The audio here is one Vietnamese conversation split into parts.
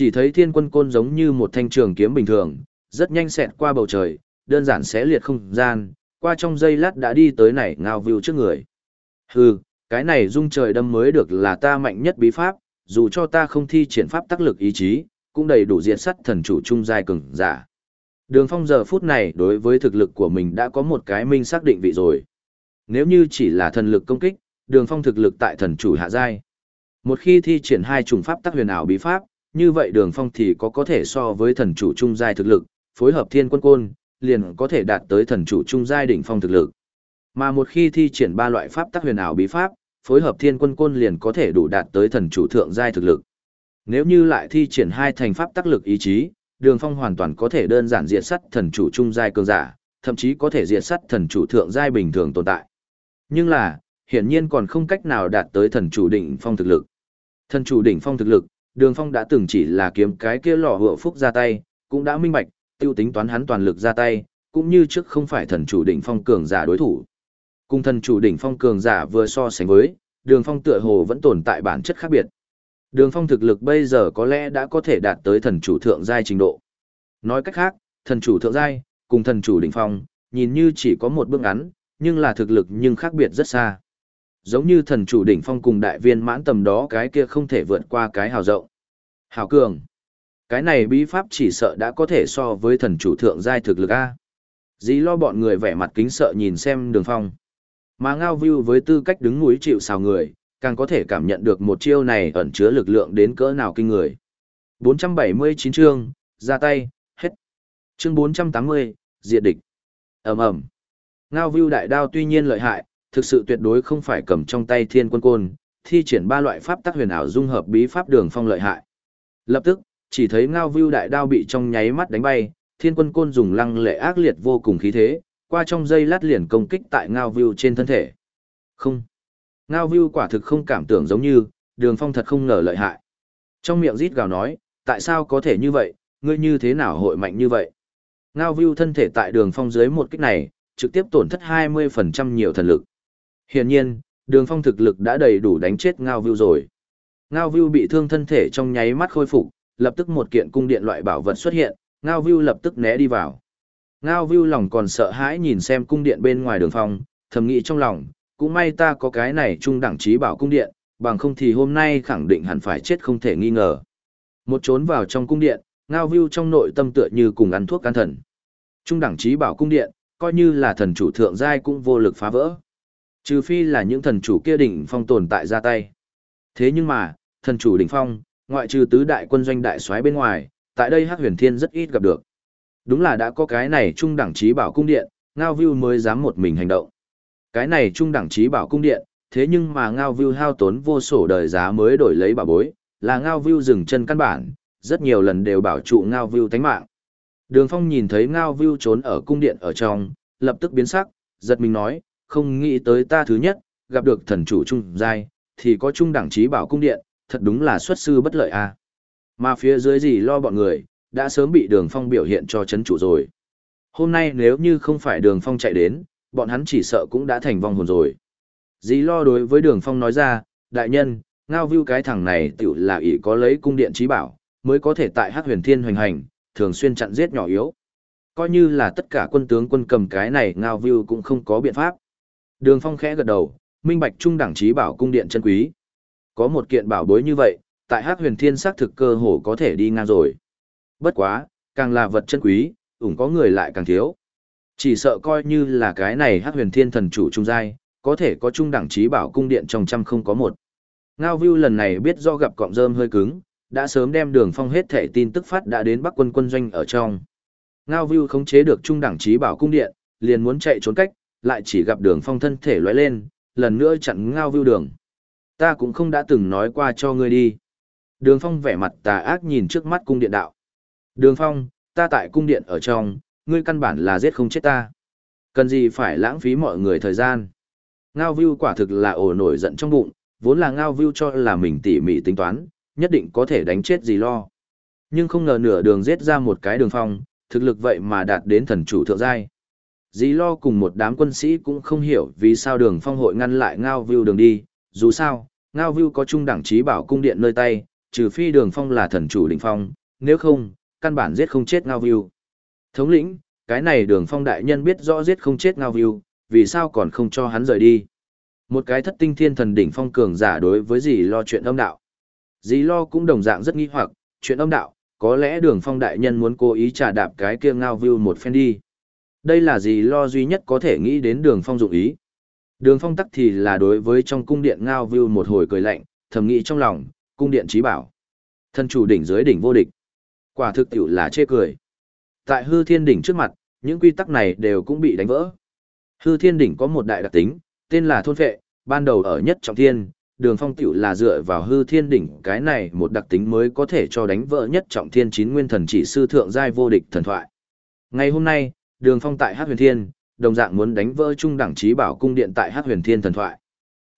Chỉ thấy thiên quân côn giống như một thanh trường kiếm bình thường, rất nhanh xẹt qua bầu trời, đơn giản xé liệt không gian, qua trong giây lát đã đi tới này ngao view trước người. Hừ, cái này dung trời đâm mới được là ta mạnh nhất bí pháp, dù cho ta không thi triển pháp tác lực ý chí, cũng đầy đủ diện sắt thần chủ trung giai cường giả. Đường phong giờ phút này đối với thực lực của mình đã có một cái minh xác định vị rồi. Nếu như chỉ là thần lực công kích, đường phong thực lực tại thần chủ hạ giai. Một khi thi triển hai trùng pháp tác huyền ảo bí pháp, như vậy đường phong thì có có thể so với thần chủ trung giai thực lực, phối hợp thiên quân côn, liền có thể đạt tới thần chủ trung giai đỉnh phong thực lực. Mà một khi thi triển ba loại pháp tác huyền ảo bí pháp, phối hợp thiên quân côn liền có thể đủ đạt tới thần chủ thượng giai thực lực. Nếu như lại thi triển hai thành pháp tác lực ý chí, Đường Phong hoàn toàn có thể đơn giản diệt sát thần chủ trung giai cường giả, thậm chí có thể diệt sát thần chủ thượng giai bình thường tồn tại. Nhưng là, hiển nhiên còn không cách nào đạt tới thần chủ đỉnh phong thực lực. Thần chủ đỉnh phong thực lực, Đường Phong đã từng chỉ là kiếm cái kia lọ hựa phúc ra tay, cũng đã minh bạch, tiêu tính toán hắn toàn lực ra tay, cũng như trước không phải thần chủ đỉnh phong cường giả đối thủ. Cùng thần chủ đỉnh phong cường giả vừa so sánh với, Đường Phong tựa hồ vẫn tồn tại bản chất khác biệt. Đường Phong thực lực bây giờ có lẽ đã có thể đạt tới thần chủ thượng giai trình độ. Nói cách khác, thần chủ thượng giai cùng thần chủ đỉnh phong, nhìn như chỉ có một bước ngắn, nhưng là thực lực nhưng khác biệt rất xa. Giống như thần chủ đỉnh phong cùng đại viên mãn tầm đó cái kia không thể vượt qua cái hào rộng. Hào cường. Cái này bí pháp chỉ sợ đã có thể so với thần chủ thượng giai thực lực A. Dĩ lo bọn người vẻ mặt kính sợ nhìn xem đường phong. Mà ngao view với tư cách đứng núi chịu sào người, càng có thể cảm nhận được một chiêu này ẩn chứa lực lượng đến cỡ nào kinh người. 479 chương, ra tay, hết. Chương 480, diệt địch. ầm ầm Ngao view đại đao tuy nhiên lợi hại, thực sự tuyệt đối không phải cầm trong tay thiên quân côn, thi triển ba loại pháp tắc huyền ảo dung hợp bí pháp đường phong lợi hại. Lập tức, chỉ thấy ngao view đại đao bị trong nháy mắt đánh bay, thiên quân côn dùng lăng lệ ác liệt vô cùng khí thế, qua trong dây lát liền công kích tại ngao view trên thân thể. Không. Ngao view quả thực không cảm tưởng giống như, đường phong thật không ngờ lợi hại. Trong miệng rít gào nói, tại sao có thể như vậy, ngươi như thế nào hội mạnh như vậy? Ngao view thân thể tại đường phong dưới một kích này, trực tiếp tổn thất 20% nhiều thần lực. Hiển nhiên, đường phong thực lực đã đầy đủ đánh chết Ngao view rồi. Ngao view bị thương thân thể trong nháy mắt khôi phục, lập tức một kiện cung điện loại bảo vật xuất hiện, Ngao view lập tức né đi vào. Ngao view lòng còn sợ hãi nhìn xem cung điện bên ngoài đường phong, thầm nghĩ trong lòng, cũng may ta có cái này trung đẳng trí bảo cung điện, bằng không thì hôm nay khẳng định hẳn phải chết không thể nghi ngờ. Một trốn vào trong cung điện, ngao view trong nội tâm tựa như cùng ăn thuốc can thần. Trung đẳng trí bảo cung điện, coi như là thần chủ thượng giai cũng vô lực phá vỡ. Trừ phi là những thần chủ kia đỉnh phong tồn tại ra tay. Thế nhưng mà, thần chủ đỉnh phong, ngoại trừ tứ đại quân doanh đại soái bên ngoài, tại đây Hắc Huyền Thiên rất ít gặp được. Đúng là đã có cái này trung đẳng trí bảo cung điện, Ngao View mới dám một mình hành động. Cái này trung đẳng trí bảo cung điện, thế nhưng mà Ngao View hao tốn vô sổ đời giá mới đổi lấy bảo bối, là Ngao View dừng chân căn bản, rất nhiều lần đều bảo trụ Ngao View tánh mạng. Đường Phong nhìn thấy Ngao View trốn ở cung điện ở trong, lập tức biến sắc, giật mình nói, không nghĩ tới ta thứ nhất, gặp được thần chủ trung giai, thì có trung đẳng trí bảo cung điện, thật đúng là xuất sư bất lợi a. À. Mà phía dưới gì lo bọn người, đã sớm bị Đường Phong biểu hiện cho chấn chủ rồi. Hôm nay nếu như không phải Đường Phong chạy đến, bọn hắn chỉ sợ cũng đã thành vong hồn rồi. Dì lo đối với Đường Phong nói ra, đại nhân, ngao view cái thằng này tiểu là ỷ có lấy cung điện trí bảo, mới có thể tại Hắc Huyền Thiên hoành hành, thường xuyên chặn giết nhỏ yếu. Coi như là tất cả quân tướng quân cầm cái này ngao view cũng không có biện pháp. Đường Phong khẽ gật đầu, minh bạch trung đẳng trí bảo cung điện chân quý. Có một kiện bảo bối như vậy, tại Hắc Huyền Thiên xác thực cơ hồ có thể đi ngang rồi. Bất quá, càng là vật chân quý, ủng có người lại càng thiếu. Chỉ sợ coi như là cái này Hắc Huyền Thiên thần chủ trung giai, có thể có trung đẳng trí bảo cung điện trong trăm không có một. Ngao View lần này biết do gặp cọng rơm hơi cứng, đã sớm đem Đường Phong hết thể tin tức phát đã đến Bắc Quân quân doanh ở trong. Ngao View khống chế được trung đẳng trí bảo cung điện, liền muốn chạy trốn cách, lại chỉ gặp Đường Phong thân thể lóe lên, lần nữa chặn Ngao Vưu đường. Ta cũng không đã từng nói qua cho ngươi đi. Đường Phong vẻ mặt tà ác nhìn trước mắt cung điện đạo. Đường Phong, ta tại cung điện ở trong, ngươi căn bản là giết không chết ta. Cần gì phải lãng phí mọi người thời gian. Ngao Vưu quả thực là ổ nổi giận trong bụng, vốn là Ngao Vưu cho là mình tỉ mỉ tính toán, nhất định có thể đánh chết gì lo. Nhưng không ngờ nửa đường giết ra một cái đường phong, thực lực vậy mà đạt đến thần chủ thượng giai. Dì lo cùng một đám quân sĩ cũng không hiểu vì sao đường phong hội ngăn lại Ngao View đường đi, dù sao, Ngao View có trung đẳng trí bảo cung điện nơi tay, trừ phi đường phong là thần chủ đỉnh phong, nếu không, căn bản giết không chết ngao view. Thống lĩnh, cái này đường phong đại nhân biết rõ giết không chết ngao view, vì sao còn không cho hắn rời đi. Một cái thất tinh thiên thần đỉnh phong cường giả đối với dì lo chuyện âm đạo. Dì lo cũng đồng dạng rất nghi hoặc, chuyện âm đạo, có lẽ đường phong đại nhân muốn cố ý trả đạp cái kia ngao view một phen đi. Đây là gì lo duy nhất có thể nghĩ đến đường phong dụng ý. Đường phong tắc thì là đối với trong cung điện ngao view một hồi cười lạnh, thầm nghĩ trong lòng, cung điện trí bảo. Thân chủ đỉnh dưới đỉnh vô địch. Quả thực tiểu là chê cười. Tại hư thiên đỉnh trước mặt, những quy tắc này đều cũng bị đánh vỡ. Hư thiên đỉnh có một đại đặc tính, tên là thôn phệ, ban đầu ở nhất trọng thiên, đường phong tiểu là dựa vào hư thiên đỉnh cái này một đặc tính mới có thể cho đánh vỡ nhất trọng thiên chín nguyên thần chỉ sư thượng giai vô địch thần thoại. Ngày hôm nay, đường phong tại hát huyền thiên, đồng dạng muốn đánh vỡ trung đẳng trí bảo cung điện tại hát huyền thiên thần thoại.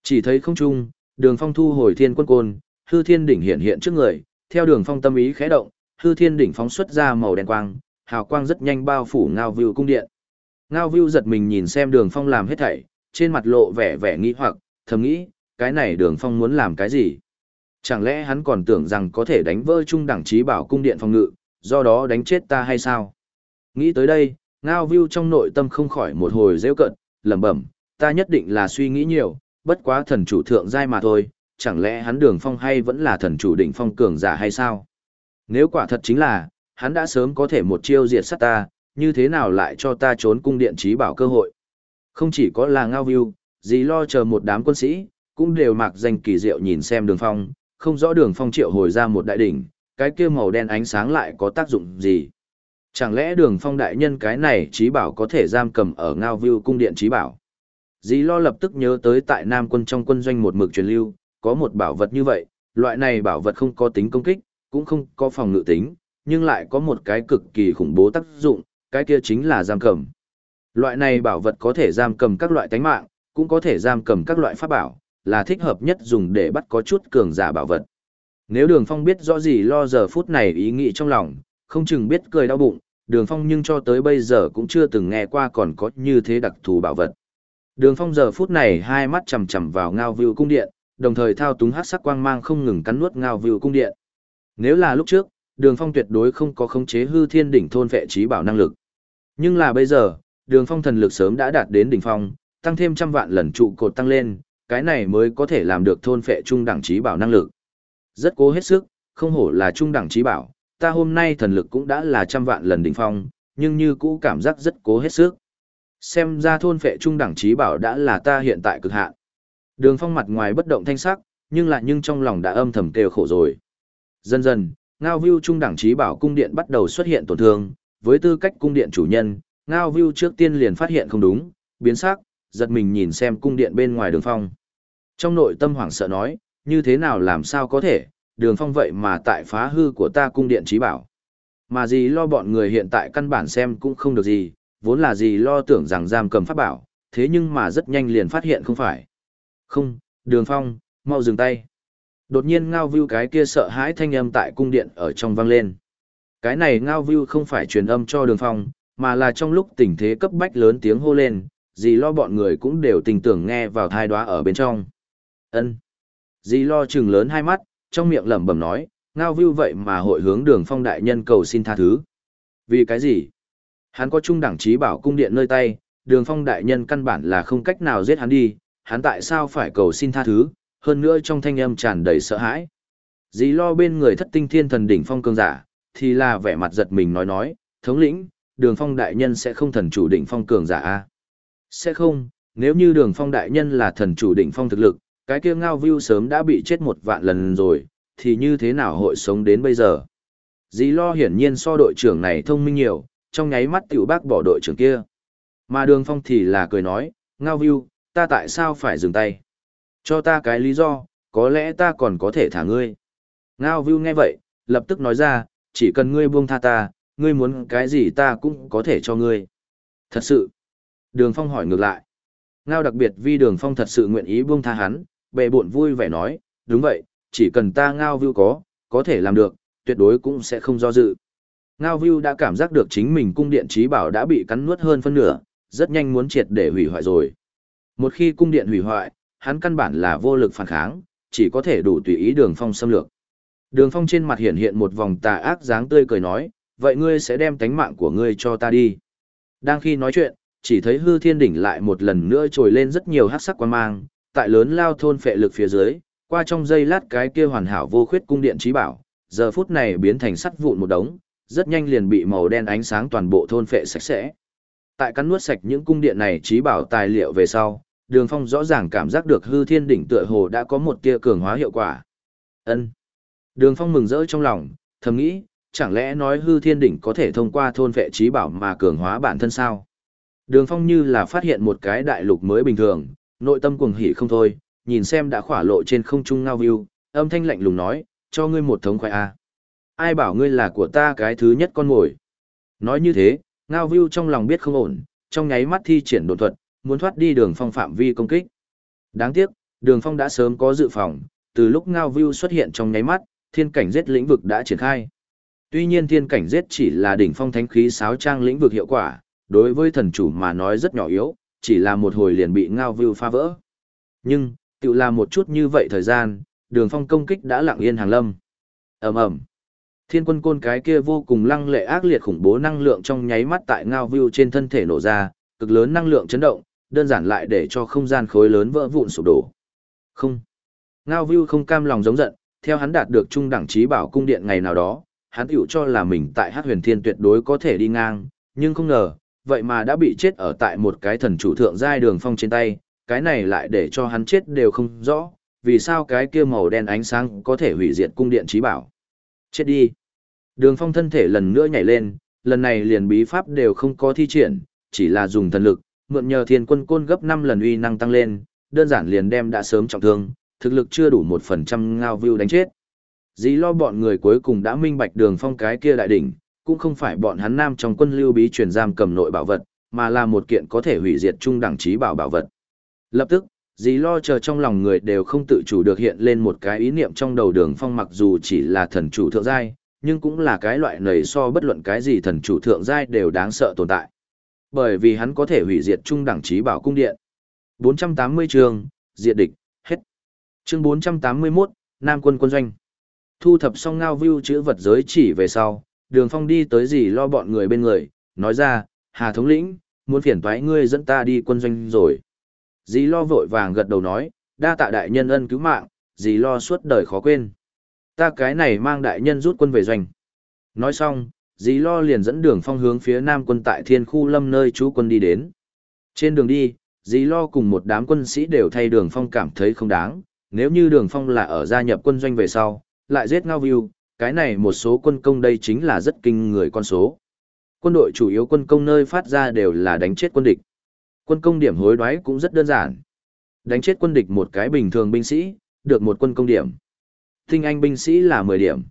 Chỉ thấy không trung, đường phong thu hồi thiên quân côn, hư thiên đỉnh hiện hiện trước người, theo đường phong tâm ý khẽ động, hư thiên đỉnh phóng xuất ra màu đen quang, hào quang rất nhanh bao phủ ngao vưu cung điện. Ngao vưu giật mình nhìn xem đường phong làm hết thảy, trên mặt lộ vẻ vẻ nghĩ hoặc, thầm nghĩ, cái này đường phong muốn làm cái gì? Chẳng lẽ hắn còn tưởng rằng có thể đánh vỡ trung đẳng trí bảo cung điện phòng ngự, do đó đánh chết ta hay sao? Nghĩ tới đây, ngao view trong nội tâm không khỏi một hồi rêu cận, lẩm bẩm, ta nhất định là suy nghĩ nhiều, bất quá thần chủ thượng giai mà thôi, chẳng lẽ hắn đường phong hay vẫn là thần chủ đỉnh phong cường giả hay sao? Nếu quả thật chính là, hắn đã sớm có thể một chiêu diệt sát ta, như thế nào lại cho ta trốn cung điện trí bảo cơ hội? Không chỉ có là ngao view, gì lo chờ một đám quân sĩ, cũng đều mặc danh kỳ diệu nhìn xem đường phong, không rõ đường phong triệu hồi ra một đại đỉnh, cái kia màu đen ánh sáng lại có tác dụng gì. Chẳng lẽ đường phong đại nhân cái này trí bảo có thể giam cầm ở ngao view cung điện trí bảo? Dì lo lập tức nhớ tới tại Nam quân trong quân doanh một mực truyền lưu, có một bảo vật như vậy, loại này bảo vật không có tính công kích, cũng không có phòng ngự tính, nhưng lại có một cái cực kỳ khủng bố tác dụng, cái kia chính là giam cầm. Loại này bảo vật có thể giam cầm các loại tánh mạng, cũng có thể giam cầm các loại pháp bảo, là thích hợp nhất dùng để bắt có chút cường giả bảo vật. Nếu đường phong biết rõ gì lo giờ phút này ý nghĩ trong lòng, không chừng biết cười đau bụng, đường phong nhưng cho tới bây giờ cũng chưa từng nghe qua còn có như thế đặc thù bảo vật. Đường phong giờ phút này hai mắt chầm chầm vào ngao view cung điện, đồng thời thao túng hát sắc quang mang không ngừng cắn nuốt ngao view cung điện. Nếu là lúc trước, đường phong tuyệt đối không có khống chế hư thiên đỉnh thôn vệ trí bảo năng lực. Nhưng là bây giờ, đường phong thần lực sớm đã đạt đến đỉnh phong, tăng thêm trăm vạn lần trụ cột tăng lên, cái này mới có thể làm được thôn phệ trung đẳng trí bảo năng lực. Rất cố hết sức, không hổ là trung đẳng trí bảo, ta hôm nay thần lực cũng đã là trăm vạn lần đỉnh phong, nhưng như cũ cảm giác rất cố hết sức. Xem ra thôn phệ trung đẳng trí bảo đã là ta hiện tại cực hạn. Đường phong mặt ngoài bất động thanh sắc, nhưng lại nhưng trong lòng đã âm thầm kêu khổ rồi. Dần dần, ngao view trung đẳng trí bảo cung điện bắt đầu xuất hiện tổn thương, với tư cách cung điện chủ nhân, ngao view trước tiên liền phát hiện không đúng, biến sắc, giật mình nhìn xem cung điện bên ngoài đường phong. Trong nội tâm hoảng sợ nói, như thế nào làm sao có thể, đường phong vậy mà tại phá hư của ta cung điện trí bảo. Mà gì lo bọn người hiện tại căn bản xem cũng không được gì, vốn là gì lo tưởng rằng giam cầm pháp bảo, thế nhưng mà rất nhanh liền phát hiện không phải. Không, đường phong, mau dừng tay. Đột nhiên ngao view cái kia sợ hãi thanh âm tại cung điện ở trong vang lên. Cái này ngao view không phải truyền âm cho đường phong, mà là trong lúc tình thế cấp bách lớn tiếng hô lên, gì lo bọn người cũng đều tình tưởng nghe vào thai đoá ở bên trong. ân Dì lo chừng lớn hai mắt, trong miệng lẩm bẩm nói, ngao view vậy mà hội hướng đường phong đại nhân cầu xin tha thứ. Vì cái gì? Hắn có trung đẳng trí bảo cung điện nơi tay, đường phong đại nhân căn bản là không cách nào giết hắn đi, hắn tại sao phải cầu xin tha thứ, hơn nữa trong thanh âm tràn đầy sợ hãi. Dì lo bên người thất tinh thiên thần đỉnh phong cường giả, thì là vẻ mặt giật mình nói nói, thống lĩnh, đường phong đại nhân sẽ không thần chủ đỉnh phong cường giả a Sẽ không, nếu như đường phong đại nhân là thần chủ đỉnh phong thực lực, cái kia ngao view sớm đã bị chết một vạn lần rồi, thì như thế nào hội sống đến bây giờ? Dì lo hiển nhiên so đội trưởng này thông minh nhiều, trong nháy mắt tiểu bác bỏ đội trưởng kia. Mà đường phong thì là cười nói, ngao view, ta tại sao phải dừng tay? Cho ta cái lý do, có lẽ ta còn có thể thả ngươi. Ngao view nghe vậy, lập tức nói ra, chỉ cần ngươi buông tha ta, ngươi muốn cái gì ta cũng có thể cho ngươi. Thật sự. Đường phong hỏi ngược lại. Ngao đặc biệt vì đường phong thật sự nguyện ý buông tha hắn, bệ buồn vui vẻ nói, đúng vậy, chỉ cần ta ngao view có, có thể làm được, tuyệt đối cũng sẽ không do dự. Ngao view đã cảm giác được chính mình cung điện trí bảo đã bị cắn nuốt hơn phân nửa, rất nhanh muốn triệt để hủy hoại rồi. Một khi cung điện hủy hoại, hắn căn bản là vô lực phản kháng, chỉ có thể đủ tùy ý đường phong xâm lược. Đường phong trên mặt hiện hiện một vòng tà ác dáng tươi cười nói, vậy ngươi sẽ đem tánh mạng của ngươi cho ta đi. Đang khi nói chuyện, chỉ thấy hư thiên đỉnh lại một lần nữa trồi lên rất nhiều hát sắc quan mang, tại lớn lao thôn phệ lực phía dưới, qua trong giây lát cái kia hoàn hảo vô khuyết cung điện trí bảo, giờ phút này biến thành sắt vụn một đống, rất nhanh liền bị màu đen ánh sáng toàn bộ thôn phệ sạch sẽ. Tại cắn nuốt sạch những cung điện này trí bảo tài liệu về sau, Đường Phong rõ ràng cảm giác được hư thiên đỉnh tựa hồ đã có một tia cường hóa hiệu quả. Ân. Đường Phong mừng rỡ trong lòng, thầm nghĩ, chẳng lẽ nói hư thiên đỉnh có thể thông qua thôn vệ trí bảo mà cường hóa bản thân sao? Đường Phong như là phát hiện một cái đại lục mới bình thường, nội tâm cuồng hỉ không thôi, nhìn xem đã khỏa lộ trên không trung ngao view, âm thanh lạnh lùng nói, cho ngươi một thống khoai a. Ai bảo ngươi là của ta cái thứ nhất con mồi. Nói như thế, ngao view trong lòng biết không ổn, trong nháy mắt thi triển đột thuật, muốn thoát đi đường phong phạm vi công kích. Đáng tiếc, đường phong đã sớm có dự phòng, từ lúc ngao view xuất hiện trong nháy mắt, thiên cảnh giết lĩnh vực đã triển khai. Tuy nhiên thiên cảnh giết chỉ là đỉnh phong thánh khí sáo trang lĩnh vực hiệu quả, đối với thần chủ mà nói rất nhỏ yếu, chỉ là một hồi liền bị ngao view phá vỡ. Nhưng, tự làm một chút như vậy thời gian, đường phong công kích đã lặng yên hàng lâm. ầm ầm Thiên quân côn cái kia vô cùng lăng lệ ác liệt khủng bố năng lượng trong nháy mắt tại ngao view trên thân thể nổ ra, cực lớn năng lượng chấn động, đơn giản lại để cho không gian khối lớn vỡ vụn sụp đổ. Không. Ngao view không cam lòng giống giận, theo hắn đạt được trung đẳng trí bảo cung điện ngày nào đó, hắn hiểu cho là mình tại Hát Huyền Thiên tuyệt đối có thể đi ngang, nhưng không ngờ, vậy mà đã bị chết ở tại một cái thần chủ thượng giai đường phong trên tay, cái này lại để cho hắn chết đều không rõ, vì sao cái kia màu đen ánh sáng có thể hủy diệt cung điện trí bảo. Chết đi. Đường phong thân thể lần nữa nhảy lên, lần này liền bí pháp đều không có thi triển, chỉ là dùng thần lực, mượn nhờ thiên quân côn gấp 5 lần uy năng tăng lên, đơn giản liền đem đã sớm trọng thương, thực lực chưa đủ 1% ngao view đánh chết. Dĩ lo bọn người cuối cùng đã minh bạch đường phong cái kia đại đỉnh, cũng không phải bọn hắn nam trong quân lưu bí truyền giam cầm nội bảo vật, mà là một kiện có thể hủy diệt trung đẳng trí bảo bảo vật. Lập tức, dì lo chờ trong lòng người đều không tự chủ được hiện lên một cái ý niệm trong đầu đường phong mặc dù chỉ là thần chủ thượng giai, nhưng cũng là cái loại nầy so bất luận cái gì thần chủ thượng giai đều đáng sợ tồn tại. Bởi vì hắn có thể hủy diệt trung đẳng trí bảo cung điện. 480 chương, diệt địch, hết. Chương 481, Nam quân quân doanh. Thu thập xong ngao view chữ vật giới chỉ về sau, đường phong đi tới gì lo bọn người bên người, nói ra, Hà thống lĩnh, muốn phiền toái ngươi dẫn ta đi quân doanh rồi. Dì lo vội vàng gật đầu nói, đa tạ đại nhân ân cứu mạng, dì lo suốt đời khó quên. Ta cái này mang đại nhân rút quân về doanh. Nói xong, dì lo liền dẫn đường phong hướng phía nam quân tại thiên khu lâm nơi chú quân đi đến. Trên đường đi, dì lo cùng một đám quân sĩ đều thay đường phong cảm thấy không đáng, nếu như đường phong là ở gia nhập quân doanh về sau, lại giết ngao view, cái này một số quân công đây chính là rất kinh người con số. Quân đội chủ yếu quân công nơi phát ra đều là đánh chết quân địch. Quân công điểm hối đoái cũng rất đơn giản. Đánh chết quân địch một cái bình thường binh sĩ, được một quân công điểm. Tinh anh binh sĩ là 10 điểm.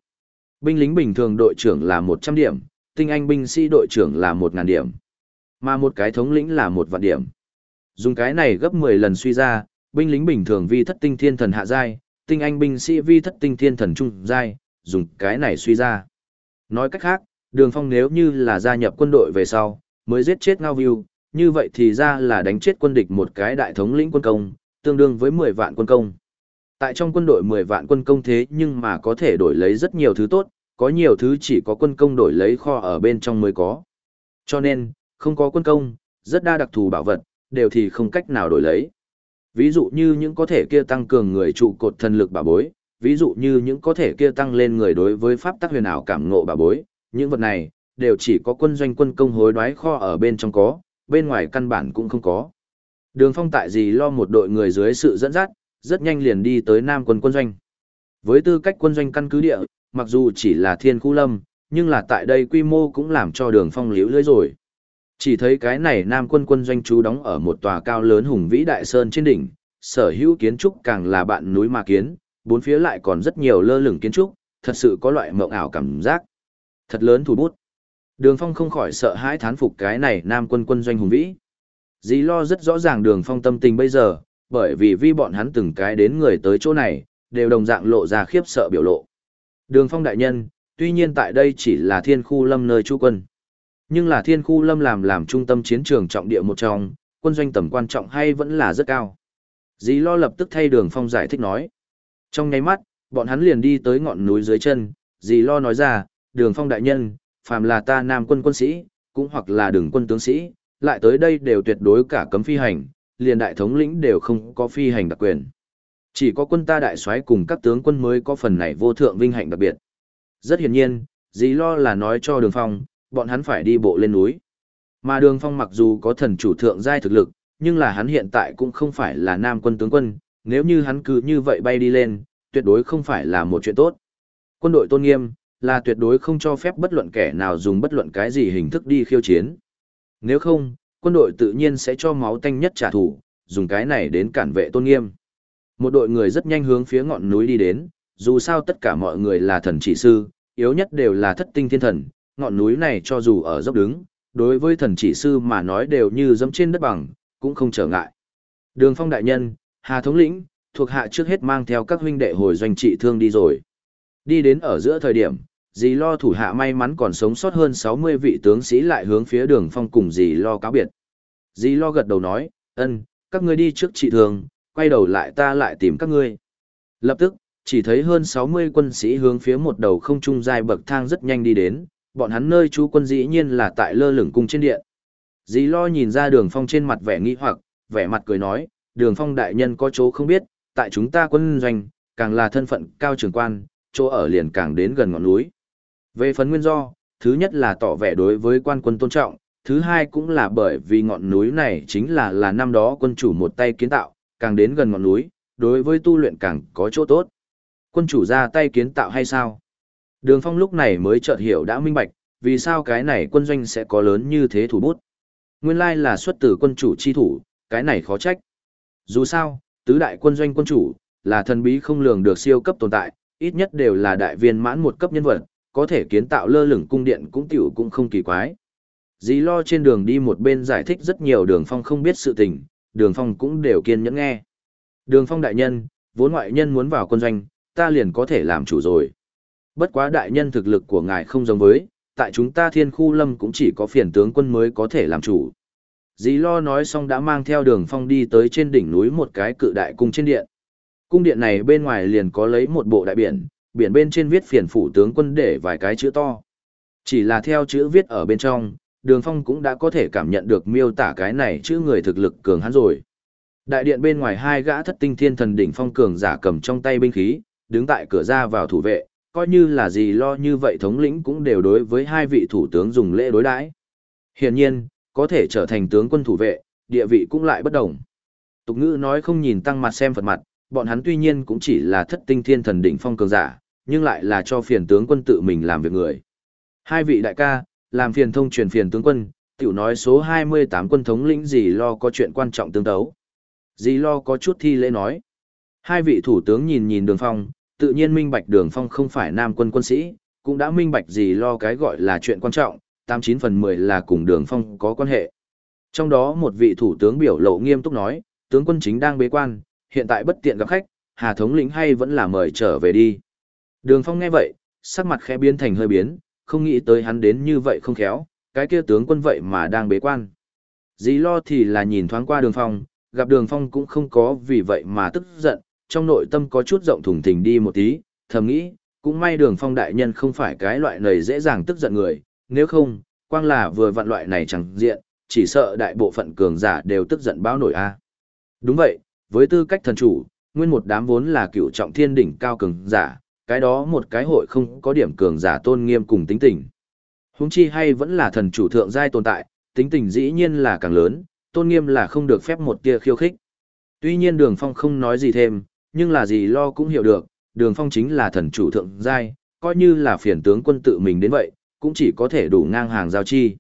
Binh lính bình thường đội trưởng là 100 điểm, tinh anh binh sĩ đội trưởng là 1000 điểm. Mà một cái thống lĩnh là một vạn điểm. Dùng cái này gấp 10 lần suy ra, binh lính bình thường vi thất tinh thiên thần hạ giai, tinh anh binh sĩ vi thất tinh thiên thần trung giai, dùng cái này suy ra. Nói cách khác, Đường Phong nếu như là gia nhập quân đội về sau, mới giết chết Ngao viu như vậy thì ra là đánh chết quân địch một cái đại thống lĩnh quân công, tương đương với 10 vạn quân công. Tại trong quân đội 10 vạn quân công thế nhưng mà có thể đổi lấy rất nhiều thứ tốt, có nhiều thứ chỉ có quân công đổi lấy kho ở bên trong mới có. Cho nên, không có quân công, rất đa đặc thù bảo vật, đều thì không cách nào đổi lấy. Ví dụ như những có thể kia tăng cường người trụ cột thần lực bảo bối, ví dụ như những có thể kia tăng lên người đối với pháp tắc huyền ảo cảm ngộ bà bối, những vật này đều chỉ có quân doanh quân công hối đoái kho ở bên trong có, bên ngoài căn bản cũng không có. Đường phong tại gì lo một đội người dưới sự dẫn dắt, rất nhanh liền đi tới Nam quân quân doanh. Với tư cách quân doanh căn cứ địa, mặc dù chỉ là thiên khu lâm, nhưng là tại đây quy mô cũng làm cho đường phong liễu lưới rồi. Chỉ thấy cái này Nam quân quân doanh trú đóng ở một tòa cao lớn hùng vĩ đại sơn trên đỉnh, sở hữu kiến trúc càng là bạn núi mà kiến, bốn phía lại còn rất nhiều lơ lửng kiến trúc, thật sự có loại mộng ảo cảm giác. Thật lớn thủ bút. Đường Phong không khỏi sợ hãi thán phục cái này Nam quân quân doanh hùng vĩ. Dì lo rất rõ ràng Đường Phong tâm tình bây giờ, bởi vì vi bọn hắn từng cái đến người tới chỗ này, đều đồng dạng lộ ra khiếp sợ biểu lộ. Đường Phong đại nhân, tuy nhiên tại đây chỉ là thiên khu lâm nơi chú quân. Nhưng là thiên khu lâm làm làm trung tâm chiến trường trọng địa một trong, quân doanh tầm quan trọng hay vẫn là rất cao. Dì lo lập tức thay đường Phong giải thích nói. Trong nháy mắt, Bọn hắn liền đi tới ngọn núi dưới chân, dì lo nói ra, đường phong đại nhân, phàm là ta nam quân quân sĩ, cũng hoặc là đường quân tướng sĩ, lại tới đây đều tuyệt đối cả cấm phi hành, liền đại thống lĩnh đều không có phi hành đặc quyền. Chỉ có quân ta đại soái cùng các tướng quân mới có phần này vô thượng vinh hạnh đặc biệt. Rất hiển nhiên, dì lo là nói cho đường phong, bọn hắn phải đi bộ lên núi. Mà đường phong mặc dù có thần chủ thượng giai thực lực, nhưng là hắn hiện tại cũng không phải là nam quân tướng quân, nếu như hắn cứ như vậy bay đi lên, tuyệt đối không phải là một chuyện tốt. Quân đội tôn nghiêm, là tuyệt đối không cho phép bất luận kẻ nào dùng bất luận cái gì hình thức đi khiêu chiến. Nếu không, quân đội tự nhiên sẽ cho máu tanh nhất trả thù, dùng cái này đến cản vệ tôn nghiêm. Một đội người rất nhanh hướng phía ngọn núi đi đến, dù sao tất cả mọi người là thần chỉ sư, yếu nhất đều là thất tinh thiên thần, ngọn núi này cho dù ở dốc đứng, đối với thần chỉ sư mà nói đều như dẫm trên đất bằng, cũng không trở ngại. Đường phong đại nhân, Hà thống lĩnh, thuộc hạ trước hết mang theo các huynh đệ hồi doanh trị thương đi rồi. Đi đến ở giữa thời điểm, dì lo thủ hạ may mắn còn sống sót hơn 60 vị tướng sĩ lại hướng phía đường phong cùng dì lo cáo biệt. Dì lo gật đầu nói, ân, các ngươi đi trước trị thương, quay đầu lại ta lại tìm các ngươi. Lập tức, chỉ thấy hơn 60 quân sĩ hướng phía một đầu không trung dài bậc thang rất nhanh đi đến, bọn hắn nơi chú quân dĩ nhiên là tại lơ lửng cung trên điện. Dì lo nhìn ra đường phong trên mặt vẻ nghi hoặc, vẻ mặt cười nói, đường phong đại nhân có chỗ không biết, tại chúng ta quân doanh, càng là thân phận cao trường quan, chỗ ở liền càng đến gần ngọn núi. Về phần nguyên do, thứ nhất là tỏ vẻ đối với quan quân tôn trọng, thứ hai cũng là bởi vì ngọn núi này chính là là năm đó quân chủ một tay kiến tạo, càng đến gần ngọn núi, đối với tu luyện càng có chỗ tốt. Quân chủ ra tay kiến tạo hay sao? Đường Phong lúc này mới chợt hiểu đã minh bạch, vì sao cái này quân doanh sẽ có lớn như thế thủ bút. Nguyên lai là xuất từ quân chủ chi thủ, cái này khó trách. Dù sao, tứ đại quân doanh quân chủ, là thần bí không lường được siêu cấp tồn tại, ít nhất đều là đại viên mãn một cấp nhân vật, có thể kiến tạo lơ lửng cung điện cũng tiểu cũng không kỳ quái. Dì lo trên đường đi một bên giải thích rất nhiều đường phong không biết sự tình, đường phong cũng đều kiên nhẫn nghe. Đường phong đại nhân, vốn ngoại nhân muốn vào quân doanh, ta liền có thể làm chủ rồi. Bất quá đại nhân thực lực của ngài không giống với, tại chúng ta thiên khu lâm cũng chỉ có phiền tướng quân mới có thể làm chủ. Dì lo nói xong đã mang theo đường phong đi tới trên đỉnh núi một cái cự đại cung trên điện. Cung điện này bên ngoài liền có lấy một bộ đại biển, biển bên trên viết phiền phủ tướng quân để vài cái chữ to. Chỉ là theo chữ viết ở bên trong, đường phong cũng đã có thể cảm nhận được miêu tả cái này chữ người thực lực cường hắn rồi. Đại điện bên ngoài hai gã thất tinh thiên thần đỉnh phong cường giả cầm trong tay binh khí, đứng tại cửa ra vào thủ vệ, coi như là gì lo như vậy thống lĩnh cũng đều đối với hai vị thủ tướng dùng lễ đối đãi. Hiển nhiên, có thể trở thành tướng quân thủ vệ, địa vị cũng lại bất đồng. Tục ngữ nói không nhìn tăng mặt xem phật mặt, bọn hắn tuy nhiên cũng chỉ là thất tinh thiên thần đỉnh phong cường giả, nhưng lại là cho phiền tướng quân tự mình làm việc người. Hai vị đại ca, làm phiền thông truyền phiền tướng quân, tiểu nói số 28 quân thống lĩnh gì lo có chuyện quan trọng tương đấu Dì lo có chút thi lễ nói. Hai vị thủ tướng nhìn nhìn đường phong, tự nhiên minh bạch đường phong không phải nam quân quân sĩ, cũng đã minh bạch gì lo cái gọi là chuyện quan trọng, 89 phần 10 là cùng đường phong có quan hệ. Trong đó một vị thủ tướng biểu lộ nghiêm túc nói, tướng quân chính đang bế quan, hiện tại bất tiện gặp khách, Hà thống lĩnh hay vẫn là mời trở về đi. Đường Phong nghe vậy, sắc mặt khẽ biến thành hơi biến, không nghĩ tới hắn đến như vậy không khéo, cái kia tướng quân vậy mà đang bế quan. Dĩ lo thì là nhìn thoáng qua đường Phong, gặp đường Phong cũng không có vì vậy mà tức giận, trong nội tâm có chút rộng thùng thình đi một tí, thầm nghĩ, cũng may đường Phong đại nhân không phải cái loại này dễ dàng tức giận người, nếu không, quang là vừa vặn loại này chẳng diện, chỉ sợ đại bộ phận cường giả đều tức giận báo nổi a. Đúng vậy, với tư cách thần chủ, nguyên một đám vốn là cựu trọng thiên đỉnh cao cường giả, cái đó một cái hội không có điểm cường giả tôn nghiêm cùng tính tình. Huống chi hay vẫn là thần chủ thượng giai tồn tại, tính tình dĩ nhiên là càng lớn, tôn nghiêm là không được phép một tia khiêu khích. Tuy nhiên Đường Phong không nói gì thêm, nhưng là gì lo cũng hiểu được, Đường Phong chính là thần chủ thượng giai, coi như là phiền tướng quân tự mình đến vậy, cũng chỉ có thể đủ ngang hàng giao chi.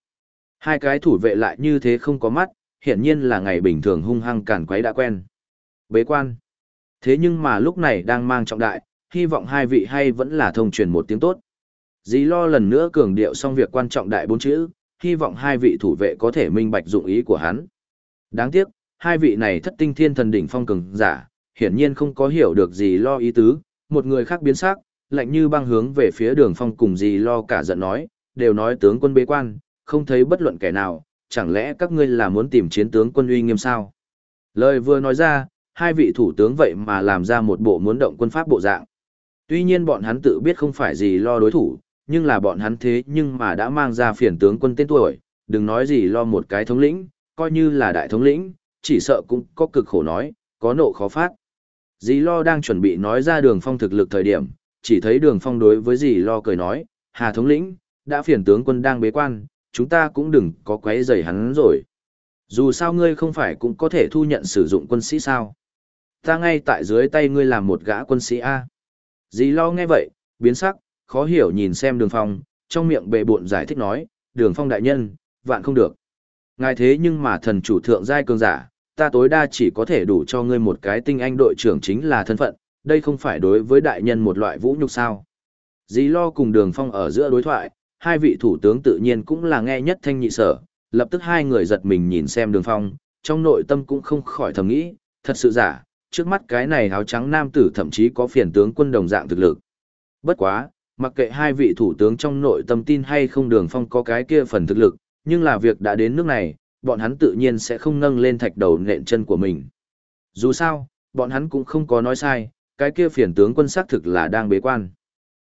Hai cái thủ vệ lại như thế không có mắt, hiển nhiên là ngày bình thường hung hăng cản quấy đã quen. Bế quan. Thế nhưng mà lúc này đang mang trọng đại, hy vọng hai vị hay vẫn là thông truyền một tiếng tốt. Dì lo lần nữa cường điệu xong việc quan trọng đại bốn chữ, hy vọng hai vị thủ vệ có thể minh bạch dụng ý của hắn. Đáng tiếc, hai vị này thất tinh thiên thần đỉnh phong cường giả, hiển nhiên không có hiểu được gì lo ý tứ, một người khác biến sắc, lạnh như băng hướng về phía đường phong cùng dì lo cả giận nói, đều nói tướng quân bế quan, không thấy bất luận kẻ nào, chẳng lẽ các ngươi là muốn tìm chiến tướng quân uy nghiêm sao? Lời vừa nói ra, hai vị thủ tướng vậy mà làm ra một bộ muốn động quân pháp bộ dạng. Tuy nhiên bọn hắn tự biết không phải gì lo đối thủ, nhưng là bọn hắn thế nhưng mà đã mang ra phiền tướng quân tên tuổi, đừng nói gì lo một cái thống lĩnh, coi như là đại thống lĩnh, chỉ sợ cũng có cực khổ nói, có nộ khó phát. Dì lo đang chuẩn bị nói ra đường phong thực lực thời điểm, chỉ thấy đường phong đối với dì lo cười nói, Hà thống lĩnh, đã phiền tướng quân đang bế quan, chúng ta cũng đừng có quấy rầy hắn rồi. Dù sao ngươi không phải cũng có thể thu nhận sử dụng quân sĩ sao. Ta ngay tại dưới tay ngươi làm một gã quân sĩ A. Dì lo nghe vậy, biến sắc, khó hiểu nhìn xem đường phong, trong miệng bệ bộn giải thích nói, đường phong đại nhân, vạn không được. Ngài thế nhưng mà thần chủ thượng giai cường giả, ta tối đa chỉ có thể đủ cho ngươi một cái tinh anh đội trưởng chính là thân phận, đây không phải đối với đại nhân một loại vũ nhục sao. Dì lo cùng đường phong ở giữa đối thoại, hai vị thủ tướng tự nhiên cũng là nghe nhất thanh nhị sở, lập tức hai người giật mình nhìn xem đường phong, trong nội tâm cũng không khỏi thầm nghĩ, thật sự giả, trước mắt cái này áo trắng nam tử thậm chí có phiền tướng quân đồng dạng thực lực. Bất quá, mặc kệ hai vị thủ tướng trong nội tâm tin hay không đường phong có cái kia phần thực lực, nhưng là việc đã đến nước này, bọn hắn tự nhiên sẽ không nâng lên thạch đầu nện chân của mình. Dù sao, bọn hắn cũng không có nói sai, cái kia phiền tướng quân xác thực là đang bế quan.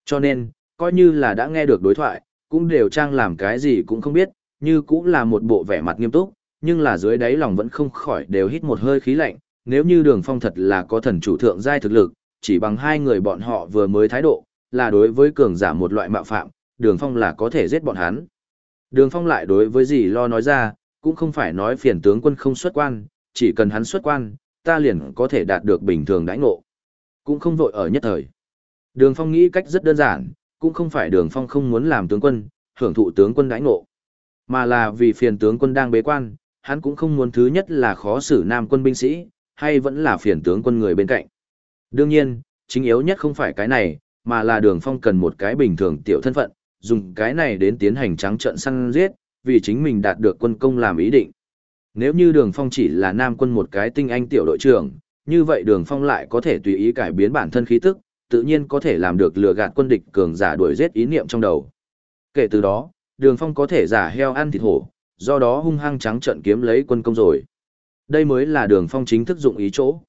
Cho nên, coi như là đã nghe được đối thoại, cũng đều trang làm cái gì cũng không biết, như cũng là một bộ vẻ mặt nghiêm túc, nhưng là dưới đáy lòng vẫn không khỏi đều hít một hơi khí lạnh, nếu như đường phong thật là có thần chủ thượng giai thực lực, chỉ bằng hai người bọn họ vừa mới thái độ, là đối với cường giả một loại mạo phạm, đường phong là có thể giết bọn hắn. Đường phong lại đối với gì lo nói ra, cũng không phải nói phiền tướng quân không xuất quan, chỉ cần hắn xuất quan, ta liền có thể đạt được bình thường đãi ngộ. Cũng không vội ở nhất thời. Đường phong nghĩ cách rất đơn giản, cũng không phải đường phong không muốn làm tướng quân, hưởng thụ tướng quân đãi ngộ, mà là vì phiền tướng quân đang bế quan, hắn cũng không muốn thứ nhất là khó xử nam quân binh sĩ, hay vẫn là phiền tướng quân người bên cạnh. Đương nhiên, chính yếu nhất không phải cái này, mà là đường phong cần một cái bình thường tiểu thân phận, dùng cái này đến tiến hành trắng trận săn giết, vì chính mình đạt được quân công làm ý định. Nếu như đường phong chỉ là nam quân một cái tinh anh tiểu đội trưởng, như vậy đường phong lại có thể tùy ý cải biến bản thân khí tức, tự nhiên có thể làm được lừa gạt quân địch cường giả đuổi giết ý niệm trong đầu. Kể từ đó, đường phong có thể giả heo ăn thịt hổ, do đó hung hăng trắng trận kiếm lấy quân công rồi. Đây mới là đường phong chính thức dụng ý chỗ.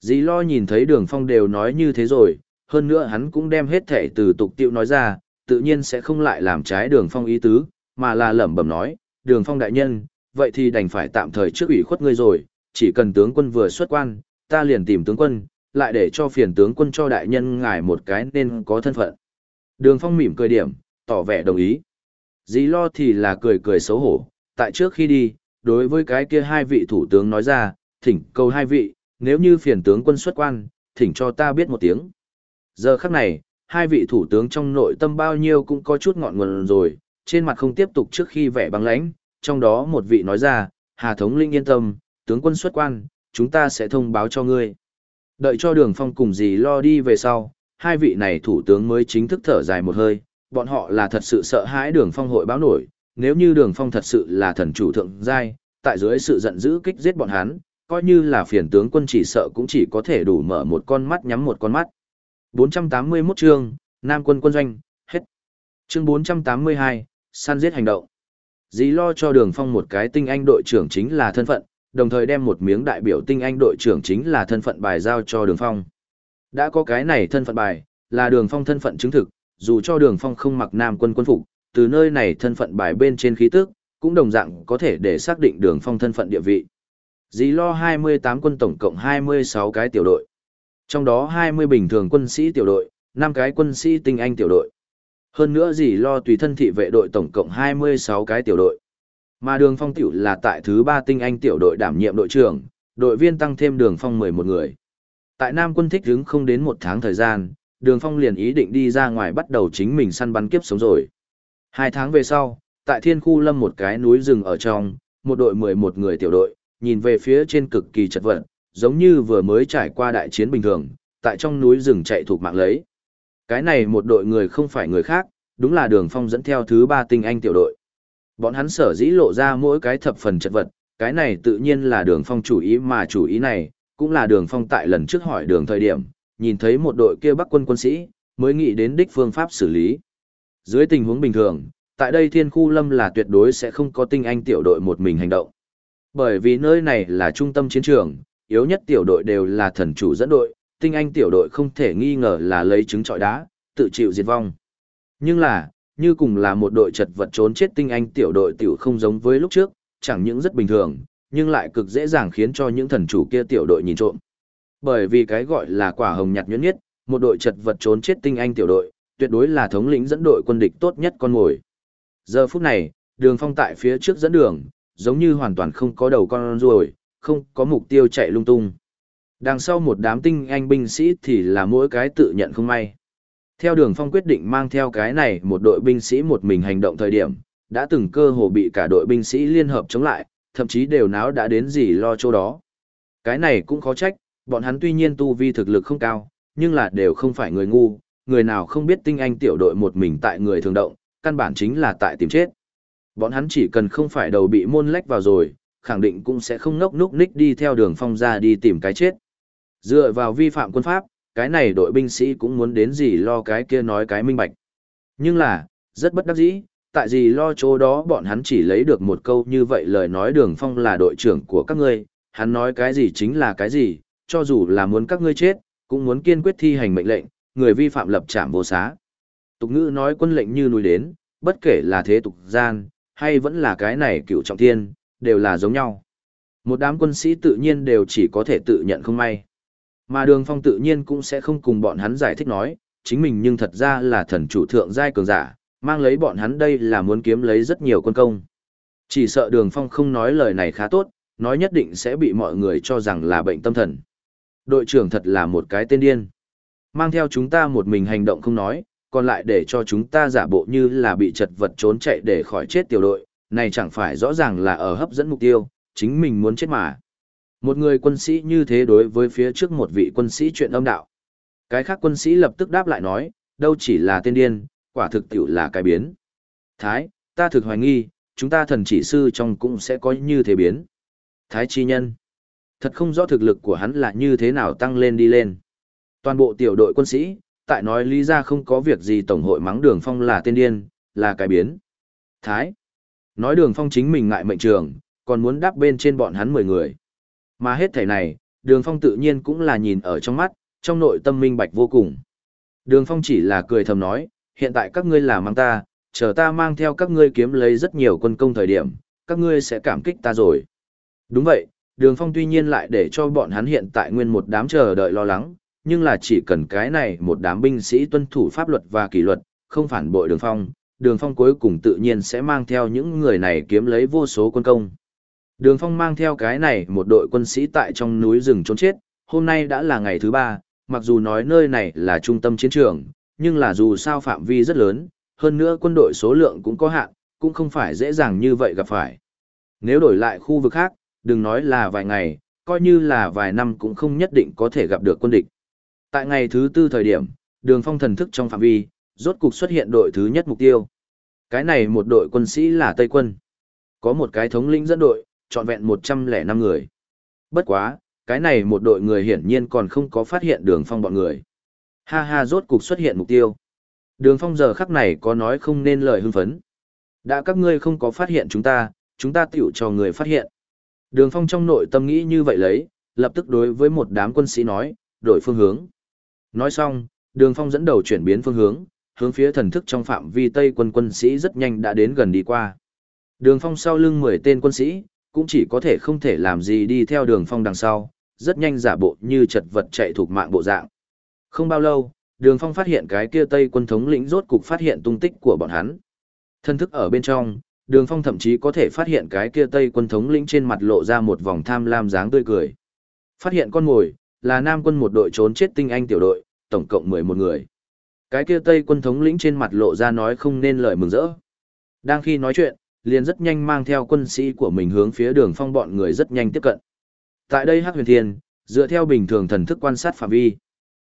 Dì lo nhìn thấy đường phong đều nói như thế rồi, hơn nữa hắn cũng đem hết thể từ tục tiệu nói ra, tự nhiên sẽ không lại làm trái đường phong ý tứ, mà là lẩm bẩm nói, đường phong đại nhân, vậy thì đành phải tạm thời trước ủy khuất ngươi rồi, chỉ cần tướng quân vừa xuất quan, ta liền tìm tướng quân, lại để cho phiền tướng quân cho đại nhân ngài một cái nên có thân phận. Đường phong mỉm cười điểm, tỏ vẻ đồng ý. dí lo thì là cười cười xấu hổ, tại trước khi đi, đối với cái kia hai vị thủ tướng nói ra, thỉnh cầu hai vị, nếu như phiền tướng quân xuất quan, thỉnh cho ta biết một tiếng. Giờ khắc này, hai vị thủ tướng trong nội tâm bao nhiêu cũng có chút ngọn nguồn rồi, trên mặt không tiếp tục trước khi vẻ băng lãnh, trong đó một vị nói ra, Hà Thống Linh yên tâm, tướng quân xuất quan, chúng ta sẽ thông báo cho ngươi. Đợi cho đường phong cùng gì lo đi về sau, hai vị này thủ tướng mới chính thức thở dài một hơi, bọn họ là thật sự sợ hãi đường phong hội báo nổi, nếu như đường phong thật sự là thần chủ thượng giai, tại dưới sự giận dữ kích giết bọn hắn, coi như là phiền tướng quân chỉ sợ cũng chỉ có thể đủ mở một con mắt nhắm một con mắt. 481 chương, Nam quân quân doanh, hết. Chương 482, săn giết hành động. Dí lo cho đường phong một cái tinh anh đội trưởng chính là thân phận, đồng thời đem một miếng đại biểu tinh anh đội trưởng chính là thân phận bài giao cho đường phong. Đã có cái này thân phận bài, là đường phong thân phận chứng thực, dù cho đường phong không mặc nam quân quân phục, từ nơi này thân phận bài bên trên khí tức, cũng đồng dạng có thể để xác định đường phong thân phận địa vị. Dĩ lo 28 quân tổng cộng 26 cái tiểu đội. Trong đó 20 bình thường quân sĩ tiểu đội, 5 cái quân sĩ tinh anh tiểu đội. Hơn nữa dì lo tùy thân thị vệ đội tổng cộng 26 cái tiểu đội. Mà đường phong tiểu là tại thứ ba tinh anh tiểu đội đảm nhiệm đội trưởng, đội viên tăng thêm đường phong 11 người. Tại Nam quân thích đứng không đến một tháng thời gian, đường phong liền ý định đi ra ngoài bắt đầu chính mình săn bắn kiếp sống rồi. Hai tháng về sau, tại thiên khu lâm một cái núi rừng ở trong, một đội 11 người tiểu đội, nhìn về phía trên cực kỳ chật vật, giống như vừa mới trải qua đại chiến bình thường, tại trong núi rừng chạy thuộc mạng lấy. Cái này một đội người không phải người khác, đúng là đường phong dẫn theo thứ ba tinh anh tiểu đội. Bọn hắn sở dĩ lộ ra mỗi cái thập phần chật vật, cái này tự nhiên là đường phong chủ ý mà chủ ý này, cũng là đường phong tại lần trước hỏi đường thời điểm, nhìn thấy một đội kia bắc quân quân sĩ, mới nghĩ đến đích phương pháp xử lý. Dưới tình huống bình thường, tại đây thiên khu lâm là tuyệt đối sẽ không có tinh anh tiểu đội một mình hành động. Bởi vì nơi này là trung tâm chiến trường, yếu nhất tiểu đội đều là thần chủ dẫn đội, tinh anh tiểu đội không thể nghi ngờ là lấy trứng trọi đá, tự chịu diệt vong. Nhưng là, như cùng là một đội chật vật trốn chết tinh anh tiểu đội tiểu không giống với lúc trước, chẳng những rất bình thường, nhưng lại cực dễ dàng khiến cho những thần chủ kia tiểu đội nhìn trộm. Bởi vì cái gọi là quả hồng nhạt nhuyễn nhất, một đội chật vật trốn chết tinh anh tiểu đội, tuyệt đối là thống lĩnh dẫn đội quân địch tốt nhất con ngồi. Giờ phút này, đường phong tại phía trước dẫn đường, giống như hoàn toàn không có đầu con ruồi, không có mục tiêu chạy lung tung. Đằng sau một đám tinh anh binh sĩ thì là mỗi cái tự nhận không may. Theo đường phong quyết định mang theo cái này một đội binh sĩ một mình hành động thời điểm, đã từng cơ hồ bị cả đội binh sĩ liên hợp chống lại, thậm chí đều náo đã đến gì lo chỗ đó. Cái này cũng khó trách, bọn hắn tuy nhiên tu vi thực lực không cao, nhưng là đều không phải người ngu, người nào không biết tinh anh tiểu đội một mình tại người thường động, căn bản chính là tại tìm chết. Bọn hắn chỉ cần không phải đầu bị môn lách vào rồi, khẳng định cũng sẽ không ngốc núc ních đi theo đường phong ra đi tìm cái chết. Dựa vào vi phạm quân pháp, cái này đội binh sĩ cũng muốn đến gì lo cái kia nói cái minh bạch. Nhưng là, rất bất đắc dĩ, tại gì lo chỗ đó bọn hắn chỉ lấy được một câu như vậy lời nói đường phong là đội trưởng của các ngươi, hắn nói cái gì chính là cái gì, cho dù là muốn các ngươi chết, cũng muốn kiên quyết thi hành mệnh lệnh, người vi phạm lập trạm vô xá. Tục ngữ nói quân lệnh như núi đến, bất kể là thế tục gian, hay vẫn là cái này cựu trọng thiên, đều là giống nhau. Một đám quân sĩ tự nhiên đều chỉ có thể tự nhận không may. Mà đường phong tự nhiên cũng sẽ không cùng bọn hắn giải thích nói, chính mình nhưng thật ra là thần chủ thượng giai cường giả, mang lấy bọn hắn đây là muốn kiếm lấy rất nhiều quân công. Chỉ sợ đường phong không nói lời này khá tốt, nói nhất định sẽ bị mọi người cho rằng là bệnh tâm thần. Đội trưởng thật là một cái tên điên. Mang theo chúng ta một mình hành động không nói, còn lại để cho chúng ta giả bộ như là bị chật vật trốn chạy để khỏi chết tiểu đội, này chẳng phải rõ ràng là ở hấp dẫn mục tiêu, chính mình muốn chết mà. Một người quân sĩ như thế đối với phía trước một vị quân sĩ chuyện âm đạo. Cái khác quân sĩ lập tức đáp lại nói, đâu chỉ là tên điên, quả thực tiểu là cái biến. Thái, ta thực hoài nghi, chúng ta thần chỉ sư trong cũng sẽ có như thế biến. Thái chi nhân. Thật không rõ thực lực của hắn là như thế nào tăng lên đi lên. Toàn bộ tiểu đội quân sĩ, tại nói lý ra không có việc gì tổng hội mắng đường phong là tên điên, là cái biến. Thái. Nói đường phong chính mình ngại mệnh trường, còn muốn đáp bên trên bọn hắn mười người. Mà hết thể này, đường phong tự nhiên cũng là nhìn ở trong mắt, trong nội tâm minh bạch vô cùng. Đường phong chỉ là cười thầm nói, hiện tại các ngươi là mang ta, chờ ta mang theo các ngươi kiếm lấy rất nhiều quân công thời điểm, các ngươi sẽ cảm kích ta rồi. Đúng vậy, đường phong tuy nhiên lại để cho bọn hắn hiện tại nguyên một đám chờ đợi lo lắng, nhưng là chỉ cần cái này một đám binh sĩ tuân thủ pháp luật và kỷ luật, không phản bội đường phong, đường phong cuối cùng tự nhiên sẽ mang theo những người này kiếm lấy vô số quân công. Đường phong mang theo cái này một đội quân sĩ tại trong núi rừng trốn chết, hôm nay đã là ngày thứ ba, mặc dù nói nơi này là trung tâm chiến trường, nhưng là dù sao phạm vi rất lớn, hơn nữa quân đội số lượng cũng có hạn, cũng không phải dễ dàng như vậy gặp phải. Nếu đổi lại khu vực khác, đừng nói là vài ngày, coi như là vài năm cũng không nhất định có thể gặp được quân địch. Tại ngày thứ tư thời điểm, đường phong thần thức trong phạm vi, rốt cục xuất hiện đội thứ nhất mục tiêu. Cái này một đội quân sĩ là Tây quân. Có một cái thống lĩnh dẫn đội, trọn vẹn 105 người. Bất quá, cái này một đội người hiển nhiên còn không có phát hiện đường phong bọn người. Ha ha rốt cục xuất hiện mục tiêu. Đường phong giờ khắc này có nói không nên lời hưng phấn. Đã các ngươi không có phát hiện chúng ta, chúng ta tiểu cho người phát hiện. Đường phong trong nội tâm nghĩ như vậy lấy, lập tức đối với một đám quân sĩ nói, đổi phương hướng. Nói xong, đường phong dẫn đầu chuyển biến phương hướng, hướng phía thần thức trong phạm vi Tây quân quân sĩ rất nhanh đã đến gần đi qua. Đường phong sau lưng 10 tên quân sĩ, cũng chỉ có thể không thể làm gì đi theo đường phong đằng sau, rất nhanh giả bộ như chật vật chạy thuộc mạng bộ dạng. Không bao lâu, đường phong phát hiện cái kia Tây quân thống lĩnh rốt cục phát hiện tung tích của bọn hắn. Thân thức ở bên trong, đường phong thậm chí có thể phát hiện cái kia Tây quân thống lĩnh trên mặt lộ ra một vòng tham lam dáng tươi cười. Phát hiện con mồi, là Nam quân một đội trốn chết tinh anh tiểu đội, tổng cộng 11 người. Cái kia Tây quân thống lĩnh trên mặt lộ ra nói không nên lời mừng rỡ. Đang khi nói chuyện, liền rất nhanh mang theo quân sĩ của mình hướng phía đường phong bọn người rất nhanh tiếp cận. Tại đây Hắc Huyền Thiên, dựa theo bình thường thần thức quan sát phạm vi.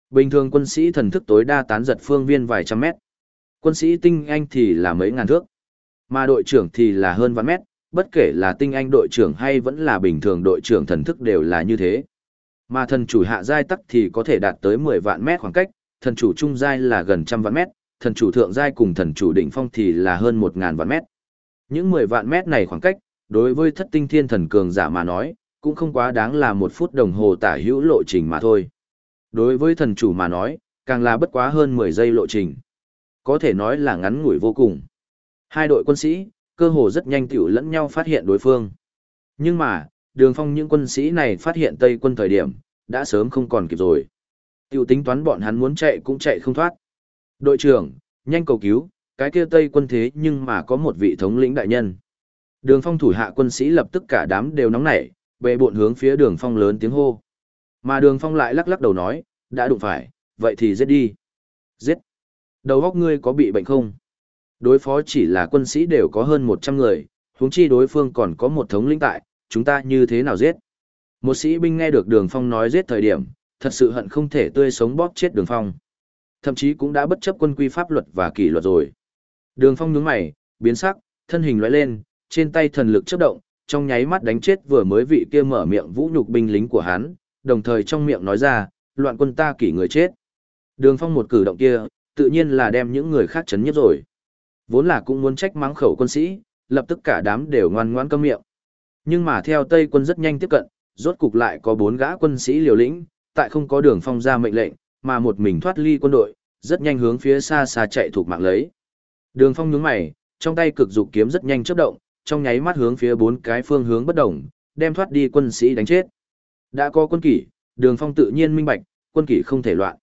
Bình thường quân sĩ thần thức tối đa tán giật phương viên vài trăm mét. Quân sĩ tinh anh thì là mấy ngàn thước. Mà đội trưởng thì là hơn vạn mét, bất kể là tinh anh đội trưởng hay vẫn là bình thường đội trưởng thần thức đều là như thế. Mà thần chủ hạ giai tắc thì có thể đạt tới 10 vạn mét khoảng cách, thần chủ trung giai là gần trăm vạn mét, thần chủ thượng giai cùng thần chủ đỉnh phong thì là hơn 1000 vạn mét. Những 10 vạn mét này khoảng cách, đối với thất tinh thiên thần cường giả mà nói, cũng không quá đáng là một phút đồng hồ tả hữu lộ trình mà thôi. Đối với thần chủ mà nói, càng là bất quá hơn 10 giây lộ trình. Có thể nói là ngắn ngủi vô cùng. Hai đội quân sĩ, cơ hồ rất nhanh tiểu lẫn nhau phát hiện đối phương. Nhưng mà, đường phong những quân sĩ này phát hiện Tây quân thời điểm, đã sớm không còn kịp rồi. Tiểu tính toán bọn hắn muốn chạy cũng chạy không thoát. Đội trưởng, nhanh cầu cứu, cái kia Tây quân thế nhưng mà có một vị thống lĩnh đại nhân. Đường phong thủ hạ quân sĩ lập tức cả đám đều nóng nảy, bệ bộn hướng phía đường phong lớn tiếng hô. Mà đường phong lại lắc lắc đầu nói, đã đụng phải, vậy thì giết đi. Giết. Đầu góc ngươi có bị bệnh không? Đối phó chỉ là quân sĩ đều có hơn 100 người, huống chi đối phương còn có một thống lĩnh tại, chúng ta như thế nào giết? Một sĩ binh nghe được đường phong nói giết thời điểm, thật sự hận không thể tươi sống bóp chết đường phong. Thậm chí cũng đã bất chấp quân quy pháp luật và kỷ luật rồi. Đường phong nhướng mày, biến sắc, thân hình lóe lên, trên tay thần lực chớp động, trong nháy mắt đánh chết vừa mới vị kia mở miệng vũ nhục binh lính của hắn, đồng thời trong miệng nói ra, loạn quân ta kỷ người chết. Đường phong một cử động kia, tự nhiên là đem những người khác chấn nhất rồi. Vốn là cũng muốn trách mắng khẩu quân sĩ, lập tức cả đám đều ngoan ngoãn câm miệng. Nhưng mà theo Tây quân rất nhanh tiếp cận, rốt cục lại có bốn gã quân sĩ liều lĩnh, tại không có đường phong ra mệnh lệnh, mà một mình thoát ly quân đội, rất nhanh hướng phía xa xa chạy thuộc mạng lấy. Đường phong nhướng mày, trong tay cực dục kiếm rất nhanh chớp động, trong nháy mắt hướng phía bốn cái phương hướng bất động, đem thoát đi quân sĩ đánh chết. Đã có quân kỷ, đường phong tự nhiên minh bạch, quân kỷ không thể loạn.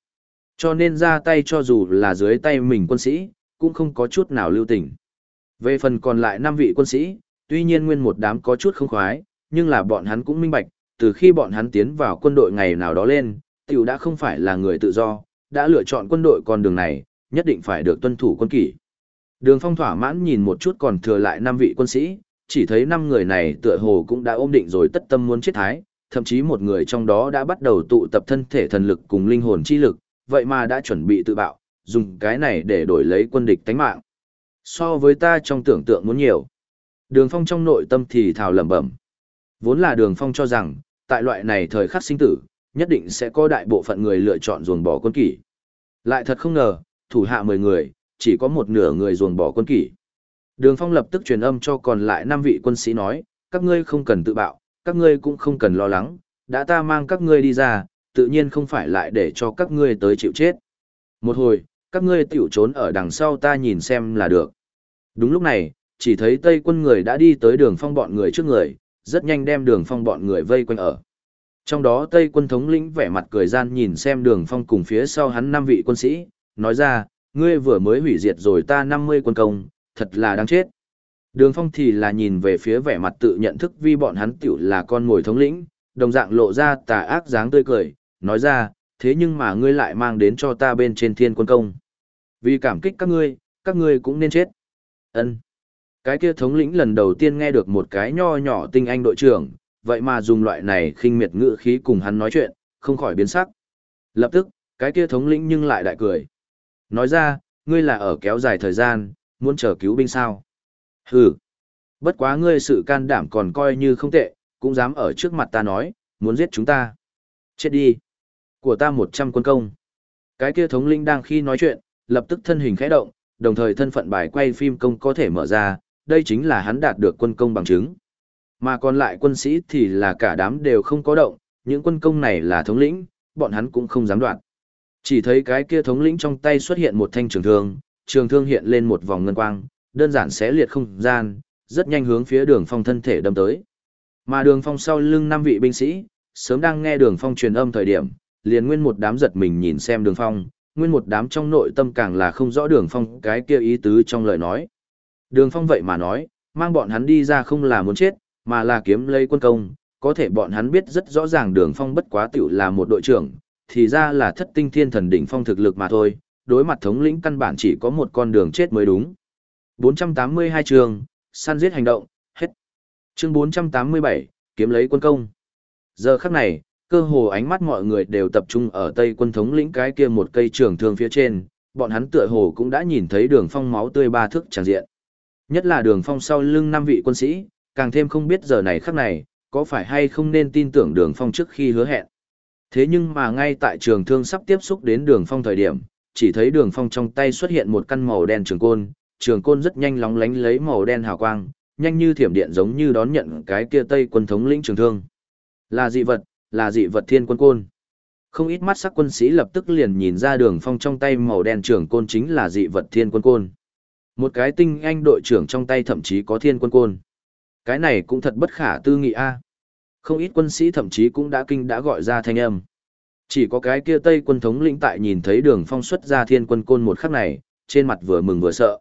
Cho nên ra tay cho dù là dưới tay mình quân sĩ, cũng không có chút nào lưu tình. Về phần còn lại năm vị quân sĩ, tuy nhiên nguyên một đám có chút không khoái, nhưng là bọn hắn cũng minh bạch, từ khi bọn hắn tiến vào quân đội ngày nào đó lên, tiểu đã không phải là người tự do, đã lựa chọn quân đội con đường này, nhất định phải được tuân thủ quân kỷ. Đường phong thỏa mãn nhìn một chút còn thừa lại năm vị quân sĩ, chỉ thấy năm người này tựa hồ cũng đã ôm định rồi tất tâm muốn chết thái, thậm chí một người trong đó đã bắt đầu tụ tập thân thể thần lực cùng linh hồn chi lực, vậy mà đã chuẩn bị tự bạo, dùng cái này để đổi lấy quân địch tánh mạng. So với ta trong tưởng tượng muốn nhiều. Đường Phong trong nội tâm thì thào lẩm bẩm. Vốn là Đường Phong cho rằng, tại loại này thời khắc sinh tử, nhất định sẽ có đại bộ phận người lựa chọn ruồng bỏ quân kỷ. Lại thật không ngờ, thủ hạ 10 người, chỉ có một nửa người ruồng bỏ quân kỷ. Đường Phong lập tức truyền âm cho còn lại 5 vị quân sĩ nói, các ngươi không cần tự bạo, các ngươi cũng không cần lo lắng, đã ta mang các ngươi đi ra, tự nhiên không phải lại để cho các ngươi tới chịu chết. Một hồi, các ngươi tiểu trốn ở đằng sau ta nhìn xem là được. Đúng lúc này, chỉ thấy Tây quân người đã đi tới đường phong bọn người trước người, rất nhanh đem đường phong bọn người vây quanh ở. Trong đó Tây quân thống lĩnh vẻ mặt cười gian nhìn xem đường phong cùng phía sau hắn năm vị quân sĩ, nói ra, ngươi vừa mới hủy diệt rồi ta 50 quân công, thật là đáng chết. Đường phong thì là nhìn về phía vẻ mặt tự nhận thức vì bọn hắn tiểu là con ngồi thống lĩnh, đồng dạng lộ ra tà ác dáng tươi cười, nói ra, thế nhưng mà ngươi lại mang đến cho ta bên trên thiên quân công. Vì cảm kích các ngươi, các ngươi cũng nên chết. Ân. Cái kia thống lĩnh lần đầu tiên nghe được một cái nho nhỏ tinh anh đội trưởng, vậy mà dùng loại này khinh miệt ngữ khí cùng hắn nói chuyện, không khỏi biến sắc. Lập tức, cái kia thống lĩnh nhưng lại đại cười. Nói ra, ngươi là ở kéo dài thời gian, muốn chờ cứu binh sao. Hừ. Bất quá ngươi sự can đảm còn coi như không tệ, cũng dám ở trước mặt ta nói, muốn giết chúng ta. Chết đi. Của ta một trăm quân công. Cái kia thống lĩnh đang khi nói chuyện, lập tức thân hình khẽ động, đồng thời thân phận bài quay phim công có thể mở ra, đây chính là hắn đạt được quân công bằng chứng. Mà còn lại quân sĩ thì là cả đám đều không có động, những quân công này là thống lĩnh, bọn hắn cũng không dám đoạt. Chỉ thấy cái kia thống lĩnh trong tay xuất hiện một thanh trường thương, trường thương hiện lên một vòng ngân quang, đơn giản xé liệt không gian, rất nhanh hướng phía đường phong thân thể đâm tới. Mà đường phong sau lưng năm vị binh sĩ, sớm đang nghe đường phong truyền âm thời điểm, liền nguyên một đám giật mình nhìn xem đường phong, nguyên một đám trong nội tâm càng là không rõ đường phong cái kia ý tứ trong lời nói. Đường phong vậy mà nói, mang bọn hắn đi ra không là muốn chết, mà là kiếm lấy quân công, có thể bọn hắn biết rất rõ ràng đường phong bất quá tiểu là một đội trưởng, thì ra là thất tinh thiên thần đỉnh phong thực lực mà thôi, đối mặt thống lĩnh căn bản chỉ có một con đường chết mới đúng. 482 trường, săn giết hành động, hết. Chương 487, kiếm lấy quân công. Giờ khắc này, cơ hồ ánh mắt mọi người đều tập trung ở tây quân thống lĩnh cái kia một cây trường thương phía trên, bọn hắn tựa hồ cũng đã nhìn thấy đường phong máu tươi ba thức tràn diện. Nhất là đường phong sau lưng năm vị quân sĩ, càng thêm không biết giờ này khắc này, có phải hay không nên tin tưởng đường phong trước khi hứa hẹn. Thế nhưng mà ngay tại trường thương sắp tiếp xúc đến đường phong thời điểm, chỉ thấy đường phong trong tay xuất hiện một căn màu đen trường côn, trường côn rất nhanh lóng lánh lấy màu đen hào quang, nhanh như thiểm điện giống như đón nhận cái kia tây quân thống lĩnh trường thương. Là dị vật, là dị vật thiên quân côn. Không ít mắt sắc quân sĩ lập tức liền nhìn ra đường phong trong tay màu đen trường côn chính là dị vật thiên quân côn. Một cái tinh anh đội trưởng trong tay thậm chí có thiên quân côn. Cái này cũng thật bất khả tư nghị a. Không ít quân sĩ thậm chí cũng đã kinh đã gọi ra thanh âm. Chỉ có cái kia Tây quân thống lĩnh tại nhìn thấy đường phong xuất ra thiên quân côn một khắc này, trên mặt vừa mừng vừa sợ.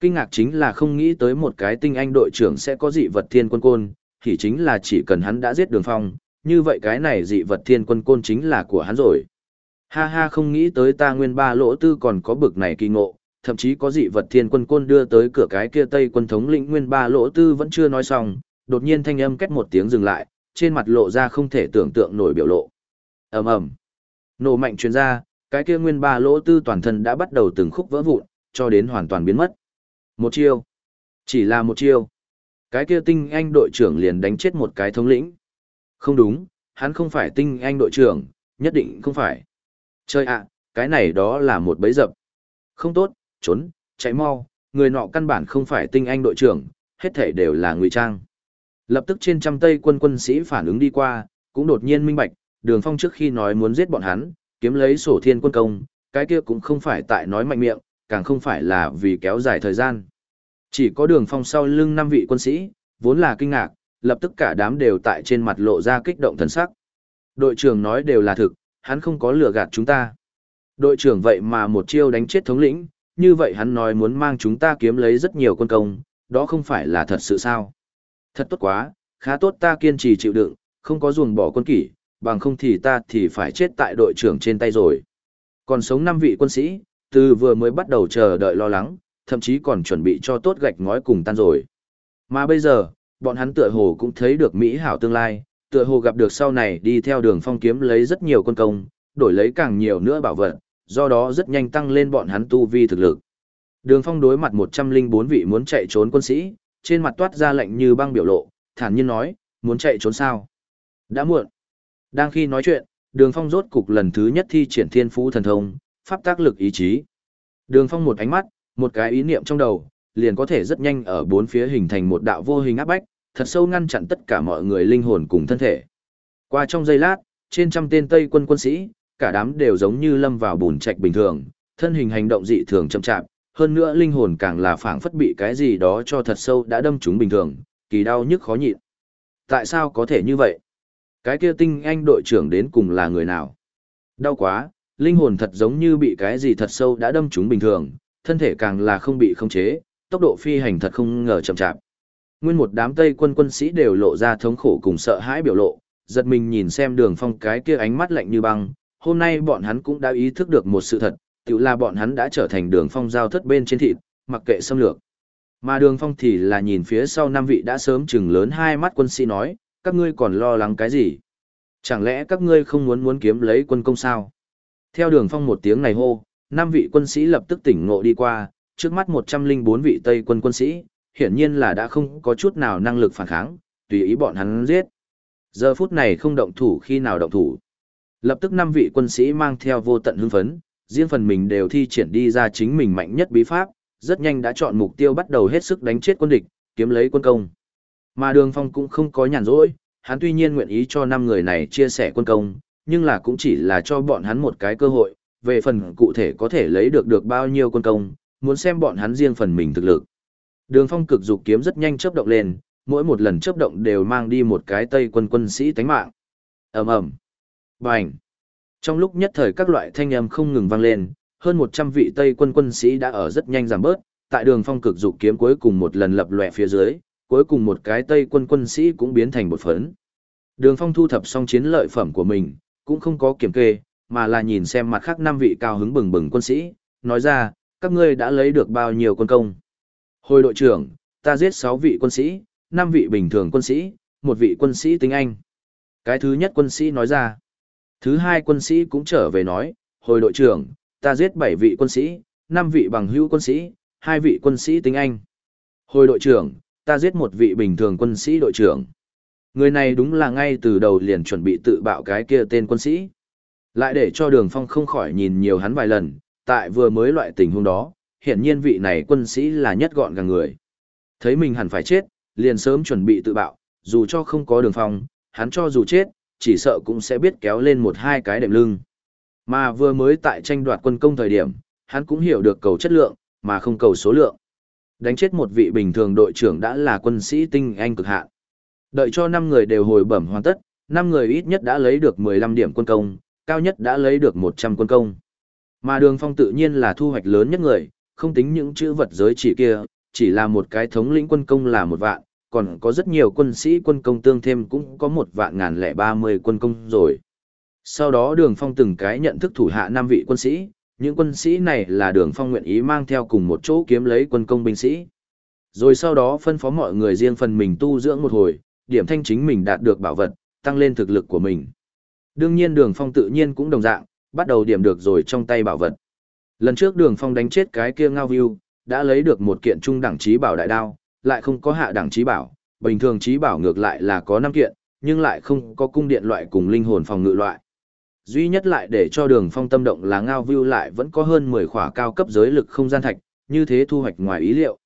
Kinh ngạc chính là không nghĩ tới một cái tinh anh đội trưởng sẽ có dị vật thiên quân côn, thì chính là chỉ cần hắn đã giết đường phong, như vậy cái này dị vật thiên quân côn chính là của hắn rồi. Ha ha không nghĩ tới ta nguyên ba lỗ tư còn có bực này kỳ ngộ, thậm chí có dị vật thiên quân côn đưa tới cửa cái kia tây quân thống lĩnh nguyên ba lỗ tư vẫn chưa nói xong, đột nhiên thanh âm kết một tiếng dừng lại, trên mặt lộ ra không thể tưởng tượng nổi biểu lộ. ầm ầm, nổ mạnh truyền ra, cái kia nguyên ba lỗ tư toàn thân đã bắt đầu từng khúc vỡ vụn, cho đến hoàn toàn biến mất. Một chiêu, chỉ là một chiêu. Cái kia tinh anh đội trưởng liền đánh chết một cái thống lĩnh. Không đúng, hắn không phải tinh anh đội trưởng, nhất định không phải. Chơi ạ, cái này đó là một bẫy dập. Không tốt, trốn, chạy mau, người nọ căn bản không phải tinh anh đội trưởng, hết thể đều là ngụy trang. Lập tức trên trăm tây quân quân sĩ phản ứng đi qua, cũng đột nhiên minh bạch, đường phong trước khi nói muốn giết bọn hắn, kiếm lấy sổ thiên quân công, cái kia cũng không phải tại nói mạnh miệng, càng không phải là vì kéo dài thời gian. Chỉ có đường phong sau lưng năm vị quân sĩ, vốn là kinh ngạc, lập tức cả đám đều tại trên mặt lộ ra kích động thần sắc. Đội trưởng nói đều là thực, hắn không có lừa gạt chúng ta. Đội trưởng vậy mà một chiêu đánh chết thống lĩnh, như vậy hắn nói muốn mang chúng ta kiếm lấy rất nhiều quân công, đó không phải là thật sự sao. Thật tốt quá, khá tốt ta kiên trì chịu đựng, không có ruồng bỏ quân kỷ, bằng không thì ta thì phải chết tại đội trưởng trên tay rồi. Còn sống năm vị quân sĩ, từ vừa mới bắt đầu chờ đợi lo lắng, thậm chí còn chuẩn bị cho tốt gạch ngói cùng tan rồi. Mà bây giờ, bọn hắn tựa hồ cũng thấy được Mỹ hảo tương lai, tựa hồ gặp được sau này đi theo đường phong kiếm lấy rất nhiều quân công, đổi lấy càng nhiều nữa bảo vật, do đó rất nhanh tăng lên bọn hắn tu vi thực lực. Đường phong đối mặt 104 vị muốn chạy trốn quân sĩ, trên mặt toát ra lạnh như băng biểu lộ, thản nhiên nói, muốn chạy trốn sao? Đã muộn. Đang khi nói chuyện, đường phong rốt cục lần thứ nhất thi triển thiên phú thần thông, pháp tác lực ý chí. Đường phong một ánh mắt, một cái ý niệm trong đầu, liền có thể rất nhanh ở bốn phía hình thành một đạo vô hình áp bách, thật sâu ngăn chặn tất cả mọi người linh hồn cùng thân thể. Qua trong giây lát, trên trăm tên Tây quân quân sĩ, cả đám đều giống như lâm vào bùn trạch bình thường, thân hình hành động dị thường chậm chạp, hơn nữa linh hồn càng là phảng phất bị cái gì đó cho thật sâu đã đâm chúng bình thường, kỳ đau nhức khó nhịn. Tại sao có thể như vậy? Cái kia tinh anh đội trưởng đến cùng là người nào? Đau quá, linh hồn thật giống như bị cái gì thật sâu đã đâm chúng bình thường, thân thể càng là không bị khống chế, tốc độ phi hành thật không ngờ chậm chạp. Nguyên một đám Tây quân quân sĩ đều lộ ra thống khổ cùng sợ hãi biểu lộ, giật mình nhìn xem đường phong cái kia ánh mắt lạnh như băng. Hôm nay bọn hắn cũng đã ý thức được một sự thật, tự là bọn hắn đã trở thành đường phong giao thất bên trên thịt, mặc kệ xâm lược. Mà đường phong thì là nhìn phía sau năm vị đã sớm chừng lớn hai mắt quân sĩ nói, các ngươi còn lo lắng cái gì? Chẳng lẽ các ngươi không muốn muốn kiếm lấy quân công sao? Theo đường phong một tiếng này hô, năm vị quân sĩ lập tức tỉnh ngộ đi qua, trước mắt 104 vị Tây quân quân sĩ, hiển nhiên là đã không có chút nào năng lực phản kháng, tùy ý bọn hắn giết. Giờ phút này không động thủ khi nào động thủ. Lập tức năm vị quân sĩ mang theo vô tận hưng phấn, riêng phần mình đều thi triển đi ra chính mình mạnh nhất bí pháp, rất nhanh đã chọn mục tiêu bắt đầu hết sức đánh chết quân địch, kiếm lấy quân công. Mà Đường Phong cũng không có nhàn rỗi, hắn tuy nhiên nguyện ý cho năm người này chia sẻ quân công, nhưng là cũng chỉ là cho bọn hắn một cái cơ hội, về phần cụ thể có thể lấy được được bao nhiêu quân công, muốn xem bọn hắn riêng phần mình thực lực. Đường phong cực dục kiếm rất nhanh chớp động lên, mỗi một lần chớp động đều mang đi một cái tây quân quân sĩ tánh mạng. ầm ầm, bành. Trong lúc nhất thời các loại thanh âm không ngừng vang lên, hơn 100 vị tây quân quân sĩ đã ở rất nhanh giảm bớt, tại đường phong cực dục kiếm cuối cùng một lần lập lòe phía dưới, cuối cùng một cái tây quân quân sĩ cũng biến thành một phấn. Đường phong thu thập xong chiến lợi phẩm của mình, cũng không có kiểm kê, mà là nhìn xem mặt khác năm vị cao hứng bừng bừng quân sĩ, nói ra, các ngươi đã lấy được bao nhiêu quân công. Hồi đội trưởng, ta giết 6 vị quân sĩ, 5 vị bình thường quân sĩ, một vị quân sĩ tính Anh. Cái thứ nhất quân sĩ nói ra. Thứ hai quân sĩ cũng trở về nói, hồi đội trưởng, ta giết 7 vị quân sĩ, 5 vị bằng hữu quân sĩ, 2 vị quân sĩ tính Anh. Hồi đội trưởng, ta giết một vị bình thường quân sĩ đội trưởng. Người này đúng là ngay từ đầu liền chuẩn bị tự bạo cái kia tên quân sĩ. Lại để cho đường phong không khỏi nhìn nhiều hắn vài lần, tại vừa mới loại tình huống đó, hiện nhiên vị này quân sĩ là nhất gọn gàng người. Thấy mình hẳn phải chết, liền sớm chuẩn bị tự bạo, dù cho không có đường phong, hắn cho dù chết, chỉ sợ cũng sẽ biết kéo lên một hai cái đệm lưng. Mà vừa mới tại tranh đoạt quân công thời điểm, hắn cũng hiểu được cầu chất lượng, mà không cầu số lượng. Đánh chết một vị bình thường đội trưởng đã là quân sĩ tinh anh cực hạn. Đợi cho 5 người đều hồi bẩm hoàn tất, 5 người ít nhất đã lấy được 15 điểm quân công, cao nhất đã lấy được 100 quân công. Mà đường phong tự nhiên là thu hoạch lớn nhất người, không tính những chữ vật giới chỉ kia, chỉ là một cái thống lĩnh quân công là một vạn, còn có rất nhiều quân sĩ quân công tương thêm cũng có một vạn ngàn lẻ ba mươi quân công rồi. Sau đó đường phong từng cái nhận thức thủ hạ năm vị quân sĩ, những quân sĩ này là đường phong nguyện ý mang theo cùng một chỗ kiếm lấy quân công binh sĩ. Rồi sau đó phân phó mọi người riêng phần mình tu dưỡng một hồi, điểm thanh chính mình đạt được bảo vật, tăng lên thực lực của mình. Đương nhiên đường phong tự nhiên cũng đồng dạng, bắt đầu điểm được rồi trong tay bảo vật. Lần trước đường phong đánh chết cái kia ngao view, đã lấy được một kiện trung đẳng trí bảo đại đao, lại không có hạ đẳng trí bảo, bình thường trí bảo ngược lại là có 5 kiện, nhưng lại không có cung điện loại cùng linh hồn phòng ngự loại. Duy nhất lại để cho đường phong tâm động là ngao view lại vẫn có hơn 10 khỏa cao cấp giới lực không gian thạch, như thế thu hoạch ngoài ý liệu.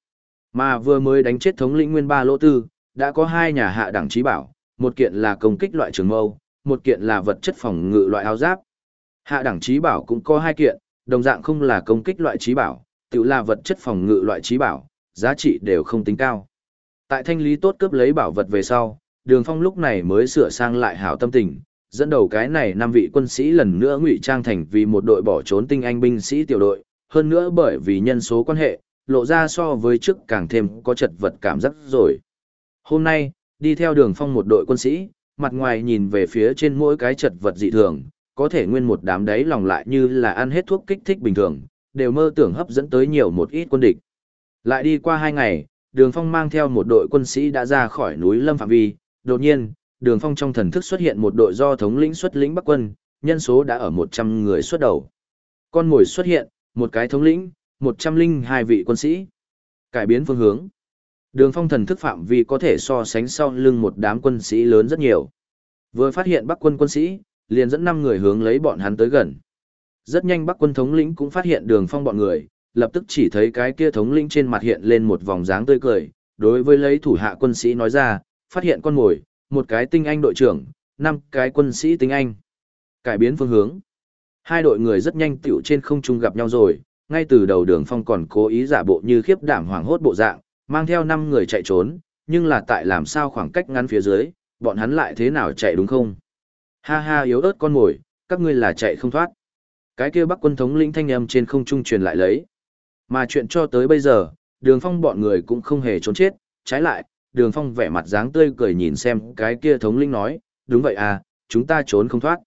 Mà vừa mới đánh chết thống lĩnh nguyên ba lỗ tư, đã có hai nhà hạ đẳng trí bảo, một kiện là công kích loại trường mâu, một kiện là vật chất phòng ngự loại áo giáp. Hạ đẳng trí bảo cũng có hai kiện, đồng dạng không là công kích loại trí bảo, tự là vật chất phòng ngự loại trí bảo, giá trị đều không tính cao. Tại thanh lý tốt cướp lấy bảo vật về sau, đường phong lúc này mới sửa sang lại hảo tâm tình, dẫn đầu cái này năm vị quân sĩ lần nữa ngụy trang thành vì một đội bỏ trốn tinh anh binh sĩ tiểu đội, hơn nữa bởi vì nhân số quan hệ, lộ ra so với trước càng thêm có chật vật cảm giác rồi. Hôm nay, đi theo đường phong một đội quân sĩ, mặt ngoài nhìn về phía trên mỗi cái chật vật dị thường, có thể nguyên một đám đấy lòng lại như là ăn hết thuốc kích thích bình thường, đều mơ tưởng hấp dẫn tới nhiều một ít quân địch. Lại đi qua hai ngày, đường phong mang theo một đội quân sĩ đã ra khỏi núi Lâm Phạm Vi, đột nhiên, đường phong trong thần thức xuất hiện một đội do thống lĩnh xuất lĩnh Bắc quân, nhân số đã ở một trăm người xuất đầu. Con mồi xuất hiện, một cái thống lĩnh, một trăm linh hai vị quân sĩ. Cải biến phương hướng. Đường phong thần thức phạm vi có thể so sánh sau lưng một đám quân sĩ lớn rất nhiều. Vừa phát hiện Bắc quân quân sĩ, liền dẫn năm người hướng lấy bọn hắn tới gần. Rất nhanh Bắc quân thống lĩnh cũng phát hiện đường phong bọn người, lập tức chỉ thấy cái kia thống lĩnh trên mặt hiện lên một vòng dáng tươi cười, đối với lấy thủ hạ quân sĩ nói ra, phát hiện con mồi, một cái tinh anh đội trưởng, năm cái quân sĩ tinh anh. Cải biến phương hướng. Hai đội người rất nhanh tiểu trên không trung gặp nhau rồi, ngay từ đầu đường phong còn cố ý giả bộ như khiếp đảm hoảng hốt bộ dạng, mang theo năm người chạy trốn, nhưng là tại làm sao khoảng cách ngắn phía dưới, bọn hắn lại thế nào chạy đúng không? Ha ha yếu ớt con mồi, các ngươi là chạy không thoát. Cái kia bắc quân thống lĩnh thanh âm trên không trung truyền lại lấy. Mà chuyện cho tới bây giờ, đường phong bọn người cũng không hề trốn chết, trái lại, đường phong vẻ mặt dáng tươi cười nhìn xem cái kia thống lĩnh nói, đúng vậy à, chúng ta trốn không thoát.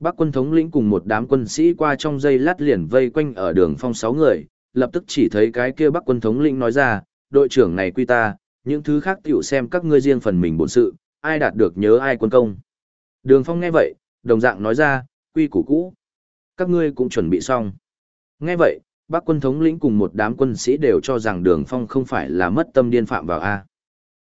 Bắc quân thống lĩnh cùng một đám quân sĩ qua trong dây lát liền vây quanh ở đường phong sáu người, lập tức chỉ thấy cái kia bắc quân thống lĩnh nói ra, đội trưởng này quy ta, những thứ khác tiểu xem các ngươi riêng phần mình bổn sự, ai đạt được nhớ ai quân công. Đường phong nghe vậy, đồng dạng nói ra, quy củ cũ. Các ngươi cũng chuẩn bị xong. Nghe vậy, bác quân thống lĩnh cùng một đám quân sĩ đều cho rằng đường phong không phải là mất tâm điên phạm vào A.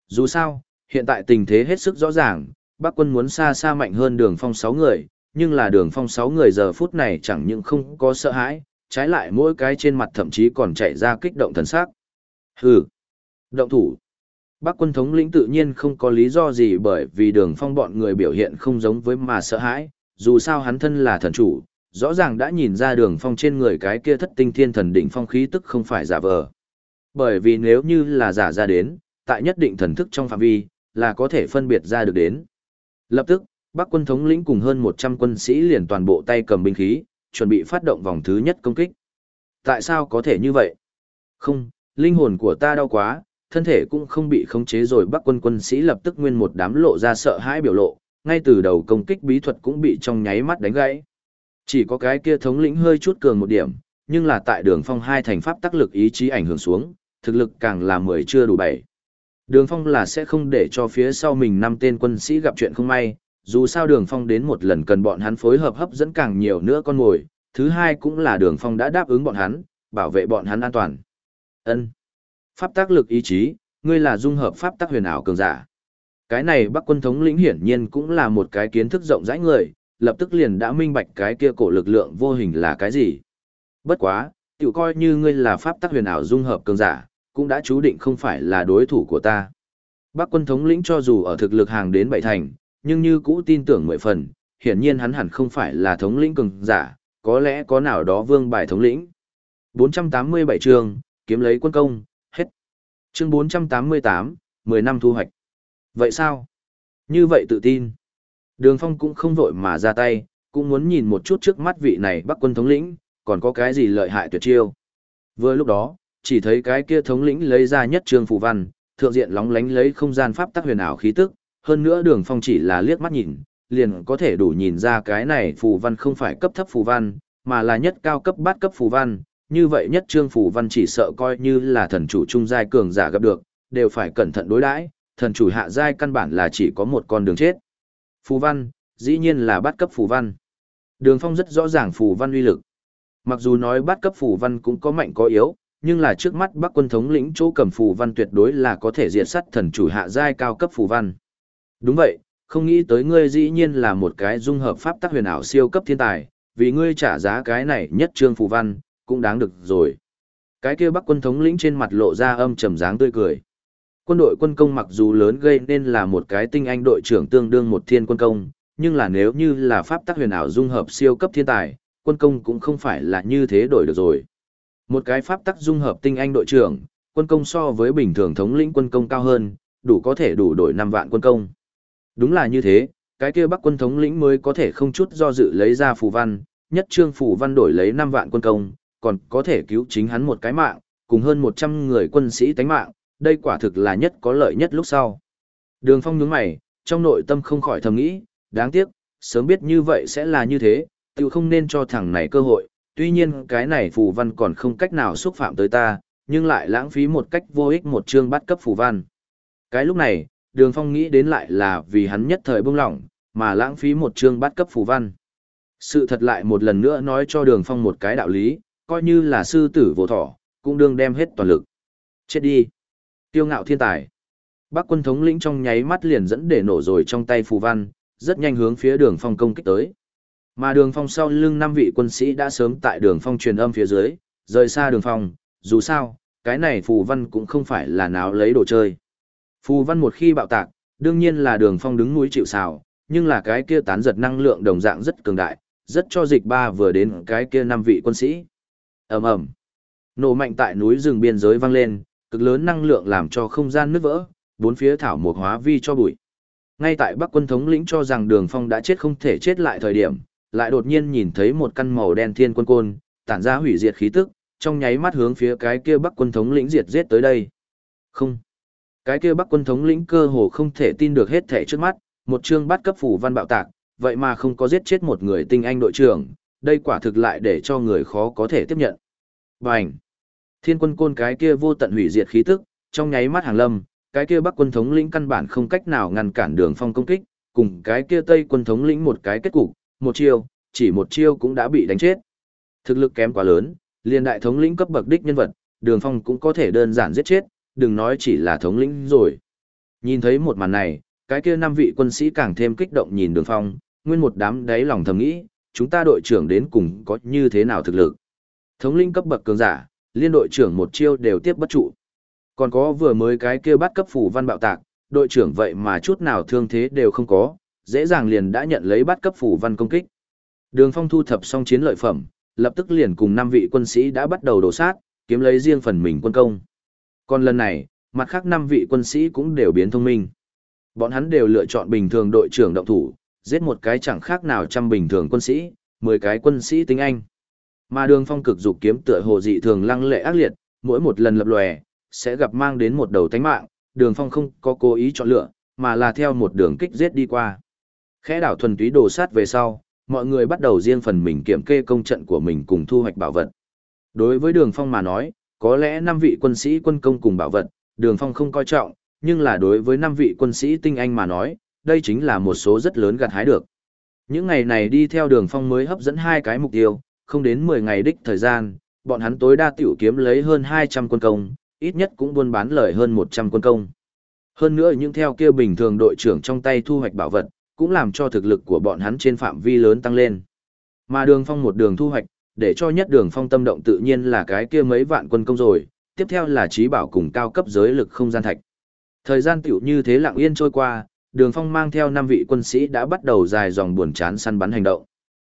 Dù sao, hiện tại tình thế hết sức rõ ràng, bác quân muốn xa xa mạnh hơn đường phong sáu người, nhưng là đường phong sáu người giờ phút này chẳng những không có sợ hãi, trái lại mỗi cái trên mặt thậm chí còn chạy ra kích động thần sắc. Hừ, động thủ. Bác quân thống lĩnh tự nhiên không có lý do gì bởi vì đường phong bọn người biểu hiện không giống với mà sợ hãi, dù sao hắn thân là thần chủ, rõ ràng đã nhìn ra đường phong trên người cái kia thất tinh thiên thần đỉnh phong khí tức không phải giả vờ. Bởi vì nếu như là giả ra đến, tại nhất định thần thức trong phạm vi, là có thể phân biệt ra được đến. Lập tức, Bắc quân thống lĩnh cùng hơn 100 quân sĩ liền toàn bộ tay cầm binh khí, chuẩn bị phát động vòng thứ nhất công kích. Tại sao có thể như vậy? Không, linh hồn của ta đau quá, thân thể cũng không bị khống chế rồi Bắc quân quân sĩ lập tức nguyên một đám lộ ra sợ hãi biểu lộ, ngay từ đầu công kích bí thuật cũng bị trong nháy mắt đánh gãy. Chỉ có cái kia thống lĩnh hơi chút cường một điểm, nhưng là tại đường phong hai thành pháp tác lực ý chí ảnh hưởng xuống, thực lực càng là mười chưa đủ bảy. Đường phong là sẽ không để cho phía sau mình năm tên quân sĩ gặp chuyện không may, dù sao đường phong đến một lần cần bọn hắn phối hợp hấp dẫn càng nhiều nữa con mồi, thứ hai cũng là đường phong đã đáp ứng bọn hắn, bảo vệ bọn hắn an toàn. ân Pháp tác lực ý chí, ngươi là dung hợp pháp tác huyền ảo cường giả. Cái này Bắc quân thống lĩnh hiển nhiên cũng là một cái kiến thức rộng rãi người, lập tức liền đã minh bạch cái kia cổ lực lượng vô hình là cái gì. Bất quá, tiểu coi như ngươi là pháp tắc huyền ảo dung hợp cường giả, cũng đã chú định không phải là đối thủ của ta. Bắc quân thống lĩnh cho dù ở thực lực hàng đến bảy thành, nhưng như cũ tin tưởng mười phần, hiển nhiên hắn hẳn không phải là thống lĩnh cường giả, có lẽ có nào đó vương bài thống lĩnh. 487 chương, kiếm lấy quân công, hết. Chương 488, 10 năm thu hoạch. Vậy sao? Như vậy tự tin. Đường Phong cũng không vội mà ra tay, cũng muốn nhìn một chút trước mắt vị này bắc quân thống lĩnh, còn có cái gì lợi hại tuyệt chiêu. Vừa lúc đó, chỉ thấy cái kia thống lĩnh lấy ra nhất trương phù văn, thượng diện lóng lánh lấy không gian pháp tắc huyền ảo khí tức, hơn nữa đường phong chỉ là liếc mắt nhìn, liền có thể đủ nhìn ra cái này phù văn không phải cấp thấp phù văn, mà là nhất cao cấp bát cấp phù văn, như vậy nhất trương phù văn chỉ sợ coi như là thần chủ trung giai cường giả gặp được, đều phải cẩn thận đối đãi, thần chủ hạ giai căn bản là chỉ có một con đường chết. Phù văn, dĩ nhiên là bắt cấp phù văn. Đường Phong rất rõ ràng phù văn uy lực. Mặc dù nói bắt cấp phù văn cũng có mạnh có yếu, nhưng là trước mắt Bắc quân thống lĩnh chỗ cầm phù văn tuyệt đối là có thể diệt sát thần chủ hạ giai cao cấp phù văn. Đúng vậy, không nghĩ tới ngươi dĩ nhiên là một cái dung hợp pháp tắc huyền ảo siêu cấp thiên tài, vì ngươi trả giá cái này nhất trương phù văn, cũng đáng được rồi. Cái kia Bắc quân thống lĩnh trên mặt lộ ra âm trầm dáng tươi cười. Quân đội quân công mặc dù lớn gây nên là một cái tinh anh đội trưởng tương đương một thiên quân công, nhưng là nếu như là pháp tắc huyền ảo dung hợp siêu cấp thiên tài, quân công cũng không phải là như thế đổi được rồi. Một cái pháp tắc dung hợp tinh anh đội trưởng, quân công so với bình thường thống lĩnh quân công cao hơn, đủ có thể đủ đổi 5 vạn quân công. Đúng là như thế, cái kia Bắc quân thống lĩnh mới có thể không chút do dự lấy ra phù văn, nhất trương phù văn đổi lấy 5 vạn quân công, còn có thể cứu chính hắn một cái mạng, cùng hơn 100 người quân sĩ tánh mạng, đây quả thực là nhất có lợi nhất lúc sau. Đường Phong nhướng mày, trong nội tâm không khỏi thầm nghĩ, đáng tiếc, sớm biết như vậy sẽ là như thế, tự không nên cho thằng này cơ hội, tuy nhiên cái này phù văn còn không cách nào xúc phạm tới ta, nhưng lại lãng phí một cách vô ích một chương bắt cấp phù văn. Cái lúc này, đường phong nghĩ đến lại là vì hắn nhất thời bông lỏng, mà lãng phí một chương bắt cấp phù văn. Sự thật lại một lần nữa nói cho đường phong một cái đạo lý, coi như là sư tử vô thỏ, cũng đương đem hết toàn lực. Chết đi! Tiêu ngạo thiên tài! Bác quân thống lĩnh trong nháy mắt liền dẫn để nổ rồi trong tay phù văn, rất nhanh hướng phía đường phong công kích tới. Mà đường phong sau lưng năm vị quân sĩ đã sớm tại đường phong truyền âm phía dưới, rời xa đường phong, dù sao, cái này phù văn cũng không phải là náo lấy đồ chơi. Phù văn một khi bạo tạc, đương nhiên là đường phong đứng núi chịu xào, nhưng là cái kia tán giật năng lượng đồng dạng rất cường đại, rất cho dịch ba vừa đến cái kia năm vị quân sĩ. ầm ầm Nổ mạnh tại núi rừng biên giới vang lên, cực lớn năng lượng làm cho không gian nứt vỡ, bốn phía thảo mộc hóa vi cho bụi. Ngay tại Bắc quân thống lĩnh cho rằng đường phong đã chết không thể chết lại thời điểm, lại đột nhiên nhìn thấy một căn màu đen thiên quân côn, tản ra hủy diệt khí tức, trong nháy mắt hướng phía cái kia Bắc quân thống lĩnh diệt giết tới đây. Không. Cái kia Bắc quân thống lĩnh cơ hồ không thể tin được hết thể trước mắt, một chương bắt cấp phủ văn bạo tạc, vậy mà không có giết chết một người tinh anh đội trưởng, đây quả thực lại để cho người khó có thể tiếp nhận. Bành. Thiên quân côn cái kia vô tận hủy diệt khí tức, trong nháy mắt hàng lâm, cái kia Bắc quân thống lĩnh căn bản không cách nào ngăn cản đường phong công kích, cùng cái kia Tây quân thống lĩnh một cái kết cục, một chiêu, chỉ một chiêu cũng đã bị đánh chết. Thực lực kém quá lớn, liền đại thống lĩnh cấp bậc đích nhân vật, đường phong cũng có thể đơn giản giết chết, đừng nói chỉ là thống lĩnh rồi. Nhìn thấy một màn này, cái kia năm vị quân sĩ càng thêm kích động nhìn đường phong, nguyên một đám đáy lòng thầm nghĩ, chúng ta đội trưởng đến cùng có như thế nào thực lực. Thống lĩnh cấp bậc cường giả, liên đội trưởng một chiêu đều tiếp bất trụ. Còn có vừa mới cái kia bắt cấp phủ văn bạo tạc, đội trưởng vậy mà chút nào thương thế đều không có, dễ dàng liền đã nhận lấy bắt cấp phủ văn công kích. Đường Phong thu thập xong chiến lợi phẩm, lập tức liền cùng năm vị quân sĩ đã bắt đầu đổ sát, kiếm lấy riêng phần mình quân công. Còn lần này, mặt khác năm vị quân sĩ cũng đều biến thông minh. Bọn hắn đều lựa chọn bình thường đội trưởng động thủ, giết một cái chẳng khác nào trăm bình thường quân sĩ, mười cái quân sĩ tính anh. Mà đường phong cực dục kiếm tựa hồ dị thường lăng lệ ác liệt, mỗi một lần lập lòe, sẽ gặp mang đến một đầu tánh mạng, đường phong không có cố ý chọn lựa, mà là theo một đường kích giết đi qua. Khẽ đảo thuần túy đồ sát về sau, mọi người bắt đầu riêng phần mình kiểm kê công trận của mình cùng thu hoạch bảo vật. Đối với đường phong mà nói, có lẽ năm vị quân sĩ quân công cùng bảo vật, đường phong không coi trọng, nhưng là đối với năm vị quân sĩ tinh anh mà nói, đây chính là một số rất lớn gặt hái được. Những ngày này đi theo đường phong mới hấp dẫn hai cái mục tiêu, không đến 10 ngày đích thời gian, bọn hắn tối đa tiểu kiếm lấy hơn 200 quân công, ít nhất cũng buôn bán lời hơn 100 quân công. Hơn nữa những theo kia bình thường đội trưởng trong tay thu hoạch bảo vật, cũng làm cho thực lực của bọn hắn trên phạm vi lớn tăng lên. Mà đường phong một đường thu hoạch, để cho nhất đường phong tâm động tự nhiên là cái kia mấy vạn quân công rồi, tiếp theo là trí bảo cùng cao cấp giới lực không gian thạch. Thời gian tiểu như thế lặng yên trôi qua, đường phong mang theo năm vị quân sĩ đã bắt đầu dài dòng buồn chán săn bắn hành động.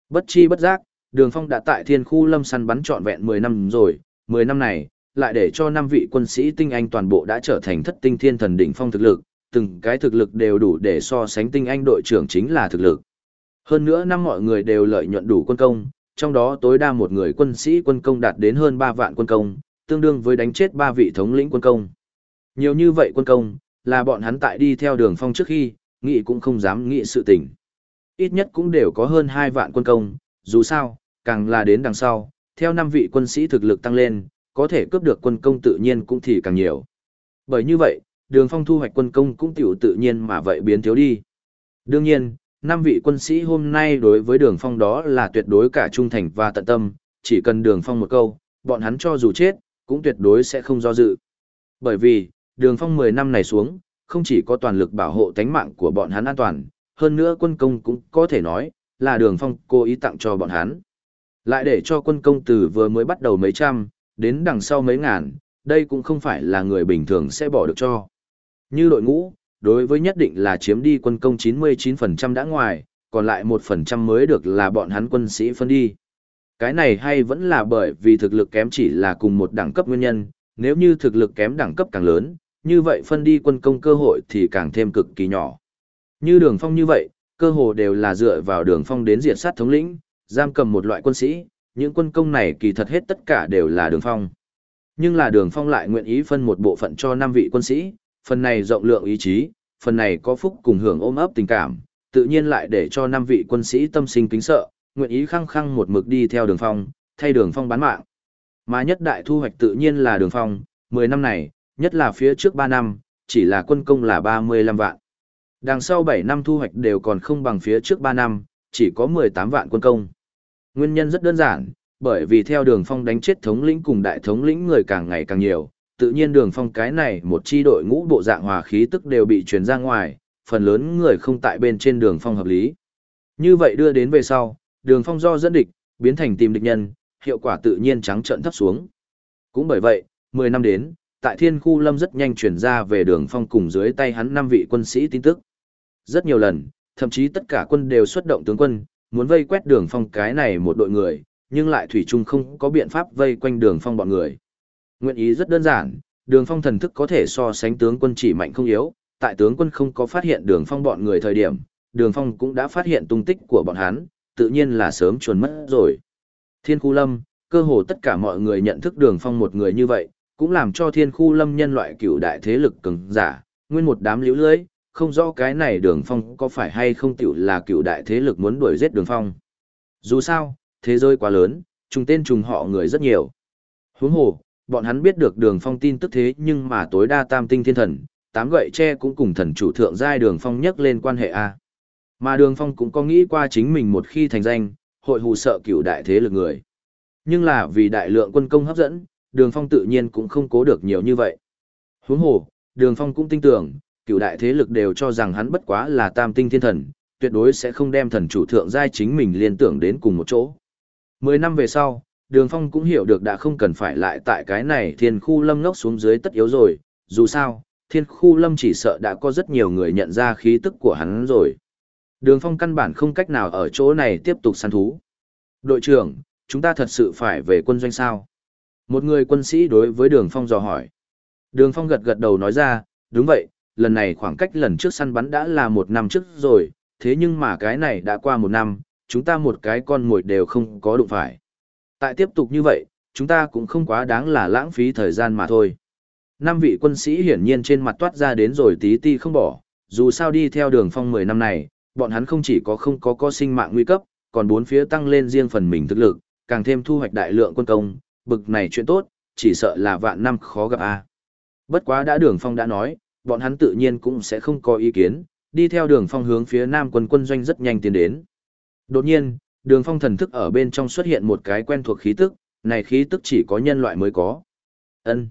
Bất chi bất giác, đường phong đã tại thiên khu lâm săn bắn trọn vẹn mười năm rồi, mười năm này, lại để cho năm vị quân sĩ tinh anh toàn bộ đã trở thành thất tinh thiên thần đỉnh phong thực lực, từng cái thực lực đều đủ để so sánh tinh anh đội trưởng chính là thực lực. Hơn nữa năm mọi người đều lợi nhuận đủ quân công, trong đó tối đa một người quân sĩ quân công đạt đến hơn 3 vạn quân công, tương đương với đánh chết 3 vị thống lĩnh quân công. Nhiều như vậy quân công, là bọn hắn tại đi theo đường phong trước khi, nghĩ cũng không dám nghĩ sự tình. Ít nhất cũng đều có hơn 2 vạn quân công, dù sao, càng là đến đằng sau, theo năm vị quân sĩ thực lực tăng lên, có thể cướp được quân công tự nhiên cũng thì càng nhiều. Bởi như vậy, đường phong thu hoạch quân công cũng tiểu tự nhiên mà vậy biến thiếu đi. Đương nhiên, năm vị quân sĩ hôm nay đối với đường phong đó là tuyệt đối cả trung thành và tận tâm, chỉ cần đường phong một câu, bọn hắn cho dù chết, cũng tuyệt đối sẽ không do dự. Bởi vì, đường phong 10 năm này xuống, không chỉ có toàn lực bảo hộ tánh mạng của bọn hắn an toàn, hơn nữa quân công cũng có thể nói, là đường phong cố ý tặng cho bọn hắn. Lại để cho quân công từ vừa mới bắt đầu mấy trăm, đến đằng sau mấy ngàn, đây cũng không phải là người bình thường sẽ bỏ được cho. Như đội ngũ, đối với nhất định là chiếm đi quân công 99% đã ngoài, còn lại 1% mới được là bọn hắn quân sĩ phân đi. Cái này hay vẫn là bởi vì thực lực kém chỉ là cùng một đẳng cấp nguyên nhân, nếu như thực lực kém đẳng cấp càng lớn, như vậy phân đi quân công cơ hội thì càng thêm cực kỳ nhỏ. Như đường phong như vậy, cơ hồ đều là dựa vào đường phong đến diệt sát thống lĩnh, giam cầm một loại quân sĩ, những quân công này kỳ thật hết tất cả đều là đường phong. Nhưng là đường phong lại nguyện ý phân một bộ phận cho năm vị quân sĩ, phần này rộng lượng ý chí, phần này có phúc cùng hưởng ôm ấp tình cảm, tự nhiên lại để cho năm vị quân sĩ tâm sinh kính sợ, nguyện ý khăng khăng một mực đi theo đường phong, thay đường phong bán mạng. Mà nhất đại thu hoạch tự nhiên là đường phong, 10 năm này, nhất là phía trước 3 năm, chỉ là quân công là 35 vạn. Đằng sau 7 năm thu hoạch đều còn không bằng phía trước 3 năm, chỉ có 18 vạn quân công. Nguyên nhân rất đơn giản, bởi vì theo đường phong đánh chết thống lĩnh cùng đại thống lĩnh người càng ngày càng nhiều, tự nhiên đường phong cái này một chi đội ngũ bộ dạng hòa khí tức đều bị truyền ra ngoài, phần lớn người không tại bên trên đường phong hợp lý. Như vậy đưa đến về sau, đường phong do dẫn địch, biến thành tìm địch nhân, hiệu quả tự nhiên trắng trợn thấp xuống. Cũng bởi vậy, 10 năm đến, tại thiên khu lâm rất nhanh chuyển ra về đường phong cùng dưới tay hắn năm vị quân sĩ tin tức. Rất nhiều lần, thậm chí tất cả quân đều xuất động tướng quân, muốn vây quét đường phong cái này một đội người, nhưng lại thủy chung không có biện pháp vây quanh đường phong bọn người. Nguyện ý rất đơn giản, đường phong thần thức có thể so sánh tướng quân chỉ mạnh không yếu, tại tướng quân không có phát hiện đường phong bọn người thời điểm, đường phong cũng đã phát hiện tung tích của bọn hắn, tự nhiên là sớm chuồn mất rồi. Thiên khu lâm, cơ hồ tất cả mọi người nhận thức đường phong một người như vậy, cũng làm cho thiên khu lâm nhân loại cựu đại thế lực cứng giả, nguyên một đám liễu lưới, không rõ cái này đường phong có phải hay không tiểu là cựu đại thế lực muốn đuổi giết đường phong. Dù sao, thế giới quá lớn, trùng tên trùng họ người rất nhiều. Huống hồ, bọn hắn biết được đường phong tin tức thế nhưng mà tối đa tam tinh thiên thần, tám gậy tre cũng cùng thần chủ thượng giai đường phong nhắc lên quan hệ A. Mà đường phong cũng có nghĩ qua chính mình một khi thành danh, hội hù sợ cựu đại thế lực người. Nhưng là vì đại lượng quân công hấp dẫn, đường phong tự nhiên cũng không cố được nhiều như vậy. Huống hồ, đường phong cũng tin tưởng, cựu đại thế lực đều cho rằng hắn bất quá là tam tinh thiên thần, tuyệt đối sẽ không đem thần chủ thượng giai chính mình liên tưởng đến cùng một chỗ. Mười năm về sau, đường phong cũng hiểu được đã không cần phải lại tại cái này thiên khu lâm ngốc xuống dưới tất yếu rồi, dù sao, thiên khu lâm chỉ sợ đã có rất nhiều người nhận ra khí tức của hắn rồi. Đường phong căn bản không cách nào ở chỗ này tiếp tục săn thú. Đội trưởng, chúng ta thật sự phải về quân doanh sao? Một người quân sĩ đối với đường phong dò hỏi. Đường phong gật gật đầu nói ra, đúng vậy, lần này khoảng cách lần trước săn bắn đã là một năm trước rồi, thế nhưng mà cái này đã qua một năm, chúng ta một cái con mồi đều không có đụng phải. Tại tiếp tục như vậy, chúng ta cũng không quá đáng là lãng phí thời gian mà thôi. Năm vị quân sĩ hiển nhiên trên mặt toát ra đến rồi tí ti không bỏ, dù sao đi theo đường phong 10 năm này, bọn hắn không chỉ có không có có sinh mạng nguy cấp, còn bốn phía tăng lên riêng phần mình thực lực, càng thêm thu hoạch đại lượng quân công, bực này chuyện tốt, chỉ sợ là vạn năm khó gặp a. Bất quá đã đường phong đã nói, bọn hắn tự nhiên cũng sẽ không có ý kiến, đi theo đường phong hướng phía nam quân quân doanh rất nhanh tiến đến. Đột nhiên, đường phong thần thức ở bên trong xuất hiện một cái quen thuộc khí tức, này khí tức chỉ có nhân loại mới có. ân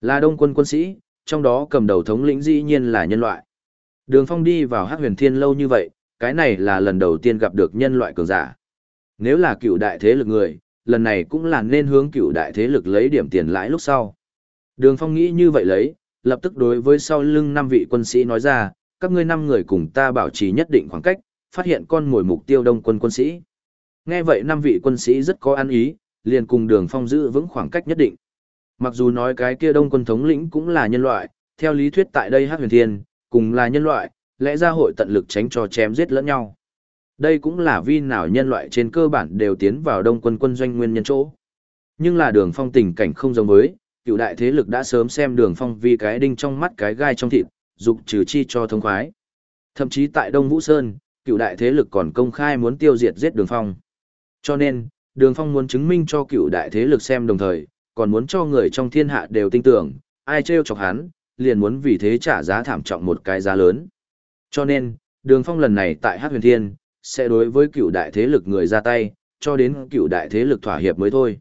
Là đông quân quân sĩ, trong đó cầm đầu thống lĩnh dĩ nhiên là nhân loại. Đường phong đi vào hát huyền thiên lâu như vậy, cái này là lần đầu tiên gặp được nhân loại cường giả. Nếu là cựu đại thế lực người, lần này cũng là nên hướng cựu đại thế lực lấy điểm tiền lãi lúc sau. Đường phong nghĩ như vậy lấy, lập tức đối với sau lưng năm vị quân sĩ nói ra, các ngươi năm người cùng ta bảo trì nhất định khoảng cách, phát hiện con mồi mục tiêu đông quân quân sĩ. Nghe vậy năm vị quân sĩ rất có ăn ý, liền cùng đường phong giữ vững khoảng cách nhất định. Mặc dù nói cái kia đông quân thống lĩnh cũng là nhân loại, theo lý thuyết tại đây hát huyền thiên, cùng là nhân loại, lẽ ra hội tận lực tránh cho chém giết lẫn nhau. Đây cũng là vì nào nhân loại trên cơ bản đều tiến vào đông quân quân doanh nguyên nhân chỗ. Nhưng là đường phong tình cảnh không giống với, cựu đại thế lực đã sớm xem đường phong vì cái đinh trong mắt cái gai trong thịt, dục trừ chi cho thông khoái. Thậm chí tại Đông Vũ Sơn, cựu đại thế lực còn công khai muốn tiêu diệt giết đường phong. Cho nên, đường phong muốn chứng minh cho cựu đại thế lực xem đồng thời, còn muốn cho người trong thiên hạ đều tin tưởng, ai trêu chọc hắn, liền muốn vì thế trả giá thảm trọng một cái giá lớn. Cho nên, đường phong lần này tại Hát huyền thiên, sẽ đối với cựu đại thế lực người ra tay, cho đến cựu đại thế lực thỏa hiệp mới thôi.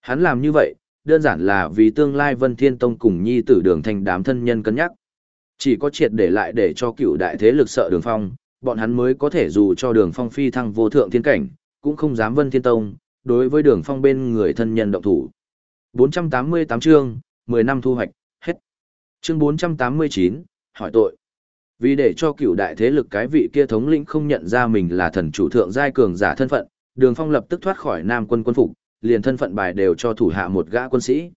Hắn làm như vậy, đơn giản là vì tương lai Vân Thiên Tông cùng nhi tử đường thành đám thân nhân cân nhắc. Chỉ có triệt để lại để cho cựu đại thế lực sợ đường phong, bọn hắn mới có thể dù cho đường phong phi thăng vô thượng thiên cảnh, cũng không dám Vân Thiên Tông, đối với đường phong bên người thân nhân động thủ. 488 chương, 10 năm thu hoạch, hết. Chương 489, hỏi tội. Vì để cho cựu đại thế lực cái vị kia thống lĩnh không nhận ra mình là thần chủ thượng giai cường giả thân phận, Đường Phong lập tức thoát khỏi Nam quân quân phục, liền thân phận bài đều cho thủ hạ một gã quân sĩ.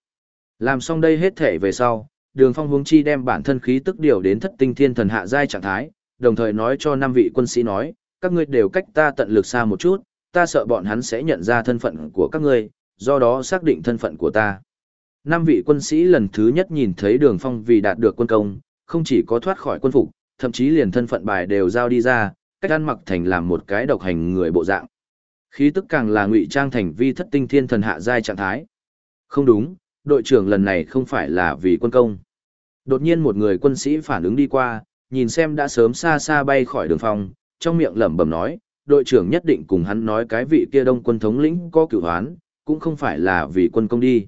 Làm xong đây hết thể về sau, Đường Phong hướng chi đem bản thân khí tức điều đến thất tinh thiên thần hạ giai trạng thái, đồng thời nói cho năm vị quân sĩ nói, các ngươi đều cách ta tận lực xa một chút, ta sợ bọn hắn sẽ nhận ra thân phận của các ngươi, do đó xác định thân phận của ta. Năm vị quân sĩ lần thứ nhất nhìn thấy Đường Phong vì đạt được quân công, không chỉ có thoát khỏi quân phục, thậm chí liền thân phận bài đều giao đi ra, cách ăn mặc thành làm một cái độc hành người bộ dạng. Khí tức càng là ngụy trang thành vi thất tinh thiên thần hạ giai trạng thái. Không đúng, đội trưởng lần này không phải là vì quân công. Đột nhiên một người quân sĩ phản ứng đi qua, nhìn xem đã sớm xa xa bay khỏi đường phòng, trong miệng lẩm bẩm nói, đội trưởng nhất định cùng hắn nói cái vị kia đông quân thống lĩnh có cửu hoán, cũng không phải là vì quân công đi.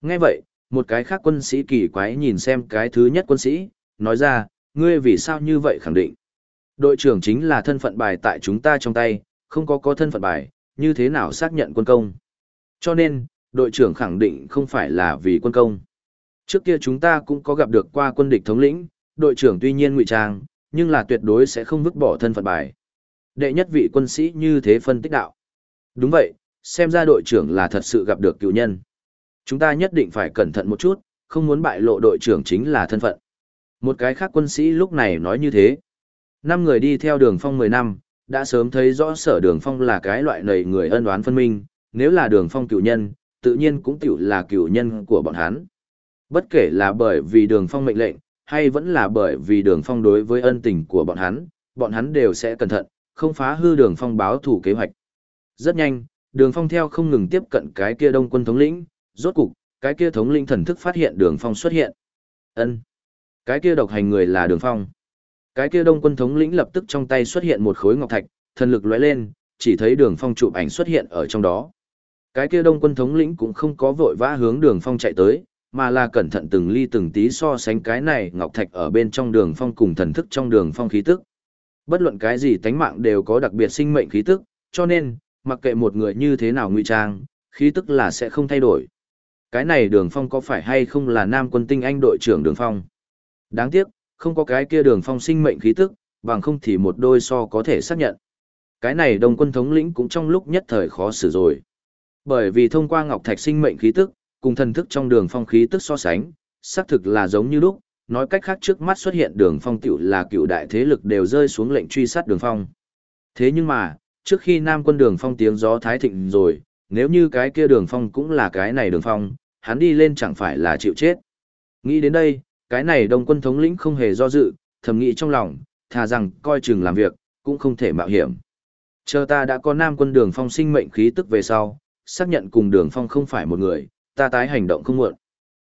Nghe vậy, một cái khác quân sĩ kỳ quái nhìn xem cái thứ nhất quân sĩ, nói ra, Ngươi vì sao như vậy khẳng định? Đội trưởng chính là thân phận bài tại chúng ta trong tay, không có có thân phận bài, như thế nào xác nhận quân công? Cho nên, đội trưởng khẳng định không phải là vì quân công. Trước kia chúng ta cũng có gặp được qua quân địch thống lĩnh, đội trưởng tuy nhiên ngụy trang, nhưng là tuyệt đối sẽ không vứt bỏ thân phận bài. Đệ nhất vị quân sĩ như thế phân tích đạo. Đúng vậy, xem ra đội trưởng là thật sự gặp được cựu nhân. Chúng ta nhất định phải cẩn thận một chút, không muốn bại lộ đội trưởng chính là thân phận. Một cái khác quân sĩ lúc này nói như thế. Năm người đi theo đường phong 10 năm, đã sớm thấy rõ sở đường phong là cái loại nầy người ân oán phân minh, nếu là đường phong cựu nhân, tự nhiên cũng tiểu là cựu nhân của bọn hắn. Bất kể là bởi vì đường phong mệnh lệnh, hay vẫn là bởi vì đường phong đối với ân tình của bọn hắn, bọn hắn đều sẽ cẩn thận, không phá hư đường phong báo thủ kế hoạch. Rất nhanh, đường phong theo không ngừng tiếp cận cái kia đông quân thống lĩnh, rốt cục, cái kia thống lĩnh thần thức phát hiện đường phong xuất hiện. ân cái kia độc hành người là đường phong. Cái kia đông quân thống lĩnh lập tức trong tay xuất hiện một khối ngọc thạch, thần lực lóe lên, chỉ thấy đường phong chụp ảnh xuất hiện ở trong đó. Cái kia đông quân thống lĩnh cũng không có vội vã hướng đường phong chạy tới, mà là cẩn thận từng ly từng tí so sánh cái này ngọc thạch ở bên trong đường phong cùng thần thức trong đường phong khí tức. Bất luận cái gì tánh mạng đều có đặc biệt sinh mệnh khí tức, cho nên, mặc kệ một người như thế nào ngụy trang, khí tức là sẽ không thay đổi. Cái này đường phong có phải hay không là nam quân tinh anh đội trưởng đường phong? Đáng tiếc, không có cái kia đường phong sinh mệnh khí tức, bằng không thì một đôi so có thể xác nhận. Cái này đồng quân thống lĩnh cũng trong lúc nhất thời khó xử rồi. Bởi vì thông qua ngọc thạch sinh mệnh khí tức, cùng thần thức trong đường phong khí tức so sánh, xác thực là giống như lúc, nói cách khác trước mắt xuất hiện đường phong tiểu là cựu đại thế lực đều rơi xuống lệnh truy sát đường phong. Thế nhưng mà, trước khi nam quân đường phong tiếng gió thái thịnh rồi, nếu như cái kia đường phong cũng là cái này đường phong, hắn đi lên chẳng phải là chịu chết. Nghĩ đến đây, cái này đông quân thống lĩnh không hề do dự, thầm nghĩ trong lòng, thà rằng coi chừng làm việc, cũng không thể mạo hiểm. Chờ ta đã có nam quân đường phong sinh mệnh khí tức về sau, xác nhận cùng đường phong không phải một người, ta tái hành động không muộn.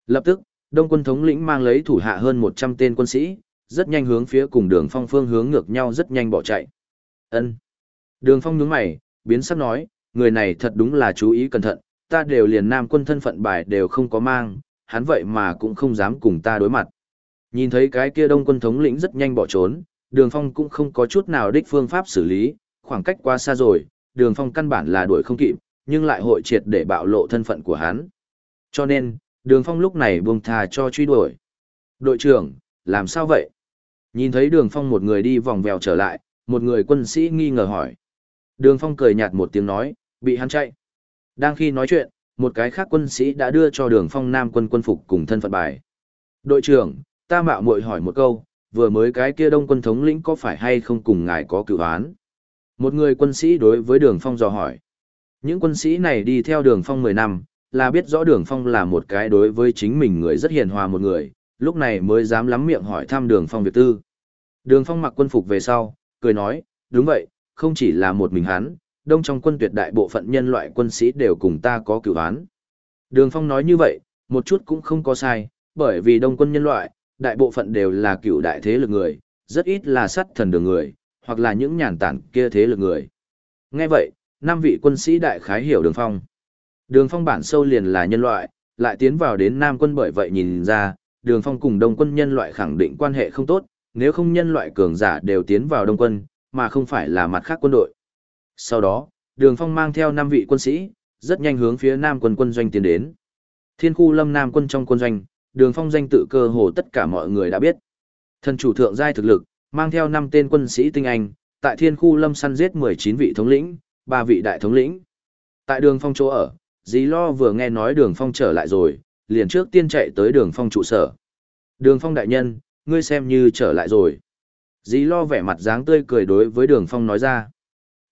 Lập tức, đông quân thống lĩnh mang lấy thủ hạ hơn 100 tên quân sĩ, rất nhanh hướng phía cùng đường phong phương hướng ngược nhau rất nhanh bỏ chạy. ân Đường phong nhướng mày, biến sắc nói, người này thật đúng là chú ý cẩn thận, ta đều liền nam quân thân phận bài đều không có mang, hắn vậy mà cũng không dám cùng ta đối mặt. Nhìn thấy cái kia đông quân thống lĩnh rất nhanh bỏ trốn, đường phong cũng không có chút nào đích phương pháp xử lý, khoảng cách quá xa rồi, đường phong căn bản là đuổi không kịp, nhưng lại hội triệt để bạo lộ thân phận của hắn. Cho nên, đường phong lúc này buông thà cho truy đuổi. Đội trưởng, làm sao vậy? Nhìn thấy đường phong một người đi vòng vèo trở lại, một người quân sĩ nghi ngờ hỏi. Đường phong cười nhạt một tiếng nói, bị hắn chạy. Đang khi nói chuyện, một cái khác quân sĩ đã đưa cho đường phong nam quân quân phục cùng thân phận bài. Đội trưởng, ta mạo muội hỏi một câu, vừa mới cái kia đông quân thống lĩnh có phải hay không cùng ngài có cựu án? Một người quân sĩ đối với đường phong dò hỏi. Những quân sĩ này đi theo đường phong mười năm, là biết rõ đường phong là một cái đối với chính mình người rất hiền hòa một người, lúc này mới dám lắm miệng hỏi thăm đường phong việc tư. Đường phong mặc quân phục về sau, cười nói, đúng vậy, không chỉ là một mình hắn, đông trong quân tuyệt đại bộ phận nhân loại quân sĩ đều cùng ta có cửu án. Đường phong nói như vậy, một chút cũng không có sai, bởi vì đông quân nhân loại, đại bộ phận đều là cựu đại thế lực người, rất ít là sát thần đường người, hoặc là những nhàn tản kia thế lực người. Nghe vậy, năm vị quân sĩ đại khái hiểu đường phong. Đường phong bản sâu liền là nhân loại, lại tiến vào đến Nam quân bởi vậy nhìn ra, đường phong cùng đông quân nhân loại khẳng định quan hệ không tốt, nếu không nhân loại cường giả đều tiến vào đông quân, mà không phải là mặt khác quân đội. Sau đó, đường phong mang theo năm vị quân sĩ, rất nhanh hướng phía Nam quân quân doanh tiến đến. Thiên khu lâm Nam quân trong quân doanh, đường phong danh tự cơ hồ tất cả mọi người đã biết. Thần chủ thượng giai thực lực, mang theo năm tên quân sĩ tinh anh, tại thiên khu lâm săn giết 19 vị thống lĩnh, ba vị đại thống lĩnh. Tại đường phong chỗ ở, dí lo vừa nghe nói đường phong trở lại rồi, liền trước tiên chạy tới đường phong trụ sở. Đường phong đại nhân, ngươi xem như trở lại rồi. dí lo vẻ mặt dáng tươi cười đối với đường phong nói ra.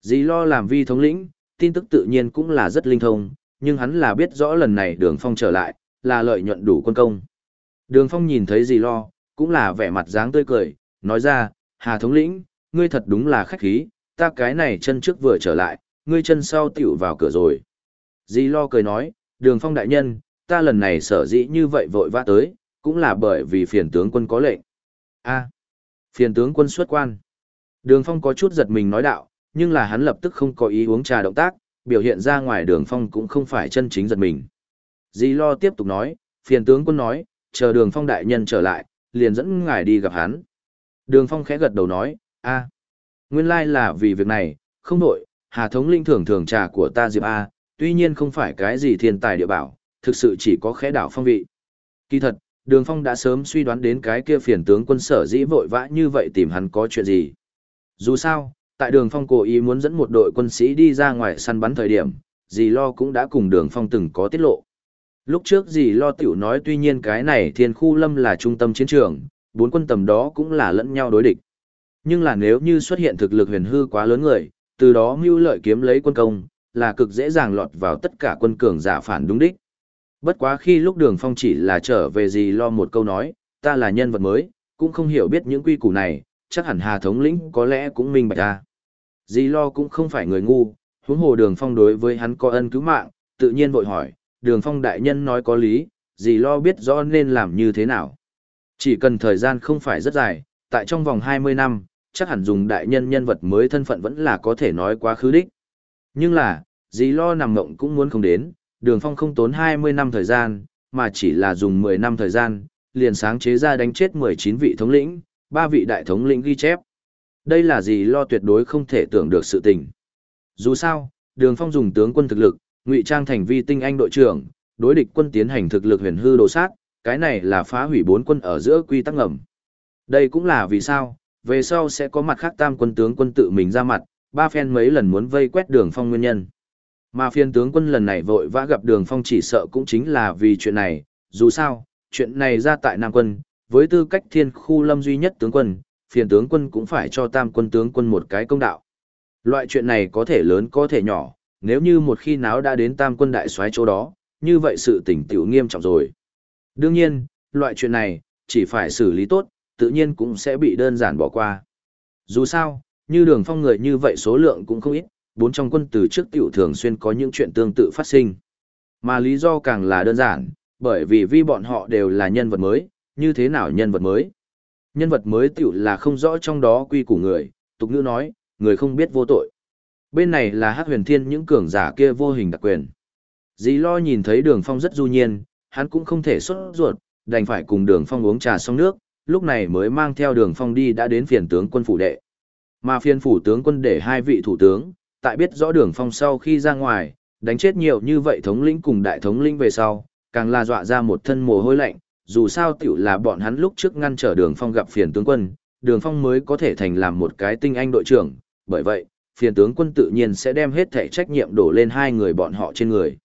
Dì lo làm vi thống lĩnh, tin tức tự nhiên cũng là rất linh thông, nhưng hắn là biết rõ lần này đường phong trở lại, là lợi nhuận đủ quân công. Đường phong nhìn thấy dì lo, cũng là vẻ mặt dáng tươi cười, nói ra, Hà thống lĩnh, ngươi thật đúng là khách khí, ta cái này chân trước vừa trở lại, ngươi chân sau tiểu vào cửa rồi. Dì lo cười nói, đường phong đại nhân, ta lần này sở dĩ như vậy vội vã tới, cũng là bởi vì phiền tướng quân có lệnh. a phiền tướng quân xuất quan. Đường phong có chút giật mình nói đạo, nhưng là hắn lập tức không có ý uống trà động tác, biểu hiện ra ngoài đường phong cũng không phải chân chính giật mình. Di lo tiếp tục nói, phiền tướng quân nói, chờ đường phong đại nhân trở lại, liền dẫn ngài đi gặp hắn. Đường phong khẽ gật đầu nói, a nguyên lai là vì việc này, không đổi, hà thống linh thưởng thưởng trà của ta diệp a tuy nhiên không phải cái gì thiên tài địa bảo, thực sự chỉ có khẽ đảo phong vị. Kỳ thật, đường phong đã sớm suy đoán đến cái kia phiền tướng quân sở dĩ vội vã như vậy tìm hắn có chuyện gì. Dù sao, tại đường phong cố ý muốn dẫn một đội quân sĩ đi ra ngoài săn bắn thời điểm, dì lo cũng đã cùng đường phong từng có tiết lộ. Lúc trước dì lo tiểu nói tuy nhiên cái này thiên khu lâm là trung tâm chiến trường, bốn quân tầm đó cũng là lẫn nhau đối địch. Nhưng là nếu như xuất hiện thực lực huyền hư quá lớn người, từ đó mưu lợi kiếm lấy quân công, là cực dễ dàng lọt vào tất cả quân cường giả phản đúng đích. Bất quá khi lúc đường phong chỉ là trở về Dì lo một câu nói, ta là nhân vật mới, cũng không hiểu biết những quy củ này, chắc hẳn hà thống lĩnh có lẽ cũng minh bạch ta. Dì lo cũng không phải người ngu, huống hồ đường phong đối với hắn có ân cứu mạng, tự nhiên vội hỏi, đường phong đại nhân nói có lý, dì lo biết rõ nên làm như thế nào. Chỉ cần thời gian không phải rất dài, tại trong vòng 20 năm, chắc hẳn dùng đại nhân nhân vật mới thân phận vẫn là có thể nói quá khứ đích. Nhưng là, dì lo nằm ngộng cũng muốn không đến, đường phong không tốn 20 năm thời gian, mà chỉ là dùng 10 năm thời gian, liền sáng chế ra đánh chết 19 vị thống lĩnh, ba vị đại thống lĩnh ghi chép. Đây là gì lo tuyệt đối không thể tưởng được sự tình. Dù sao, đường phong dùng tướng quân thực lực, ngụy trang thành vi tinh anh đội trưởng, đối địch quân tiến hành thực lực huyền hư đồ sát, cái này là phá hủy bốn quân ở giữa quy tắc ngầm. Đây cũng là vì sao, về sau sẽ có mặt khác tam quân tướng quân tự mình ra mặt, ba phen mấy lần muốn vây quét đường phong nguyên nhân. Mà phiên tướng quân lần này vội vã gặp đường phong chỉ sợ cũng chính là vì chuyện này, dù sao, chuyện này ra tại Nam quân, với tư cách thiên khu lâm duy nhất tướng quân, phiền tướng quân cũng phải cho tam quân tướng quân một cái công đạo. Loại chuyện này có thể lớn có thể nhỏ, nếu như một khi náo đã đến tam quân đại soái chỗ đó, như vậy sự tình tiểu nghiêm trọng rồi. Đương nhiên, loại chuyện này, chỉ phải xử lý tốt, tự nhiên cũng sẽ bị đơn giản bỏ qua. Dù sao, như đường phong người như vậy số lượng cũng không ít, bốn trong quân từ trước tiểu thường xuyên có những chuyện tương tự phát sinh. Mà lý do càng là đơn giản, bởi vì vi bọn họ đều là nhân vật mới, như thế nào nhân vật mới? Nhân vật mới tiểu là không rõ trong đó quy củ người, tục ngữ nói, người không biết vô tội. Bên này là hát huyền thiên những cường giả kia vô hình đặc quyền. Dì lo nhìn thấy đường phong rất du nhiên, hắn cũng không thể xuất ruột, đành phải cùng đường phong uống trà xong nước, lúc này mới mang theo đường phong đi đã đến phiền tướng quân phủ đệ. Mà phiền phủ tướng quân để hai vị thủ tướng, tại biết rõ đường phong sau khi ra ngoài, đánh chết nhiều như vậy thống lĩnh cùng đại thống lĩnh về sau, càng là dọa ra một thân mồ hôi lạnh, dù sao tiểu là bọn hắn lúc trước ngăn trở đường phong gặp phiền tướng quân, đường phong mới có thể thành làm một cái tinh anh đội trưởng, bởi vậy, phiền tướng quân tự nhiên sẽ đem hết thể trách nhiệm đổ lên hai người bọn họ trên người.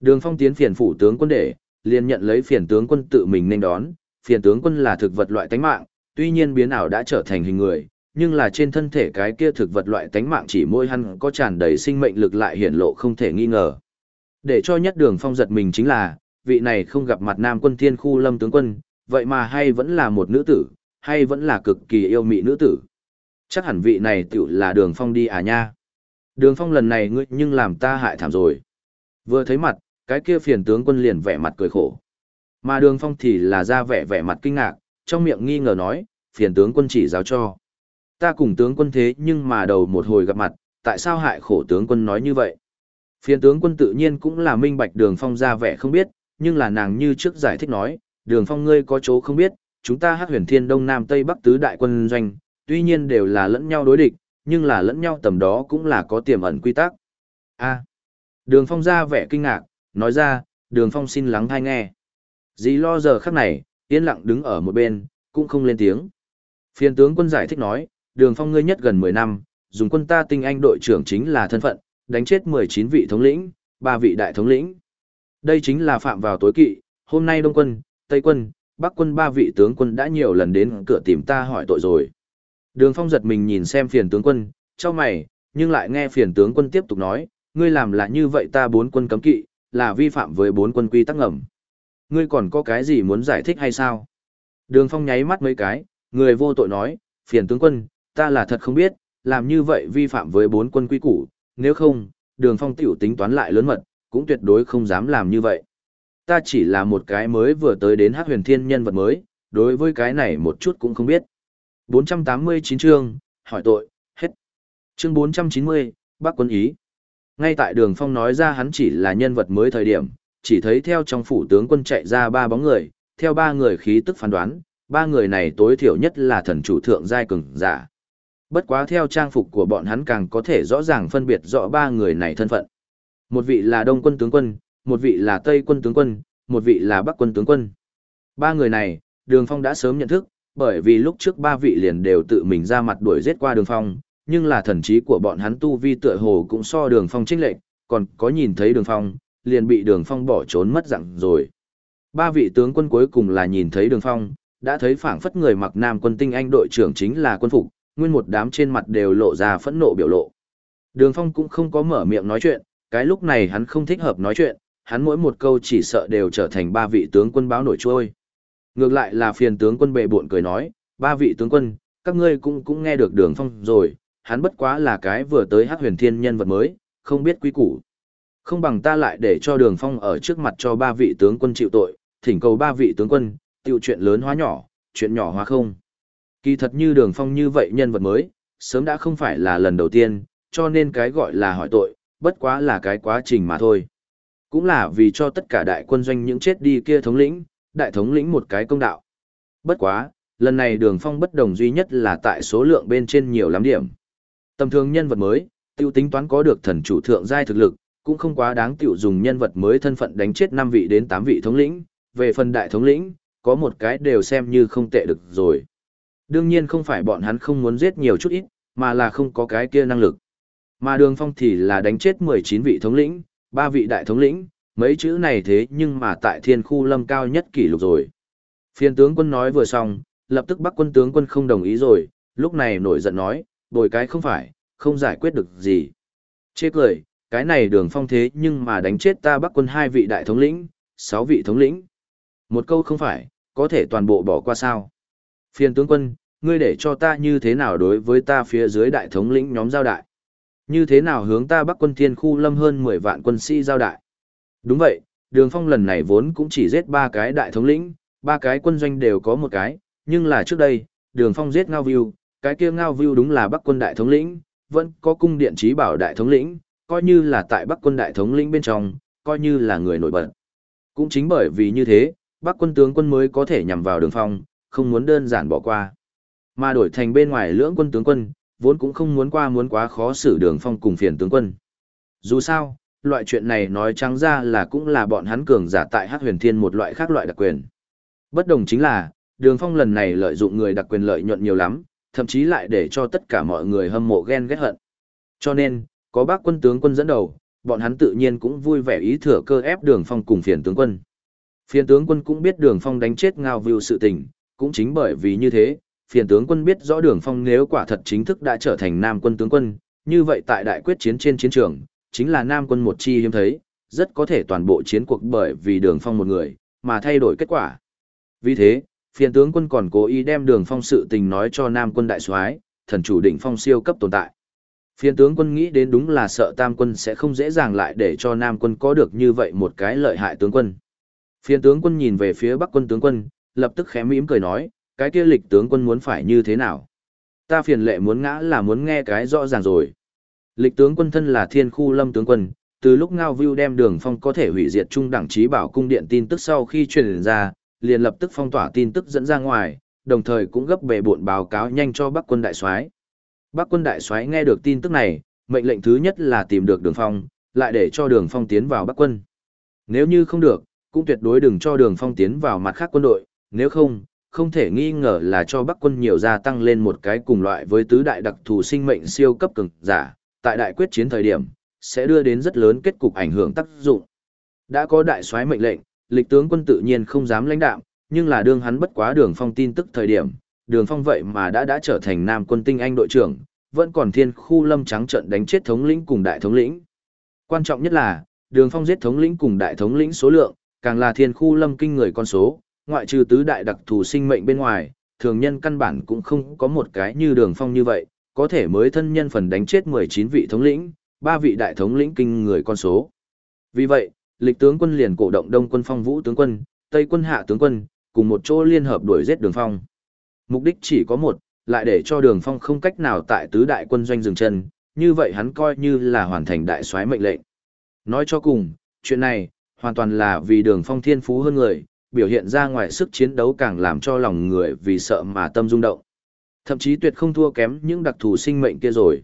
Đường phong tiến phiền phủ tướng quân để, liền nhận lấy phiền tướng quân tự mình nên đón, phiền tướng quân là thực vật loại tánh mạng, tuy nhiên biến ảo đã trở thành hình người, nhưng là trên thân thể cái kia thực vật loại tánh mạng chỉ môi hắn có tràn đầy sinh mệnh lực lại hiển lộ không thể nghi ngờ. Để cho nhất đường phong giật mình chính là, vị này không gặp mặt nam quân thiên khu lâm tướng quân, vậy mà hay vẫn là một nữ tử, hay vẫn là cực kỳ yêu mị nữ tử. Chắc hẳn vị này tiểu là đường phong đi à nha. Đường phong lần này ngươi nhưng làm ta hại thảm rồi. Vừa thấy mặt, cái kia phiền tướng quân liền vẻ mặt cười khổ. Mà đường phong thì là ra vẻ vẻ mặt kinh ngạc, trong miệng nghi ngờ nói, phiền tướng quân chỉ giáo cho. Ta cùng tướng quân thế nhưng mà đầu một hồi gặp mặt, tại sao hại khổ tướng quân nói như vậy? Phiền tướng quân tự nhiên cũng là minh bạch đường phong ra vẻ không biết, nhưng là nàng như trước giải thích nói, đường phong ngươi có chỗ không biết, chúng ta hát huyền thiên đông nam tây bắc tứ đại quân doanh, tuy nhiên đều là lẫn nhau đối địch, nhưng là lẫn nhau tầm đó cũng là có tiềm ẩn quy tắc. A. đường phong ra vẻ kinh ngạc, nói ra, đường phong xin lắng thai nghe. Dì lo giờ khắc này, yên lặng đứng ở một bên, cũng không lên tiếng. Phiền tướng quân giải thích nói, đường phong ngươi nhất gần 10 năm, dùng quân ta tinh anh đội trưởng chính là thân phận, đánh chết 19 vị thống lĩnh, 3 vị đại thống lĩnh. Đây chính là phạm vào tối kỵ, hôm nay Đông quân, Tây quân, Bắc quân ba vị tướng quân đã nhiều lần đến cửa tìm ta hỏi tội rồi. Đường Phong giật mình nhìn xem phiền tướng quân, cho mày, nhưng lại nghe phiền tướng quân tiếp tục nói, ngươi làm là như vậy ta bốn quân cấm kỵ, là vi phạm với bốn quân quy tắc ngầm. Ngươi còn có cái gì muốn giải thích hay sao? Đường Phong nháy mắt mấy cái, người vô tội nói, phiền tướng quân, ta là thật không biết, làm như vậy vi phạm với bốn quân quy củ, nếu không, đường Phong tiểu tính toán lại lớn mật, cũng tuyệt đối không dám làm như vậy. Ta chỉ là một cái mới vừa tới đến Hắc Huyền Thiên nhân vật mới, đối với cái này một chút cũng không biết. 489 chương, hỏi tội, hết. Chương 490, bác quân ý. Ngay tại đường phong nói ra hắn chỉ là nhân vật mới thời điểm, chỉ thấy theo trong phủ tướng quân chạy ra ba bóng người, theo ba người khí tức phán đoán, ba người này tối thiểu nhất là thần chủ thượng giai cường giả. Bất quá theo trang phục của bọn hắn càng có thể rõ ràng phân biệt rõ ba người này thân phận. Một vị là Đông quân tướng quân, một vị là Tây quân tướng quân, một vị là Bắc quân tướng quân. Ba người này, Đường Phong đã sớm nhận thức, bởi vì lúc trước ba vị liền đều tự mình ra mặt đuổi giết qua Đường Phong, nhưng là thần trí của bọn hắn tu vi tựa hồ cũng so Đường Phong chênh lệch, còn có nhìn thấy Đường Phong, liền bị Đường Phong bỏ trốn mất dạng rồi. Ba vị tướng quân cuối cùng là nhìn thấy Đường Phong, đã thấy phảng phất người mặc nam quân tinh anh đội trưởng chính là quân phục, nguyên một đám trên mặt đều lộ ra phẫn nộ biểu lộ. Đường Phong cũng không có mở miệng nói chuyện, cái lúc này hắn không thích hợp nói chuyện, hắn mỗi một câu chỉ sợ đều trở thành ba vị tướng quân báo nổi trôi. Ngược lại là phiền tướng quân bệ buộn cười nói, ba vị tướng quân, các ngươi cũng cũng nghe được đường phong rồi, hắn bất quá là cái vừa tới hát huyền thiên nhân vật mới, không biết quý củ. Không bằng ta lại để cho đường phong ở trước mặt cho ba vị tướng quân chịu tội, thỉnh cầu ba vị tướng quân, tiêu chuyện lớn hóa nhỏ, chuyện nhỏ hóa không. Kỳ thật như đường phong như vậy nhân vật mới, sớm đã không phải là lần đầu tiên, cho nên cái gọi là hỏi tội, bất quá là cái quá trình mà thôi. Cũng là vì cho tất cả đại quân doanh những chết đi kia thống lĩnh, đại thống lĩnh một cái công đạo. Bất quá, lần này đường phong bất đồng duy nhất là tại số lượng bên trên nhiều lắm điểm. Tầm thường nhân vật mới, tiêu tính toán có được thần chủ thượng giai thực lực, cũng không quá đáng tiểu dùng nhân vật mới thân phận đánh chết 5 vị đến 8 vị thống lĩnh, về phần đại thống lĩnh, có một cái đều xem như không tệ được rồi. Đương nhiên không phải bọn hắn không muốn giết nhiều chút ít, mà là không có cái kia năng lực. Mà đường phong thì là đánh chết 19 vị thống lĩnh, ba vị đại thống lĩnh, mấy chữ này thế nhưng mà tại thiên khu lâm cao nhất kỷ lục rồi. Phiên tướng quân nói vừa xong, lập tức bắc quân tướng quân không đồng ý rồi, lúc này nổi giận nói, bồi cái không phải, không giải quyết được gì. Chê cười, cái này đường phong thế nhưng mà đánh chết ta bắc quân hai vị đại thống lĩnh, sáu vị thống lĩnh. Một câu không phải, có thể toàn bộ bỏ qua sao. Phiên tướng quân, ngươi để cho ta như thế nào đối với ta phía dưới đại thống lĩnh nhóm giao đại. Như thế nào hướng ta bắc quân thiên khu lâm hơn 10 vạn quân sĩ giao đại? Đúng vậy, đường phong lần này vốn cũng chỉ giết ba cái đại thống lĩnh, ba cái quân doanh đều có một cái, nhưng là trước đây, đường phong giết Ngao Viu, cái kia Ngao Viu đúng là bắc quân đại thống lĩnh, vẫn có cung điện trí bảo đại thống lĩnh, coi như là tại bắc quân đại thống lĩnh bên trong, coi như là người nổi bật. Cũng chính bởi vì như thế, bắc quân tướng quân mới có thể nhằm vào đường phong, không muốn đơn giản bỏ qua. Mà đổi thành bên ngoài lưỡng quân tướng quân, vốn cũng không muốn qua muốn quá khó xử đường phong cùng phiền tướng quân. Dù sao, loại chuyện này nói trắng ra là cũng là bọn hắn cường giả tại hát huyền thiên một loại khác loại đặc quyền. Bất đồng chính là, đường phong lần này lợi dụng người đặc quyền lợi nhuận nhiều lắm, thậm chí lại để cho tất cả mọi người hâm mộ ghen ghét hận. Cho nên, có bác quân tướng quân dẫn đầu, bọn hắn tự nhiên cũng vui vẻ ý thừa cơ ép đường phong cùng phiền tướng quân. Phiền tướng quân cũng biết đường phong đánh chết ngao view sự tình, cũng chính bởi vì như thế, phiền tướng quân biết rõ đường phong nếu quả thật chính thức đã trở thành nam quân tướng quân, như vậy tại đại quyết chiến trên chiến trường, chính là nam quân một chi hiếm thấy, rất có thể toàn bộ chiến cuộc bởi vì đường phong một người, mà thay đổi kết quả. Vì thế, phiền tướng quân còn cố ý đem đường phong sự tình nói cho nam quân đại soái thần chủ định phong siêu cấp tồn tại. Phiền tướng quân nghĩ đến đúng là sợ tam quân sẽ không dễ dàng lại để cho nam quân có được như vậy một cái lợi hại tướng quân. Phiền tướng quân nhìn về phía bắc quân tướng quân, lập tức khẽ mỉm cười nói, cái kia lịch tướng quân muốn phải như thế nào? Ta phiền lệ muốn ngã là muốn nghe cái rõ ràng rồi. Lịch tướng quân thân là thiên khu lâm tướng quân, từ lúc Ngao View đem đường phong có thể hủy diệt trung đẳng trí bảo cung điện tin tức sau khi truyền ra, liền lập tức phong tỏa tin tức dẫn ra ngoài, đồng thời cũng gấp bề buộn báo cáo nhanh cho Bắc quân đại soái. Bắc quân đại soái nghe được tin tức này, mệnh lệnh thứ nhất là tìm được Đường Phong, lại để cho Đường Phong tiến vào Bắc quân. Nếu như không được, cũng tuyệt đối đừng cho Đường Phong tiến vào mặt khác quân đội, nếu không, không thể nghi ngờ là cho Bắc quân nhiều gia tăng lên một cái cùng loại với tứ đại đặc thù sinh mệnh siêu cấp cường giả, tại đại quyết chiến thời điểm, sẽ đưa đến rất lớn kết cục ảnh hưởng tác dụng. Đã có đại soái mệnh lệnh, lịch tướng quân tự nhiên không dám lãnh đạm, nhưng là đương hắn bất quá đường phong tin tức thời điểm, đường phong vậy mà đã đã trở thành nam quân tinh anh đội trưởng, vẫn còn thiên khu lâm trắng trận đánh chết thống lĩnh cùng đại thống lĩnh. Quan trọng nhất là, đường phong giết thống lĩnh cùng đại thống lĩnh số lượng, càng là thiên khu lâm kinh người con số, ngoại trừ tứ đại đặc thù sinh mệnh bên ngoài, thường nhân căn bản cũng không có một cái như đường phong như vậy, có thể mới thân nhân phần đánh chết 19 vị thống lĩnh, ba vị đại thống lĩnh kinh người con số. Vì vậy, lịch tướng quân liền cổ động đông quân phong vũ tướng quân, tây quân hạ tướng quân, cùng một chỗ liên hợp đuổi giết đường phong. Mục đích chỉ có một, lại để cho đường phong không cách nào tại tứ đại quân doanh dừng chân, như vậy hắn coi như là hoàn thành đại soái mệnh lệnh. Nói cho cùng, chuyện này, hoàn toàn là vì đường phong thiên phú hơn người, biểu hiện ra ngoài sức chiến đấu càng làm cho lòng người vì sợ mà tâm rung động. Thậm chí tuyệt không thua kém những đặc thù sinh mệnh kia rồi.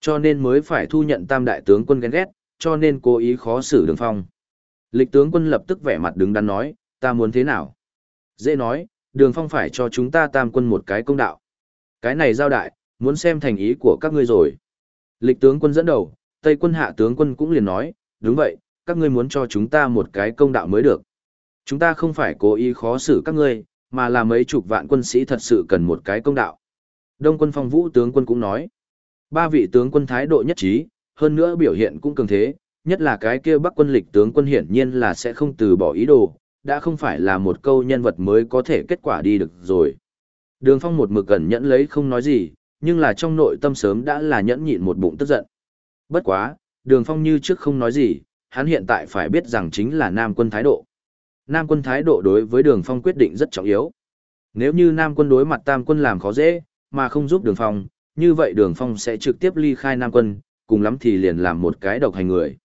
Cho nên mới phải thu nhận tam đại tướng quân ghen ghét, cho nên cố ý khó xử đường phong. Lịch tướng quân lập tức vẻ mặt đứng đắn nói, ta muốn thế nào? Dễ nói, đường phong phải cho chúng ta tam quân một cái công đạo. Cái này giao đại, muốn xem thành ý của các ngươi rồi. Lịch tướng quân dẫn đầu, Tây quân hạ tướng quân cũng liền nói, đúng vậy, các ngươi muốn cho chúng ta một cái công đạo mới được. Chúng ta không phải cố ý khó xử các ngươi, mà là mấy chục vạn quân sĩ thật sự cần một cái công đạo. Đông quân phong vũ tướng quân cũng nói, ba vị tướng quân thái độ nhất trí, hơn nữa biểu hiện cũng cường thế, nhất là cái kia bắc quân lịch tướng quân hiển nhiên là sẽ không từ bỏ ý đồ, đã không phải là một câu nhân vật mới có thể kết quả đi được rồi. Đường phong một mực gần nhẫn lấy không nói gì, nhưng là trong nội tâm sớm đã là nhẫn nhịn một bụng tức giận. Bất quá, đường phong như trước không nói gì, hắn hiện tại phải biết rằng chính là Nam quân thái độ. Nam quân thái độ đối với đường phong quyết định rất trọng yếu. Nếu như Nam quân đối mặt Tam quân làm khó dễ, mà không giúp đường phong, như vậy đường phong sẽ trực tiếp ly khai Nam quân, cùng lắm thì liền làm một cái độc hành người.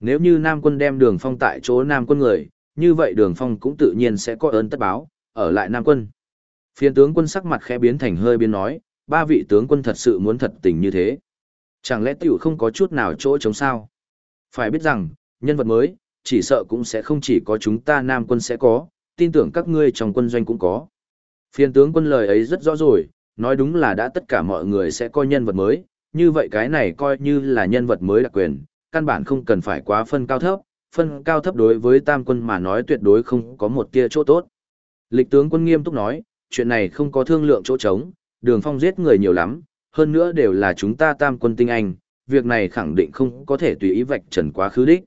Nếu như Nam quân đem đường phong tại chỗ Nam quân người, như vậy đường phong cũng tự nhiên sẽ có ơn tất báo, ở lại Nam quân. Phiên tướng quân sắc mặt khẽ biến thành hơi biến nói, ba vị tướng quân thật sự muốn thật tình như thế. Chẳng lẽ tiểu không có chút nào chỗ chống sao? Phải biết rằng, nhân vật mới, chỉ sợ cũng sẽ không chỉ có chúng ta Nam quân sẽ có, tin tưởng các ngươi trong quân doanh cũng có. Phiên tướng quân lời ấy rất rõ rồi, nói đúng là đã tất cả mọi người sẽ coi nhân vật mới, như vậy cái này coi như là nhân vật mới đặc quyền, căn bản không cần phải quá phân cao thấp, phân cao thấp đối với tam quân mà nói tuyệt đối không có một tia chỗ tốt. Lịch tướng quân nghiêm túc nói, chuyện này không có thương lượng chỗ trống, đường phong giết người nhiều lắm, hơn nữa đều là chúng ta tam quân tinh anh, việc này khẳng định không có thể tùy ý vạch trần quá khứ đích.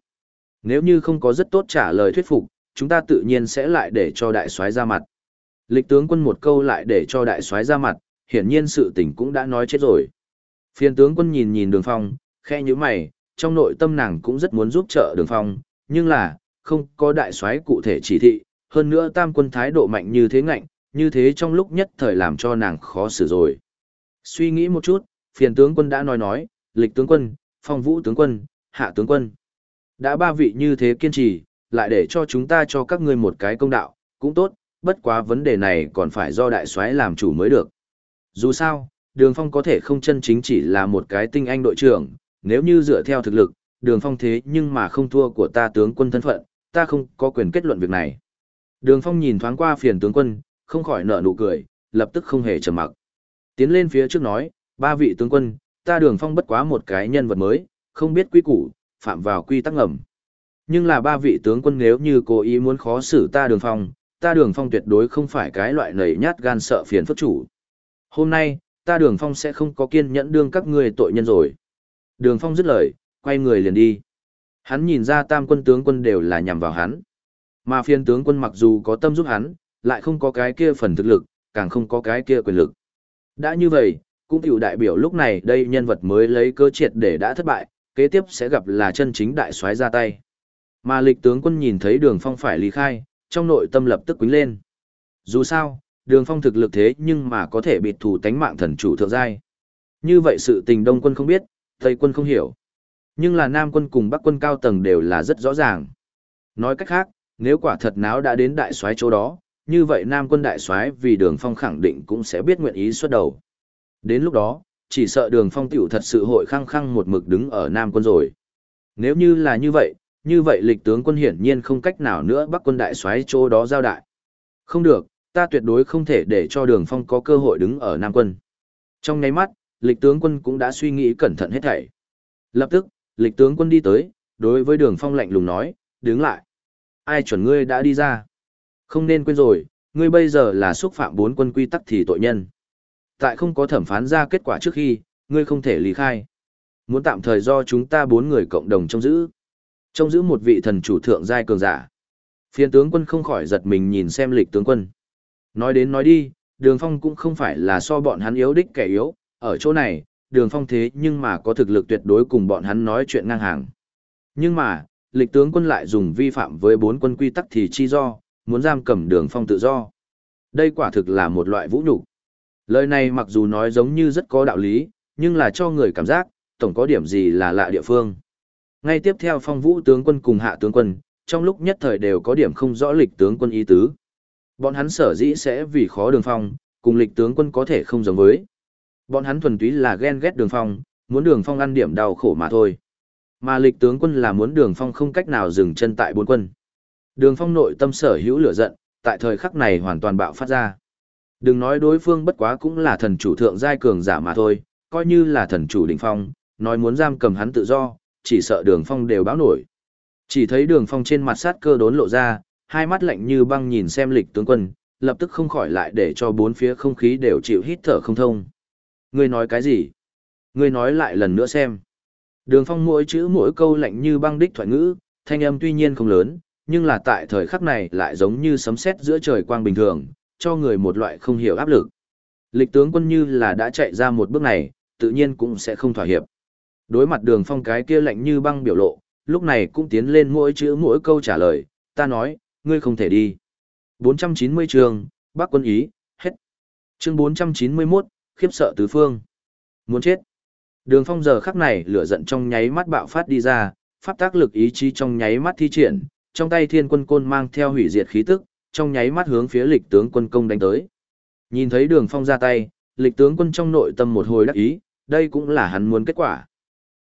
Nếu như không có rất tốt trả lời thuyết phục, chúng ta tự nhiên sẽ lại để cho đại soái ra mặt. Lịch tướng quân một câu lại để cho đại soái ra mặt, hiển nhiên sự tình cũng đã nói chết rồi. Phiên tướng quân nhìn nhìn đường phong, khe như mày, trong nội tâm nàng cũng rất muốn giúp trợ đường phong, nhưng là, không có đại soái cụ thể chỉ thị, hơn nữa tam quân thái độ mạnh như thế ngạnh, như thế trong lúc nhất thời làm cho nàng khó xử rồi. Suy nghĩ một chút, phiền tướng quân đã nói nói, lịch tướng quân, phong vũ tướng quân, hạ tướng quân. Đã ba vị như thế kiên trì, lại để cho chúng ta cho các ngươi một cái công đạo, cũng tốt, bất quá vấn đề này còn phải do đại soái làm chủ mới được. Dù sao, đường phong có thể không chân chính chỉ là một cái tinh anh đội trưởng, nếu như dựa theo thực lực, đường phong thế nhưng mà không thua của ta tướng quân thân phận, ta không có quyền kết luận việc này. Đường phong nhìn thoáng qua phiền tướng quân, không khỏi nở nụ cười, lập tức không hề trầm mặc. Tiến lên phía trước nói, ba vị tướng quân, ta đường phong bất quá một cái nhân vật mới, không biết quy củ, phạm vào quy tắc ngầm. Nhưng là ba vị tướng quân nếu như cố ý muốn khó xử ta đường phong, ta đường phong tuyệt đối không phải cái loại nầy nhát gan sợ phiền phức chủ. Hôm nay, ta đường phong sẽ không có kiên nhẫn đương các ngươi tội nhân rồi. Đường phong dứt lời, quay người liền đi. Hắn nhìn ra tam quân tướng quân đều là nhằm vào hắn. Mà phiên tướng quân mặc dù có tâm giúp hắn, lại không có cái kia phần thực lực, càng không có cái kia quyền lực. Đã như vậy, cũng tiểu đại biểu lúc này đây nhân vật mới lấy cơ triệt để đã thất bại, kế tiếp sẽ gặp là chân chính đại soái ra tay. Mà lịch tướng quân nhìn thấy đường phong phải lý khai, trong nội tâm lập tức quính lên. Dù sao, đường phong thực lực thế nhưng mà có thể bịt thủ tánh mạng thần chủ thượng giai. Như vậy sự tình đông quân không biết, tây quân không hiểu. Nhưng là nam quân cùng bắc quân cao tầng đều là rất rõ ràng. Nói cách khác, nếu quả thật náo đã đến đại soái chỗ đó, như vậy nam quân đại soái vì đường phong khẳng định cũng sẽ biết nguyện ý xuất đầu. Đến lúc đó, chỉ sợ đường phong tiểu thật sự hội khăng khăng một mực đứng ở nam quân rồi. Nếu như là như vậy, như vậy lịch tướng quân hiển nhiên không cách nào nữa bắc quân đại soái chỗ đó giao đại. Không được, ta tuyệt đối không thể để cho đường phong có cơ hội đứng ở nam quân. Trong nháy mắt, lịch tướng quân cũng đã suy nghĩ cẩn thận hết thảy. Lập tức, lịch tướng quân đi tới, đối với đường phong lạnh lùng nói, đứng lại. Ai chuẩn ngươi đã đi ra? Không nên quên rồi, ngươi bây giờ là xúc phạm bốn quân quy tắc thì tội nhân. Tại không có thẩm phán ra kết quả trước khi, ngươi không thể lý khai. Muốn tạm thời do chúng ta bốn người cộng đồng trông giữ. Trông giữ một vị thần chủ thượng giai cường giả. Phiên tướng quân không khỏi giật mình nhìn xem lịch tướng quân. Nói đến nói đi, đường phong cũng không phải là so bọn hắn yếu đích kẻ yếu, ở chỗ này, đường phong thế nhưng mà có thực lực tuyệt đối cùng bọn hắn nói chuyện ngang hàng. Nhưng mà, lịch tướng quân lại dùng vi phạm với bốn quân quy tắc thì chi do, muốn giam cầm đường phong tự do. Đây quả thực là một loại vũ nhục. Lời này mặc dù nói giống như rất có đạo lý, nhưng là cho người cảm giác, tổng có điểm gì là lạ địa phương. Ngay tiếp theo phong vũ tướng quân cùng hạ tướng quân, trong lúc nhất thời đều có điểm không rõ lịch tướng quân ý tứ. Bọn hắn sở dĩ sẽ vì khó đường phong, cùng lịch tướng quân có thể không giống với. Bọn hắn thuần túy là ghen ghét đường phong, muốn đường phong ăn điểm đau khổ mà thôi. Mà lịch tướng quân là muốn đường phong không cách nào dừng chân tại bốn quân. Đường phong nội tâm sở hữu lửa giận, tại thời khắc này hoàn toàn bạo phát ra. Đừng nói đối phương bất quá cũng là thần chủ thượng giai cường giả mà thôi, coi như là thần chủ đỉnh phong, nói muốn giam cầm hắn tự do, chỉ sợ đường phong đều báo nổi. Chỉ thấy đường phong trên mặt sát cơ đốn lộ ra, hai mắt lạnh như băng nhìn xem lịch tướng quân, lập tức không khỏi lại để cho bốn phía không khí đều chịu hít thở không thông. Ngươi nói cái gì? Ngươi nói lại lần nữa xem. Đường phong mỗi chữ mỗi câu lạnh như băng đích thoại ngữ, thanh âm tuy nhiên không lớn, nhưng là tại thời khắc này lại giống như sấm sét giữa trời quang bình thường, cho người một loại không hiểu áp lực. Lịch tướng quân như là đã chạy ra một bước này, tự nhiên cũng sẽ không thỏa hiệp. Đối mặt đường phong cái kia lạnh như băng biểu lộ, lúc này cũng tiến lên mỗi chữ mỗi câu trả lời, ta nói, ngươi không thể đi. 490 trường, Bắc quân ý, hết. Chương 491, khiếp sợ tứ phương. Muốn chết. Đường phong giờ khắc này lửa giận trong nháy mắt bạo phát đi ra, pháp tác lực ý chí trong nháy mắt thi triển, trong tay thiên quân côn mang theo hủy diệt khí tức, trong nháy mắt hướng phía lịch tướng quân công đánh tới. Nhìn thấy đường phong ra tay, lịch tướng quân trong nội tâm một hồi đắc ý, đây cũng là hắn muốn kết quả.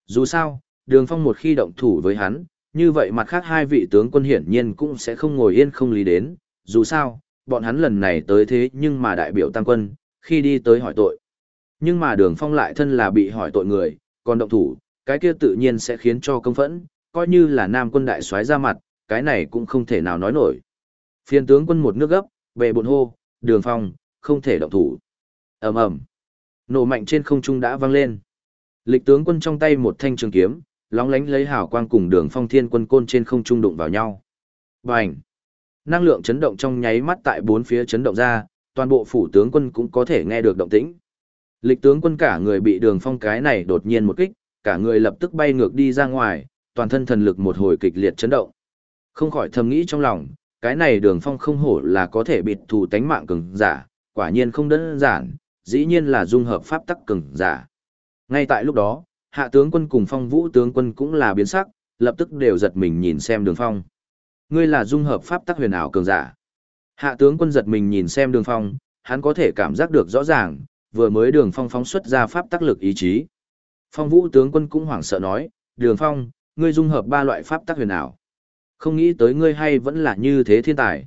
Dù sao, đường phong một khi động thủ với hắn, như vậy mặt khác hai vị tướng quân hiển nhiên cũng sẽ không ngồi yên không lý đến, dù sao, bọn hắn lần này tới thế nhưng mà đại biểu tăng quân, khi đi tới hỏi tội. Nhưng mà đường phong lại thân là bị hỏi tội người, còn động thủ, cái kia tự nhiên sẽ khiến cho công phẫn, coi như là nam quân đại soái ra mặt, cái này cũng không thể nào nói nổi. Phiên tướng quân một nước gấp, về bộn hô, đường phong, không thể động thủ. ầm ầm Nổ mạnh trên không trung đã vang lên. Lịch tướng quân trong tay một thanh trường kiếm, lóng lánh lấy hào quang cùng đường phong thiên quân côn trên không trung đụng vào nhau. Bành! Năng lượng chấn động trong nháy mắt tại bốn phía chấn động ra, toàn bộ phủ tướng quân cũng có thể nghe được động tĩnh. Lịch tướng quân cả người bị đường phong cái này đột nhiên một kích, cả người lập tức bay ngược đi ra ngoài, toàn thân thần lực một hồi kịch liệt chấn động. Không khỏi thầm nghĩ trong lòng, cái này đường phong không hổ là có thể bịt thù tánh mạng cường giả, quả nhiên không đơn giản, dĩ nhiên là dung hợp pháp tắc cường giả. Ngay tại lúc đó, hạ tướng quân cùng phong vũ tướng quân cũng là biến sắc, lập tức đều giật mình nhìn xem đường phong. Ngươi là dung hợp pháp tắc huyền ảo cường giả. Hạ tướng quân giật mình nhìn xem đường phong, hắn có thể cảm giác được rõ ràng, vừa mới đường phong phóng xuất ra pháp tắc lực ý chí. Phong vũ tướng quân cũng hoảng sợ nói, đường phong, ngươi dung hợp ba loại pháp tắc huyền ảo. Không nghĩ tới ngươi hay vẫn là như thế thiên tài.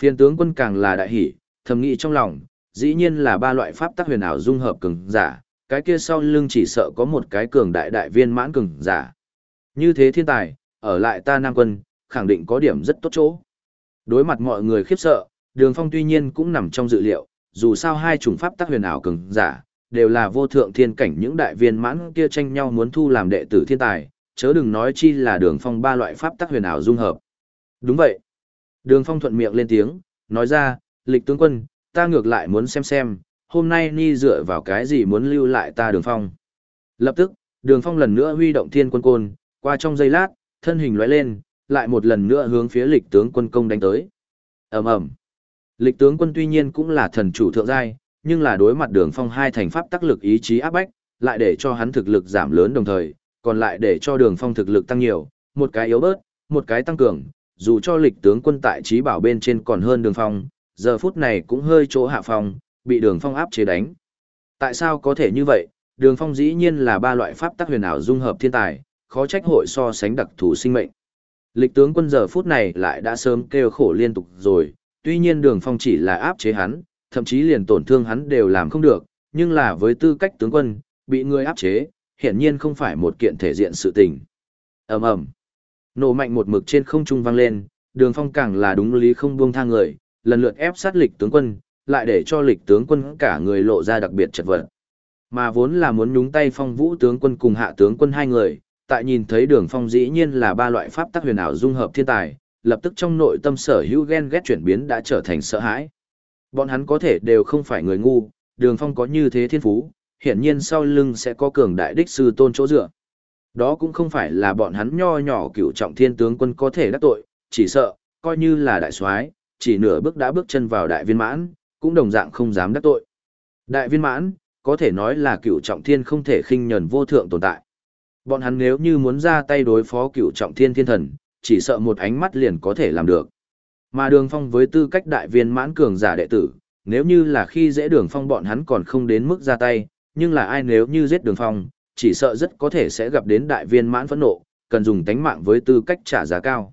Phiên tướng quân càng là đại hỷ, thầm nghĩ trong lòng, dĩ nhiên là ba loại pháp tắc huyền ảo dung hợp cường giả, cái kia sau lưng chỉ sợ có một cái cường đại đại viên mãn cường giả. Như thế thiên tài, ở lại ta Nam quân, khẳng định có điểm rất tốt chỗ. Đối mặt mọi người khiếp sợ, Đường Phong tuy nhiên cũng nằm trong dự liệu, dù sao hai chủng pháp tắc huyền ảo cường giả, đều là vô thượng thiên cảnh những đại viên mãn kia tranh nhau muốn thu làm đệ tử thiên tài, chớ đừng nói chi là Đường Phong ba loại pháp tắc huyền ảo dung hợp. Đúng vậy. Đường Phong thuận miệng lên tiếng, nói ra, lịch tướng quân, ta ngược lại muốn xem xem, hôm nay ni dựa vào cái gì muốn lưu lại ta Đường Phong. Lập tức, Đường Phong lần nữa huy động thiên quân côn, qua trong giây lát, thân hình lóe lên, lại một lần nữa hướng phía lịch tướng quân công đánh tới. ầm ầm Lịch tướng quân tuy nhiên cũng là thần chủ thượng giai, nhưng là đối mặt đường phong hai thành pháp tác lực ý chí áp bách, lại để cho hắn thực lực giảm lớn đồng thời, còn lại để cho đường phong thực lực tăng nhiều, một cái yếu bớt, một cái tăng cường, dù cho lịch tướng quân tại trí bảo bên trên còn hơn đường phong, giờ phút này cũng hơi chỗ hạ phong, bị đường phong áp chế đánh. Tại sao có thể như vậy? Đường phong dĩ nhiên là ba loại pháp tác huyền ảo dung hợp thiên tài, khó trách hội so sánh đặc thù sinh mệnh. Lịch tướng quân giờ phút này lại đã sớm kêu khổ liên tục rồi, tuy nhiên đường phong chỉ là áp chế hắn, thậm chí liền tổn thương hắn đều làm không được, nhưng là với tư cách tướng quân, bị người áp chế, hiển nhiên không phải một kiện thể diện sự tình. ầm ầm Nổ mạnh một mực trên không trung vang lên, đường phong càng là đúng lý không buông tha người, lần lượt ép sát lịch tướng quân, lại để cho lịch tướng quân cả người lộ ra đặc biệt chật vật. Mà vốn là muốn nhúng tay phong vũ tướng quân cùng hạ tướng quân hai người, tại nhìn thấy đường phong dĩ nhiên là ba loại pháp tắc huyền ảo dung hợp thiên tài, lập tức trong nội tâm sở hữu ghen ghét chuyển biến đã trở thành sợ hãi. Bọn hắn có thể đều không phải người ngu, đường phong có như thế thiên phú, hiển nhiên sau lưng sẽ có cường đại đích sư tôn chỗ dựa. Đó cũng không phải là bọn hắn nho nhỏ cựu trọng thiên tướng quân có thể đắc tội, chỉ sợ, coi như là đại soái chỉ nửa bước đã bước chân vào đại viên mãn, cũng đồng dạng không dám đắc tội. Đại viên mãn, có thể nói là cựu trọng thiên không thể khinh nhẫn vô thượng tồn tại. Bọn hắn nếu như muốn ra tay đối phó cựu trọng thiên thiên thần, chỉ sợ một ánh mắt liền có thể làm được. Mà đường phong với tư cách đại viên mãn cường giả đệ tử, nếu như là khi dễ đường phong bọn hắn còn không đến mức ra tay, nhưng là ai nếu như giết đường phong, chỉ sợ rất có thể sẽ gặp đến đại viên mãn phẫn nộ, cần dùng tánh mạng với tư cách trả giá cao.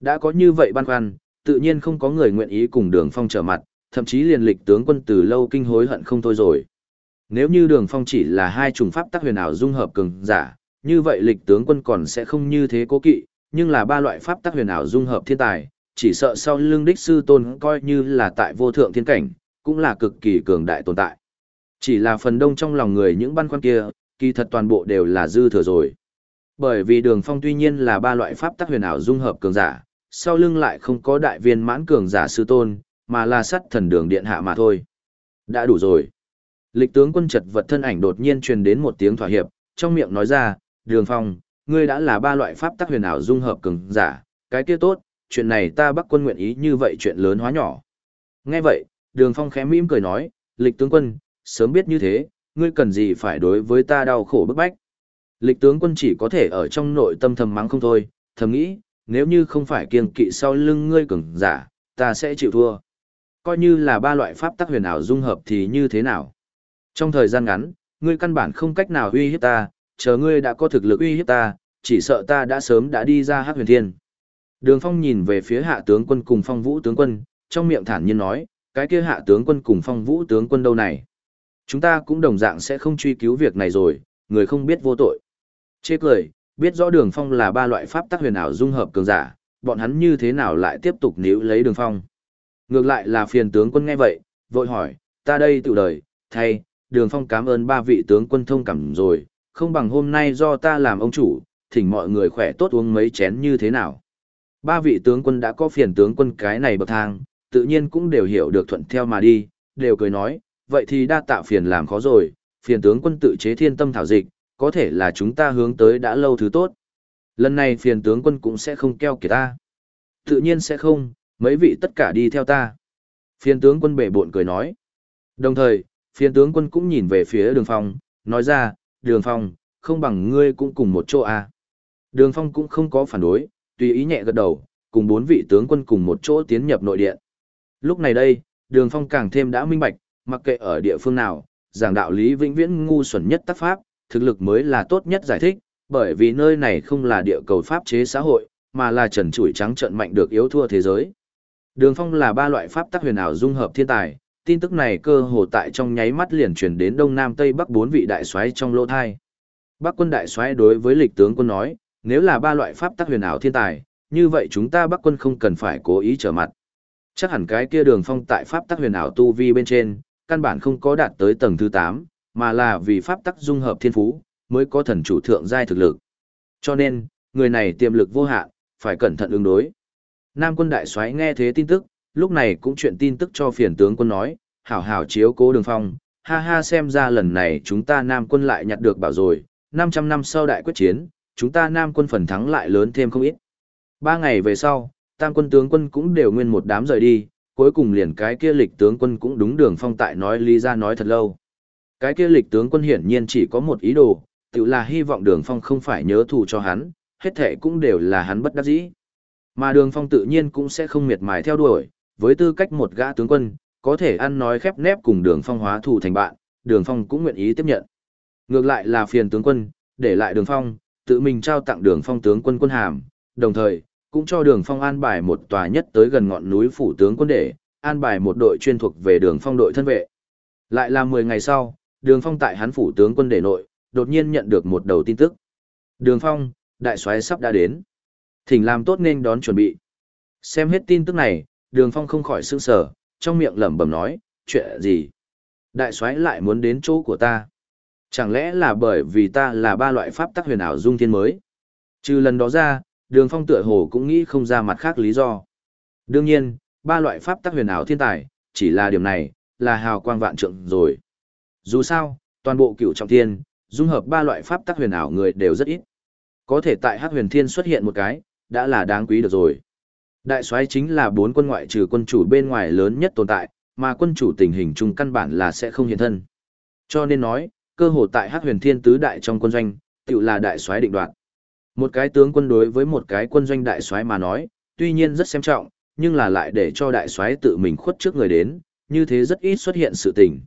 Đã có như vậy băn khoăn, tự nhiên không có người nguyện ý cùng đường phong trở mặt, thậm chí liền lịch tướng quân từ lâu kinh hối hận không thôi rồi. Nếu như đường phong chỉ là hai chủng pháp tác huyền ảo dung hợp cường giả, như vậy lịch tướng quân còn sẽ không như thế cố kỵ, nhưng là ba loại pháp tác huyền ảo dung hợp thiên tài, chỉ sợ sau lưng đích sư tôn coi như là tại vô thượng thiên cảnh, cũng là cực kỳ cường đại tồn tại. Chỉ là phần đông trong lòng người những băn khoăn kia, kỳ thật toàn bộ đều là dư thừa rồi. Bởi vì đường phong tuy nhiên là ba loại pháp tác huyền ảo dung hợp cường giả, sau lưng lại không có đại viên mãn cường giả sư tôn, mà là sắt thần đường điện hạ mà thôi. Đã đủ rồi. Lịch tướng quân chật vật thân ảnh đột nhiên truyền đến một tiếng thỏa hiệp, trong miệng nói ra, đường phong, ngươi đã là ba loại pháp tắc huyền ảo dung hợp cường giả, cái kia tốt, chuyện này ta bắc quân nguyện ý như vậy chuyện lớn hóa nhỏ. Nghe vậy, đường phong khẽ mỉm cười nói, lịch tướng quân, sớm biết như thế, ngươi cần gì phải đối với ta đau khổ bức bách. Lịch tướng quân chỉ có thể ở trong nội tâm thầm mắng không thôi, thầm nghĩ, nếu như không phải kiêng kỵ sau lưng ngươi cường giả, ta sẽ chịu thua. Coi như là ba loại pháp tắc huyền ảo dung hợp thì như thế nào? Trong thời gian ngắn, ngươi căn bản không cách nào uy hiếp ta, chờ ngươi đã có thực lực uy hiếp ta, chỉ sợ ta đã sớm đã đi ra Hắc Huyền Thiên. Đường Phong nhìn về phía hạ tướng quân cùng phong vũ tướng quân, trong miệng thản nhiên nói, cái kia hạ tướng quân cùng phong vũ tướng quân đâu này. Chúng ta cũng đồng dạng sẽ không truy cứu việc này rồi, người không biết vô tội. Chê cười, biết rõ đường phong là ba loại pháp tắc huyền ảo dung hợp cường giả, bọn hắn như thế nào lại tiếp tục níu lấy đường phong. Ngược lại là phiền tướng quân nghe vậy, vội hỏi, ta đây tự đời, thay, đường phong cảm ơn ba vị tướng quân thông cảm rồi, không bằng hôm nay do ta làm ông chủ, thỉnh mọi người khỏe tốt uống mấy chén như thế nào. Ba vị tướng quân đã có phiền tướng quân cái này bậc thang, tự nhiên cũng đều hiểu được thuận theo mà đi, đều cười nói, vậy thì đa tạ phiền làm khó rồi, phiền tướng quân tự chế thiên tâm thảo dịch, có thể là chúng ta hướng tới đã lâu thứ tốt. Lần này phiền tướng quân cũng sẽ không keo kìa ta. Tự nhiên sẽ không, mấy vị tất cả đi theo ta. Phiền tướng quân bể bộn cười nói. Đồng thời, phiền tướng quân cũng nhìn về phía đường phong, nói ra, đường phong, không bằng ngươi cũng cùng một chỗ à. Đường phong cũng không có phản đối, tùy ý nhẹ gật đầu, cùng bốn vị tướng quân cùng một chỗ tiến nhập nội điện. Lúc này đây, đường phong càng thêm đã minh bạch, mặc kệ ở địa phương nào, giảng đạo lý vĩnh viễn ngu xuẩn nhất tác pháp, thực lực mới là tốt nhất giải thích, bởi vì nơi này không là địa cầu pháp chế xã hội, mà là trần trụi trắng trận mạnh được yếu thua thế giới. Đường phong là ba loại pháp tác huyền ảo dung hợp thiên tài, tin tức này cơ hồ tại trong nháy mắt liền truyền đến đông nam tây bắc bốn vị đại soái trong lỗ thai. Bắc quân đại soái đối với lịch tướng quân nói, nếu là ba loại pháp tắc huyền ảo thiên tài, như vậy chúng ta Bắc quân không cần phải cố ý trở mặt. Chắc hẳn cái kia đường phong tại pháp tắc huyền ảo tu vi bên trên, căn bản không có đạt tới tầng thứ 8, mà là vì pháp tắc dung hợp thiên phú, mới có thần chủ thượng giai thực lực. Cho nên, người này tiềm lực vô hạn, phải cẩn thận ứng đối. Nam quân đại soái nghe thế tin tức, lúc này cũng chuyện tin tức cho phiền tướng quân nói, hảo hảo chiếu cố đường phong, ha ha xem ra lần này chúng ta Nam quân lại nhặt được bảo rồi, 500 năm sau đại quyết chiến, chúng ta Nam quân phần thắng lại lớn thêm không ít. Ba ngày về sau, tam quân tướng quân cũng đều nguyên một đám rời đi, cuối cùng liền cái kia lịch tướng quân cũng đúng đường phong tại nói lý ra nói thật lâu. Cái kia lịch tướng quân hiển nhiên chỉ có một ý đồ, tự là hy vọng đường phong không phải nhớ thù cho hắn, hết thệ cũng đều là hắn bất đắc dĩ. Mà đường phong tự nhiên cũng sẽ không miệt mài theo đuổi, với tư cách một gã tướng quân, có thể ăn nói khép nép cùng đường phong hóa thù thành bạn, đường phong cũng nguyện ý tiếp nhận. Ngược lại là phiền tướng quân, để lại đường phong, tự mình trao tặng đường phong tướng quân quân hàm, đồng thời, cũng cho đường phong an bài một tòa nhất tới gần ngọn núi phủ tướng quân để, an bài một đội chuyên thuộc về đường phong đội thân vệ. Lại là 10 ngày sau, đường phong tại hắn phủ tướng quân để nội, đột nhiên nhận được một đầu tin tức. Đường phong, đại soái sắp đã đến. Thỉnh làm tốt nên đón chuẩn bị. Xem hết tin tức này, đường phong không khỏi sương sở, trong miệng lẩm bẩm nói, chuyện gì? Đại soái lại muốn đến chỗ của ta. Chẳng lẽ là bởi vì ta là ba loại pháp tắc huyền ảo dung thiên mới? Trừ lần đó ra, đường phong tựa hồ cũng nghĩ không ra mặt khác lý do. Đương nhiên, ba loại pháp tắc huyền ảo thiên tài, chỉ là điểm này, là hào quang vạn trượng rồi. Dù sao, toàn bộ cựu trọng thiên, dung hợp ba loại pháp tắc huyền ảo người đều rất ít. Có thể tại Hắc Huyền Thiên xuất hiện một cái, đã là đáng quý được rồi. Đại soái chính là bốn quân ngoại trừ quân chủ bên ngoài lớn nhất tồn tại, mà quân chủ tình hình chung căn bản là sẽ không hiện thân. Cho nên nói, cơ hội tại Hắc Huyền Thiên tứ đại trong quân doanh, tự là đại soái định đoạt. Một cái tướng quân đối với một cái quân doanh đại soái mà nói, tuy nhiên rất xem trọng, nhưng là lại để cho đại soái tự mình khuất trước người đến, như thế rất ít xuất hiện sự tình.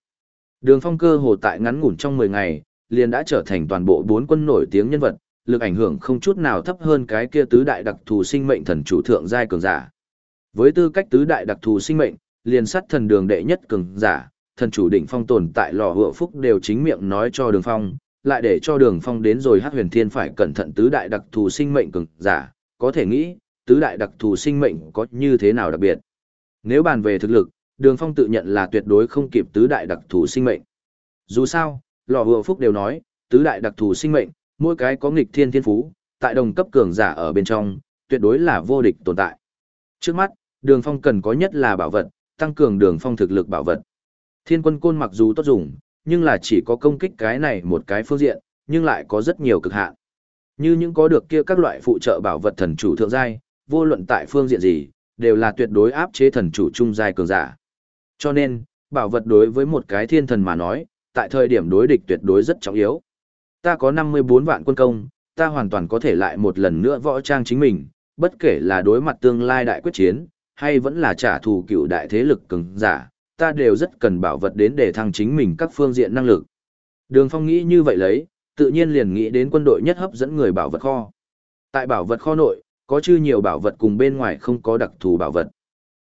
Đường Phong cơ hồ tại ngắn ngủn trong 10 ngày, liền đã trở thành toàn bộ bốn quân nổi tiếng nhân vật, lực ảnh hưởng không chút nào thấp hơn cái kia tứ đại đặc thù sinh mệnh thần chủ thượng giai cường giả. Với tư cách tứ đại đặc thù sinh mệnh, liền sát thần đường đệ nhất cường giả, thần chủ đỉnh phong tồn tại lò hựa phúc đều chính miệng nói cho đường phong, lại để cho đường phong đến rồi hát huyền thiên phải cẩn thận tứ đại đặc thù sinh mệnh cường giả, có thể nghĩ, tứ đại đặc thù sinh mệnh có như thế nào đặc biệt. Nếu bàn về thực lực, đường phong tự nhận là tuyệt đối không kịp tứ đại đặc thù sinh mệnh. Dù sao, lò hựa phúc đều nói, tứ đại đặc thù sinh mệnh, mỗi cái có nghịch thiên thiên phú, tại đồng cấp cường giả ở bên trong, tuyệt đối là vô địch tồn tại. Trước mắt, đường phong cần có nhất là bảo vật, tăng cường đường phong thực lực bảo vật. Thiên quân côn mặc dù tốt dùng, nhưng là chỉ có công kích cái này một cái phương diện, nhưng lại có rất nhiều cực hạn. Như những có được kia các loại phụ trợ bảo vật thần chủ thượng giai, vô luận tại phương diện gì, đều là tuyệt đối áp chế thần chủ trung giai cường giả. Cho nên, bảo vật đối với một cái thiên thần mà nói, tại thời điểm đối địch tuyệt đối rất trọng yếu. Ta có 54 vạn quân công, ta hoàn toàn có thể lại một lần nữa võ trang chính mình, bất kể là đối mặt tương lai đại quyết chiến, hay vẫn là trả thù cựu đại thế lực cường giả, ta đều rất cần bảo vật đến để thăng chính mình các phương diện năng lực. Đường Phong nghĩ như vậy lấy, tự nhiên liền nghĩ đến quân đội nhất hấp dẫn người bảo vật kho. Tại bảo vật kho nội, có chư nhiều bảo vật cùng bên ngoài không có đặc thù bảo vật.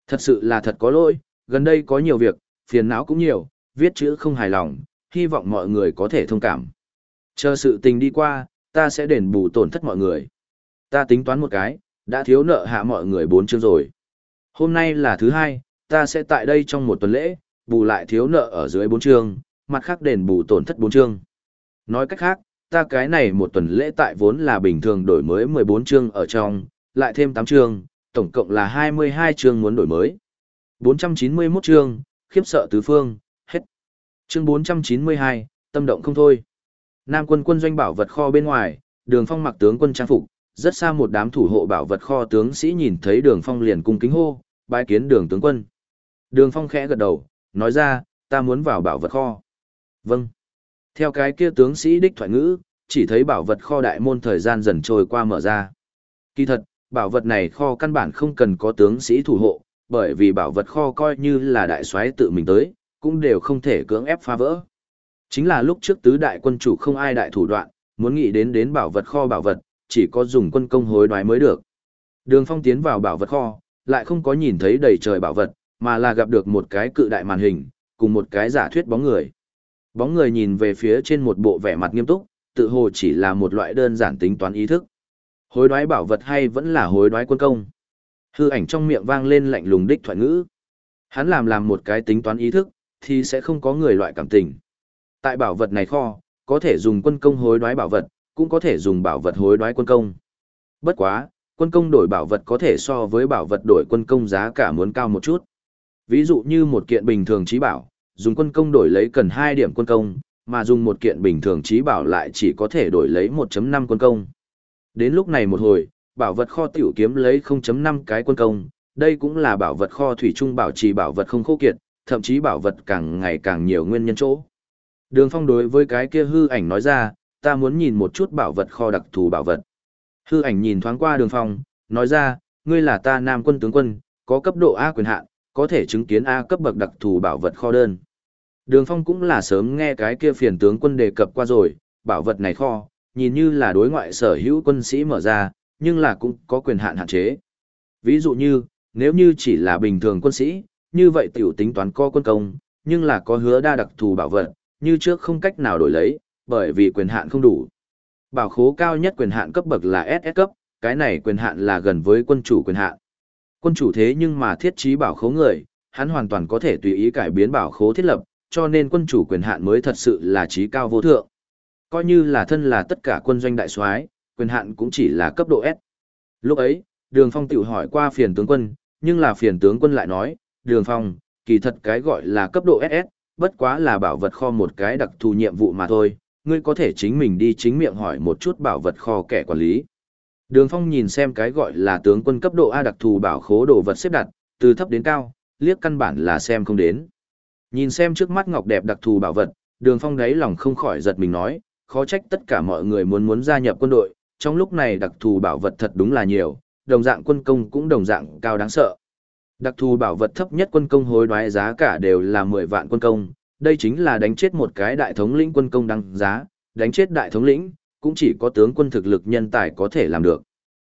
Thật sự là thật có lỗi, gần đây có nhiều việc, phiền não cũng nhiều, viết chữ không hài lòng, hy vọng mọi người có thể thông cảm. Chờ sự tình đi qua, ta sẽ đền bù tổn thất mọi người. Ta tính toán một cái, đã thiếu nợ hạ mọi người bốn chương rồi. Hôm nay là thứ hai, ta sẽ tại đây trong một tuần lễ, bù lại thiếu nợ ở dưới bốn chương, mặt khác đền bù tổn thất bốn chương. Nói cách khác, ta cái này một tuần lễ tại vốn là bình thường đổi mới 14 chương ở trong, lại thêm 8 chương, tổng cộng là 22 chương muốn đổi mới. 491 chương, khiếp sợ tứ phương, hết. Chương 492, tâm động không thôi. Nam quân quân doanh bảo vật kho bên ngoài, đường phong mặc tướng quân trang phục, rất xa một đám thủ hộ bảo vật kho tướng sĩ nhìn thấy đường phong liền cung kính hô, bái kiến đường tướng quân. Đường phong khẽ gật đầu, nói ra, ta muốn vào bảo vật kho. Vâng. Theo cái kia tướng sĩ đích thoại ngữ, chỉ thấy bảo vật kho đại môn thời gian dần trôi qua mở ra. Kỳ thật, bảo vật này kho căn bản không cần có tướng sĩ thủ hộ, bởi vì bảo vật kho coi như là đại soái tự mình tới, cũng đều không thể cưỡng ép phá vỡ. Chính là lúc trước tứ đại quân chủ không ai đại thủ đoạn, muốn nghĩ đến đến bảo vật kho bảo vật, chỉ có dùng quân công hối đoái mới được. Đường Phong tiến vào bảo vật kho, lại không có nhìn thấy đầy trời bảo vật, mà là gặp được một cái cự đại màn hình, cùng một cái giả thuyết bóng người. Bóng người nhìn về phía trên một bộ vẻ mặt nghiêm túc, tự hồ chỉ là một loại đơn giản tính toán ý thức. Hối đoái bảo vật hay vẫn là hối đoái quân công? Hư ảnh trong miệng vang lên lạnh lùng đích thoại ngữ. Hắn làm làm một cái tính toán ý thức, thì sẽ không có người loại cảm tình. Tại bảo vật này kho, có thể dùng quân công hối đoái bảo vật, cũng có thể dùng bảo vật hối đoái quân công. Bất quá, quân công đổi bảo vật có thể so với bảo vật đổi quân công giá cả muốn cao một chút. Ví dụ như một kiện bình thường trí bảo, dùng quân công đổi lấy cần 2 điểm quân công, mà dùng một kiện bình thường trí bảo lại chỉ có thể đổi lấy 1.5 quân công. Đến lúc này một hồi, bảo vật kho tiểu kiếm lấy 0.5 cái quân công, đây cũng là bảo vật kho thủy trung bảo trì bảo vật không khô kiệt, thậm chí bảo vật càng ngày càng nhiều nguyên nhân chỗ. Đường Phong đối với cái kia hư ảnh nói ra, ta muốn nhìn một chút bảo vật kho đặc thù bảo vật. Hư ảnh nhìn thoáng qua Đường Phong, nói ra, ngươi là ta nam quân tướng quân, có cấp độ A quyền hạn, có thể chứng kiến A cấp bậc đặc thù bảo vật kho đơn. Đường Phong cũng là sớm nghe cái kia phiền tướng quân đề cập qua rồi, bảo vật này kho, nhìn như là đối ngoại sở hữu quân sĩ mở ra, nhưng là cũng có quyền hạn hạn chế. Ví dụ như, nếu như chỉ là bình thường quân sĩ, như vậy tiểu tính toán co quân công, nhưng là có hứa đa đặc thù bảo vật, như trước không cách nào đổi lấy, bởi vì quyền hạn không đủ. Bảo khố cao nhất quyền hạn cấp bậc là SS cấp, cái này quyền hạn là gần với quân chủ quyền hạn. Quân chủ thế nhưng mà thiết trí bảo khố người, hắn hoàn toàn có thể tùy ý cải biến bảo khố thiết lập, cho nên quân chủ quyền hạn mới thật sự là trí cao vô thượng. Coi như là thân là tất cả quân doanh đại soái, quyền hạn cũng chỉ là cấp độ S. Lúc ấy, Đường Phong tự hỏi qua phiền tướng quân, nhưng là phiền tướng quân lại nói, Đường Phong, kỳ thật cái gọi là cấp độ SS, bất quá là bảo vật kho một cái đặc thù nhiệm vụ mà thôi, ngươi có thể chính mình đi chính miệng hỏi một chút bảo vật kho kẻ quản lý. Đường Phong nhìn xem cái gọi là tướng quân cấp độ A đặc thù bảo khố đồ vật xếp đặt, từ thấp đến cao, liếc căn bản là xem không đến. Nhìn xem trước mắt ngọc đẹp đặc thù bảo vật, Đường Phong đáy lòng không khỏi giật mình nói, khó trách tất cả mọi người muốn muốn gia nhập quân đội, trong lúc này đặc thù bảo vật thật đúng là nhiều, đồng dạng quân công cũng đồng dạng cao đáng sợ. Đặc thù bảo vật thấp nhất quân công hối đoái giá cả đều là 10 vạn quân công, đây chính là đánh chết một cái đại thống lĩnh quân công đăng giá, đánh chết đại thống lĩnh, cũng chỉ có tướng quân thực lực nhân tài có thể làm được.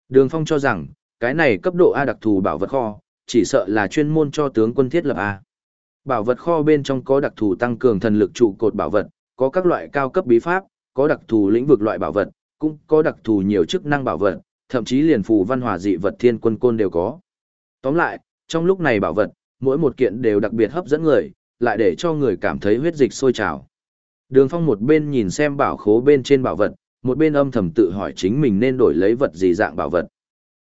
Đường Phong cho rằng, cái này cấp độ A đặc thù bảo vật kho, chỉ sợ là chuyên môn cho tướng quân thiết lập A. Bảo vật kho bên trong có đặc thù tăng cường thần lực trụ cột bảo vật, có các loại cao cấp bí pháp, có đặc thù lĩnh vực loại bảo vật, cũng có đặc thù nhiều chức năng bảo vật, thậm chí liền phù văn hòa dị vật thiên quân côn đều có. Tóm lại, trong lúc này bảo vật, mỗi một kiện đều đặc biệt hấp dẫn người, lại để cho người cảm thấy huyết dịch sôi trào. Đường Phong một bên nhìn xem bảo khố bên trên bảo vật, một bên âm thầm tự hỏi chính mình nên đổi lấy vật gì dạng bảo vật.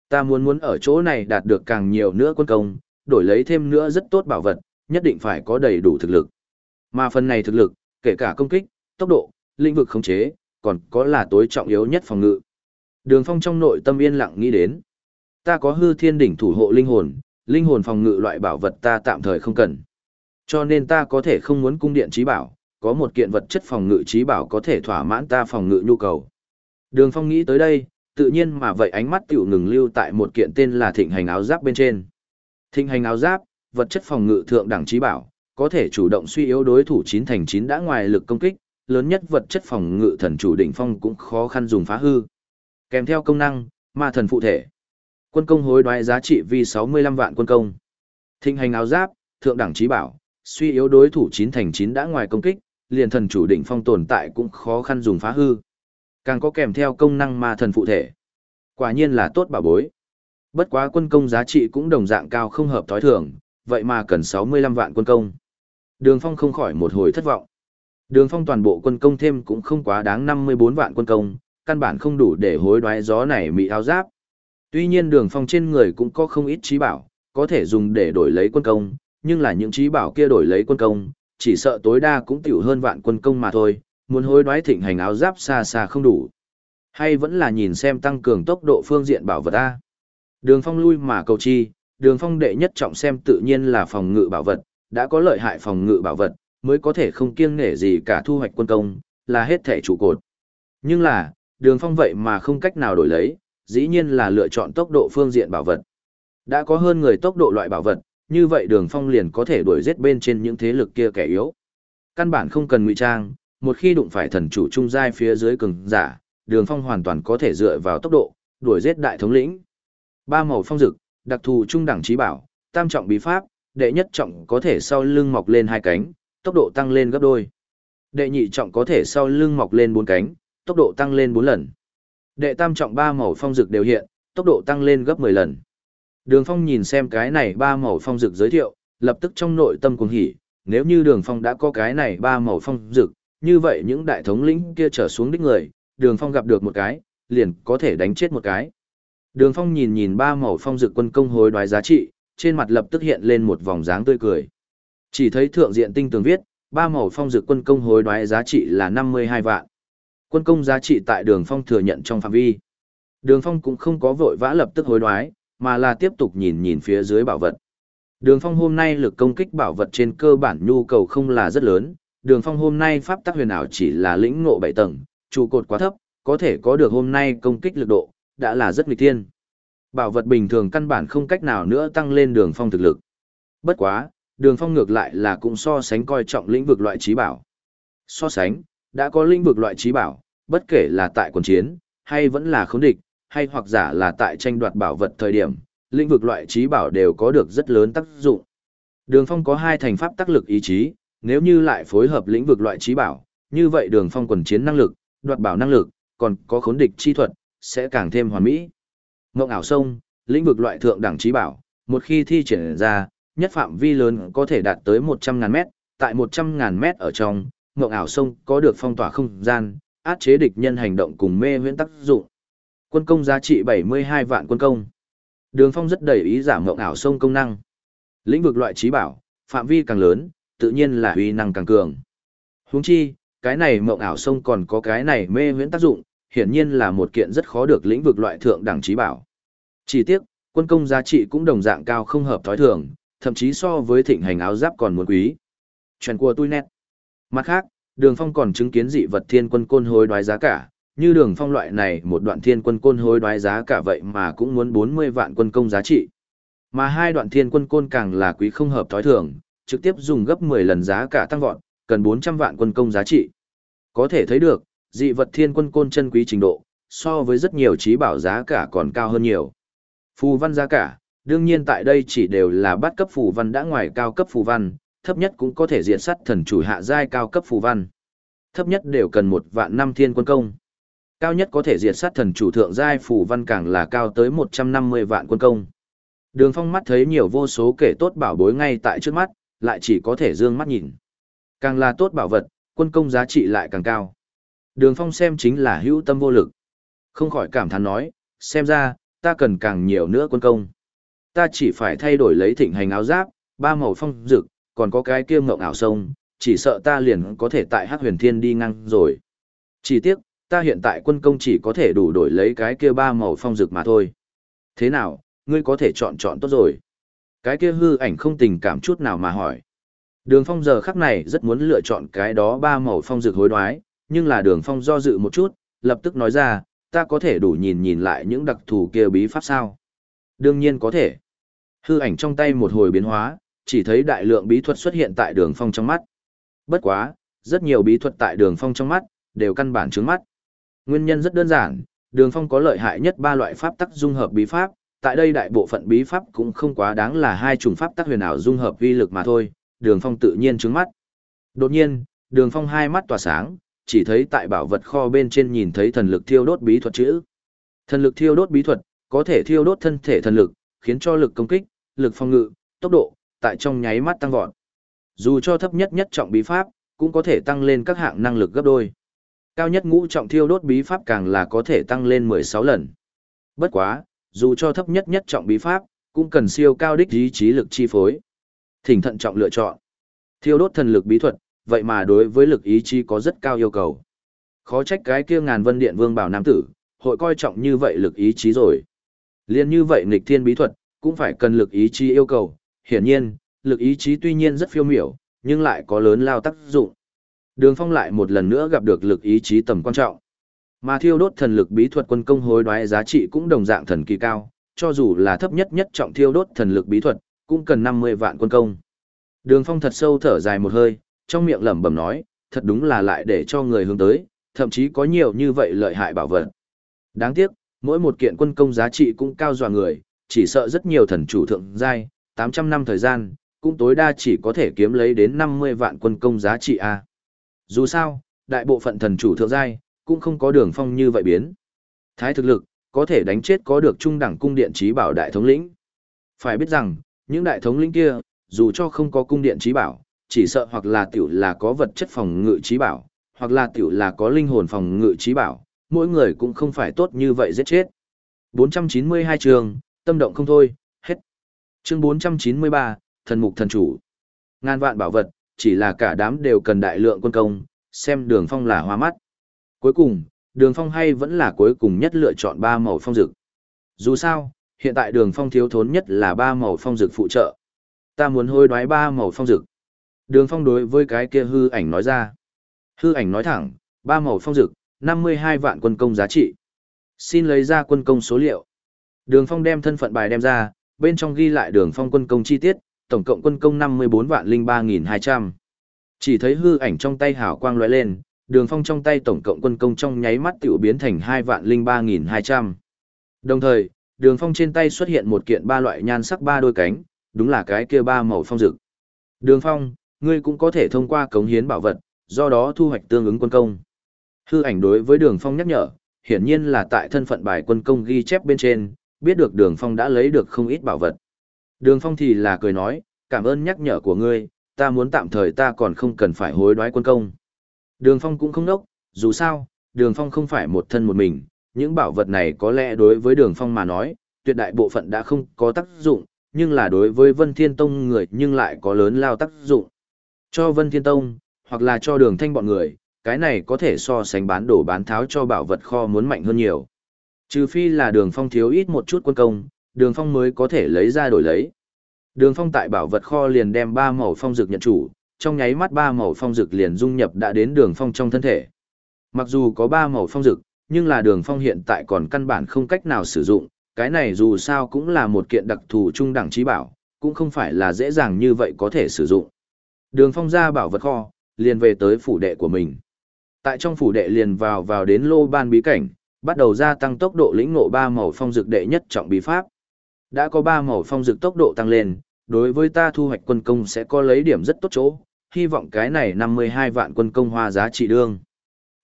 Ta muốn muốn ở chỗ này đạt được càng nhiều nữa quân công, đổi lấy thêm nữa rất tốt bảo vật, nhất định phải có đầy đủ thực lực. Mà phần này thực lực, kể cả công kích, tốc độ, lĩnh vực khống chế, còn có là tối trọng yếu nhất phòng ngự. Đường Phong trong nội tâm yên lặng nghĩ đến. Ta có hư thiên đỉnh thủ hộ linh hồn, linh hồn phòng ngự loại bảo vật ta tạm thời không cần. Cho nên ta có thể không muốn cung điện trí bảo, có một kiện vật chất phòng ngự trí bảo có thể thỏa mãn ta phòng ngự nhu cầu. Đường Phong nghĩ tới đây, tự nhiên mà vậy ánh mắt tiểu ngừng lưu tại một kiện tên là thịnh hành áo giáp bên trên. Thịnh hành áo giáp, vật chất phòng ngự thượng đẳng trí bảo, có thể chủ động suy yếu đối thủ chín thành chín đã ngoài lực công kích, lớn nhất vật chất phòng ngự thần chủ đỉnh phong cũng khó khăn dùng phá hư. Kèm theo công năng, ma thần phụ thể. Quân công hối đoái giá trị vì 65 vạn quân công. Thịnh hành áo giáp, thượng đẳng trí bảo, suy yếu đối thủ chín thành chín đã ngoài công kích, liền thần chủ đỉnh phong tồn tại cũng khó khăn dùng phá hư. Càng có kèm theo công năng ma thần phụ thể. Quả nhiên là tốt bảo bối. Bất quá quân công giá trị cũng đồng dạng cao không hợp thói thường, vậy mà cần 65 vạn quân công. Đường Phong không khỏi một hồi thất vọng. Đường Phong toàn bộ quân công thêm cũng không quá đáng 54 vạn quân công, căn bản không đủ để hối đoái gió này mị áo giáp. Tuy nhiên Đường Phong trên người cũng có không ít trí bảo, có thể dùng để đổi lấy quân công, nhưng là những trí bảo kia đổi lấy quân công, chỉ sợ tối đa cũng tiểu hơn vạn quân công mà thôi, muốn hối đoái thịnh hành áo giáp xa xa không đủ. Hay vẫn là nhìn xem tăng cường tốc độ phương diện bảo vật A. Đường phong lui mà cầu chi, đường phong đệ nhất trọng xem tự nhiên là phòng ngự bảo vật, đã có lợi hại phòng ngự bảo vật, mới có thể không kiêng nể gì cả thu hoạch quân công, là hết thể trụ cột. Nhưng là, đường phong vậy mà không cách nào đổi lấy, dĩ nhiên là lựa chọn tốc độ phương diện bảo vật. Đã có hơn người tốc độ loại bảo vật, như vậy đường phong liền có thể đuổi giết bên trên những thế lực kia kẻ yếu. Căn bản không cần ngụy trang, một khi đụng phải thần chủ trung giai phía dưới cường giả, đường phong hoàn toàn có thể dựa vào tốc độ, đuổi giết đại thống lĩnh. Ba màu phong dực, đặc thù trung đẳng trí bảo, tam trọng bí pháp, đệ nhất trọng có thể sau lưng mọc lên hai cánh, tốc độ tăng lên gấp đôi. Đệ nhị trọng có thể sau lưng mọc lên bốn cánh, tốc độ tăng lên bốn lần. Đệ tam trọng ba màu phong dực đều hiện, tốc độ tăng lên gấp 10 lần. Đường Phong nhìn xem cái này ba màu phong dược giới thiệu, lập tức trong nội tâm cuồng hỉ, nếu như Đường Phong đã có cái này ba màu phong dược, như vậy những đại thống lĩnh kia trở xuống đích người, Đường Phong gặp được một cái, liền có thể đánh chết một cái. Đường Phong nhìn nhìn ba màu phong dược quân công hối đoái giá trị, trên mặt lập tức hiện lên một vòng dáng tươi cười. Chỉ thấy thượng diện tinh tường viết, ba màu phong dược quân công hối đoái giá trị là 52 vạn. Quân công giá trị tại Đường Phong thừa nhận trong phạm vi. Đường Phong cũng không có vội vã lập tức hối đoái, mà là tiếp tục nhìn nhìn phía dưới bảo vật. Đường Phong hôm nay lực công kích bảo vật trên cơ bản nhu cầu không là rất lớn, Đường Phong hôm nay pháp tắc huyền ảo chỉ là lĩnh ngộ 7 tầng, trụ cột quá thấp, có thể có được hôm nay công kích lực độ, đã là rất nghịch thiên. Bảo vật bình thường căn bản không cách nào nữa tăng lên Đường Phong thực lực. Bất quá, Đường Phong ngược lại là cũng so sánh coi trọng lĩnh vực loại trí bảo. So sánh, đã có lĩnh vực loại trí bảo, bất kể là tại quần chiến, hay vẫn là khống địch, hay hoặc giả là tại tranh đoạt bảo vật thời điểm, lĩnh vực loại trí bảo đều có được rất lớn tác dụng. Đường Phong có hai thành pháp tác lực ý chí, nếu như lại phối hợp lĩnh vực loại trí bảo, như vậy Đường Phong quần chiến năng lực, đoạt bảo năng lực, còn có khốn địch chi thuật, sẽ càng thêm hoàn mỹ. Ngộng ảo sông, lĩnh vực loại thượng đẳng trí bảo, một khi thi triển ra, nhất phạm vi lớn có thể đạt tới 100.000 mét, tại 100.000 mét ở trong, ngộng ảo sông có được phong tỏa không gian, át chế địch nhân hành động cùng mê huyễn tác dụng. Quân công giá trị 72 vạn quân công. Đường Phong rất đầy ý giảm ngộng ảo sông công năng. Lĩnh vực loại trí bảo, phạm vi càng lớn, tự nhiên là uy năng càng cường. Huống chi, cái này mộng ảo sông còn có cái này mê huyễn tác dụng, hiển nhiên là một kiện rất khó được lĩnh vực loại thượng đẳng trí bảo. Chỉ tiếc, quân công giá trị cũng đồng dạng cao không hợp thói thường, thậm chí so với thịnh hành áo giáp còn muốn quý. Chuyện của tôi nét. Mặt khác, Đường Phong còn chứng kiến dị vật thiên quân côn hối đoái giá cả, như đường phong loại này một đoạn thiên quân côn hối đoái giá cả vậy mà cũng muốn 40 vạn quân công giá trị. Mà hai đoạn thiên quân côn càng là quý không hợp thói thường, trực tiếp dùng gấp 10 lần giá cả tăng vọt, cần 400 vạn quân công giá trị. Có thể thấy được, dị vật thiên quân côn chân quý trình độ, so với rất nhiều trí bảo giá cả còn cao hơn nhiều. Phù văn giá cả, đương nhiên tại đây chỉ đều là bắt cấp phù văn đã ngoài cao cấp phù văn, thấp nhất cũng có thể diệt sát thần chủ hạ giai cao cấp phù văn. Thấp nhất đều cần một vạn năm thiên quân công. Cao nhất có thể diệt sát thần chủ thượng giai phủ văn càng là cao tới 150 vạn quân công. Đường Phong mắt thấy nhiều vô số kể tốt bảo bối ngay tại trước mắt, lại chỉ có thể dương mắt nhìn. Càng là tốt bảo vật, quân công giá trị lại càng cao. Đường Phong xem chính là hữu tâm vô lực. Không khỏi cảm thán nói, xem ra, ta cần càng nhiều nữa quân công. Ta chỉ phải thay đổi lấy thịnh hành áo giáp, ba màu phong dực, còn có cái kia ngộng ảo sông, chỉ sợ ta liền có thể tại Hắc Huyền Thiên đi ngang rồi. Chỉ tiếc, ta hiện tại quân công chỉ có thể đủ đổi lấy cái kia ba màu phong dược mà thôi. Thế nào, ngươi có thể chọn chọn tốt rồi. Cái kia hư ảnh không tình cảm chút nào mà hỏi. Đường phong giờ khắc này rất muốn lựa chọn cái đó ba màu phong dược hối đoái, nhưng là đường phong do dự một chút, lập tức nói ra, ta có thể đủ nhìn nhìn lại những đặc thù kia bí pháp sao. Đương nhiên có thể. Hư ảnh trong tay một hồi biến hóa, chỉ thấy đại lượng bí thuật xuất hiện tại đường phong trong mắt. Bất quá, rất nhiều bí thuật tại đường phong trong mắt, đều căn bản trướng mắt. Nguyên nhân rất đơn giản, đường phong có lợi hại nhất ba loại pháp tắc dung hợp bí pháp, tại đây đại bộ phận bí pháp cũng không quá đáng là hai chủng pháp tắc huyền ảo dung hợp vi lực mà thôi, đường phong tự nhiên trứng mắt. Đột nhiên, đường phong hai mắt tỏa sáng, chỉ thấy tại bảo vật kho bên trên nhìn thấy thần lực thiêu đốt bí thuật chữ. Thần lực thiêu đốt bí thuật, có thể thiêu đốt thân thể thần lực, khiến cho lực công kích, lực phòng ngự, tốc độ, tại trong nháy mắt tăng vọt. Dù cho thấp nhất nhất trọng bí pháp, cũng có thể tăng lên các hạng năng lực gấp đôi. Cao nhất ngũ trọng thiêu đốt bí pháp càng là có thể tăng lên 16 lần. Bất quá, dù cho thấp nhất nhất trọng bí pháp, cũng cần siêu cao đích ý chí lực chi phối. Thỉnh thận trọng lựa chọn. Thiêu đốt thần lực bí thuật, vậy mà đối với lực ý chí có rất cao yêu cầu. Khó trách cái kia ngàn vân điện vương bảo nam tử, hội coi trọng như vậy lực ý chí rồi. Liên như vậy nghịch thiên bí thuật, cũng phải cần lực ý chí yêu cầu. Hiển nhiên, lực ý chí tuy nhiên rất phiêu miểu, nhưng lại có lớn lao tác dụng. Đường Phong lại một lần nữa gặp được lực ý chí tầm quan trọng. Mà thiêu đốt thần lực bí thuật quân công hối đoái giá trị cũng đồng dạng thần kỳ cao, cho dù là thấp nhất nhất trọng thiêu đốt thần lực bí thuật, cũng cần 50 vạn quân công. Đường Phong thật sâu thở dài một hơi, trong miệng lẩm bẩm nói, thật đúng là lại để cho người hướng tới, thậm chí có nhiều như vậy lợi hại bảo vật. Đáng tiếc, mỗi một kiện quân công giá trị cũng cao dọa người, chỉ sợ rất nhiều thần chủ thượng giai, 800 năm thời gian, cũng tối đa chỉ có thể kiếm lấy đến 50 vạn quân công giá trị A. Dù sao, đại bộ phận thần chủ thượng giai, cũng không có đường phong như vậy biến. Thái thực lực, có thể đánh chết có được trung đẳng cung điện trí bảo đại thống lĩnh. Phải biết rằng, những đại thống lĩnh kia, dù cho không có cung điện trí bảo, chỉ sợ hoặc là tiểu là có vật chất phòng ngự trí bảo, hoặc là tiểu là có linh hồn phòng ngự trí bảo, mỗi người cũng không phải tốt như vậy giết chết. 492 trường, tâm động không thôi, hết. Chương 493, thần mục thần chủ. Ngàn vạn bảo vật, chỉ là cả đám đều cần đại lượng quân công, xem đường phong là hoa mắt. Cuối cùng, đường phong hay vẫn là cuối cùng nhất lựa chọn ba màu phong dực. Dù sao, hiện tại đường phong thiếu thốn nhất là ba màu phong dực phụ trợ. Ta muốn hôi đoái ba màu phong dực. Đường phong đối với cái kia hư ảnh nói ra. Hư ảnh nói thẳng, ba màu phong dực, 52 vạn quân công giá trị. Xin lấy ra quân công số liệu. Đường phong đem thân phận bài đem ra, bên trong ghi lại đường phong quân công chi tiết, tổng cộng quân công 54 vạn linh 3.200. Chỉ thấy hư ảnh trong tay hảo quang lóe lên, đường phong trong tay tổng cộng quân công trong nháy mắt tiểu biến thành 2 vạn linh 3.200. Đồng thời, đường phong trên tay xuất hiện một kiện ba loại nhan sắc ba đôi cánh, đúng là cái kia ba màu phong dực. Đường phong, ngươi cũng có thể thông qua cống hiến bảo vật, do đó thu hoạch tương ứng quân công. Hư ảnh đối với đường phong nhắc nhở, hiển nhiên là tại thân phận bài quân công ghi chép bên trên, biết được đường phong đã lấy được không ít bảo vật. Đường phong thì là cười nói, cảm ơn nhắc nhở của ngươi, ta muốn tạm thời ta còn không cần phải hối đoái quân công. Đường phong cũng không nốc, dù sao, đường phong không phải một thân một mình, những bảo vật này có lẽ đối với đường phong mà nói, tuyệt đại bộ phận đã không có tác dụng, nhưng là đối với Vân Thiên Tông người nhưng lại có lớn lao tác dụng. Cho Vân Thiên Tông, hoặc là cho đường thanh bọn người, cái này có thể so sánh bán đổ bán tháo cho bảo vật kho muốn mạnh hơn nhiều. Trừ phi là đường phong thiếu ít một chút quân công, đường phong mới có thể lấy ra đổi lấy. Đường phong tại bảo vật kho liền đem ba màu phong dược nhận chủ, trong nháy mắt ba màu phong dược liền dung nhập đã đến đường phong trong thân thể. Mặc dù có ba màu phong dược, nhưng là đường phong hiện tại còn căn bản không cách nào sử dụng, cái này dù sao cũng là một kiện đặc thù trung đẳng trí bảo, cũng không phải là dễ dàng như vậy có thể sử dụng. Đường phong ra bảo vật kho, liền về tới phủ đệ của mình. Tại trong phủ đệ liền vào vào đến lô ban bí cảnh, bắt đầu gia tăng tốc độ lĩnh ngộ ba màu phong dược đệ nhất trọng bí pháp. Đã có ba màu phong dược tốc độ tăng lên, đối với ta thu hoạch quân công sẽ có lấy điểm rất tốt chỗ, hy vọng cái này 52 vạn quân công hoa giá trị đương.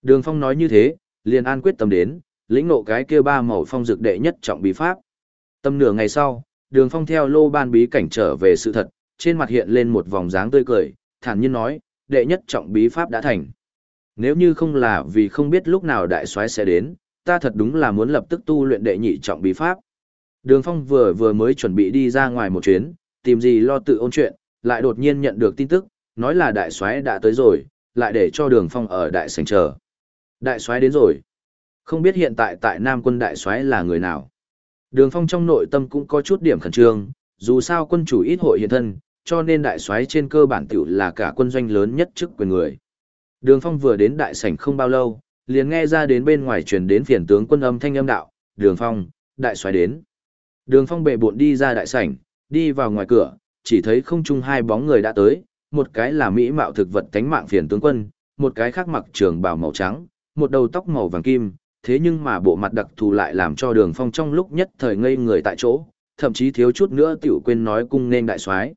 Đường Phong nói như thế, liền an quyết tâm đến, lĩnh ngộ cái kia ba màu phong dược đệ nhất trọng bí pháp. Tâm nửa ngày sau, Đường Phong theo lô ban bí cảnh trở về sự thật, trên mặt hiện lên một vòng dáng tươi cười, thản nhiên nói, đệ nhất trọng bí pháp đã thành. Nếu như không là vì không biết lúc nào đại soái sẽ đến, ta thật đúng là muốn lập tức tu luyện đệ nhị trọng bí pháp. Đường Phong vừa vừa mới chuẩn bị đi ra ngoài một chuyến, tìm gì lo tự ôn chuyện, lại đột nhiên nhận được tin tức, nói là đại soái đã tới rồi, lại để cho Đường Phong ở đại sảnh chờ. Đại soái đến rồi. Không biết hiện tại tại Nam quân đại soái là người nào. Đường Phong trong nội tâm cũng có chút điểm khẩn trương, dù sao quân chủ ít hội hiện thân, cho nên đại soái trên cơ bản tiểu là cả quân doanh lớn nhất chức quyền người. Đường Phong vừa đến đại sảnh không bao lâu, liền nghe ra đến bên ngoài truyền đến phiền tướng quân âm thanh âm đạo, "Đường Phong, đại soái đến." Đường Phong bệ bộn đi ra đại sảnh, đi vào ngoài cửa, chỉ thấy không trung hai bóng người đã tới, một cái là mỹ mạo thực vật cánh mạng phiền tướng quân, một cái khác mặc trường bào màu trắng, một đầu tóc màu vàng kim, thế nhưng mà bộ mặt đặc thù lại làm cho Đường Phong trong lúc nhất thời ngây người tại chỗ, thậm chí thiếu chút nữa tiểu quên nói cung nên đại soái.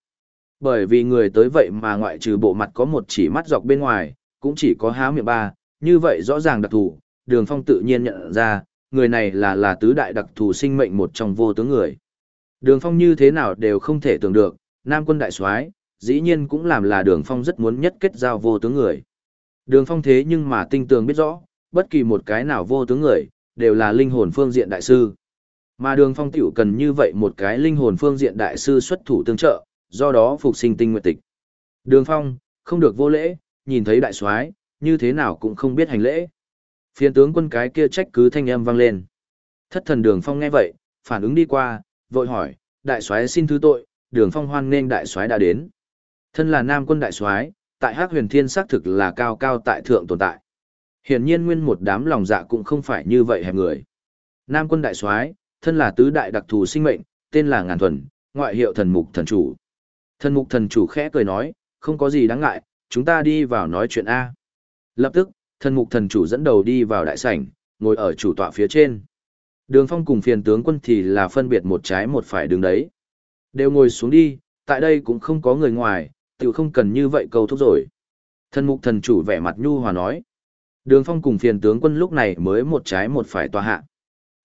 Bởi vì người tới vậy mà ngoại trừ bộ mặt có một chỉ mắt dọc bên ngoài, cũng chỉ có há miệng ba, như vậy rõ ràng đặc thù, đường phong tự nhiên nhận ra, người này là là tứ đại đặc thù sinh mệnh một trong vô tướng người. Đường phong như thế nào đều không thể tưởng được, Nam quân đại soái dĩ nhiên cũng làm là đường phong rất muốn nhất kết giao vô tướng người. Đường phong thế nhưng mà tinh tường biết rõ, bất kỳ một cái nào vô tướng người, đều là linh hồn phương diện đại sư. Mà đường phong tiểu cần như vậy một cái linh hồn phương diện đại sư xuất thủ tương trợ, do đó phục sinh tinh nguyệt tịch. Đường phong, không được vô lễ, nhìn thấy đại soái như thế nào cũng không biết hành lễ. Phiên tướng quân cái kia trách cứ thanh âm vang lên. Thất thần đường phong nghe vậy, phản ứng đi qua, vội hỏi, đại soái xin thứ tội, đường phong hoan nghênh đại soái đã đến. Thân là nam quân đại soái tại hắc huyền thiên xác thực là cao cao tại thượng tồn tại. Hiển nhiên nguyên một đám lòng dạ cũng không phải như vậy hẹp người. Nam quân đại soái thân là tứ đại đặc thù sinh mệnh, tên là ngàn thuần, ngoại hiệu thần mục thần chủ. Thần mục thần chủ khẽ cười nói, không có gì đáng ngại, chúng ta đi vào nói chuyện A. Lập tức, thần mục thần chủ dẫn đầu đi vào đại sảnh, ngồi ở chủ tọa phía trên. Đường phong cùng phiền tướng quân thì là phân biệt một trái một phải đứng đấy. Đều ngồi xuống đi, tại đây cũng không có người ngoài, tự không cần như vậy cầu thúc rồi. Thần mục thần chủ vẻ mặt nhu hòa nói. Đường Phong cùng phiền tướng quân lúc này mới một trái một phải tòa hạ.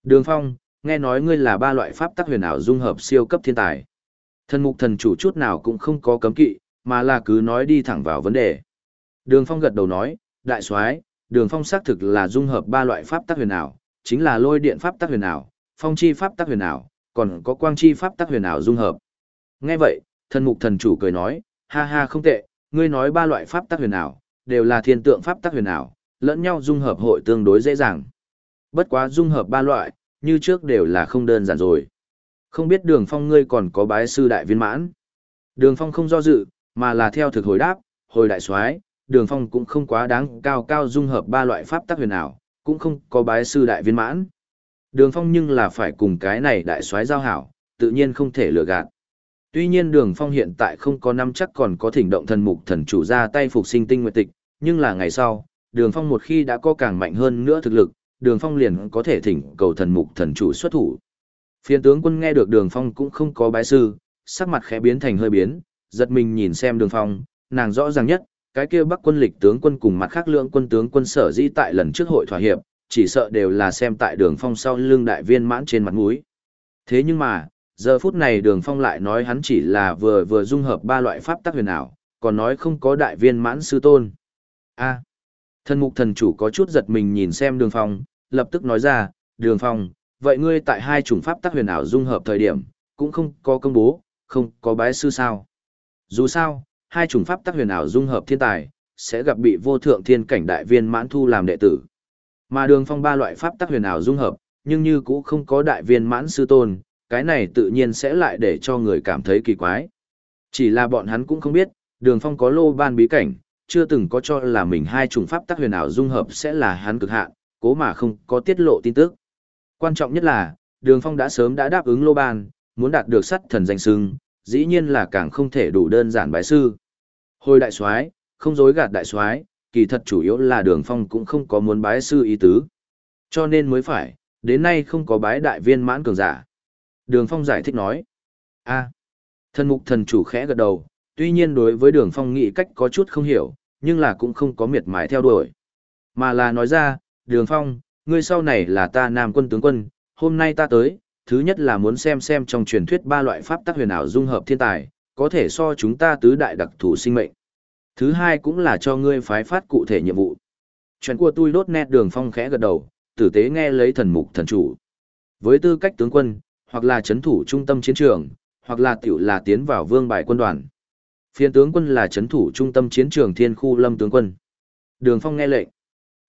Đường Phong, nghe nói ngươi là ba loại pháp tắc huyền ảo dung hợp siêu cấp thiên tài. Thần mục thần chủ chút nào cũng không có cấm kỵ, mà là cứ nói đi thẳng vào vấn đề. Đường Phong gật đầu nói, đại soái, Đường Phong xác thực là dung hợp ba loại pháp tắc huyền ảo, chính là lôi điện pháp tắc huyền ảo, phong chi pháp tắc huyền ảo, còn có quang chi pháp tắc huyền ảo dung hợp. Nghe vậy, thần mục thần chủ cười nói, ha ha không tệ, ngươi nói ba loại pháp tắc huyền ảo, đều là thiên tượng pháp tắc huyền ảo, lẫn nhau dung hợp hội tương đối dễ dàng. Bất quá dung hợp ba loại, như trước đều là không đơn giản rồi. Không biết đường phong ngươi còn có bái sư đại viên mãn. Đường phong không do dự, mà là theo thực hồi đáp, hồi đại soái đường phong cũng không quá đáng cao cao dung hợp ba loại pháp tắc huyền ảo, cũng không có bái sư đại viên mãn. Đường phong nhưng là phải cùng cái này đại soái giao hảo, tự nhiên không thể lừa gạt. Tuy nhiên đường phong hiện tại không có năm chắc còn có thỉnh động thần mục thần chủ ra tay phục sinh tinh nguyệt tịch, nhưng là ngày sau, đường phong một khi đã có càng mạnh hơn nữa thực lực, đường phong liền có thể thỉnh cầu thần mục thần chủ xuất thủ. Phiên tướng quân nghe được đường phong cũng không có bái sư, sắc mặt khẽ biến thành hơi biến, giật mình nhìn xem đường phong, nàng rõ ràng nhất, cái kia bắc quân lịch tướng quân cùng mặt khác lượng quân tướng quân sở dĩ tại lần trước hội thỏa hiệp, chỉ sợ đều là xem tại đường phong sau lưng đại viên mãn trên mặt mũi. Thế nhưng mà, giờ phút này đường phong lại nói hắn chỉ là vừa vừa dung hợp ba loại pháp tắc huyền ảo, còn nói không có đại viên mãn sư tôn. a Thần mục thần chủ có chút giật mình nhìn xem đường phong, lập tức nói ra, đường phong, vậy ngươi tại hai chủng pháp tắc huyền ảo dung hợp thời điểm, cũng không có công bố, không có bái sư sao. Dù sao, hai chủng pháp tắc huyền ảo dung hợp thiên tài, sẽ gặp bị vô thượng thiên cảnh đại viên mãn thu làm đệ tử. Mà đường phong ba loại pháp tắc huyền ảo dung hợp, nhưng như cũng không có đại viên mãn sư tôn, cái này tự nhiên sẽ lại để cho người cảm thấy kỳ quái. Chỉ là bọn hắn cũng không biết, đường phong có lô ban bí cảnh, chưa từng có cho là mình hai chủng pháp tắc huyền ảo dung hợp sẽ là hắn cực hạn, cố mà không có tiết lộ tin tức. Quan trọng nhất là, Đường Phong đã sớm đã đáp ứng lô ban, muốn đạt được sắt thần danh sưng, dĩ nhiên là càng không thể đủ đơn giản bái sư. Hồi đại soái, không dối gạt đại soái, kỳ thật chủ yếu là Đường Phong cũng không có muốn bái sư ý tứ. Cho nên mới phải, đến nay không có bái đại viên mãn cường giả. Đường Phong giải thích nói. a thần mục thần chủ khẽ gật đầu, tuy nhiên đối với đường phong nghĩ cách có chút không hiểu, nhưng là cũng không có miệt mài theo đuổi. Mà là nói ra, đường phong, ngươi sau này là ta nam quân tướng quân, hôm nay ta tới, thứ nhất là muốn xem xem trong truyền thuyết ba loại pháp tắc huyền ảo dung hợp thiên tài, có thể so chúng ta tứ đại đặc thủ sinh mệnh. Thứ hai cũng là cho ngươi phái phát cụ thể nhiệm vụ. Chuyện của tôi đốt nét đường phong khẽ gật đầu, tử tế nghe lấy thần mục thần chủ. Với tư cách tướng quân, hoặc là chấn thủ trung tâm chiến trường, hoặc là tiểu là tiến vào vương bài quân đoàn. Phiên tướng quân là chấn thủ trung tâm chiến trường thiên khu lâm tướng quân. Đường phong nghe lệnh.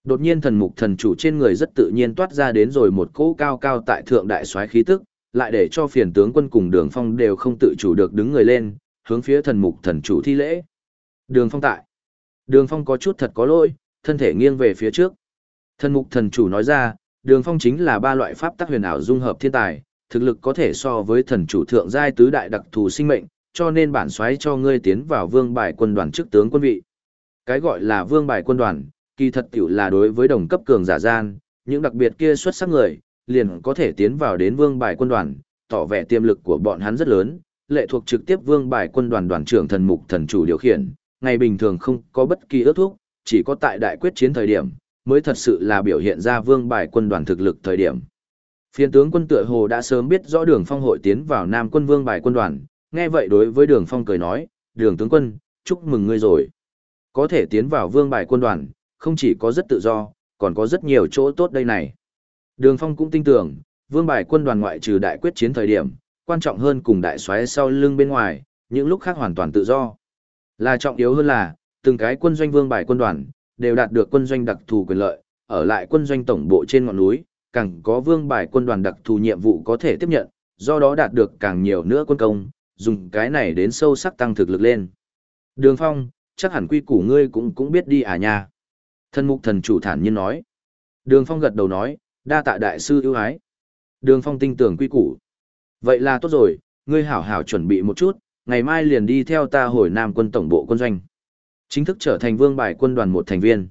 Đột nhiên thần mục thần chủ trên người rất tự nhiên toát ra đến rồi một cỗ cao cao tại thượng đại soái khí tức, lại để cho phiền tướng quân cùng đường phong đều không tự chủ được đứng người lên, hướng phía thần mục thần chủ thi lễ. Đường phong tại. Đường phong có chút thật có lỗi, thân thể nghiêng về phía trước. Thần mục thần chủ nói ra, đường phong chính là ba loại pháp tắc huyền ảo dung hợp thiên tài, thực lực có thể so với thần chủ thượng giai tứ đại đặc thù sinh mệnh, cho nên bản xoáy cho ngươi tiến vào vương bài quân đoàn chức tướng quân vị. Cái gọi là vương bài quân đoàn, kỳ thật tiểu là đối với đồng cấp cường giả gian, những đặc biệt kia xuất sắc người, liền có thể tiến vào đến vương bài quân đoàn, tỏ vẻ tiềm lực của bọn hắn rất lớn, lệ thuộc trực tiếp vương bài quân đoàn đoàn trưởng thần mục thần chủ điều khiển, ngày bình thường không có bất kỳ ước thúc, chỉ có tại đại quyết chiến thời điểm, mới thật sự là biểu hiện ra vương bài quân đoàn thực lực thời điểm. Phiên tướng quân tựa hồ đã sớm biết rõ đường phong hội tiến vào Nam quân vương bài quân đoàn, nghe vậy đối với đường phong cười nói, đường tướng quân, chúc mừng ngươi rồi. Có thể tiến vào vương bài quân đoàn, không chỉ có rất tự do, còn có rất nhiều chỗ tốt đây này. Đường phong cũng tin tưởng, vương bài quân đoàn ngoại trừ đại quyết chiến thời điểm, quan trọng hơn cùng đại xoáy sau lưng bên ngoài, những lúc khác hoàn toàn tự do. Là trọng yếu hơn là, từng cái quân doanh vương bài quân đoàn, đều đạt được quân doanh đặc thù quyền lợi, ở lại quân doanh tổng bộ trên ngọn núi, càng có vương bài quân đoàn đặc thù nhiệm vụ có thể tiếp nhận, do đó đạt được càng nhiều nữa quân công, dùng cái này đến sâu sắc tăng thực lực lên. Đường Phong, chắc hẳn quy củ ngươi cũng cũng biết đi à nha. Thân mục thần chủ thản nhiên nói. Đường Phong gật đầu nói, đa tạ đại sư ưu ái. Đường Phong tinh tưởng quy củ. Vậy là tốt rồi, ngươi hảo hảo chuẩn bị một chút, ngày mai liền đi theo ta hồi Nam quân tổng bộ quân doanh. Chính thức trở thành vương bài quân đoàn một thành viên.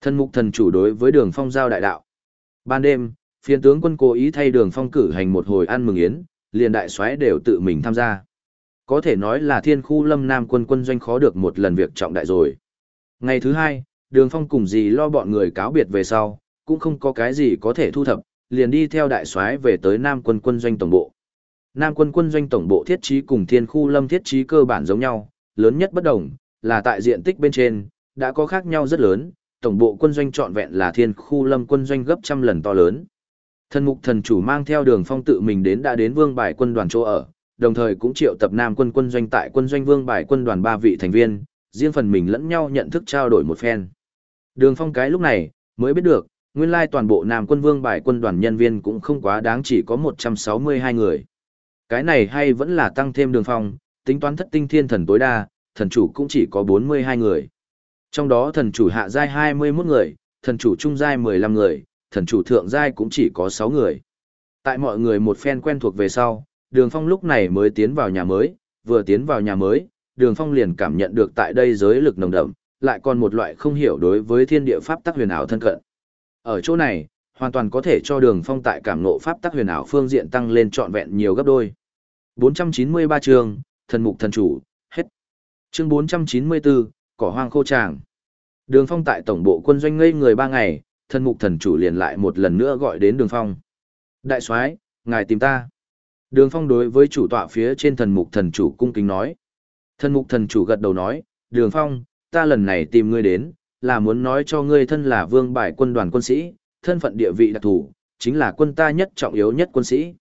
Thân mục thần chủ đối với đường Phong giao đại đạo. Ban đêm, phiên tướng quân cố ý thay đường phong cử hành một hồi ăn mừng yến, liền đại soái đều tự mình tham gia. Có thể nói là thiên khu lâm nam quân quân doanh khó được một lần việc trọng đại rồi. Ngày thứ hai, đường phong cùng dì lo bọn người cáo biệt về sau, cũng không có cái gì có thể thu thập, liền đi theo đại soái về tới nam quân quân doanh tổng bộ. Nam quân quân doanh tổng bộ thiết trí cùng thiên khu lâm thiết trí cơ bản giống nhau, lớn nhất bất đồng, là tại diện tích bên trên, đã có khác nhau rất lớn, tổng bộ quân doanh trọn vẹn là thiên khu lâm quân doanh gấp trăm lần to lớn. Thần mục thần chủ mang theo đường phong tự mình đến đã đến vương bài quân đoàn chỗ ở, đồng thời cũng triệu tập nam quân quân doanh tại quân doanh vương bài quân đoàn ba vị thành viên, riêng phần mình lẫn nhau nhận thức trao đổi một phen. Đường phong cái lúc này, mới biết được, nguyên lai toàn bộ nam quân vương bài quân đoàn nhân viên cũng không quá đáng chỉ có 162 người. Cái này hay vẫn là tăng thêm đường phong, tính toán thất tinh thiên thần tối đa, thần chủ cũng chỉ có 42 người. Trong đó thần chủ hạ giai 21 người, thần chủ trung giai 15 người, thần chủ thượng giai cũng chỉ có 6 người. Tại mọi người một phen quen thuộc về sau, Đường Phong lúc này mới tiến vào nhà mới, vừa tiến vào nhà mới, Đường Phong liền cảm nhận được tại đây giới lực nồng đậm, lại còn một loại không hiểu đối với thiên địa pháp tắc huyền ảo thân cận. Ở chỗ này, hoàn toàn có thể cho Đường Phong tại cảm ngộ pháp tắc huyền ảo phương diện tăng lên trọn vẹn nhiều gấp đôi. 493 chương, thần mục thần chủ, hết. Chương 494, cỏ hoang khô tràng. Đường Phong tại tổng bộ quân doanh ngây người ba ngày, thần mục thần chủ liền lại một lần nữa gọi đến Đường Phong. Đại soái, ngài tìm ta. Đường Phong đối với chủ tọa phía trên thần mục thần chủ cung kính nói. Thần mục thần chủ gật đầu nói, Đường Phong, ta lần này tìm ngươi đến, là muốn nói cho ngươi thân là vương bài quân đoàn quân sĩ, thân phận địa vị đặc thù, chính là quân ta nhất trọng yếu nhất quân sĩ.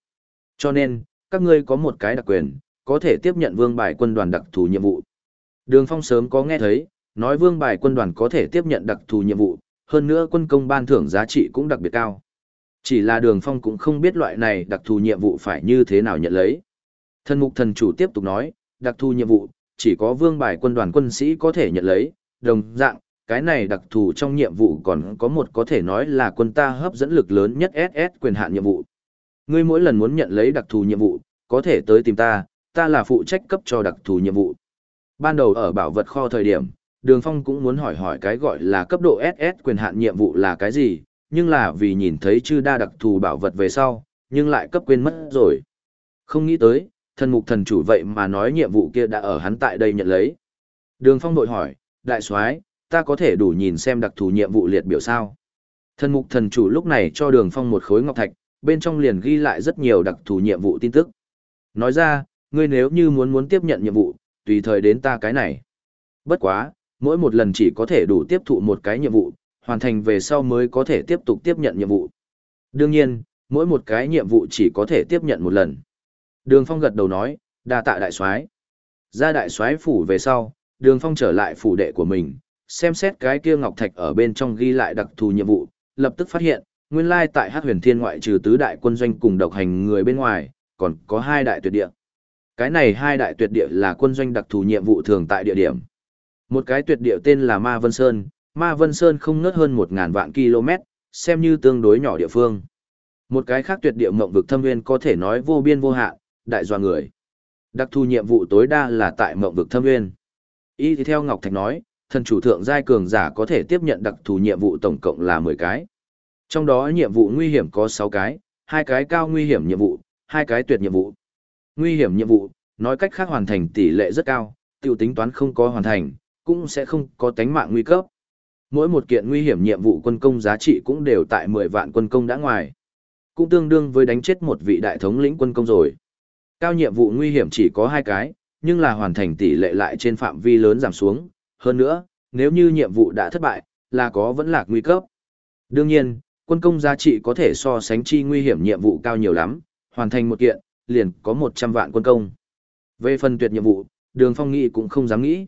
Cho nên, các ngươi có một cái đặc quyền, có thể tiếp nhận vương bài quân đoàn đặc thù nhiệm vụ. Đường Phong sớm có nghe thấy, nói vương bài quân đoàn có thể tiếp nhận đặc thù nhiệm vụ, hơn nữa quân công ban thưởng giá trị cũng đặc biệt cao. Chỉ là đường phong cũng không biết loại này đặc thù nhiệm vụ phải như thế nào nhận lấy. Thần mục thần chủ tiếp tục nói, đặc thù nhiệm vụ, chỉ có vương bài quân đoàn quân sĩ có thể nhận lấy, đồng dạng, cái này đặc thù trong nhiệm vụ còn có một có thể nói là quân ta hấp dẫn lực lớn nhất SS quyền hạn nhiệm vụ. Ngươi mỗi lần muốn nhận lấy đặc thù nhiệm vụ, có thể tới tìm ta, ta là phụ trách cấp cho đặc thù nhiệm vụ. Ban đầu ở bảo vật kho thời điểm, Đường Phong cũng muốn hỏi hỏi cái gọi là cấp độ SS quyền hạn nhiệm vụ là cái gì, nhưng là vì nhìn thấy chư đa đặc thù bảo vật về sau, nhưng lại cấp quên mất rồi. Không nghĩ tới, thần mục thần chủ vậy mà nói nhiệm vụ kia đã ở hắn tại đây nhận lấy. Đường Phong đội hỏi, đại soái, ta có thể đủ nhìn xem đặc thù nhiệm vụ liệt biểu sao? Thần mục thần chủ lúc này cho Đường Phong một khối ngọc thạch, bên trong liền ghi lại rất nhiều đặc thù nhiệm vụ tin tức. Nói ra, ngươi nếu như muốn muốn tiếp nhận nhiệm vụ, tùy thời đến ta cái này. Bất quá, mỗi một lần chỉ có thể đủ tiếp thụ một cái nhiệm vụ, hoàn thành về sau mới có thể tiếp tục tiếp nhận nhiệm vụ. Đương nhiên, mỗi một cái nhiệm vụ chỉ có thể tiếp nhận một lần. Đường Phong gật đầu nói, đa tạ đại soái. Ra đại soái phủ về sau, Đường Phong trở lại phủ đệ của mình, xem xét cái kia ngọc thạch ở bên trong ghi lại đặc thù nhiệm vụ, lập tức phát hiện, nguyên lai tại Hắc Huyền Thiên ngoại trừ tứ đại quân doanh cùng độc hành người bên ngoài, còn có hai đại tuyệt địa. Cái này hai đại tuyệt địa là quân doanh đặc thù nhiệm vụ thường tại địa điểm. Một cái tuyệt địa tên là Ma Vân Sơn, Ma Vân Sơn không ngớt hơn 1000 vạn km, xem như tương đối nhỏ địa phương. Một cái khác tuyệt địa mộng vực thâm nguyên có thể nói vô biên vô hạn, đại doa người. Đặc thù nhiệm vụ tối đa là tại mộng vực thâm nguyên. Y thì theo Ngọc Thạch nói, thần chủ thượng giai cường giả có thể tiếp nhận đặc thù nhiệm vụ tổng cộng là 10 cái. Trong đó nhiệm vụ nguy hiểm có 6 cái, hai cái cao nguy hiểm nhiệm vụ, hai cái tuyệt nhiệm vụ. Nguy hiểm nhiệm vụ, nói cách khác hoàn thành tỷ lệ rất cao, tiêu tính toán không có hoàn thành, cũng sẽ không có tánh mạng nguy cấp. Mỗi một kiện nguy hiểm nhiệm vụ quân công giá trị cũng đều tại 10 vạn quân công đã ngoài. Cũng tương đương với đánh chết một vị đại thống lĩnh quân công rồi. Cao nhiệm vụ nguy hiểm chỉ có hai cái, nhưng là hoàn thành tỷ lệ lại trên phạm vi lớn giảm xuống. Hơn nữa, nếu như nhiệm vụ đã thất bại, là có vẫn lạc nguy cấp. Đương nhiên, quân công giá trị có thể so sánh chi nguy hiểm nhiệm vụ cao nhiều lắm, hoàn thành một kiện, liền có 100 vạn quân công. Về phần tuyệt nhiệm vụ, đường phong nghị cũng không dám nghĩ.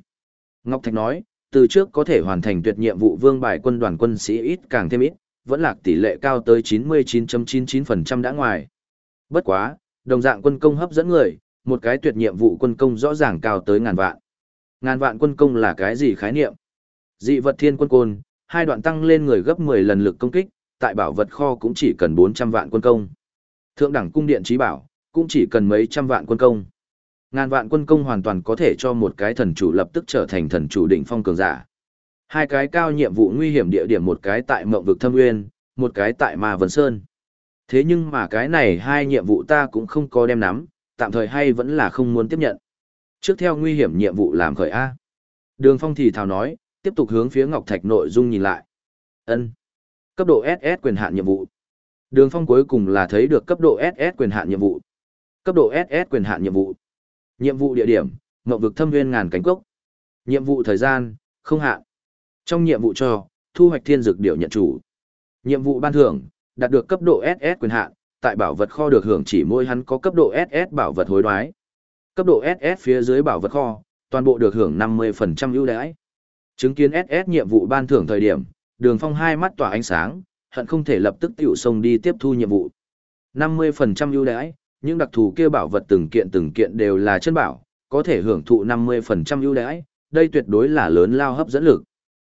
Ngọc Thạch nói, từ trước có thể hoàn thành tuyệt nhiệm vụ vương bài quân đoàn quân sĩ ít càng thêm ít, vẫn lạc tỷ lệ cao tới 99.99% đã ngoài. Bất quá, đồng dạng quân công hấp dẫn người, một cái tuyệt nhiệm vụ quân công rõ ràng cao tới ngàn vạn. Ngàn vạn quân công là cái gì khái niệm? Dị vật thiên quân côn, hai đoạn tăng lên người gấp 10 lần lực công kích, tại bảo vật kho cũng chỉ cần 400 vạn quân công. Thượng đẳng cung điện trí bảo, cũng chỉ cần mấy trăm vạn quân công. Ngàn vạn quân công hoàn toàn có thể cho một cái thần chủ lập tức trở thành thần chủ đỉnh phong cường giả. Hai cái cao nhiệm vụ nguy hiểm địa điểm một cái tại Mộng vực Thâm Nguyên, một cái tại Ma Vân Sơn. Thế nhưng mà cái này hai nhiệm vụ ta cũng không có đem nắm, tạm thời hay vẫn là không muốn tiếp nhận. Trước theo nguy hiểm nhiệm vụ làm khởi A. Đường Phong thì thào nói, tiếp tục hướng phía Ngọc Thạch nội dung nhìn lại. ân Cấp độ SS quyền hạn nhiệm vụ. Đường Phong cuối cùng là thấy được cấp độ SS quyền hạn nhiệm vụ. Cấp độ SS quyền hạn nhiệm vụ. Nhiệm vụ địa điểm, Ngọc vực thâm viên ngàn cánh cốc. Nhiệm vụ thời gian, không hạn. Trong nhiệm vụ cho, thu hoạch thiên dược điều nhận chủ. Nhiệm vụ ban thưởng, đạt được cấp độ SS quyền hạn, tại bảo vật kho được hưởng chỉ mỗi hắn có cấp độ SS bảo vật hối đoái. Cấp độ SS phía dưới bảo vật kho, toàn bộ được hưởng 50% ưu đãi. Chứng kiến SS nhiệm vụ ban thưởng thời điểm, Đường Phong hai mắt tỏa ánh sáng, hận không thể lập tức tiểu sông đi tiếp thu nhiệm vụ. 50% ưu đãi, những đặc thù kia bảo vật từng kiện từng kiện đều là chân bảo, có thể hưởng thụ 50% ưu đãi, đây tuyệt đối là lớn lao hấp dẫn lực.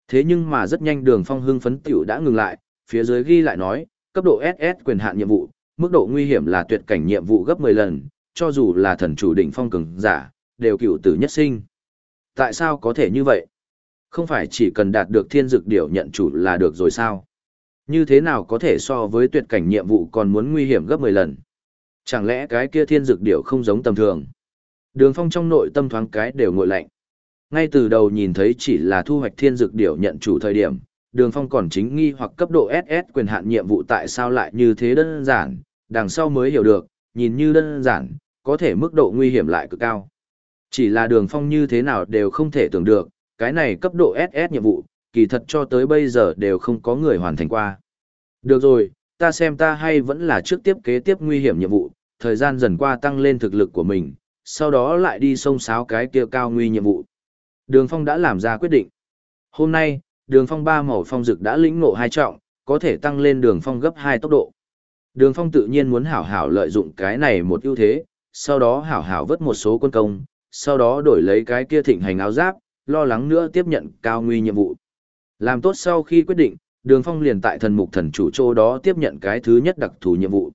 Thế nhưng mà rất nhanh Đường Phong hưng phấn tiểu đã ngừng lại, phía dưới ghi lại nói, cấp độ SS quyền hạn nhiệm vụ, mức độ nguy hiểm là tuyệt cảnh nhiệm vụ gấp 10 lần, cho dù là thần chủ đỉnh phong cường giả, đều cựu tử nhất sinh. Tại sao có thể như vậy? Không phải chỉ cần đạt được thiên dược điểu nhận chủ là được rồi sao? Như thế nào có thể so với tuyệt cảnh nhiệm vụ còn muốn nguy hiểm gấp 10 lần? Chẳng lẽ cái kia thiên dược điểu không giống tầm thường? Đường phong trong nội tâm thoáng cái đều ngội lạnh. Ngay từ đầu nhìn thấy chỉ là thu hoạch thiên dược điểu nhận chủ thời điểm, đường phong còn chính nghi hoặc cấp độ SS quyền hạn nhiệm vụ tại sao lại như thế đơn giản, đằng sau mới hiểu được, nhìn như đơn giản, có thể mức độ nguy hiểm lại cực cao. Chỉ là đường phong như thế nào đều không thể tưởng được, cái này cấp độ SS nhiệm vụ, kỳ thật cho tới bây giờ đều không có người hoàn thành qua. Được rồi, ta xem ta hay vẫn là trước tiếp kế tiếp nguy hiểm nhiệm vụ, thời gian dần qua tăng lên thực lực của mình, sau đó lại đi xông xáo cái kia cao nguy nhiệm vụ. Đường phong đã làm ra quyết định. Hôm nay, đường phong ba màu phong dực đã lĩnh ngộ hai trọng, có thể tăng lên đường phong gấp hai tốc độ. Đường phong tự nhiên muốn hảo hảo lợi dụng cái này một ưu thế, sau đó hảo hảo vớt một số quân công, sau đó đổi lấy cái kia thịnh hành áo giáp, lo lắng nữa tiếp nhận cao nguy nhiệm vụ. Làm tốt sau khi quyết định, đường phong liền tại thần mục thần chủ chỗ đó tiếp nhận cái thứ nhất đặc thù nhiệm vụ.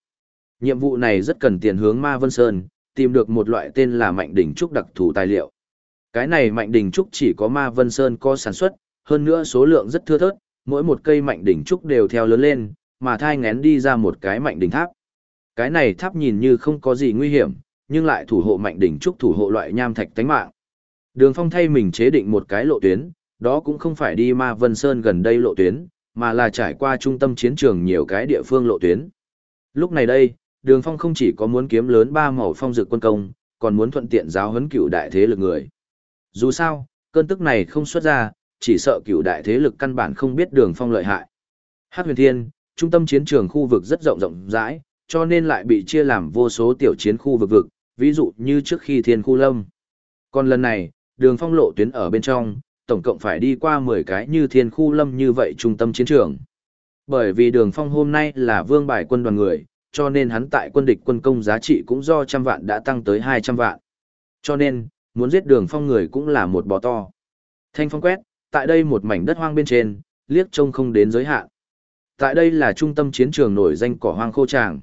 Nhiệm vụ này rất cần tiền hướng Ma Vân Sơn, tìm được một loại tên là Mạnh Đỉnh Trúc đặc thù tài liệu. Cái này Mạnh Đỉnh Trúc chỉ có Ma Vân Sơn có sản xuất, hơn nữa số lượng rất thưa thớt, mỗi một cây Mạnh Đỉnh Trúc đều theo lớn lên, mà thai ngén đi ra một cái Mạnh Đỉnh Tháp. Cái này tháp nhìn như không có gì nguy hiểm, nhưng lại thủ hộ Mạnh Đỉnh Trúc thủ hộ loại nham thạch tánh mạng. Đường Phong thay mình chế định một cái lộ tuyến, đó cũng không phải đi Ma Vân Sơn gần đây lộ tuyến, mà là trải qua trung tâm chiến trường nhiều cái địa phương lộ tuyến. Lúc này đây, Đường Phong không chỉ có muốn kiếm lớn ba màu phong dược quân công, còn muốn thuận tiện giáo huấn cựu đại thế lực người. Dù sao, cơn tức này không xuất ra, chỉ sợ cựu đại thế lực căn bản không biết Đường Phong lợi hại. Hát huyền thiên, trung tâm chiến trường khu vực rất rộng rộng rãi, cho nên lại bị chia làm vô số tiểu chiến khu vực vực, ví dụ như trước khi thiên khu lâm. Còn lần này, đường phong lộ tuyến ở bên trong, tổng cộng phải đi qua 10 cái như thiên khu lâm như vậy trung tâm chiến trường. Bởi vì đường phong hôm nay là vương bài quân đoàn người, cho nên hắn tại quân địch quân công giá trị cũng do trăm vạn đã tăng tới 200 vạn. Cho nên, muốn giết đường phong người cũng là một bò to. Thanh phong quét, tại đây một mảnh đất hoang bên trên, liếc trông không đến giới hạn. Tại đây là trung tâm chiến trường nổi danh cỏ hoang khô tràng.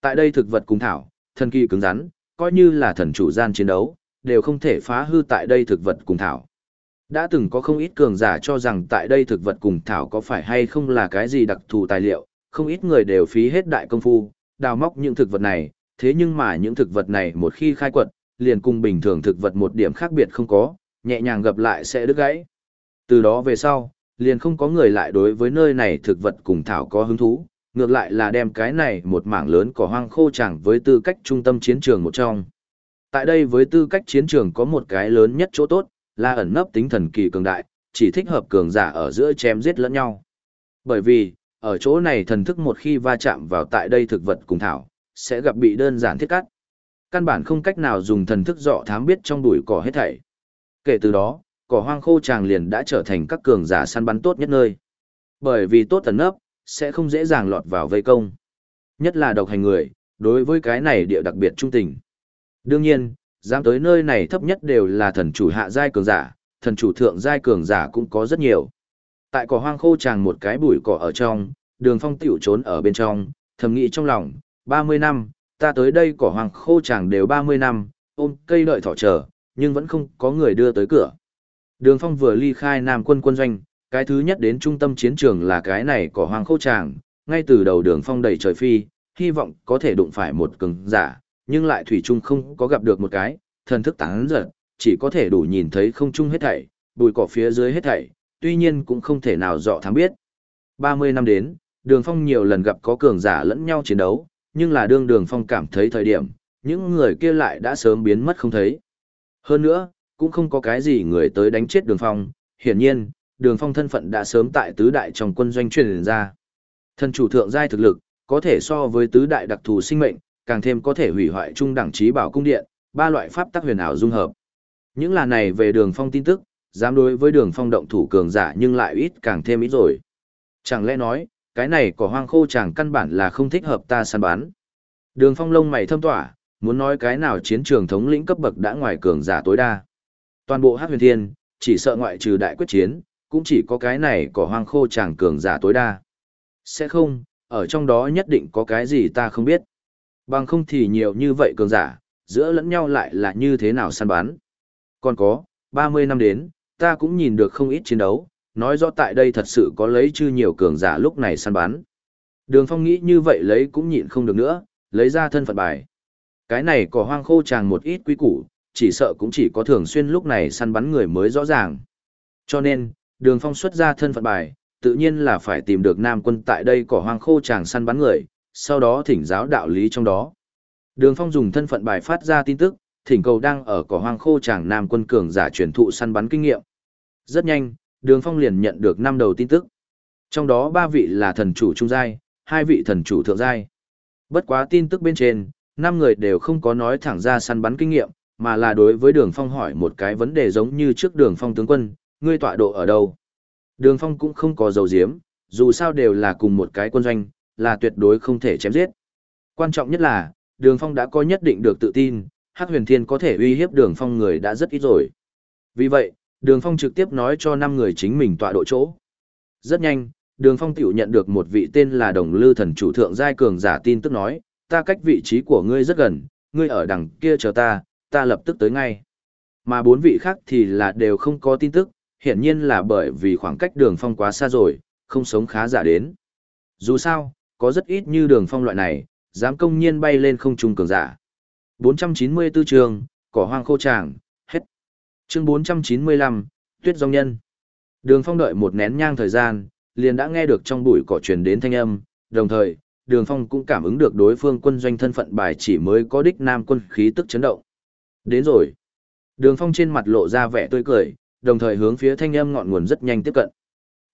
Tại đây thực vật cùng thảo, thần kỳ cứng rắn, coi như là thần chủ gian chiến đấu, đều không thể phá hư tại đây thực vật cùng thảo. Đã từng có không ít cường giả cho rằng tại đây thực vật cùng thảo có phải hay không là cái gì đặc thù tài liệu, không ít người đều phí hết đại công phu, đào móc những thực vật này, thế nhưng mà những thực vật này một khi khai quật, liền cùng bình thường thực vật một điểm khác biệt không có, nhẹ nhàng gặp lại sẽ đứt gãy. Từ đó về sau, liền không có người lại đối với nơi này thực vật cùng thảo có hứng thú, ngược lại là đem cái này một mảng lớn cỏ hoang khô chẳng với tư cách trung tâm chiến trường một trong. Tại đây với tư cách chiến trường có một cái lớn nhất chỗ tốt, là ẩn nấp tính thần kỳ cường đại, chỉ thích hợp cường giả ở giữa chém giết lẫn nhau. Bởi vì, ở chỗ này thần thức một khi va chạm vào tại đây thực vật cùng thảo, sẽ gặp bị đơn giản thiết cắt. Căn bản không cách nào dùng thần thức dọ thám biết trong đùi cỏ hết thảy. Kể từ đó, cỏ hoang khô tràng liền đã trở thành các cường giả săn bắn tốt nhất nơi. Bởi vì tốt ẩn nấp, sẽ không dễ dàng lọt vào vây công. Nhất là độc hành người, đối với cái này địa đặc biệt trung tình. Đương nhiên, dám tới nơi này thấp nhất đều là thần chủ hạ giai cường giả, thần chủ thượng giai cường giả cũng có rất nhiều. Tại cỏ hoang khô tràng một cái bụi cỏ ở trong, đường phong tiểu trốn ở bên trong, thầm nghĩ trong lòng, 30 năm, ta tới đây cỏ hoang khô tràng đều 30 năm, ôm cây đợi thỏ chờ, nhưng vẫn không có người đưa tới cửa. Đường phong vừa ly khai Nam quân quân doanh, cái thứ nhất đến trung tâm chiến trường là cái này cỏ hoang khô tràng, ngay từ đầu đường phong đầy trời phi, hy vọng có thể đụng phải một cường giả, nhưng lại thủy chung không có gặp được một cái, thần thức tán giật, chỉ có thể đủ nhìn thấy không chung hết thảy, bụi cỏ phía dưới hết thảy, tuy nhiên cũng không thể nào rõ thám biết. 30 năm đến, đường phong nhiều lần gặp có cường giả lẫn nhau chiến đấu, nhưng là đương đường phong cảm thấy thời điểm, những người kia lại đã sớm biến mất không thấy. Hơn nữa, cũng không có cái gì người tới đánh chết đường phong, hiển nhiên, đường phong thân phận đã sớm tại tứ đại trong quân doanh truyền ra. Thân chủ thượng giai thực lực, có thể so với tứ đại đặc thù sinh mệnh, càng thêm có thể hủy hoại trung đẳng trí bảo cung điện, ba loại pháp tắc huyền ảo dung hợp. Những là này về đường phong tin tức, dám đối với đường phong động thủ cường giả nhưng lại ít càng thêm ít rồi. Chẳng lẽ nói, cái này của hoang khô chàng căn bản là không thích hợp ta săn bán. Đường phong lông mày thâm tỏa, muốn nói cái nào chiến trường thống lĩnh cấp bậc đã ngoài cường giả tối đa. Toàn bộ hát huyền thiên, chỉ sợ ngoại trừ đại quyết chiến, cũng chỉ có cái này của hoang khô chàng cường giả tối đa. Sẽ không, ở trong đó nhất định có cái gì ta không biết. Bằng không thì nhiều như vậy cường giả, giữa lẫn nhau lại là như thế nào săn bán. Còn có, 30 năm đến, ta cũng nhìn được không ít chiến đấu, nói rõ tại đây thật sự có lấy chư nhiều cường giả lúc này săn bán. Đường Phong nghĩ như vậy lấy cũng nhịn không được nữa, lấy ra thân phận bài. Cái này có hoang khô chàng một ít quý củ, chỉ sợ cũng chỉ có thường xuyên lúc này săn bắn người mới rõ ràng. Cho nên, Đường Phong xuất ra thân phận bài, tự nhiên là phải tìm được nam quân tại đây cỏ hoang khô chàng săn bắn người, sau đó thỉnh giáo đạo lý trong đó. Đường Phong dùng thân phận bài phát ra tin tức, thỉnh cầu đang ở cỏ hoang khô chàng nam quân cường giả truyền thụ săn bắn kinh nghiệm. Rất nhanh, Đường Phong liền nhận được năm đầu tin tức. Trong đó ba vị là thần chủ trung giai, hai vị thần chủ thượng giai. Bất quá tin tức bên trên, năm người đều không có nói thẳng ra săn bắn kinh nghiệm, mà là đối với Đường Phong hỏi một cái vấn đề giống như trước Đường Phong tướng quân, ngươi tọa độ ở đâu? Đường Phong cũng không có dầu diếm, dù sao đều là cùng một cái quân doanh, là tuyệt đối không thể chém giết. Quan trọng nhất là, Đường Phong đã có nhất định được tự tin, Hắc Huyền Thiên có thể uy hiếp Đường Phong người đã rất ít rồi. Vì vậy, Đường Phong trực tiếp nói cho năm người chính mình tọa độ chỗ. Rất nhanh, Đường Phong tiểu nhận được một vị tên là Đồng Lư Thần chủ thượng giai cường giả tin tức nói, ta cách vị trí của ngươi rất gần, ngươi ở đằng kia chờ ta, ta lập tức tới ngay. Mà bốn vị khác thì là đều không có tin tức, hiển nhiên là bởi vì khoảng cách đường phong quá xa rồi, không sống khá giả đến. Dù sao, có rất ít như đường phong loại này, dám công nhiên bay lên không trung cường giả. 494 trường, cỏ hoang khô tràng, hết. Chương 495, tuyết dòng nhân. Đường phong đợi một nén nhang thời gian, liền đã nghe được trong bụi cỏ truyền đến thanh âm, đồng thời, đường phong cũng cảm ứng được đối phương quân doanh thân phận bài chỉ mới có đích nam quân khí tức chấn động. Đến rồi. Đường phong trên mặt lộ ra vẻ tươi cười, đồng thời hướng phía thanh âm ngọn nguồn rất nhanh tiếp cận.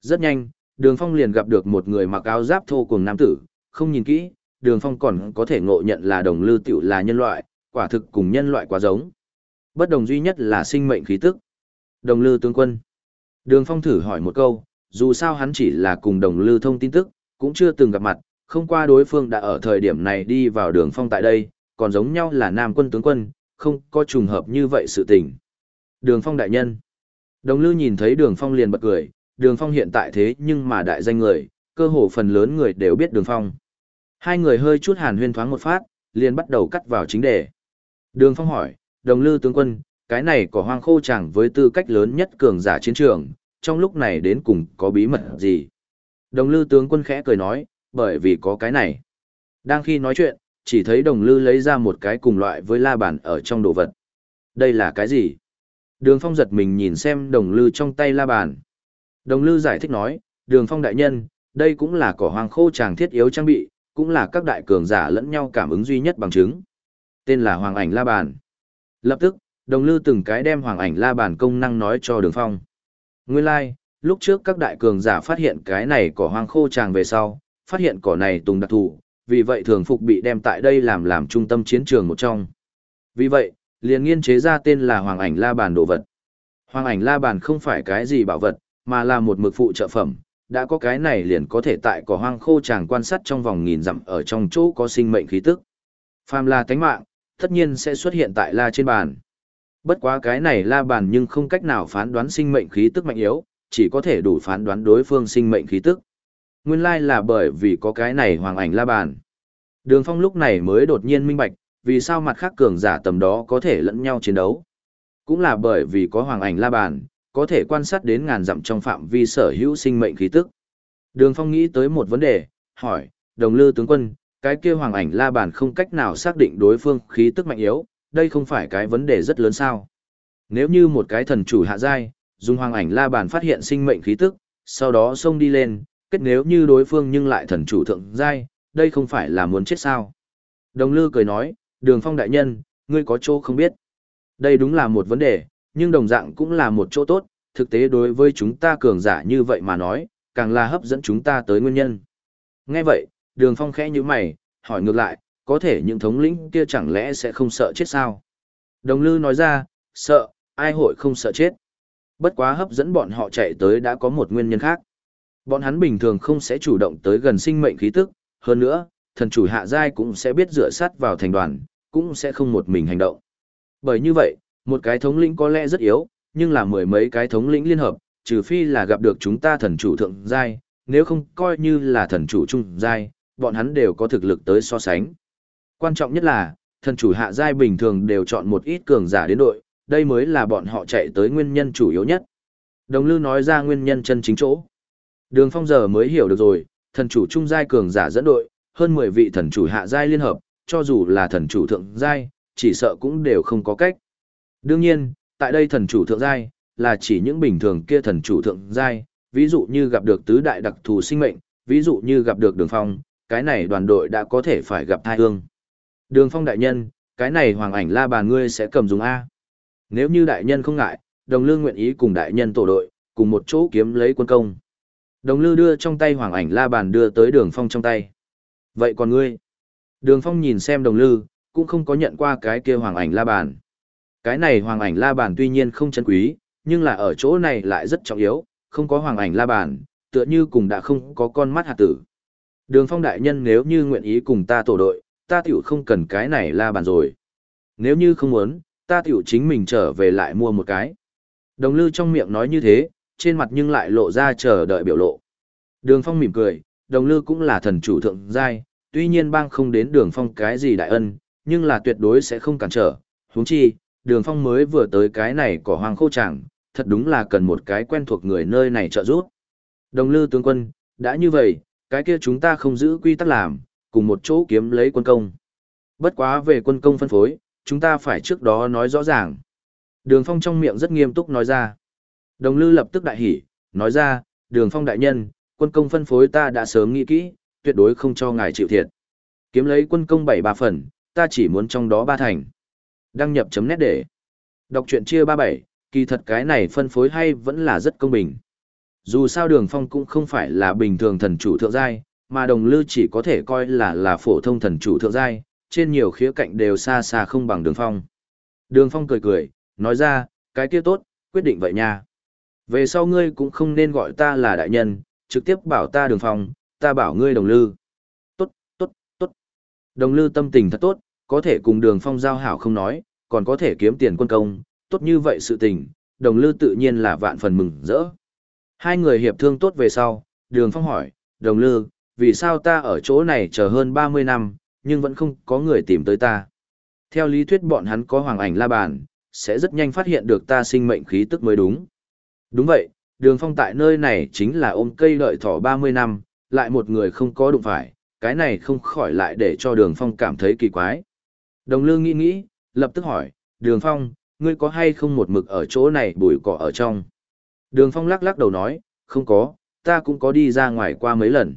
Rất nhanh, Đường Phong liền gặp được một người mặc áo giáp thô cùng nam tử, không nhìn kỹ, Đường Phong còn có thể ngộ nhận là đồng lư tiểu là nhân loại, quả thực cùng nhân loại quá giống. Bất đồng duy nhất là sinh mệnh khí tức. Đồng lư tướng quân. Đường Phong thử hỏi một câu, dù sao hắn chỉ là cùng đồng lư thông tin tức, cũng chưa từng gặp mặt, không qua đối phương đã ở thời điểm này đi vào đường Phong tại đây, còn giống nhau là nam quân tướng quân, không có trùng hợp như vậy sự tình. Đường Phong đại nhân. Đồng Lư nhìn thấy Đường Phong liền bật cười, Đường Phong hiện tại thế nhưng mà đại danh người, cơ hồ phần lớn người đều biết Đường Phong. Hai người hơi chút hàn huyên thoáng một phát, liền bắt đầu cắt vào chính đề. Đường Phong hỏi, Đồng Lư tướng quân, cái này có hoang khô chẳng với tư cách lớn nhất cường giả chiến trường, trong lúc này đến cùng có bí mật gì? Đồng Lư tướng quân khẽ cười nói, bởi vì có cái này. Đang khi nói chuyện, chỉ thấy Đồng Lư lấy ra một cái cùng loại với la bàn ở trong đồ vật. Đây là cái gì? Đường Phong giật mình nhìn xem đồng lư trong tay la bàn. Đồng lư giải thích nói, đường Phong đại nhân, đây cũng là cỏ hoàng khô tràng thiết yếu trang bị, cũng là các đại cường giả lẫn nhau cảm ứng duy nhất bằng chứng. Tên là Hoàng ảnh la bàn. Lập tức, đồng lư từng cái đem Hoàng ảnh la bàn công năng nói cho đường Phong. Nguyên lai, like, lúc trước các đại cường giả phát hiện cái này cỏ hoang khô tràng về sau, phát hiện cỏ này tùng đặc thù, vì vậy thường phục bị đem tại đây làm làm trung tâm chiến trường một trong. Vì vậy, liền nghiên chế ra tên là Hoàng ảnh la bàn đồ vật. Hoàng ảnh la bàn không phải cái gì bảo vật, mà là một mực phụ trợ phẩm, đã có cái này liền có thể tại cỏ hoang khô chàng quan sát trong vòng nghìn dặm ở trong chỗ có sinh mệnh khí tức. Phàm là tánh mạng, tất nhiên sẽ xuất hiện tại la trên bàn. Bất quá cái này la bàn nhưng không cách nào phán đoán sinh mệnh khí tức mạnh yếu, chỉ có thể đủ phán đoán đối phương sinh mệnh khí tức. Nguyên lai là bởi vì có cái này hoàng ảnh la bàn. Đường phong lúc này mới đột nhiên minh bạch, vì sao mặt khác cường giả tầm đó có thể lẫn nhau chiến đấu. Cũng là bởi vì có hoàng ảnh la bàn, có thể quan sát đến ngàn dặm trong phạm vi sở hữu sinh mệnh khí tức. Đường Phong nghĩ tới một vấn đề, hỏi, đồng lư tướng quân, cái kia hoàng ảnh la bàn không cách nào xác định đối phương khí tức mạnh yếu, đây không phải cái vấn đề rất lớn sao. Nếu như một cái thần chủ hạ giai, dùng hoàng ảnh la bàn phát hiện sinh mệnh khí tức, sau đó xông đi lên, kết nếu như đối phương nhưng lại thần chủ thượng giai, đây không phải là muốn chết sao. Đồng lư cười nói, đường phong đại nhân, ngươi có chỗ không biết. Đây đúng là một vấn đề, nhưng đồng dạng cũng là một chỗ tốt, thực tế đối với chúng ta cường giả như vậy mà nói, càng là hấp dẫn chúng ta tới nguyên nhân. Nghe vậy, đường phong khẽ như mày, hỏi ngược lại, có thể những thống lĩnh kia chẳng lẽ sẽ không sợ chết sao? Đồng lư nói ra, sợ, ai hội không sợ chết. Bất quá hấp dẫn bọn họ chạy tới đã có một nguyên nhân khác. Bọn hắn bình thường không sẽ chủ động tới gần sinh mệnh khí tức, hơn nữa, thần chủ hạ giai cũng sẽ biết dựa sát vào thành đoàn, cũng sẽ không một mình hành động. Bởi như vậy, một cái thống lĩnh có lẽ rất yếu, nhưng là mười mấy cái thống lĩnh liên hợp, trừ phi là gặp được chúng ta thần chủ thượng giai, nếu không coi như là thần chủ trung giai, bọn hắn đều có thực lực tới so sánh. Quan trọng nhất là, thần chủ hạ giai bình thường đều chọn một ít cường giả đến đội, đây mới là bọn họ chạy tới nguyên nhân chủ yếu nhất. Đồng Lư nói ra nguyên nhân chân chính chỗ. Đường Phong giờ mới hiểu được rồi, thần chủ trung giai cường giả dẫn đội, hơn 10 vị thần chủ hạ giai liên hợp, cho dù là thần chủ thượng giai, chỉ sợ cũng đều không có cách. Đương nhiên, tại đây thần chủ thượng giai, là chỉ những bình thường kia thần chủ thượng giai, ví dụ như gặp được tứ đại đặc thù sinh mệnh, ví dụ như gặp được đường phong, cái này đoàn đội đã có thể phải gặp thai hương. Đường phong đại nhân, cái này hoàng ảnh la bàn ngươi sẽ cầm dùng A. Nếu như đại nhân không ngại, đồng lương nguyện ý cùng đại nhân tổ đội, cùng một chỗ kiếm lấy quân công. Đồng lư đưa trong tay hoàng ảnh la bàn đưa tới đường phong trong tay. Vậy còn ngươi? Đường phong nhìn xem đồng lư, cũng không có nhận qua cái kia hoàng ảnh la bàn. Cái này hoàng ảnh la bàn tuy nhiên không chân quý, nhưng là ở chỗ này lại rất trọng yếu, không có hoàng ảnh la bàn, tựa như cùng đã không có con mắt hạt tử. Đường phong đại nhân nếu như nguyện ý cùng ta tổ đội, ta tiểu không cần cái này la bàn rồi. Nếu như không muốn, ta tiểu chính mình trở về lại mua một cái. Đồng lư trong miệng nói như thế, trên mặt nhưng lại lộ ra chờ đợi biểu lộ. Đường phong mỉm cười, đồng lư cũng là thần chủ thượng giai, tuy nhiên bang không đến đường phong cái gì đại ân, nhưng là tuyệt đối sẽ không cản trở. huống chi, đường phong mới vừa tới cái này của hoang khô chẳng, thật đúng là cần một cái quen thuộc người nơi này trợ giúp. Đồng lư tướng quân, đã như vậy, cái kia chúng ta không giữ quy tắc làm, cùng một chỗ kiếm lấy quân công. Bất quá về quân công phân phối, chúng ta phải trước đó nói rõ ràng. Đường Phong trong miệng rất nghiêm túc nói ra. Đồng Lư lập tức đại hỉ, nói ra, Đường Phong đại nhân, quân công phân phối ta đã sớm nghĩ kỹ, tuyệt đối không cho ngài chịu thiệt. Kiếm lấy quân công bảy ba phần, ta chỉ muốn trong đó ba thành. Đăng nhập chấm nét để. Đọc truyện chia ba bảy, kỳ thật cái này phân phối hay vẫn là rất công bình. Dù sao Đường Phong cũng không phải là bình thường thần chủ thượng giai, mà Đồng Lư chỉ có thể coi là là phổ thông thần chủ thượng giai, trên nhiều khía cạnh đều xa xa không bằng Đường Phong. Đường Phong cười cười, nói ra, cái kia tốt, quyết định vậy nha. Về sau ngươi cũng không nên gọi ta là đại nhân, trực tiếp bảo ta Đường Phong, ta bảo ngươi Đồng Lư. Tốt, tốt, tốt. Đồng Lư tâm tình thật tốt, có thể cùng Đường Phong giao hảo không nói, còn có thể kiếm tiền quân công, tốt như vậy sự tình, Đồng Lư tự nhiên là vạn phần mừng rỡ. Hai người hiệp thương tốt về sau, Đường Phong hỏi, Đồng Lư, vì sao ta ở chỗ này chờ hơn 30 năm, nhưng vẫn không có người tìm tới ta. Theo lý thuyết bọn hắn có hoàng ảnh la bàn, sẽ rất nhanh phát hiện được ta sinh mệnh khí tức mới đúng. Đúng vậy, đường phong tại nơi này chính là ôm cây đợi thỏ 30 năm, lại một người không có đụng phải, cái này không khỏi lại để cho đường phong cảm thấy kỳ quái. Đồng lương nghĩ nghĩ, lập tức hỏi, đường phong, ngươi có hay không một mực ở chỗ này bùi cỏ ở trong? Đường phong lắc lắc đầu nói, không có, ta cũng có đi ra ngoài qua mấy lần.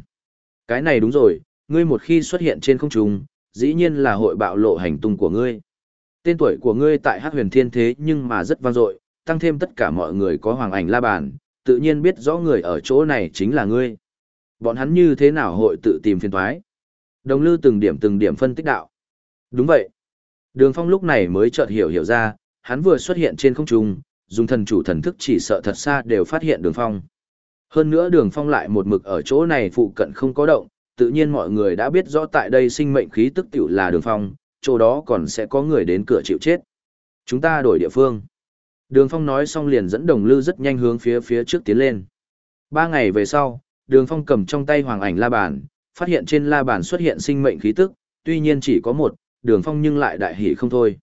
Cái này đúng rồi, ngươi một khi xuất hiện trên không trung, dĩ nhiên là hội bạo lộ hành tung của ngươi. Tên tuổi của ngươi tại Hắc Huyền Thiên thế nhưng mà rất vang dội, tăng thêm tất cả mọi người có hoàng ảnh la bàn, tự nhiên biết rõ người ở chỗ này chính là ngươi. Bọn hắn như thế nào hội tự tìm phiền toái? Đồng Lư từng điểm từng điểm phân tích đạo. Đúng vậy. Đường Phong lúc này mới chợt hiểu hiểu ra, hắn vừa xuất hiện trên không trung, dùng thần chủ thần thức chỉ sợ thật xa đều phát hiện Đường Phong. Hơn nữa Đường Phong lại một mực ở chỗ này phụ cận không có động, tự nhiên mọi người đã biết rõ tại đây sinh mệnh khí tức tiểu là đường phong, chỗ đó còn sẽ có người đến cửa chịu chết. Chúng ta đổi địa phương. Đường phong nói xong liền dẫn đồng lư rất nhanh hướng phía phía trước tiến lên. Ba ngày về sau, đường phong cầm trong tay hoàng ảnh la bàn, phát hiện trên la bàn xuất hiện sinh mệnh khí tức, tuy nhiên chỉ có một, đường phong nhưng lại đại hỉ không thôi.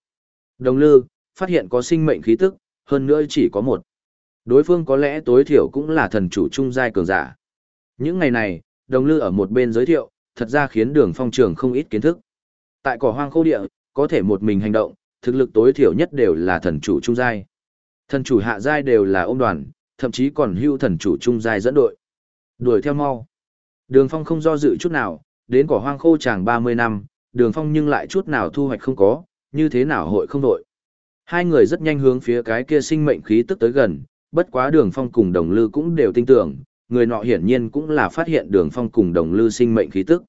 Đồng lư, phát hiện có sinh mệnh khí tức, hơn nữa chỉ có một. Đối phương có lẽ tối thiểu cũng là thần chủ trung giai cường giả. Những ngày này, đồng lư ở một bên giới thiệu, thật ra khiến đường phong trường không ít kiến thức. Tại cỏ hoang khô địa, có thể một mình hành động, thực lực tối thiểu nhất đều là thần chủ trung giai. Thần chủ hạ giai đều là ôm đoàn, thậm chí còn hưu thần chủ trung giai dẫn đội. Đuổi theo mau. Đường Phong không do dự chút nào, đến cỏ hoang khô chàng 30 năm, Đường Phong nhưng lại chút nào thu hoạch không có, như thế nào hội không đội. Hai người rất nhanh hướng phía cái kia sinh mệnh khí tức tới gần, bất quá Đường Phong cùng Đồng Lư cũng đều tin tưởng, người nọ hiển nhiên cũng là phát hiện Đường Phong cùng Đồng Lư sinh mệnh khí tức.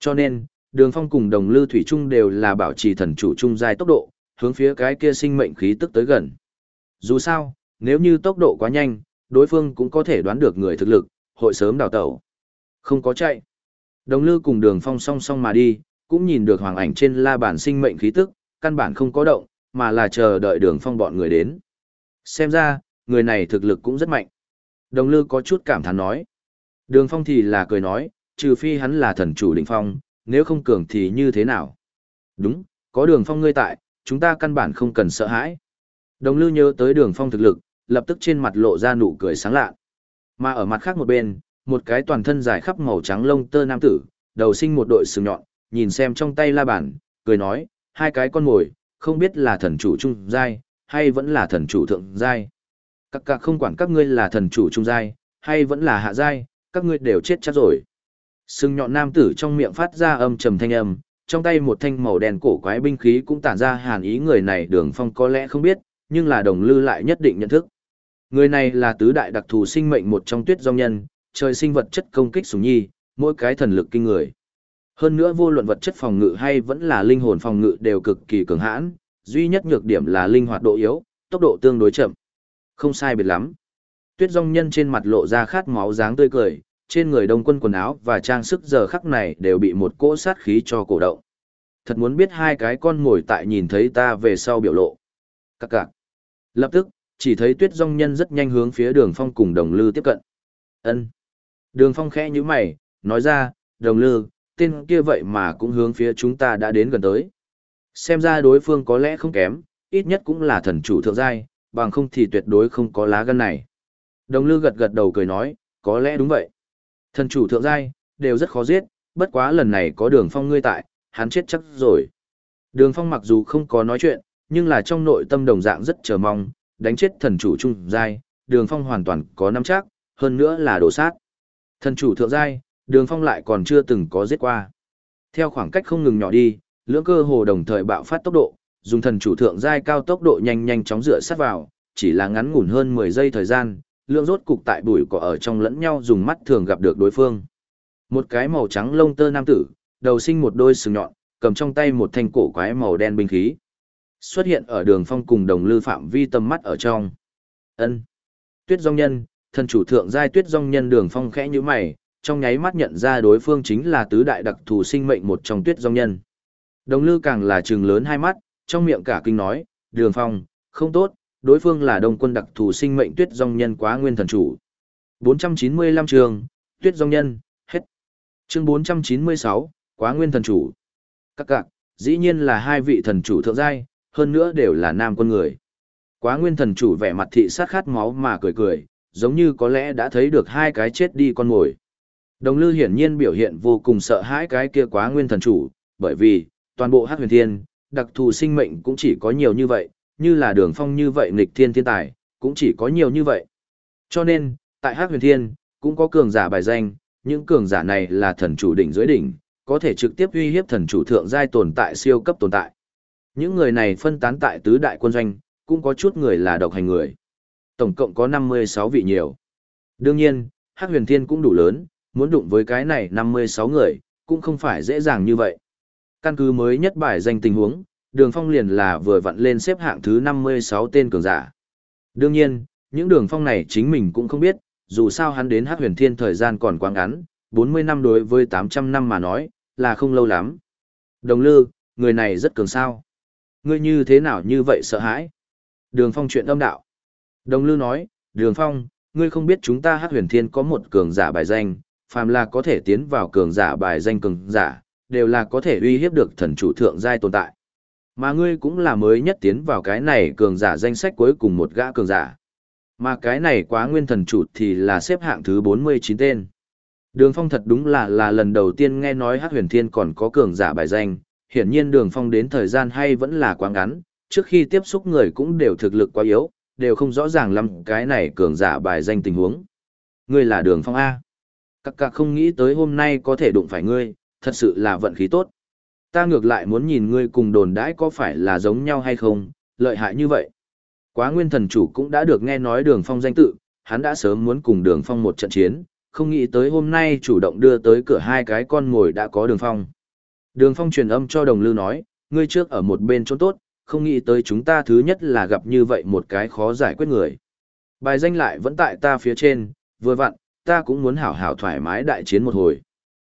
Cho nên, Đường Phong cùng Đồng Lư thủy chung đều là bảo trì thần chủ trung giai tốc độ, hướng phía cái kia sinh mệnh khí tức tới gần. Dù sao, nếu như tốc độ quá nhanh, đối phương cũng có thể đoán được người thực lực, hội sớm đào tẩu. Không có chạy. Đồng lư cùng đường phong song song mà đi, cũng nhìn được hoàng ảnh trên la bản sinh mệnh khí tức, căn bản không có động, mà là chờ đợi đường phong bọn người đến. Xem ra, người này thực lực cũng rất mạnh. Đồng lư có chút cảm thán nói. Đường phong thì là cười nói, trừ phi hắn là thần chủ đỉnh phong, nếu không cường thì như thế nào? Đúng, có đường phong ngươi tại, chúng ta căn bản không cần sợ hãi. Đồng Lưu nhớ tới đường phong thực lực, lập tức trên mặt lộ ra nụ cười sáng lạ. Mà ở mặt khác một bên, một cái toàn thân dài khắp màu trắng lông tơ nam tử, đầu sinh một đội sừng nhọn, nhìn xem trong tay la bàn, cười nói, hai cái con mồi, không biết là thần chủ trung giai, hay vẫn là thần chủ thượng giai. Các cả không quản các ngươi là thần chủ trung giai, hay vẫn là hạ giai, các ngươi đều chết chắc rồi. Sừng nhọn nam tử trong miệng phát ra âm trầm thanh âm, trong tay một thanh màu đen cổ quái binh khí cũng tản ra hàn ý người này đường phong có lẽ không biết, nhưng là đồng lư lại nhất định nhận thức. Người này là tứ đại đặc thù sinh mệnh một trong tuyết dòng nhân, trời sinh vật chất công kích sủng nhi, mỗi cái thần lực kinh người. Hơn nữa vô luận vật chất phòng ngự hay vẫn là linh hồn phòng ngự đều cực kỳ cường hãn, duy nhất nhược điểm là linh hoạt độ yếu, tốc độ tương đối chậm. Không sai biệt lắm. Tuyết Dung Nhân trên mặt lộ ra khát máu dáng tươi cười, trên người đông quân quần áo và trang sức giờ khắc này đều bị một cỗ sát khí cho cổ động. Thật muốn biết hai cái con ngồi tại nhìn thấy ta về sau biểu lộ. Các cạc. Lập tức, chỉ thấy Tuyết Dung Nhân rất nhanh hướng phía Đường Phong cùng Đồng Lư tiếp cận. Ân. Đường Phong khẽ như mày, nói ra, Đồng Lư, tên kia vậy mà cũng hướng phía chúng ta đã đến gần tới. Xem ra đối phương có lẽ không kém, ít nhất cũng là thần chủ thượng giai, bằng không thì tuyệt đối không có lá gân này. Đồng Lư gật gật đầu cười nói, có lẽ đúng vậy. Thần chủ thượng giai, đều rất khó giết, bất quá lần này có đường phong ngươi tại, hắn chết chắc rồi. Đường phong mặc dù không có nói chuyện, nhưng là trong nội tâm đồng dạng rất chờ mong, đánh chết thần chủ trung giai, đường phong hoàn toàn có nắm chắc, hơn nữa là đổ sát. Thần chủ thượng giai, đường phong lại còn chưa từng có giết qua. Theo khoảng cách không ngừng nhỏ đi, lưỡng cơ hồ đồng thời bạo phát tốc độ, dùng thần chủ thượng giai cao tốc độ nhanh nhanh chóng dựa sát vào, chỉ là ngắn ngủn hơn 10 giây thời gian, lượng rốt cục tại bụi cỏ ở trong lẫn nhau dùng mắt thường gặp được đối phương. Một cái màu trắng lông tơ nam tử, đầu sinh một đôi sừng nhọn, cầm trong tay một thanh cổ quái màu đen binh khí. Xuất hiện ở đường phong cùng đồng lư phạm vi tầm mắt ở trong. ân Tuyết Dung Nhân, thần chủ thượng giai Tuyết Dung Nhân đường phong khẽ như mày, trong nháy mắt nhận ra đối phương chính là tứ đại đặc thù sinh mệnh một trong Tuyết Dung Nhân. Đồng lư càng là trừng lớn hai mắt, trong miệng cả kinh nói, đường phong, không tốt, đối phương là đông quân đặc thù sinh mệnh tuyết dòng nhân quá nguyên thần chủ. 495 trường, tuyết dòng nhân, hết. Chương 496, quá nguyên thần chủ. Các cạc, dĩ nhiên là hai vị thần chủ thượng giai, hơn nữa đều là nam quân người. Quá nguyên thần chủ vẻ mặt thị sát khát máu mà cười cười, giống như có lẽ đã thấy được hai cái chết đi con mồi. Đồng lư hiển nhiên biểu hiện vô cùng sợ hãi cái kia quá nguyên thần chủ, bởi vì, toàn bộ hát huyền thiên, đặc thù sinh mệnh cũng chỉ có nhiều như vậy, như là đường phong như vậy nghịch thiên thiên tài, cũng chỉ có nhiều như vậy. Cho nên, tại Hắc Huyền Thiên, cũng có cường giả bài danh, những cường giả này là thần chủ đỉnh dưới đỉnh, có thể trực tiếp uy hiếp thần chủ thượng giai tồn tại siêu cấp tồn tại. Những người này phân tán tại tứ đại quân doanh, cũng có chút người là độc hành người. Tổng cộng có 56 vị nhiều. Đương nhiên, Hắc Huyền Thiên cũng đủ lớn, muốn đụng với cái này 56 người, cũng không phải dễ dàng như vậy. Căn cứ mới nhất bài danh tình huống, đường phong liền là vừa vặn lên xếp hạng thứ năm mươi sáu tên cường giả. Đương nhiên, những đường phong này chính mình cũng không biết, dù sao hắn đến Hắc huyền thiên thời gian còn quá ngắn, bốn mươi năm đối với tám trăm năm mà nói, là không lâu lắm. Đồng lư, người này rất cường sao. Ngươi như thế nào như vậy sợ hãi? Đường phong chuyện âm đạo. Đồng lư nói, đường phong, ngươi không biết chúng ta hát huyền thiên có một cường giả bài danh, phàm là có thể tiến vào cường giả bài danh cường giả, đều là có thể uy hiếp được thần chủ thượng giai tồn tại. Mà ngươi cũng là mới nhất tiến vào cái này cường giả danh sách cuối cùng một gã cường giả. Mà cái này quá nguyên thần chủ thì là xếp hạng thứ 49 tên. Đường Phong thật đúng là là lần đầu tiên nghe nói Hắc Huyền Thiên còn có cường giả bài danh, hiển nhiên Đường Phong đến thời gian hay vẫn là quá ngắn, trước khi tiếp xúc người cũng đều thực lực quá yếu, đều không rõ ràng lắm cái này cường giả bài danh tình huống. Ngươi là đường phong A. Các cạc không nghĩ tới hôm nay có thể đụng phải ngươi, thật sự là vận khí tốt. Ta ngược lại muốn nhìn ngươi cùng đồn đãi có phải là giống nhau hay không, lợi hại như vậy. Quá nguyên thần chủ cũng đã được nghe nói đường phong danh tự, hắn đã sớm muốn cùng đường phong một trận chiến, không nghĩ tới hôm nay chủ động đưa tới cửa hai cái con ngồi đã có đường phong. Đường phong truyền âm cho đồng Lư nói, ngươi trước ở một bên chỗ tốt, không nghĩ tới chúng ta thứ nhất là gặp như vậy một cái khó giải quyết người. Bài danh lại vẫn tại ta phía trên, vừa vặn, ta cũng muốn hảo hảo thoải mái đại chiến một hồi.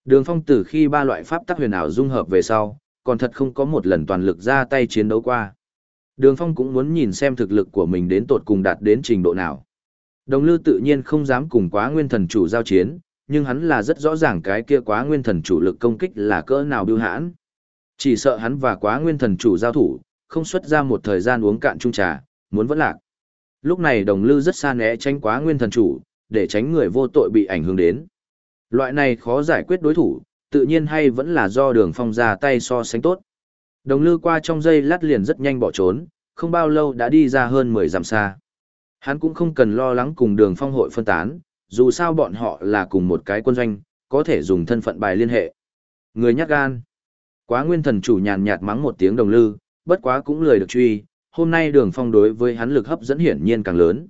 Đường phong từ khi ba loại pháp tắc huyền ảo dung hợp về sau, còn thật không có một lần toàn lực ra tay chiến đấu qua. Đường phong cũng muốn nhìn xem thực lực của mình đến tột cùng đạt đến trình độ nào. Đồng lư tự nhiên không dám cùng quá nguyên thần chủ giao chiến, nhưng hắn là rất rõ ràng cái kia quá nguyên thần chủ lực công kích là cỡ nào biêu hãn. Chỉ sợ hắn và quá nguyên thần chủ giao thủ, không xuất ra một thời gian uống cạn chung trà, muốn vẫn lạc. Lúc này đồng lư rất xa né tránh quá nguyên thần chủ, để tránh người vô tội bị ảnh hưởng đến. Loại này khó giải quyết đối thủ, tự nhiên hay vẫn là do đường phong ra tay so sánh tốt. Đồng lư qua trong giây lát liền rất nhanh bỏ trốn, không bao lâu đã đi ra hơn 10 dặm xa. Hắn cũng không cần lo lắng cùng đường phong hội phân tán, dù sao bọn họ là cùng một cái quân doanh, có thể dùng thân phận bài liên hệ. Người nhát gan. Quá nguyên thần chủ nhàn nhạt mắng một tiếng đồng lư, bất quá cũng lười được truy, hôm nay đường phong đối với hắn lực hấp dẫn hiển nhiên càng lớn.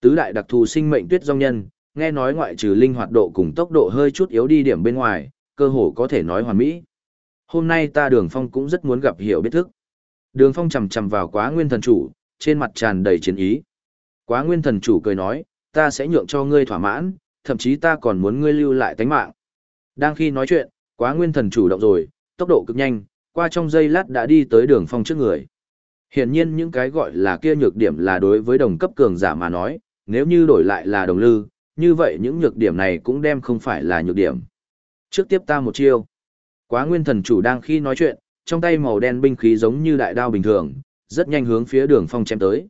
Tứ đại đặc thù sinh mệnh tuyết dòng nhân, nghe nói ngoại trừ linh hoạt độ cùng tốc độ hơi chút yếu đi điểm bên ngoài, cơ hồ có thể nói hoàn mỹ. Hôm nay ta đường phong cũng rất muốn gặp hiểu biết thức. Đường phong chầm chầm vào quá nguyên thần chủ, trên mặt tràn đầy chiến ý. Quá nguyên thần chủ cười nói, ta sẽ nhượng cho ngươi thỏa mãn, thậm chí ta còn muốn ngươi lưu lại tánh mạng. Đang khi nói chuyện, quá nguyên thần chủ động rồi, tốc độ cực nhanh, qua trong giây lát đã đi tới đường phong trước người. Hiển nhiên những cái gọi là kia nhược điểm là đối với đồng cấp cường giả mà nói, nếu như đổi lại là đồng lư, như vậy những nhược điểm này cũng đem không phải là nhược điểm. Trước tiếp ta một chiêu. Quá nguyên thần chủ đang khi nói chuyện, trong tay màu đen binh khí giống như đại đao bình thường, rất nhanh hướng phía đường phong chém tới.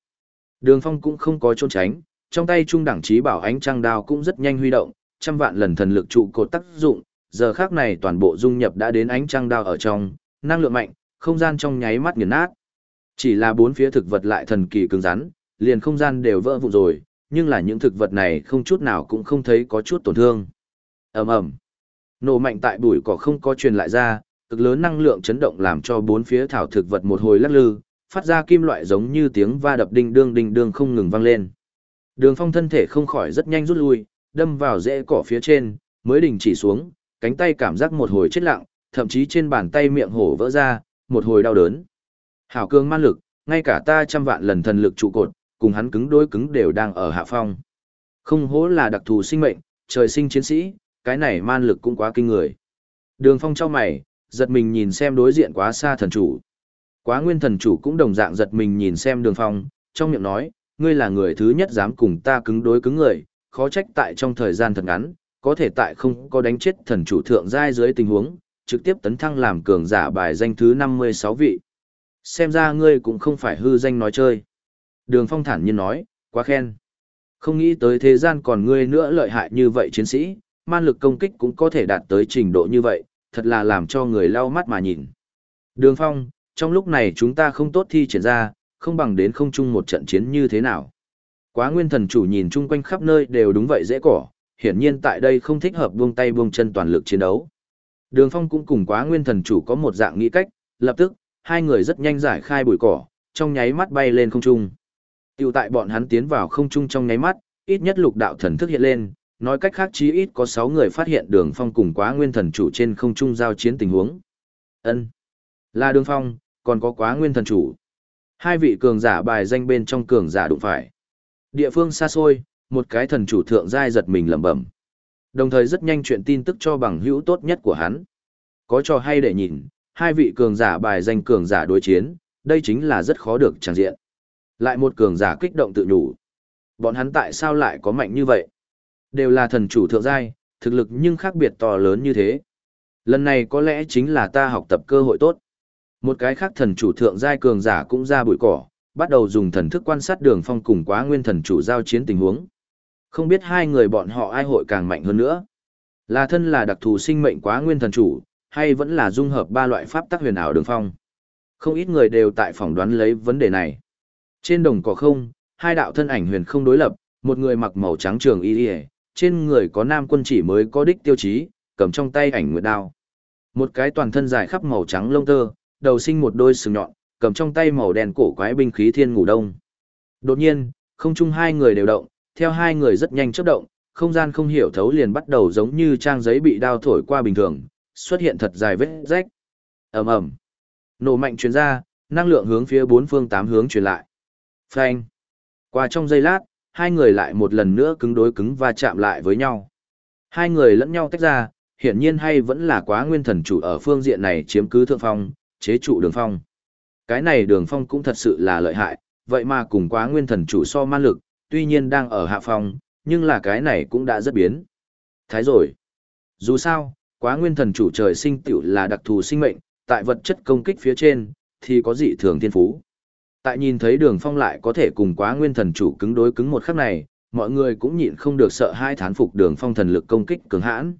Đường phong cũng không có trốn tránh, trong tay trung đẳng trí bảo ánh trăng đao cũng rất nhanh huy động, trăm vạn lần thần lực trụ cột tác dụng, giờ khác này toàn bộ dung nhập đã đến ánh trăng đao ở trong, năng lượng mạnh, không gian trong nháy mắt nghiền nát. Chỉ là bốn phía thực vật lại thần kỳ cứng rắn, liền không gian đều vỡ vụn rồi, nhưng là những thực vật này không chút nào cũng không thấy có chút tổn thương. Ầm ầm. Nổ mạnh tại bụi cỏ không có truyền lại ra, cực lớn năng lượng chấn động làm cho bốn phía thảo thực vật một hồi lắc lư, phát ra kim loại giống như tiếng va đập đinh đương đinh đương không ngừng vang lên. Đường Phong thân thể không khỏi rất nhanh rút lui, đâm vào rễ cỏ phía trên, mới đình chỉ xuống, cánh tay cảm giác một hồi chết lặng, thậm chí trên bàn tay miệng hổ vỡ ra, một hồi đau đớn. Hảo cương man lực, ngay cả ta trăm vạn lần thần lực trụ cột, cùng hắn cứng đối cứng đều đang ở hạ phong. Không hố là đặc thù sinh mệnh, trời sinh chiến sĩ, cái này man lực cũng quá kinh người. Đường phong trong mày, giật mình nhìn xem đối diện quá xa thần chủ. Quá nguyên thần chủ cũng đồng dạng giật mình nhìn xem đường phong, trong miệng nói, ngươi là người thứ nhất dám cùng ta cứng đối cứng người, khó trách tại trong thời gian thật ngắn, có thể tại không có đánh chết thần chủ thượng giai dưới tình huống, trực tiếp tấn thăng làm cường giả bài danh thứ 56 vị. Xem ra ngươi cũng không phải hư danh nói chơi. Đường phong thản nhiên nói, quá khen. Không nghĩ tới thế gian còn ngươi nữa lợi hại như vậy chiến sĩ, man lực công kích cũng có thể đạt tới trình độ như vậy, thật là làm cho người lau mắt mà nhìn. Đường phong, trong lúc này chúng ta không tốt thi triển ra, không bằng đến không chung một trận chiến như thế nào. Quá nguyên thần chủ nhìn chung quanh khắp nơi đều đúng vậy dễ cỏ, hiển nhiên tại đây không thích hợp buông tay buông chân toàn lực chiến đấu. Đường phong cũng cùng quá nguyên thần chủ có một dạng nghĩ cách, lập tức, hai người rất nhanh giải khai bụi cỏ, trong nháy mắt bay lên không trung. Tiểu tại bọn hắn tiến vào không trung trong nháy mắt, ít nhất lục đạo thần thức hiện lên, nói cách khác chí ít có 6 người phát hiện đường phong cùng quá nguyên thần chủ trên không trung giao chiến tình huống. ân Là đường phong, còn có quá nguyên thần chủ. Hai vị cường giả bài danh bên trong cường giả đụng phải. Địa phương xa xôi, một cái thần chủ thượng giai giật mình lẩm bẩm. Đồng thời rất nhanh chuyện tin tức cho bằng hữu tốt nhất của hắn. Có trò hay để nhìn, hai vị cường giả bài danh cường giả đối chiến, đây chính là rất khó được tràng diện. Lại một cường giả kích động tự nhủ. Bọn hắn tại sao lại có mạnh như vậy? Đều là thần chủ thượng giai, thực lực nhưng khác biệt to lớn như thế. Lần này có lẽ chính là ta học tập cơ hội tốt. Một cái khác thần chủ thượng giai cường giả cũng ra bụi cỏ, bắt đầu dùng thần thức quan sát đường phong cùng quá nguyên thần chủ giao chiến tình huống. Không biết hai người bọn họ ai hội càng mạnh hơn nữa. Là thân là đặc thù sinh mệnh quá nguyên thần chủ, hay vẫn là dung hợp ba loại pháp tắc huyền ảo đường phong. Không ít người đều tại phỏng đoán lấy vấn đề này. Trên đồng cỏ không, hai đạo thân ảnh huyền không đối lập, một người mặc màu trắng trường y y, trên người có nam quân chỉ mới có đích tiêu chí, cầm trong tay ảnh nguyệt đao. Một cái toàn thân dài khắp màu trắng lông tơ, đầu sinh một đôi sừng nhọn, cầm trong tay màu đen cổ quái binh khí thiên ngủ đông. Đột nhiên, không chung hai người đều động, theo hai người rất nhanh chớp động, không gian không hiểu thấu liền bắt đầu giống như trang giấy bị đao thổi qua bình thường, xuất hiện thật dài vết rách. Ầm ầm. Nổ mạnh truyền ra, năng lượng hướng phía bốn phương tám hướng truyền lại. Phanh. Qua trong giây lát, hai người lại một lần nữa cứng đối cứng và chạm lại với nhau. Hai người lẫn nhau tách ra, hiển nhiên hay vẫn là quá nguyên thần chủ ở phương diện này chiếm cứ thượng phong, chế trụ đường phong. Cái này đường phong cũng thật sự là lợi hại, vậy mà cùng quá nguyên thần chủ so man lực, tuy nhiên đang ở hạ phong, nhưng là cái này cũng đã rất biến. Thái rồi. Dù sao, quá nguyên thần chủ trời sinh tiểu là đặc thù sinh mệnh, tại vật chất công kích phía trên, thì có dị thường thiên phú. Tại nhìn thấy đường phong lại có thể cùng quá nguyên thần chủ cứng đối cứng một khắc này, mọi người cũng nhịn không được sợ hai thán phục đường phong thần lực công kích cường hãn.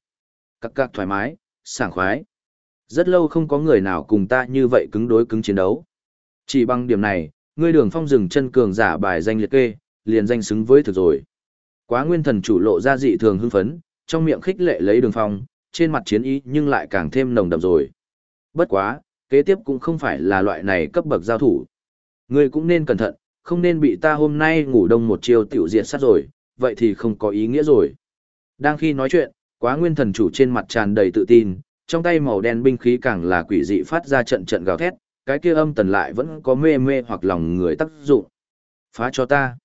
Các các thoải mái, sảng khoái. Rất lâu không có người nào cùng ta như vậy cứng đối cứng chiến đấu. Chỉ bằng điểm này, ngươi đường phong dừng chân cường giả bài danh liệt kê, liền danh xứng với thực rồi. Quá nguyên thần chủ lộ ra dị thường hưng phấn, trong miệng khích lệ lấy đường phong, trên mặt chiến ý nhưng lại càng thêm nồng đậm rồi. Bất quá, kế tiếp cũng không phải là loại này cấp bậc giao thủ. Ngươi cũng nên cẩn thận, không nên bị ta hôm nay ngủ đông một chiều tiểu diệt sát rồi, vậy thì không có ý nghĩa rồi. Đang khi nói chuyện, quá nguyên thần chủ trên mặt tràn đầy tự tin, trong tay màu đen binh khí càng là quỷ dị phát ra trận trận gào thét, cái kia âm tần lại vẫn có mê mê hoặc lòng người tác dụng. Phá cho ta.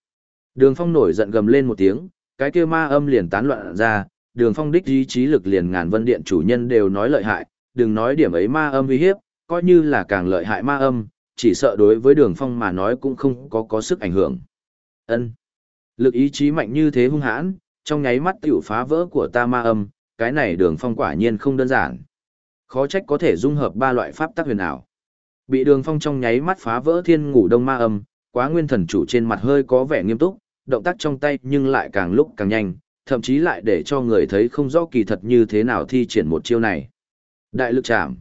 Đường phong nổi giận gầm lên một tiếng, cái kia ma âm liền tán loạn ra, đường phong đích ý chí lực liền ngàn vân điện chủ nhân đều nói lợi hại, đừng nói điểm ấy ma âm uy hiếp, coi như là càng lợi hại ma âm, chỉ sợ đối với đường phong mà nói cũng không có có sức ảnh hưởng. ân Lực ý chí mạnh như thế hung hãn, trong nháy mắt tiểu phá vỡ của ta ma âm, cái này đường phong quả nhiên không đơn giản. Khó trách có thể dung hợp ba loại pháp tắc huyền ảo. Bị đường phong trong nháy mắt phá vỡ thiên ngủ đông ma âm, quá nguyên thần chủ trên mặt hơi có vẻ nghiêm túc, động tác trong tay nhưng lại càng lúc càng nhanh, thậm chí lại để cho người thấy không rõ kỳ thật như thế nào thi triển một chiêu này. Đại lực chạm.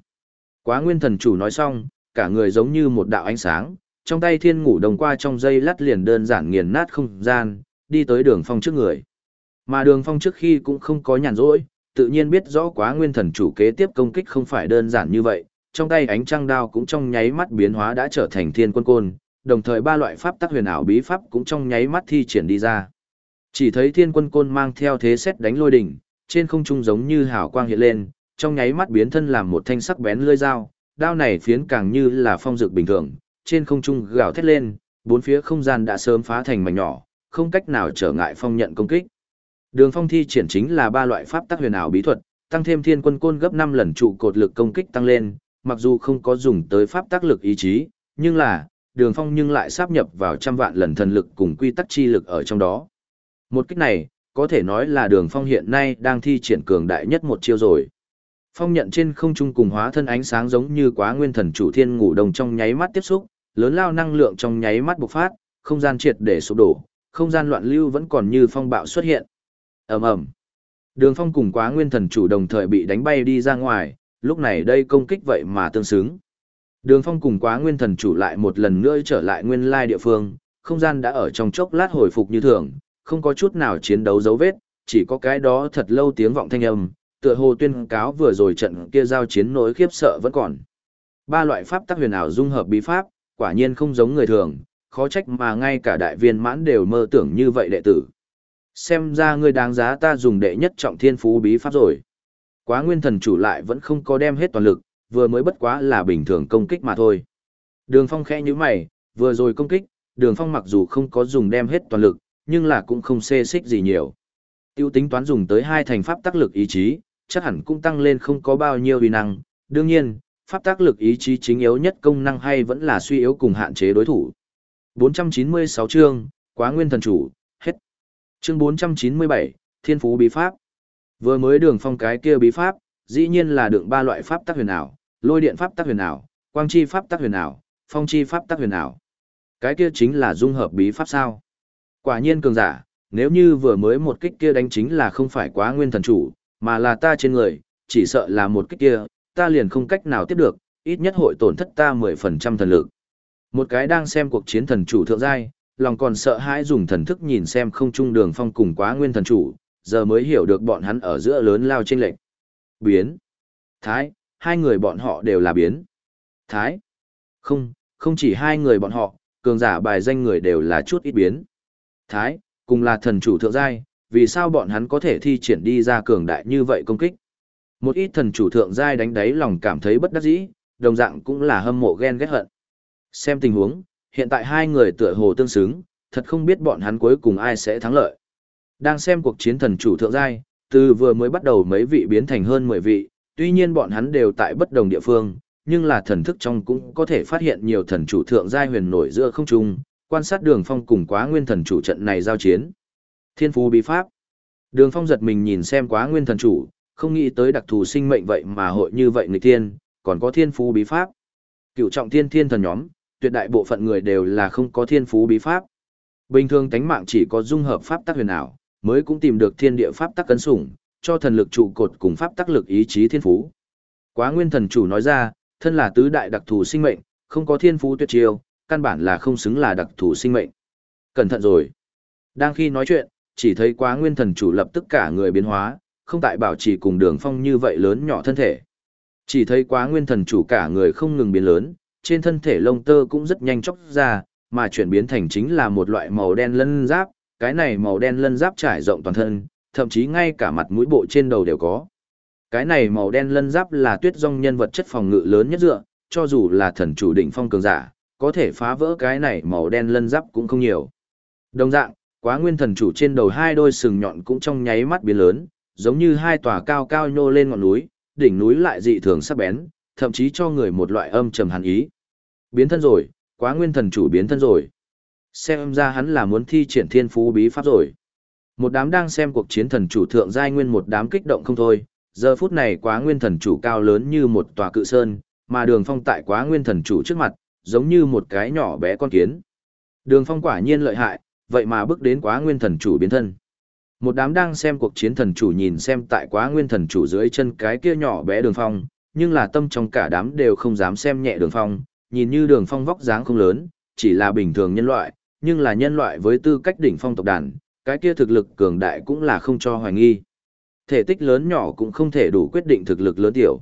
Quá nguyên thần chủ nói xong, cả người giống như một đạo ánh sáng, trong tay thiên ngủ đồng qua trong dây lát liền đơn giản nghiền nát không gian, đi tới đường phong trước người. Mà đường phong trước khi cũng không có nhàn rỗi, tự nhiên biết rõ quá nguyên thần chủ kế tiếp công kích không phải đơn giản như vậy, trong tay ánh trăng đao cũng trong nháy mắt biến hóa đã trở thành thiên quân côn, đồng thời ba loại pháp tắc huyền ảo bí pháp cũng trong nháy mắt thi triển đi ra. Chỉ thấy thiên quân côn mang theo thế xét đánh lôi đỉnh, trên không trung giống như hào quang hiện lên, trong nháy mắt biến thân làm một thanh sắc bén lưỡi dao, đao này phiến càng như là phong dược bình thường, trên không trung gào thét lên, bốn phía không gian đã sớm phá thành mảnh nhỏ, không cách nào trở ngại phong nhận công kích. Đường phong thi triển chính là ba loại pháp tắc huyền ảo bí thuật, tăng thêm thiên quân côn gấp 5 lần trụ cột lực công kích tăng lên, mặc dù không có dùng tới pháp tác lực ý chí, nhưng là, đường phong nhưng lại sáp nhập vào trăm vạn lần thần lực cùng quy tắc chi lực ở trong đó. Một cách này, có thể nói là đường phong hiện nay đang thi triển cường đại nhất một chiêu rồi. Phong nhận trên không trung cùng hóa thân ánh sáng giống như quá nguyên thần chủ thiên ngủ đồng trong nháy mắt tiếp xúc, lớn lao năng lượng trong nháy mắt bộc phát, không gian triệt để sụp đổ, không gian loạn lưu vẫn còn như phong bạo xuất hiện. Ầm ầm. Đường Phong cùng quá nguyên thần chủ đồng thời bị đánh bay đi ra ngoài, lúc này đây công kích vậy mà tương xứng. Đường Phong cùng quá nguyên thần chủ lại một lần nữa trở lại nguyên lai địa phương, không gian đã ở trong chốc lát hồi phục như thường, không có chút nào chiến đấu dấu vết, chỉ có cái đó thật lâu tiếng vọng thanh âm, tựa hồ tuyên cáo vừa rồi trận kia giao chiến nỗi khiếp sợ vẫn còn. Ba loại pháp tắc huyền ảo dung hợp bí pháp, quả nhiên không giống người thường, khó trách mà ngay cả đại viên mãn đều mơ tưởng như vậy đệ tử. Xem ra ngươi đáng giá ta dùng đệ nhất trọng thiên phú bí pháp rồi. Quá nguyên thần chủ lại vẫn không có đem hết toàn lực, vừa mới bất quá là bình thường công kích mà thôi. Đường phong khẽ như mày, vừa rồi công kích, đường phong mặc dù không có dùng đem hết toàn lực, nhưng là cũng không xê xích gì nhiều. Tiêu tính toán dùng tới hai thành pháp tác lực ý chí, chắc hẳn cũng tăng lên không có bao nhiêu uy năng. Đương nhiên, pháp tác lực ý chí chính yếu nhất công năng hay vẫn là suy yếu cùng hạn chế đối thủ. 496 chương, quá nguyên thần chủ. Chương 497, Thiên Phú Bí Pháp. Vừa mới đường phong cái kia bí pháp, dĩ nhiên là đựng ba loại pháp tác huyền ảo, lôi điện pháp tác huyền ảo, quang chi pháp tác huyền ảo, phong chi pháp tác huyền ảo. Cái kia chính là dung hợp bí pháp sao? Quả nhiên cường giả, nếu như vừa mới một kích kia đánh chính là không phải quá nguyên thần chủ, mà là ta trên người, chỉ sợ là một kích kia, ta liền không cách nào tiếp được, ít nhất hội tổn thất ta 10% thần lực. Một cái đang xem cuộc chiến thần chủ thượng giai, lòng còn sợ hãi dùng thần thức nhìn xem không trung đường phong cùng quá nguyên thần chủ, giờ mới hiểu được bọn hắn ở giữa lớn lao trên lệnh. Biến. Thái, hai người bọn họ đều là biến. Thái. Không, không chỉ hai người bọn họ, cường giả bài danh người đều là chút ít biến. Thái, cùng là thần chủ thượng giai, vì sao bọn hắn có thể thi triển đi ra cường đại như vậy công kích. Một ít thần chủ thượng giai đánh đáy lòng cảm thấy bất đắc dĩ, đồng dạng cũng là hâm mộ ghen ghét hận. Xem tình huống, hiện tại hai người tựa hồ tương xứng, thật không biết bọn hắn cuối cùng ai sẽ thắng lợi. Đang xem cuộc chiến thần chủ thượng giai, từ vừa mới bắt đầu mấy vị biến thành hơn 10 vị, tuy nhiên bọn hắn đều tại bất đồng địa phương, nhưng là thần thức trong cũng có thể phát hiện nhiều thần chủ thượng giai huyền nổi giữa không trung, quan sát đường phong cùng quá nguyên thần chủ trận này giao chiến. Thiên phú bí pháp. Đường phong giật mình nhìn xem quá nguyên thần chủ, không nghĩ tới đặc thù sinh mệnh vậy mà hội như vậy người tiên, còn có thiên phú bí pháp. Cựu trọng thiên thiên thần nhóm, tuyệt đại bộ phận người đều là không có thiên phú bí pháp. Bình thường tánh mạng chỉ có dung hợp pháp tắc huyền ảo, mới cũng tìm được thiên địa pháp tắc cấn sủng, cho thần lực trụ cột cùng pháp tắc lực ý chí thiên phú. Quá nguyên thần chủ nói ra, thân là tứ đại đặc thù sinh mệnh, không có thiên phú tuyệt chiêu, căn bản là không xứng là đặc thù sinh mệnh. Cẩn thận rồi. Đang khi nói chuyện, chỉ thấy quá nguyên thần chủ lập tức cả người biến hóa, không tại bảo trì cùng đường phong như vậy lớn nhỏ thân thể. Chỉ thấy quá nguyên thần chủ cả người không ngừng biến lớn, trên thân thể lông tơ cũng rất nhanh chóc ra, mà chuyển biến thành chính là một loại màu đen lân giáp, cái này màu đen lân giáp trải rộng toàn thân, thậm chí ngay cả mặt mũi bộ trên đầu đều có. Cái này màu đen lân giáp là tuyết rong nhân vật chất phòng ngự lớn nhất dựa, cho dù là thần chủ đỉnh phong cường giả, có thể phá vỡ cái này màu đen lân giáp cũng không nhiều. Đồng dạng, quá nguyên thần chủ trên đầu hai đôi sừng nhọn cũng trong nháy mắt biến lớn, giống như hai tòa cao cao nhô lên ngọn núi, đỉnh núi lại dị thường sắc bén, thậm chí cho người một loại âm trầm hàn ý. Biến thân rồi, quá nguyên thần chủ biến thân rồi. Xem ra hắn là muốn thi triển thiên phú bí pháp rồi. Một đám đang xem cuộc chiến thần chủ thượng giai nguyên một đám kích động không thôi, giờ phút này quá nguyên thần chủ cao lớn như một tòa cự sơn, mà đường phong tại quá nguyên thần chủ trước mặt, giống như một cái nhỏ bé con kiến. Đường phong quả nhiên lợi hại, vậy mà bước đến quá nguyên thần chủ biến thân. Một đám đang xem cuộc chiến thần chủ nhìn xem tại quá nguyên thần chủ dưới chân cái kia nhỏ bé đường phong, nhưng là tâm trong cả đám đều không dám xem nhẹ đường phong, nhìn như đường phong vóc dáng không lớn, chỉ là bình thường nhân loại, nhưng là nhân loại với tư cách đỉnh phong tộc đàn, cái kia thực lực cường đại cũng là không cho hoài nghi. Thể tích lớn nhỏ cũng không thể đủ quyết định thực lực lớn tiểu.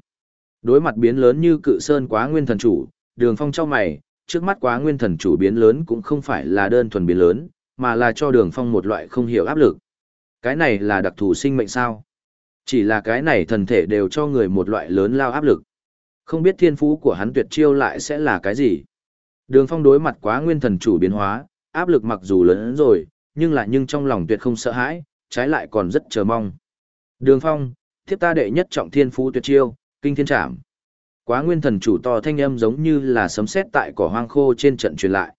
Đối mặt biến lớn như cự sơn quá nguyên thần chủ, đường phong cho mày, trước mắt quá nguyên thần chủ biến lớn cũng không phải là đơn thuần biến lớn, mà là cho đường phong một loại không hiểu áp lực. Cái này là đặc thù sinh mệnh sao? Chỉ là cái này thần thể đều cho người một loại lớn lao áp lực. Không biết thiên phú của hắn tuyệt chiêu lại sẽ là cái gì? Đường phong đối mặt quá nguyên thần chủ biến hóa, áp lực mặc dù lớn rồi, nhưng là nhưng trong lòng tuyệt không sợ hãi, trái lại còn rất chờ mong. Đường phong, thiếp ta đệ nhất trọng thiên phú tuyệt chiêu, kinh thiên trảm. Quá nguyên thần chủ to thanh âm giống như là sấm sét tại cỏ hoang khô trên trận truyền lại.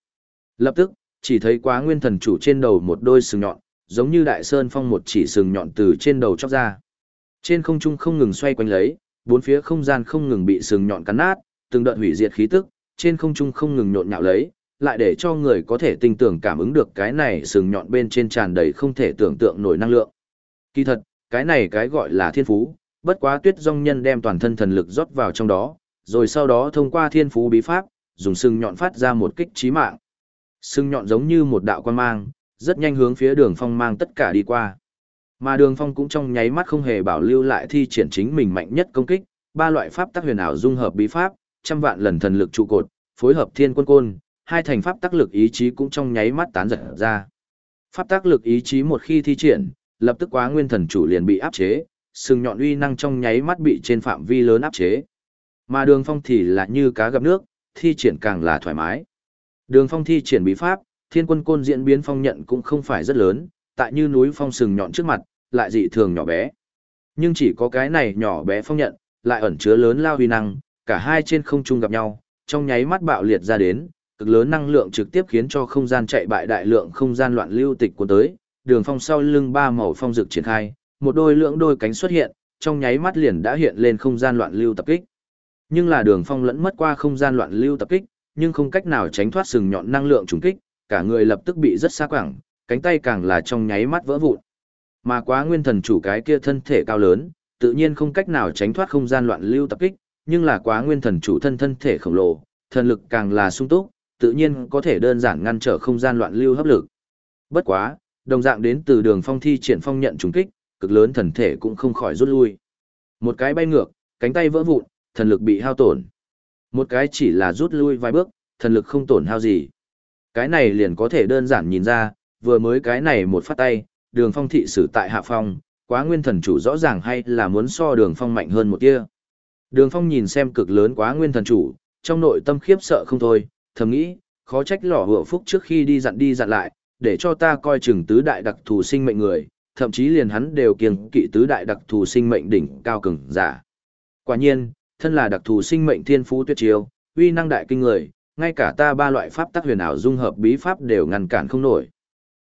Lập tức, chỉ thấy quá nguyên thần chủ trên đầu một đôi sừng nhọn, giống như đại sơn phong một chỉ sừng nhọn từ trên đầu chóc ra. Trên không trung không ngừng xoay quanh lấy, bốn phía không gian không ngừng bị sừng nhọn cắn nát, từng đợt hủy diệt khí tức, trên không trung không ngừng nhộn nhạo lấy, lại để cho người có thể tinh tưởng cảm ứng được cái này sừng nhọn bên trên tràn đầy không thể tưởng tượng nổi năng lượng. Kỳ thật, cái này cái gọi là thiên phú, bất quá tuyết dòng nhân đem toàn thân thần lực rót vào trong đó, rồi sau đó thông qua thiên phú bí pháp, dùng sừng nhọn phát ra một kích chí mạng. Sừng nhọn giống như một đạo quan mang, rất nhanh hướng phía đường phong mang tất cả đi qua. Mà đường phong cũng trong nháy mắt không hề bảo lưu lại thi triển chính mình mạnh nhất công kích, ba loại pháp tác huyền ảo dung hợp bí pháp, trăm vạn lần thần lực trụ cột, phối hợp thiên quân côn, hai thành pháp tác lực ý chí cũng trong nháy mắt tán giật ra. Pháp tác lực ý chí một khi thi triển, lập tức quá nguyên thần chủ liền bị áp chế, sừng nhọn uy năng trong nháy mắt bị trên phạm vi lớn áp chế. Mà đường phong thì là như cá gặp nước, thi triển càng là thoải mái. Đường phong thi triển bí pháp, thiên quân côn diễn biến phong nhận cũng không phải rất lớn, tại như núi phong sừng nhọn trước mặt, lại dị thường nhỏ bé. Nhưng chỉ có cái này nhỏ bé phong nhận, lại ẩn chứa lớn lao huy năng, cả hai trên không trung gặp nhau, trong nháy mắt bạo liệt ra đến, cực lớn năng lượng trực tiếp khiến cho không gian chạy bại đại lượng không gian loạn lưu tịch cuốn tới, đường phong sau lưng ba màu phong dực triển khai, một đôi lưỡng đôi cánh xuất hiện, trong nháy mắt liền đã hiện lên không gian loạn lưu tập kích. Nhưng là đường phong lẫn mất qua không gian loạn lưu tập kích, nhưng không cách nào tránh thoát sừng nhọn năng lượng trùng kích, cả người lập tức bị rất xa quảng, cánh tay càng là trong nháy mắt vỡ vụn. Mà quá nguyên thần chủ cái kia thân thể cao lớn, tự nhiên không cách nào tránh thoát không gian loạn lưu tập kích, nhưng là quá nguyên thần chủ thân thân thể khổng lồ, thần lực càng là sung túc, tự nhiên có thể đơn giản ngăn trở không gian loạn lưu hấp lực. Bất quá, đồng dạng đến từ đường phong thi triển phong nhận trùng kích, cực lớn thần thể cũng không khỏi rút lui. Một cái bay ngược, cánh tay vỡ vụn, thần lực bị hao tổn. Một cái chỉ là rút lui vài bước, thần lực không tổn hao gì. Cái này liền có thể đơn giản nhìn ra, vừa mới cái này một phát tay, đường phong thị sử tại hạ phong, quá nguyên thần chủ rõ ràng hay là muốn so đường phong mạnh hơn một tia. Đường phong nhìn xem cực lớn quá nguyên thần chủ, trong nội tâm khiếp sợ không thôi, thầm nghĩ, khó trách lò hựa phúc trước khi đi dặn đi dặn lại, để cho ta coi chừng tứ đại đặc thù sinh mệnh người, thậm chí liền hắn đều kiêng kỵ tứ đại đặc thù sinh mệnh đỉnh cao cường giả. Quả nhiên, thân là đặc thù sinh mệnh thiên phú tuyệt chiêu, uy năng đại kinh người, ngay cả ta ba loại pháp tắc huyền ảo dung hợp bí pháp đều ngăn cản không nổi.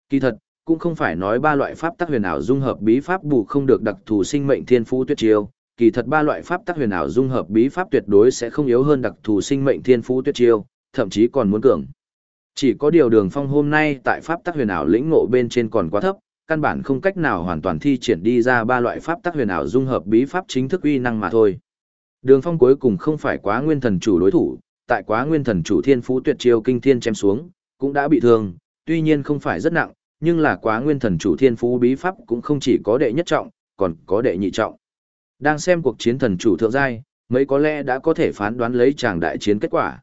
Kỳ thật, cũng không phải nói ba loại pháp tắc huyền ảo dung hợp bí pháp bù không được đặc thù sinh mệnh thiên phú tuyệt chiêu, kỳ thật ba loại pháp tắc huyền ảo dung hợp bí pháp tuyệt đối sẽ không yếu hơn đặc thù sinh mệnh thiên phú tuyệt chiêu, thậm chí còn muốn cường. Chỉ có điều Đường Phong hôm nay tại pháp tắc huyền ảo lĩnh ngộ bên trên còn quá thấp, căn bản không cách nào hoàn toàn thi triển đi ra ba loại pháp tắc huyền ảo dung hợp bí pháp chính thức uy năng mà thôi. Đường Phong cuối cùng không phải quá nguyên thần chủ đối thủ, tại quá nguyên thần chủ thiên phú tuyệt chiêu kinh thiên chém xuống, cũng đã bị thương, tuy nhiên không phải rất nặng, nhưng là quá nguyên thần chủ thiên phú bí pháp cũng không chỉ có đệ nhất trọng, còn có đệ nhị trọng. Đang xem cuộc chiến thần chủ thượng giai, mấy có lẽ đã có thể phán đoán lấy chàng đại chiến kết quả.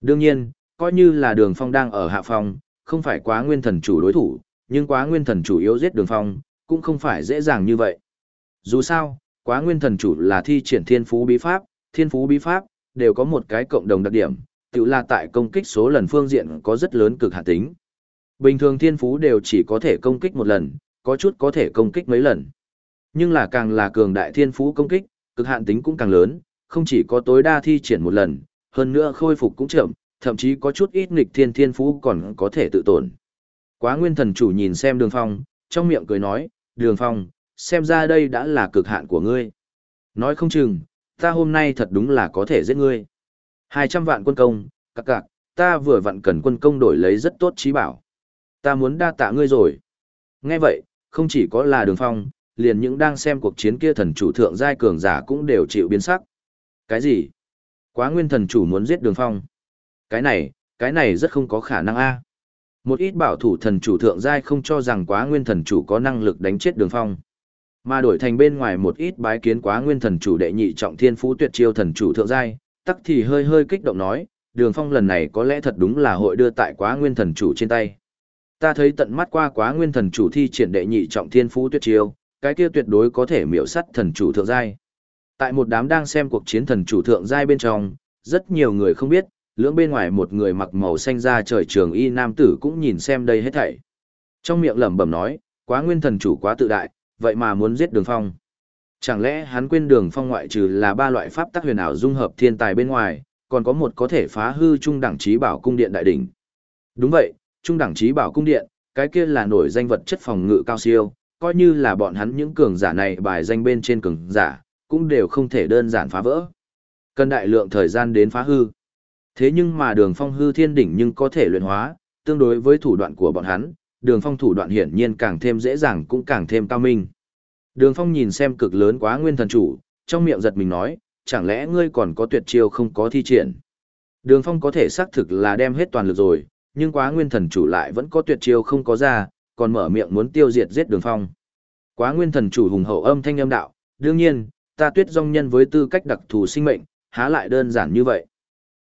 Đương nhiên, coi như là đường phong đang ở hạ phong, không phải quá nguyên thần chủ đối thủ, nhưng quá nguyên thần chủ yếu giết đường phong, cũng không phải dễ dàng như vậy. Dù sao, quá nguyên thần chủ là thi triển thiên phú bí pháp, thiên phú bí pháp, đều có một cái cộng đồng đặc điểm, tự là tại công kích số lần phương diện có rất lớn cực hạn tính. Bình thường thiên phú đều chỉ có thể công kích một lần, có chút có thể công kích mấy lần. Nhưng là càng là cường đại thiên phú công kích, cực hạn tính cũng càng lớn, không chỉ có tối đa thi triển một lần, hơn nữa khôi phục cũng chậm, thậm chí có chút ít nghịch thiên thiên phú còn có thể tự tổn. Quá nguyên thần chủ nhìn xem đường phong, trong miệng cười nói, đường phong, xem ra đây đã là cực hạn của ngươi. Nói không chừng, ta hôm nay thật đúng là có thể giết ngươi. 200 vạn quân công, cặc cặc, ta vừa vặn cần quân công đổi lấy rất tốt trí bảo. Ta muốn đa tạ ngươi rồi. Nghe vậy, không chỉ có là đường phong, liền những đang xem cuộc chiến kia thần chủ thượng giai cường giả cũng đều chịu biến sắc. Cái gì? Quá nguyên thần chủ muốn giết đường phong. Cái này, cái này rất không có khả năng a. Một ít bảo thủ thần chủ thượng giai không cho rằng quá nguyên thần chủ có năng lực đánh chết đường phong. Mà đổi thành bên ngoài một ít bái kiến quá nguyên thần chủ đệ nhị trọng thiên phú tuyệt chiêu thần chủ thượng giai, tắc thì hơi hơi kích động nói, đường phong lần này có lẽ thật đúng là hội đưa tại quá nguyên thần chủ trên tay. Ta thấy tận mắt qua quá nguyên thần chủ thi triển đệ nhị trọng thiên phú tuyệt chiêu, cái kia tuyệt đối có thể miểu sắt thần chủ thượng giai. Tại một đám đang xem cuộc chiến thần chủ thượng giai bên trong, rất nhiều người không biết, lưỡng bên ngoài một người mặc màu xanh da trời trường y nam tử cũng nhìn xem đây hết thảy. Trong miệng lẩm bẩm nói, quá nguyên thần chủ quá tự đại, vậy mà muốn giết đường phong. Chẳng lẽ hắn quên đường phong ngoại trừ là ba loại pháp tắc huyền ảo dung hợp thiên tài bên ngoài, còn có một có thể phá hư trung đẳng trí bảo cung điện đại đỉnh. Đúng vậy, trung đẳng trí bảo cung điện, cái kia là nổi danh vật chất phòng ngự cao siêu, coi như là bọn hắn những cường giả này bài danh bên trên cường giả, cũng đều không thể đơn giản phá vỡ. Cần đại lượng thời gian đến phá hư. Thế nhưng mà đường phong hư thiên đỉnh nhưng có thể luyện hóa, tương đối với thủ đoạn của bọn hắn, đường phong thủ đoạn hiển nhiên càng thêm dễ dàng cũng càng thêm cao minh. Đường phong nhìn xem cực lớn quá nguyên thần chủ, trong miệng giật mình nói, chẳng lẽ ngươi còn có tuyệt chiêu không có thi triển. Đường phong có thể xác thực là đem hết toàn lực rồi, nhưng quá nguyên thần chủ lại vẫn có tuyệt chiêu không có ra, còn mở miệng muốn tiêu diệt giết đường phong. Quá nguyên thần chủ hùng hậu âm thanh âm đạo, đương nhiên, ta tuyết dòng nhân với tư cách đặc thù sinh mệnh, há lại đơn giản như vậy.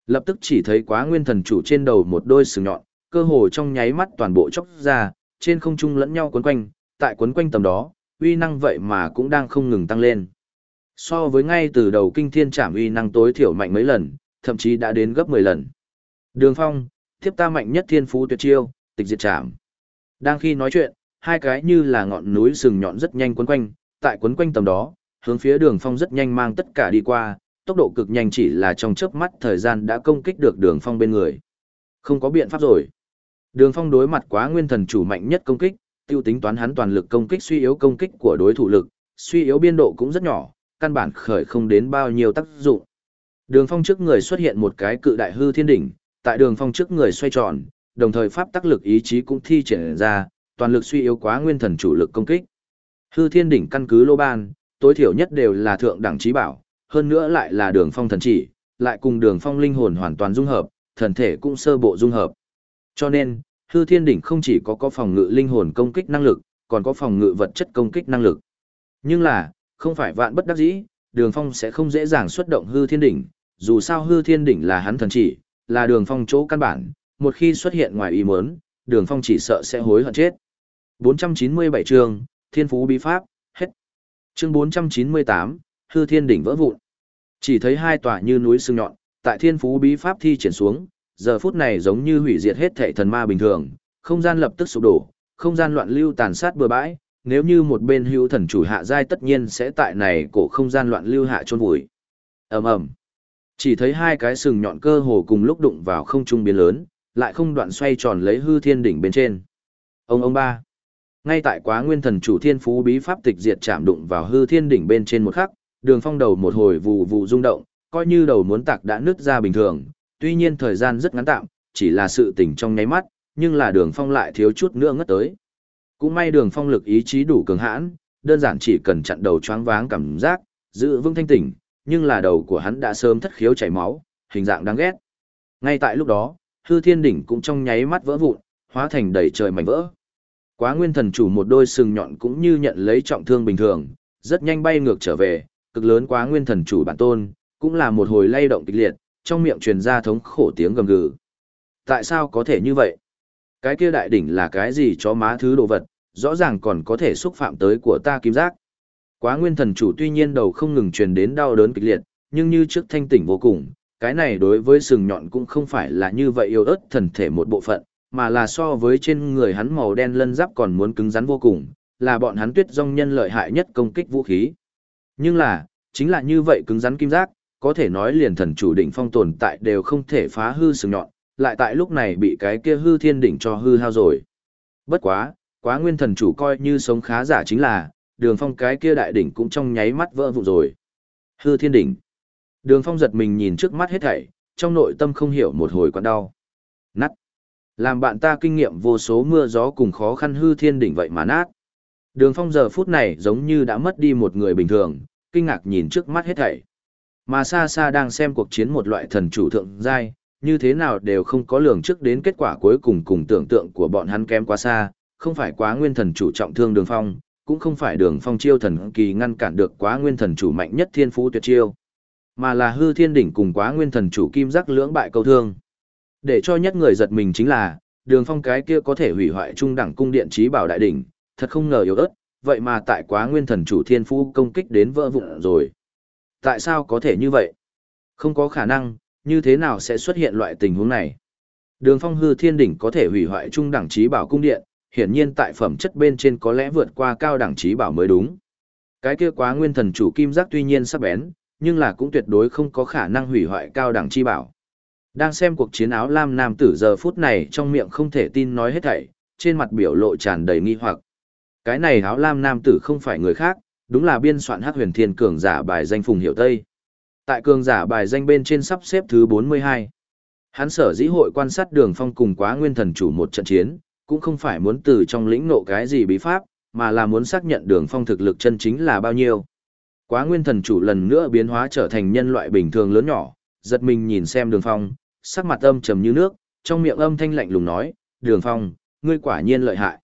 Lập tức chỉ thấy quá nguyên thần chủ trên đầu một đôi sừng nhọn, cơ hồ trong nháy mắt toàn bộ chốc ra, trên không trung lẫn nhau quấn quanh, tại quấn quanh tầm đó, uy năng vậy mà cũng đang không ngừng tăng lên. So với ngay từ đầu kinh thiên trảm uy năng tối thiểu mạnh mấy lần, thậm chí đã đến gấp 10 lần. Đường phong, tiếp ta mạnh nhất thiên phú tuyệt chiêu, tịch diệt trảm. Đang khi nói chuyện, hai cái như là ngọn núi sừng nhọn rất nhanh quấn quanh, tại quấn quanh tầm đó, hướng phía đường phong rất nhanh mang tất cả đi qua, tốc độ cực nhanh chỉ là trong chớp mắt thời gian đã công kích được đường phong bên người. Không có biện pháp rồi. Đường phong đối mặt quá nguyên thần chủ mạnh nhất công kích, tiêu tính toán hắn toàn lực công kích suy yếu công kích của đối thủ lực, suy yếu biên độ cũng rất nhỏ, căn bản khởi không đến bao nhiêu tác dụng. Đường phong trước người xuất hiện một cái cự đại hư thiên đỉnh, tại đường phong trước người xoay tròn, đồng thời pháp tác lực ý chí cũng thi triển ra, toàn lực suy yếu quá nguyên thần chủ lực công kích. Hư thiên đỉnh căn cứ lô ban, tối thiểu nhất đều là thượng đẳng trí bảo, hơn nữa lại là đường phong thần chỉ, lại cùng đường phong linh hồn hoàn toàn dung hợp, thần thể cũng sơ bộ dung hợp. Cho nên, hư thiên đỉnh không chỉ có có phòng ngự linh hồn công kích năng lực, còn có phòng ngự vật chất công kích năng lực. Nhưng là, không phải vạn bất đắc dĩ, đường phong sẽ không dễ dàng xuất động hư thiên đỉnh, dù sao hư thiên đỉnh là hắn thần chỉ, là đường phong chỗ căn bản, một khi xuất hiện ngoài ý muốn, đường phong chỉ sợ sẽ hối hận chết. 497 chương, Thiên Phú Bí Pháp, hết. Chương 498, Hư Thiên Đỉnh vỡ vụn. Chỉ thấy hai tòa như núi sừng nhọn, tại Thiên Phú Bí Pháp thi triển xuống, giờ phút này giống như hủy diệt hết thảy thần ma bình thường, không gian lập tức sụp đổ, không gian loạn lưu tàn sát bừa bãi, nếu như một bên hữu thần chủ hạ giai tất nhiên sẽ tại này cổ không gian loạn lưu hạ chôn vùi. Ầm ầm. Chỉ thấy hai cái sừng nhọn cơ hồ cùng lúc đụng vào không trung biến lớn, lại không đoạn xoay tròn lấy hư thiên đỉnh bên trên. Ông ông ba. Ngay tại quá nguyên thần chủ thiên phú bí pháp tịch diệt chạm đụng vào hư thiên đỉnh bên trên một khắc, đường phong đầu một hồi vụ vụ rung động, coi như đầu muốn tạc đã nứt ra bình thường, tuy nhiên thời gian rất ngắn tạm, chỉ là sự tỉnh trong nháy mắt, nhưng là đường phong lại thiếu chút nữa ngất tới. Cũng may đường phong lực ý chí đủ cường hãn, đơn giản chỉ cần chặn đầu choáng váng cảm giác, giữ vững thanh tỉnh, nhưng là đầu của hắn đã sớm thất khiếu chảy máu, hình dạng đáng ghét. Ngay tại lúc đó, hư thiên đỉnh cũng trong nháy mắt vỡ vụn, hóa thành đầy trời mảnh vỡ. Quá nguyên thần chủ một đôi sừng nhọn cũng như nhận lấy trọng thương bình thường, rất nhanh bay ngược trở về, cực lớn quá nguyên thần chủ bản tôn, cũng là một hồi lay động kịch liệt, trong miệng truyền ra thống khổ tiếng gầm gừ. Tại sao có thể như vậy? Cái kia đại đỉnh là cái gì cho má thứ đồ vật, rõ ràng còn có thể xúc phạm tới của ta kim giác. Quá nguyên thần chủ tuy nhiên đầu không ngừng truyền đến đau đớn kịch liệt, nhưng như trước thanh tỉnh vô cùng, cái này đối với sừng nhọn cũng không phải là như vậy yêu ớt thần thể một bộ phận, mà là so với trên người hắn màu đen lân giáp còn muốn cứng rắn vô cùng, là bọn hắn tuyết dòng nhân lợi hại nhất công kích vũ khí. Nhưng là, chính là như vậy cứng rắn kim giác, có thể nói liền thần chủ đỉnh phong tồn tại đều không thể phá hư sừng nhọn, lại tại lúc này bị cái kia hư thiên đỉnh cho hư hao rồi. Bất quá, quá nguyên thần chủ coi như sống khá giả chính là, đường phong cái kia đại đỉnh cũng trong nháy mắt vỡ vụn rồi. Hư thiên đỉnh. Đường phong giật mình nhìn trước mắt hết thảy, trong nội tâm không hiểu một hồi quặn đau. Nát. Làm bạn ta kinh nghiệm vô số mưa gió cùng khó khăn hư thiên đỉnh vậy mà nát. Đường phong giờ phút này giống như đã mất đi một người bình thường, kinh ngạc nhìn trước mắt hết thảy. Mà xa xa đang xem cuộc chiến một loại thần chủ thượng giai, như thế nào đều không có lường trước đến kết quả cuối cùng cùng tưởng tượng của bọn hắn kém quá xa, không phải quá nguyên thần chủ trọng thương đường phong, cũng không phải đường phong chiêu thần kỳ ngăn cản được quá nguyên thần chủ mạnh nhất thiên phú tuyệt chiêu, mà là hư thiên đỉnh cùng quá nguyên thần chủ kim giác lưỡng bại câu thương. Để cho nhất người giật mình chính là, đường phong cái kia có thể hủy hoại trung đẳng cung điện trí bảo đại đỉnh, thật không ngờ yếu ớt, vậy mà tại quá nguyên thần chủ thiên phú công kích đến vỡ vụn rồi. Tại sao có thể như vậy? Không có khả năng, như thế nào sẽ xuất hiện loại tình huống này? Đường phong hư thiên đỉnh có thể hủy hoại trung đẳng trí bảo cung điện, hiển nhiên tại phẩm chất bên trên có lẽ vượt qua cao đẳng trí bảo mới đúng. Cái kia quá nguyên thần chủ kim giác tuy nhiên sắc bén, nhưng là cũng tuyệt đối không có khả năng hủy hoại cao đẳng chi bảo. Đang xem cuộc chiến áo lam nam tử giờ phút này trong miệng không thể tin nói hết thảy, trên mặt biểu lộ tràn đầy nghi hoặc. Cái này áo lam nam tử không phải người khác, đúng là biên soạn hắc huyền thiên cường giả bài danh phùng Hiểu Tây. Tại cường giả bài danh bên trên sắp xếp thứ 42. Hắn sở dĩ hội quan sát đường phong cùng quá nguyên thần chủ một trận chiến, cũng không phải muốn từ trong lĩnh ngộ cái gì bí pháp, mà là muốn xác nhận đường phong thực lực chân chính là bao nhiêu. Quá nguyên thần chủ lần nữa biến hóa trở thành nhân loại bình thường lớn nhỏ, giật mình nhìn xem đường phong, sắc mặt âm trầm như nước, trong miệng âm thanh lạnh lùng nói, đường phong, ngươi quả nhiên lợi hại.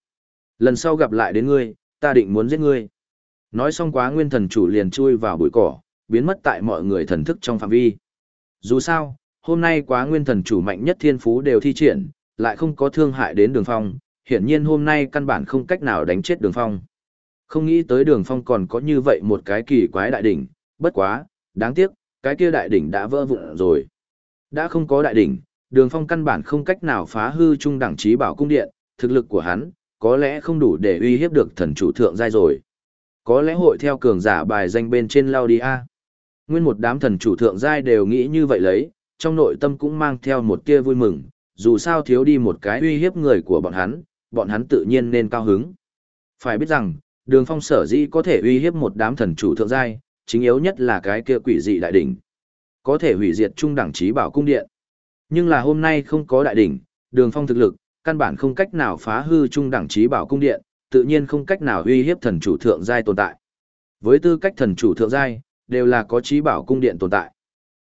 Lần sau gặp lại đến ngươi, ta định muốn giết ngươi. Nói xong quá nguyên thần chủ liền chui vào bụi cỏ, biến mất tại mọi người thần thức trong phạm vi. Dù sao, hôm nay quá nguyên thần chủ mạnh nhất thiên phú đều thi triển, lại không có thương hại đến đường phong, hiển nhiên hôm nay căn bản không cách nào đánh chết đường phong. Không nghĩ tới đường phong còn có như vậy một cái kỳ quái đại đỉnh, bất quá, đáng tiếc, cái kia đại đỉnh đã vỡ vụn rồi. Đã không có đại đỉnh, đường phong căn bản không cách nào phá hư trung đẳng trí bảo cung điện, thực lực của hắn, có lẽ không đủ để uy hiếp được thần chủ thượng giai rồi. Có lẽ hội theo cường giả bài danh bên trên lao đi a. Nguyên một đám thần chủ thượng giai đều nghĩ như vậy lấy, trong nội tâm cũng mang theo một tia vui mừng, dù sao thiếu đi một cái uy hiếp người của bọn hắn, bọn hắn tự nhiên nên cao hứng. Phải biết rằng, đường phong sở dĩ có thể uy hiếp một đám thần chủ thượng giai, chính yếu nhất là cái kia quỷ dị đại đỉnh. Có thể hủy diệt trung đẳng trí bảo cung điện. Nhưng là hôm nay không có đại đỉnh, đường phong thực lực, căn bản không cách nào phá hư trung đẳng trí bảo cung điện, tự nhiên không cách nào uy hiếp thần chủ thượng giai tồn tại. Với tư cách thần chủ thượng giai, đều là có trí bảo cung điện tồn tại.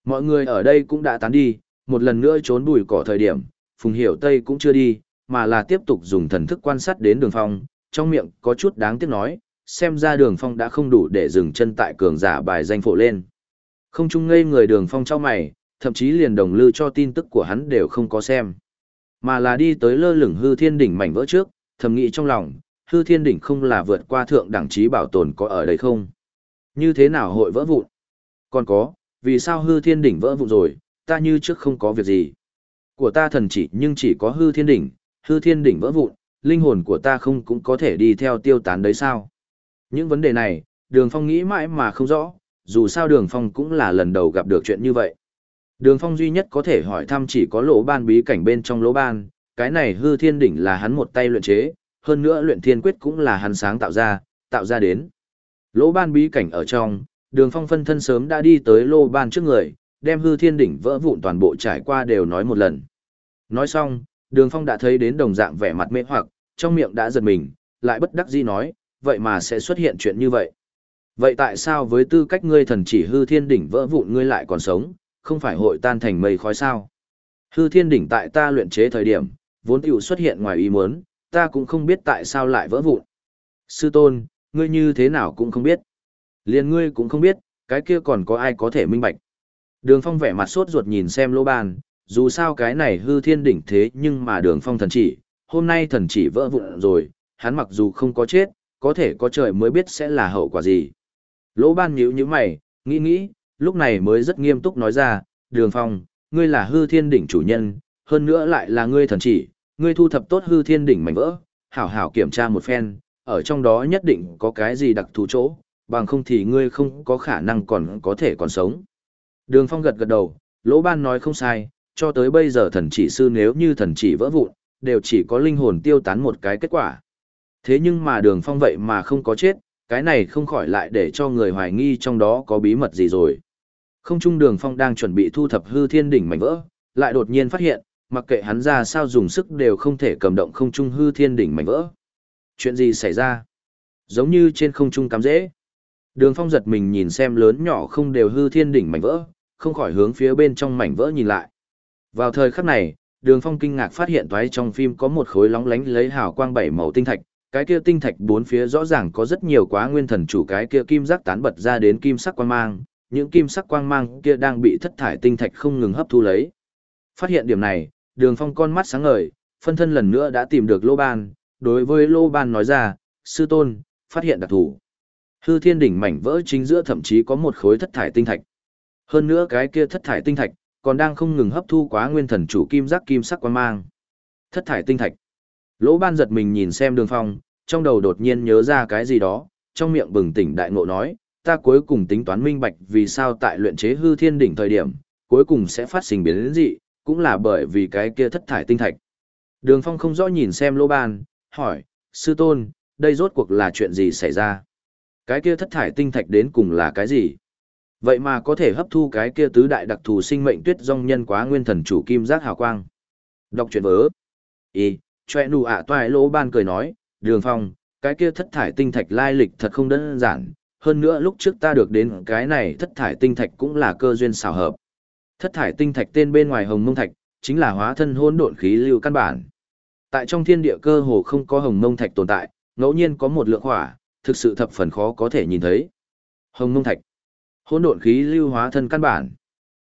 Mọi người ở đây cũng đã tán đi, một lần nữa trốn bùi cỏ thời điểm, Phùng Hiểu Tây cũng chưa đi, mà là tiếp tục dùng thần thức quan sát đến đường phong, trong miệng có chút đáng tiếc nói, xem ra đường phong đã không đủ để dừng chân tại cường giả bài danh phổ lên. Không chung ngây người đường phong trao mày, thậm chí liền đồng lư cho tin tức của hắn đều không có xem. Mà là đi tới lơ lửng hư thiên đỉnh mảnh vỡ trước, thầm nghĩ trong lòng, hư thiên đỉnh không là vượt qua thượng đẳng trí bảo tồn có ở đây không? Như thế nào hội vỡ vụn? Còn có, vì sao hư thiên đỉnh vỡ vụn rồi, ta như trước không có việc gì. Của ta thần chỉ nhưng chỉ có hư thiên đỉnh, hư thiên đỉnh vỡ vụn, linh hồn của ta không cũng có thể đi theo tiêu tán đấy sao? Những vấn đề này, đường phong nghĩ mãi mà không rõ, dù sao đường phong cũng là lần đầu gặp được chuyện như vậy. Đường phong duy nhất có thể hỏi thăm chỉ có lỗ ban bí cảnh bên trong lỗ ban, cái này hư thiên đỉnh là hắn một tay luyện chế, hơn nữa luyện thiên quyết cũng là hắn sáng tạo ra, tạo ra đến. Lỗ ban bí cảnh ở trong, đường phong phân thân sớm đã đi tới lỗ ban trước người, đem hư thiên đỉnh vỡ vụn toàn bộ trải qua đều nói một lần. Nói xong, đường phong đã thấy đến đồng dạng vẻ mặt mê hoặc, trong miệng đã giật mình, lại bất đắc dĩ nói, vậy mà sẽ xuất hiện chuyện như vậy. Vậy tại sao với tư cách ngươi thần chỉ hư thiên đỉnh vỡ vụn ngươi lại còn sống, không phải hội tan thành mây khói sao? Hư thiên đỉnh tại ta luyện chế thời điểm, vốn tiểu xuất hiện ngoài ý muốn, ta cũng không biết tại sao lại vỡ vụn. Sư tôn, ngươi như thế nào cũng không biết. Liền ngươi cũng không biết, cái kia còn có ai có thể minh bạch. Đường phong vẻ mặt sốt ruột nhìn xem lô bàn, dù sao cái này hư thiên đỉnh thế nhưng mà đường phong thần chỉ, hôm nay thần chỉ vỡ vụn rồi, hắn mặc dù không có chết, có thể có trời mới biết sẽ là hậu quả gì. Lỗ ban nhíu như mày, nghĩ nghĩ, lúc này mới rất nghiêm túc nói ra, đường phong, ngươi là hư thiên đỉnh chủ nhân, hơn nữa lại là ngươi thần chỉ, ngươi thu thập tốt hư thiên đỉnh mảnh vỡ, hảo hảo kiểm tra một phen, ở trong đó nhất định có cái gì đặc thù chỗ, bằng không thì ngươi không có khả năng còn có thể còn sống. Đường phong gật gật đầu, lỗ ban nói không sai, cho tới bây giờ thần chỉ sư nếu như thần chỉ vỡ vụn, đều chỉ có linh hồn tiêu tán một cái kết quả. Thế nhưng mà đường phong vậy mà không có chết, cái này không khỏi lại để cho người hoài nghi trong đó có bí mật gì rồi. Không trung đường phong đang chuẩn bị thu thập hư thiên đỉnh mảnh vỡ, lại đột nhiên phát hiện, mặc kệ hắn ra sao dùng sức đều không thể cầm động không trung hư thiên đỉnh mảnh vỡ. Chuyện gì xảy ra? Giống như trên không trung cắm dễ. Đường phong giật mình nhìn xem lớn nhỏ không đều hư thiên đỉnh mảnh vỡ, không khỏi hướng phía bên trong mảnh vỡ nhìn lại. Vào thời khắc này, đường phong kinh ngạc phát hiện toái trong phim có một khối lóng lánh lấy hào quang bảy màu tinh thạch, cái kia tinh thạch bốn phía rõ ràng có rất nhiều quá nguyên thần chủ cái kia kim giác tán bật ra đến kim sắc quang mang, những kim sắc quang mang kia đang bị thất thải tinh thạch không ngừng hấp thu lấy. Phát hiện điểm này, đường phong con mắt sáng ngời, phân thân lần nữa đã tìm được lô ban, đối với lô ban nói ra, sư tôn, phát hiện đặc thủ. Hư thiên đỉnh mảnh vỡ chính giữa thậm chí có một khối thất thải tinh thạch. Hơn nữa cái kia thất thải tinh thạch, còn đang không ngừng hấp thu quá nguyên thần chủ kim giác kim sắc quan mang. Thất thải tinh thạch. Lỗ ban giật mình nhìn xem đường phong, trong đầu đột nhiên nhớ ra cái gì đó, trong miệng bừng tỉnh đại ngộ nói, ta cuối cùng tính toán minh bạch vì sao tại luyện chế hư thiên đỉnh thời điểm, cuối cùng sẽ phát sinh biến dị, cũng là bởi vì cái kia thất thải tinh thạch. Đường phong không rõ nhìn xem lỗ ban, hỏi, sư tôn, đây rốt cuộc là chuyện gì xảy ra? Cái kia thất thải tinh thạch đến cùng là cái gì? Vậy mà có thể hấp thu cái kia tứ đại đặc thù sinh mệnh tuyết dòng nhân quá nguyên thần chủ kim giác hào quang. Đọc truyện vớ. y choe nụ ạ toại lỗ ban cười nói, đường phong, cái kia thất thải tinh thạch lai lịch thật không đơn giản. Hơn nữa lúc trước ta được đến cái này thất thải tinh thạch cũng là cơ duyên xào hợp. Thất thải tinh thạch tên bên ngoài hồng mông thạch, chính là hóa thân hỗn độn khí lưu căn bản. Tại trong thiên địa cơ hồ không có hồng mông thạch tồn tại, ngẫu nhiên có một lượng hỏa, thực sự thập phần khó có thể nhìn thấy. Hồng mông thạch. Hỗn độn khí lưu hóa thân căn bản.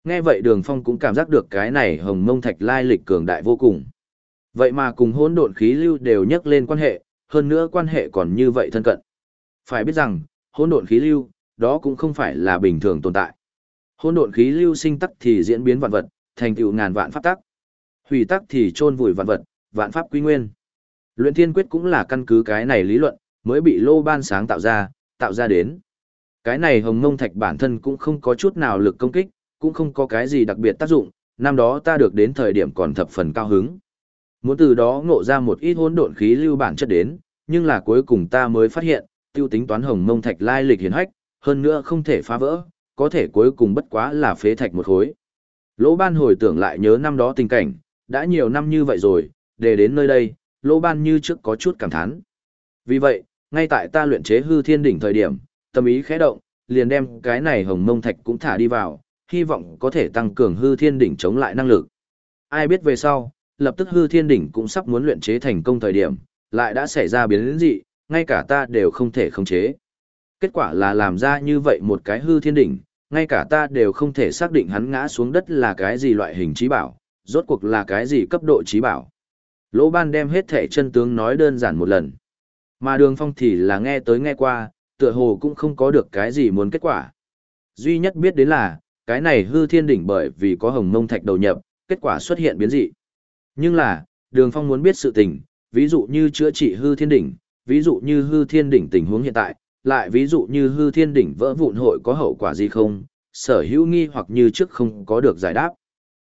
Nghe vậy Đường Phong cũng cảm giác được cái này hồng mông thạch lai lịch cường đại vô cùng. Vậy mà cùng hỗn độn khí lưu đều nhắc lên quan hệ, hơn nữa quan hệ còn như vậy thân cận. Phải biết rằng, hỗn độn khí lưu, đó cũng không phải là bình thường tồn tại. Hỗn độn khí lưu sinh tắc thì diễn biến vạn vật, thành tựu ngàn vạn pháp tắc. Hủy tắc thì chôn vùi vạn vật, vạn pháp quy nguyên. Luyện Thiên Quyết cũng là căn cứ cái này lý luận, mới bị Lô Ban sáng tạo ra, tạo ra đến. Cái này hồng mông thạch bản thân cũng không có chút nào lực công kích, cũng không có cái gì đặc biệt tác dụng, năm đó ta được đến thời điểm còn thập phần cao hứng. Muốn từ đó ngộ ra một ít hỗn độn khí lưu bản chất đến, nhưng là cuối cùng ta mới phát hiện, tiêu tính toán hồng mông thạch lai lịch hiển hách, hơn nữa không thể phá vỡ, có thể cuối cùng bất quá là phế thạch một khối. Lỗ ban hồi tưởng lại nhớ năm đó tình cảnh, đã nhiều năm như vậy rồi, để đến nơi đây, lỗ ban như trước có chút cảm thán. Vì vậy, ngay tại ta luyện chế hư thiên đỉnh thời điểm, tâm ý khẽ động, liền đem cái này hồng mông thạch cũng thả đi vào, hy vọng có thể tăng cường hư thiên đỉnh chống lại năng lực. Ai biết về sau, lập tức hư thiên đỉnh cũng sắp muốn luyện chế thành công thời điểm, lại đã xảy ra biến dị, ngay cả ta đều không thể khống chế. Kết quả là làm ra như vậy một cái hư thiên đỉnh, ngay cả ta đều không thể xác định hắn ngã xuống đất là cái gì loại hình trí bảo, rốt cuộc là cái gì cấp độ trí bảo. Lỗ ban đem hết thể chân tướng nói đơn giản một lần. Mà đường phong thì là nghe tới nghe qua, tựa hồ cũng không có được cái gì muốn kết quả. Duy nhất biết đến là, cái này hư thiên đỉnh bởi vì có hồng mông thạch đầu nhập, kết quả xuất hiện biến dị. Nhưng là, đường phong muốn biết sự tình, ví dụ như chữa trị hư thiên đỉnh, ví dụ như hư thiên đỉnh tình huống hiện tại, lại ví dụ như hư thiên đỉnh vỡ vụn hội có hậu quả gì không, sở hữu nghi hoặc như trước không có được giải đáp.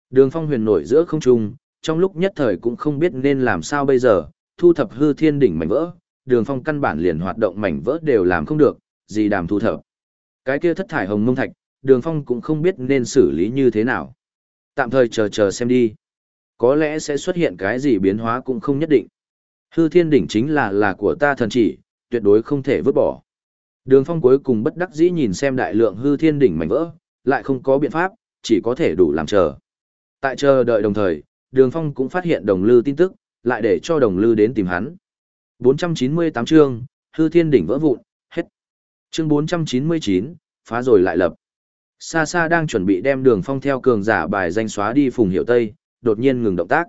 Đường phong huyền nổi giữa không trung, trong lúc nhất thời cũng không biết nên làm sao bây giờ, thu thập hư thiên đỉnh mảnh vỡ, đường phong căn bản liền hoạt động mảnh vỡ đều làm không được, gì đàm thu thập. Cái kia thất thải hồng mông thạch, đường phong cũng không biết nên xử lý như thế nào. Tạm thời chờ chờ xem đi. Có lẽ sẽ xuất hiện cái gì biến hóa cũng không nhất định. Hư thiên đỉnh chính là là của ta thần chỉ, tuyệt đối không thể vứt bỏ. Đường phong cuối cùng bất đắc dĩ nhìn xem đại lượng hư thiên đỉnh mảnh vỡ, lại không có biện pháp, chỉ có thể đủ làm chờ. Tại chờ đợi đồng thời, đường phong cũng phát hiện đồng lư tin tức, lại để cho đồng lư đến tìm hắn. 498 chương, hư thiên đỉnh vỡ vụn, hết. Chương 499, phá rồi lại lập. Sa Sa đang chuẩn bị đem đường phong theo cường giả bài danh xóa đi phùng hiệu Tây, đột nhiên ngừng động tác.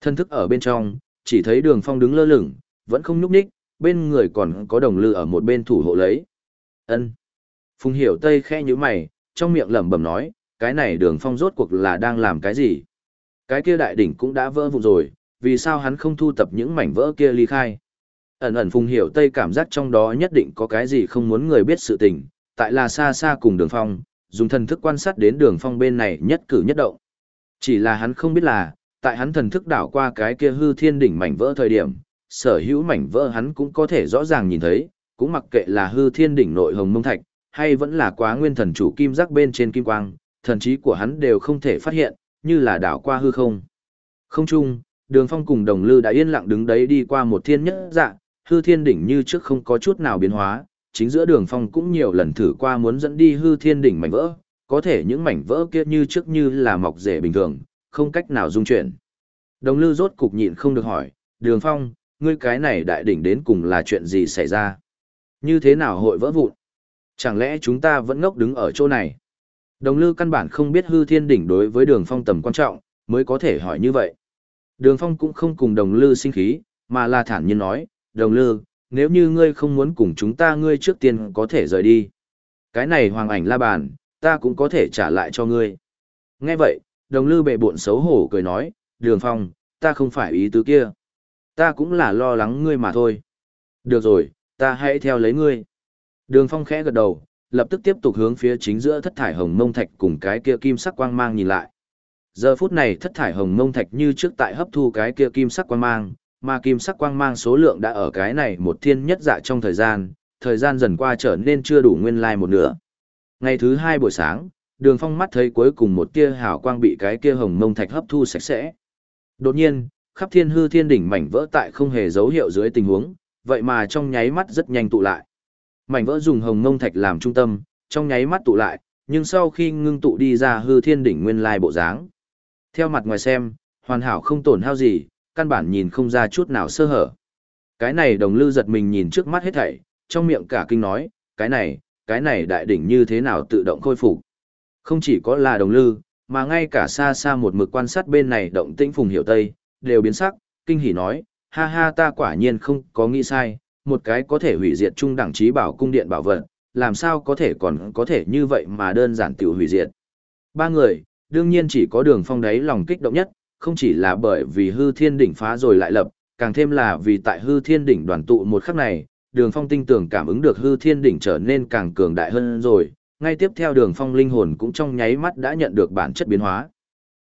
Thân thức ở bên trong, chỉ thấy đường phong đứng lơ lửng, vẫn không nhúc nhích, bên người còn có đồng lư ở một bên thủ hộ lấy. ân Phùng hiểu Tây khe như mày, trong miệng lẩm bẩm nói, cái này đường phong rốt cuộc là đang làm cái gì? Cái kia đại đỉnh cũng đã vỡ vụn rồi, vì sao hắn không thu tập những mảnh vỡ kia ly khai? Ẩn ẩn Phùng hiểu Tây cảm giác trong đó nhất định có cái gì không muốn người biết sự tình, tại là xa xa cùng đường phong, dùng thần thức quan sát đến đường phong bên này nhất cử nhất động. Chỉ là hắn không biết là, tại hắn thần thức đảo qua cái kia hư thiên đỉnh mảnh vỡ thời điểm, sở hữu mảnh vỡ hắn cũng có thể rõ ràng nhìn thấy, cũng mặc kệ là hư thiên đỉnh nội hồng mông thạch, hay vẫn là quá nguyên thần chủ kim giác bên trên kim quang, thần trí của hắn đều không thể phát hiện, như là đảo qua hư không. Không chung, đường phong cùng đồng lư đã yên lặng đứng đấy đi qua một thiên nhất dạng, hư thiên đỉnh như trước không có chút nào biến hóa, chính giữa đường phong cũng nhiều lần thử qua muốn dẫn đi hư thiên đỉnh mảnh vỡ, có thể những mảnh vỡ kia như trước như là mọc rễ bình thường, không cách nào dung chuyển. Đồng lư rốt cục nhịn không được hỏi, đường phong, ngươi cái này đại đỉnh đến cùng là chuyện gì xảy ra? Như thế nào hội vỡ vụn? Chẳng lẽ chúng ta vẫn ngốc đứng ở chỗ này? Đồng lư căn bản không biết hư thiên đỉnh đối với đường phong tầm quan trọng, mới có thể hỏi như vậy. Đường phong cũng không cùng đồng lư sinh khí, mà là thản nhiên nói, đồng lư, nếu như ngươi không muốn cùng chúng ta ngươi trước tiên có thể rời đi. Cái này hoàng ảnh la bàn, ta cũng có thể trả lại cho ngươi. Nghe vậy, đồng lư bệ buộn xấu hổ cười nói, đường phong, ta không phải ý tứ kia. Ta cũng là lo lắng ngươi mà thôi. Được rồi, ta hãy theo lấy ngươi. Đường phong khẽ gật đầu, lập tức tiếp tục hướng phía chính giữa thất thải hồng mông thạch cùng cái kia kim sắc quang mang nhìn lại. Giờ phút này thất thải hồng mông thạch như trước tại hấp thu cái kia kim sắc quang mang, mà kim sắc quang mang số lượng đã ở cái này một thiên nhất dạ trong thời gian, thời gian dần qua trở nên chưa đủ nguyên lai like một nửa. Ngày thứ hai buổi sáng, đường phong mắt thấy cuối cùng một tia hào quang bị cái kia hồng mông thạch hấp thu sạch sẽ. Đột nhiên, khắp thiên hư thiên đỉnh mảnh vỡ tại không hề dấu hiệu dưới tình huống, vậy mà trong nháy mắt rất nhanh tụ lại. Mảnh vỡ dùng hồng mông thạch làm trung tâm, trong nháy mắt tụ lại, nhưng sau khi ngưng tụ đi ra hư thiên đỉnh nguyên lai bộ dáng. Theo mặt ngoài xem, hoàn hảo không tổn hao gì, căn bản nhìn không ra chút nào sơ hở. Cái này đồng lư giật mình nhìn trước mắt hết thảy, trong miệng cả kinh nói, cái này, cái này đại đỉnh như thế nào tự động khôi phục. Không chỉ có là đồng lư, mà ngay cả xa xa một mực quan sát bên này động tĩnh phùng hiểu tây, đều biến sắc, kinh hỉ nói, ha ha ta quả nhiên không có nghĩ sai, một cái có thể hủy diệt trung đẳng trí bảo cung điện bảo vật, làm sao có thể còn có thể như vậy mà đơn giản tiểu hủy diệt. Ba người, đương nhiên chỉ có đường phong đấy lòng kích động nhất, không chỉ là bởi vì hư thiên đỉnh phá rồi lại lập, càng thêm là vì tại hư thiên đỉnh đoàn tụ một khắc này, đường phong tinh tưởng cảm ứng được hư thiên đỉnh trở nên càng cường đại hơn rồi, ngay tiếp theo đường phong linh hồn cũng trong nháy mắt đã nhận được bản chất biến hóa.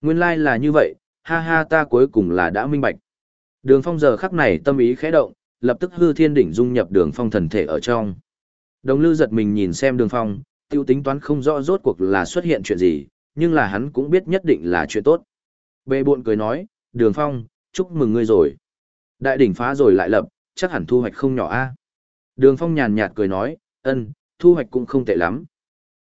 Nguyên lai là như vậy, ha ha ta cuối cùng là đã minh bạch. Đường phong giờ khắc này tâm ý khẽ động, lập tức hư thiên đỉnh dung nhập đường phong thần thể ở trong. Đồng lư giật mình nhìn xem đường phong, tiêu tính toán không rõ rốt cuộc là xuất hiện chuyện gì, nhưng là hắn cũng biết nhất định là chuyện tốt bê buộn cười nói, đường phong, chúc mừng ngươi rồi. Đại đỉnh phá rồi lại lập, chắc hẳn thu hoạch không nhỏ a. Đường phong nhàn nhạt cười nói, ân, thu hoạch cũng không tệ lắm.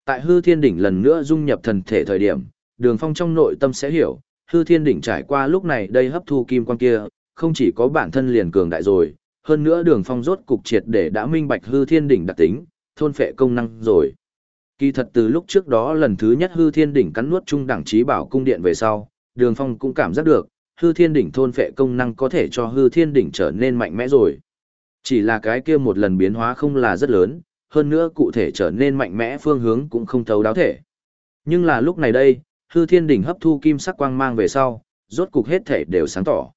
Tại hư thiên đỉnh lần nữa dung nhập thần thể thời điểm, đường phong trong nội tâm sẽ hiểu, hư thiên đỉnh trải qua lúc này đây hấp thu kim quang kia, không chỉ có bản thân liền cường đại rồi, hơn nữa đường phong rốt cục triệt để đã minh bạch hư thiên đỉnh đặc tính, thôn phệ công năng rồi. Kỳ thật từ lúc trước đó lần thứ nhất hư thiên đỉnh cắn nuốt trung đẳng trí bảo cung điện về sau, đường phong cũng cảm giác được, hư thiên đỉnh thôn phệ công năng có thể cho hư thiên đỉnh trở nên mạnh mẽ rồi. Chỉ là cái kia một lần biến hóa không là rất lớn, hơn nữa cụ thể trở nên mạnh mẽ phương hướng cũng không thấu đáo thể. Nhưng là lúc này đây, hư thiên đỉnh hấp thu kim sắc quang mang về sau, rốt cục hết thể đều sáng tỏ.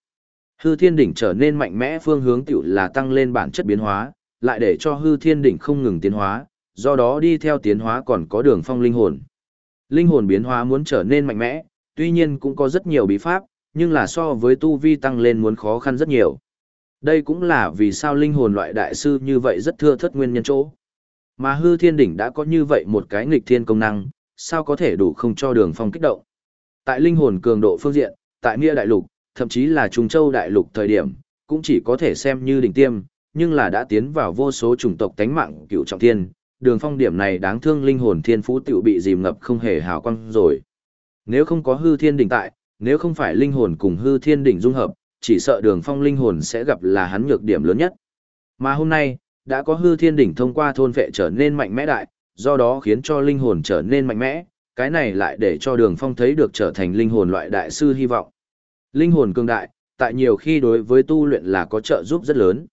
Hư thiên đỉnh trở nên mạnh mẽ phương hướng tựu là tăng lên bản chất biến hóa, lại để cho hư thiên đỉnh không ngừng tiến hóa, do đó đi theo tiến hóa còn có đường phong linh hồn. Linh hồn biến hóa muốn trở nên mạnh mẽ, tuy nhiên cũng có rất nhiều bí pháp, nhưng là so với tu vi tăng lên muốn khó khăn rất nhiều. Đây cũng là vì sao linh hồn loại đại sư như vậy rất thưa thất nguyên nhân chỗ. Mà hư thiên đỉnh đã có như vậy một cái nghịch thiên công năng, sao có thể đủ không cho đường phong kích động. Tại linh hồn cường độ phương diện, tại nghĩa Đại Lục, thậm chí là Trung Châu Đại Lục thời điểm, cũng chỉ có thể xem như đỉnh tiêm, nhưng là đã tiến vào vô số chủng tộc tánh mạng cựu trọng thiên, đường phong điểm này đáng thương linh hồn thiên phú tiểu bị dìm ngập không hề hào quang rồi. Nếu không có hư thiên đỉnh tại, nếu không phải linh hồn cùng hư thiên đỉnh dung hợp, chỉ sợ đường phong linh hồn sẽ gặp là hắn nhược điểm lớn nhất. Mà hôm nay, đã có hư thiên đỉnh thông qua thôn vệ trở nên mạnh mẽ đại, do đó khiến cho linh hồn trở nên mạnh mẽ, cái này lại để cho đường phong thấy được trở thành linh hồn loại đại sư hy vọng. Linh hồn cường đại, tại nhiều khi đối với tu luyện là có trợ giúp rất lớn.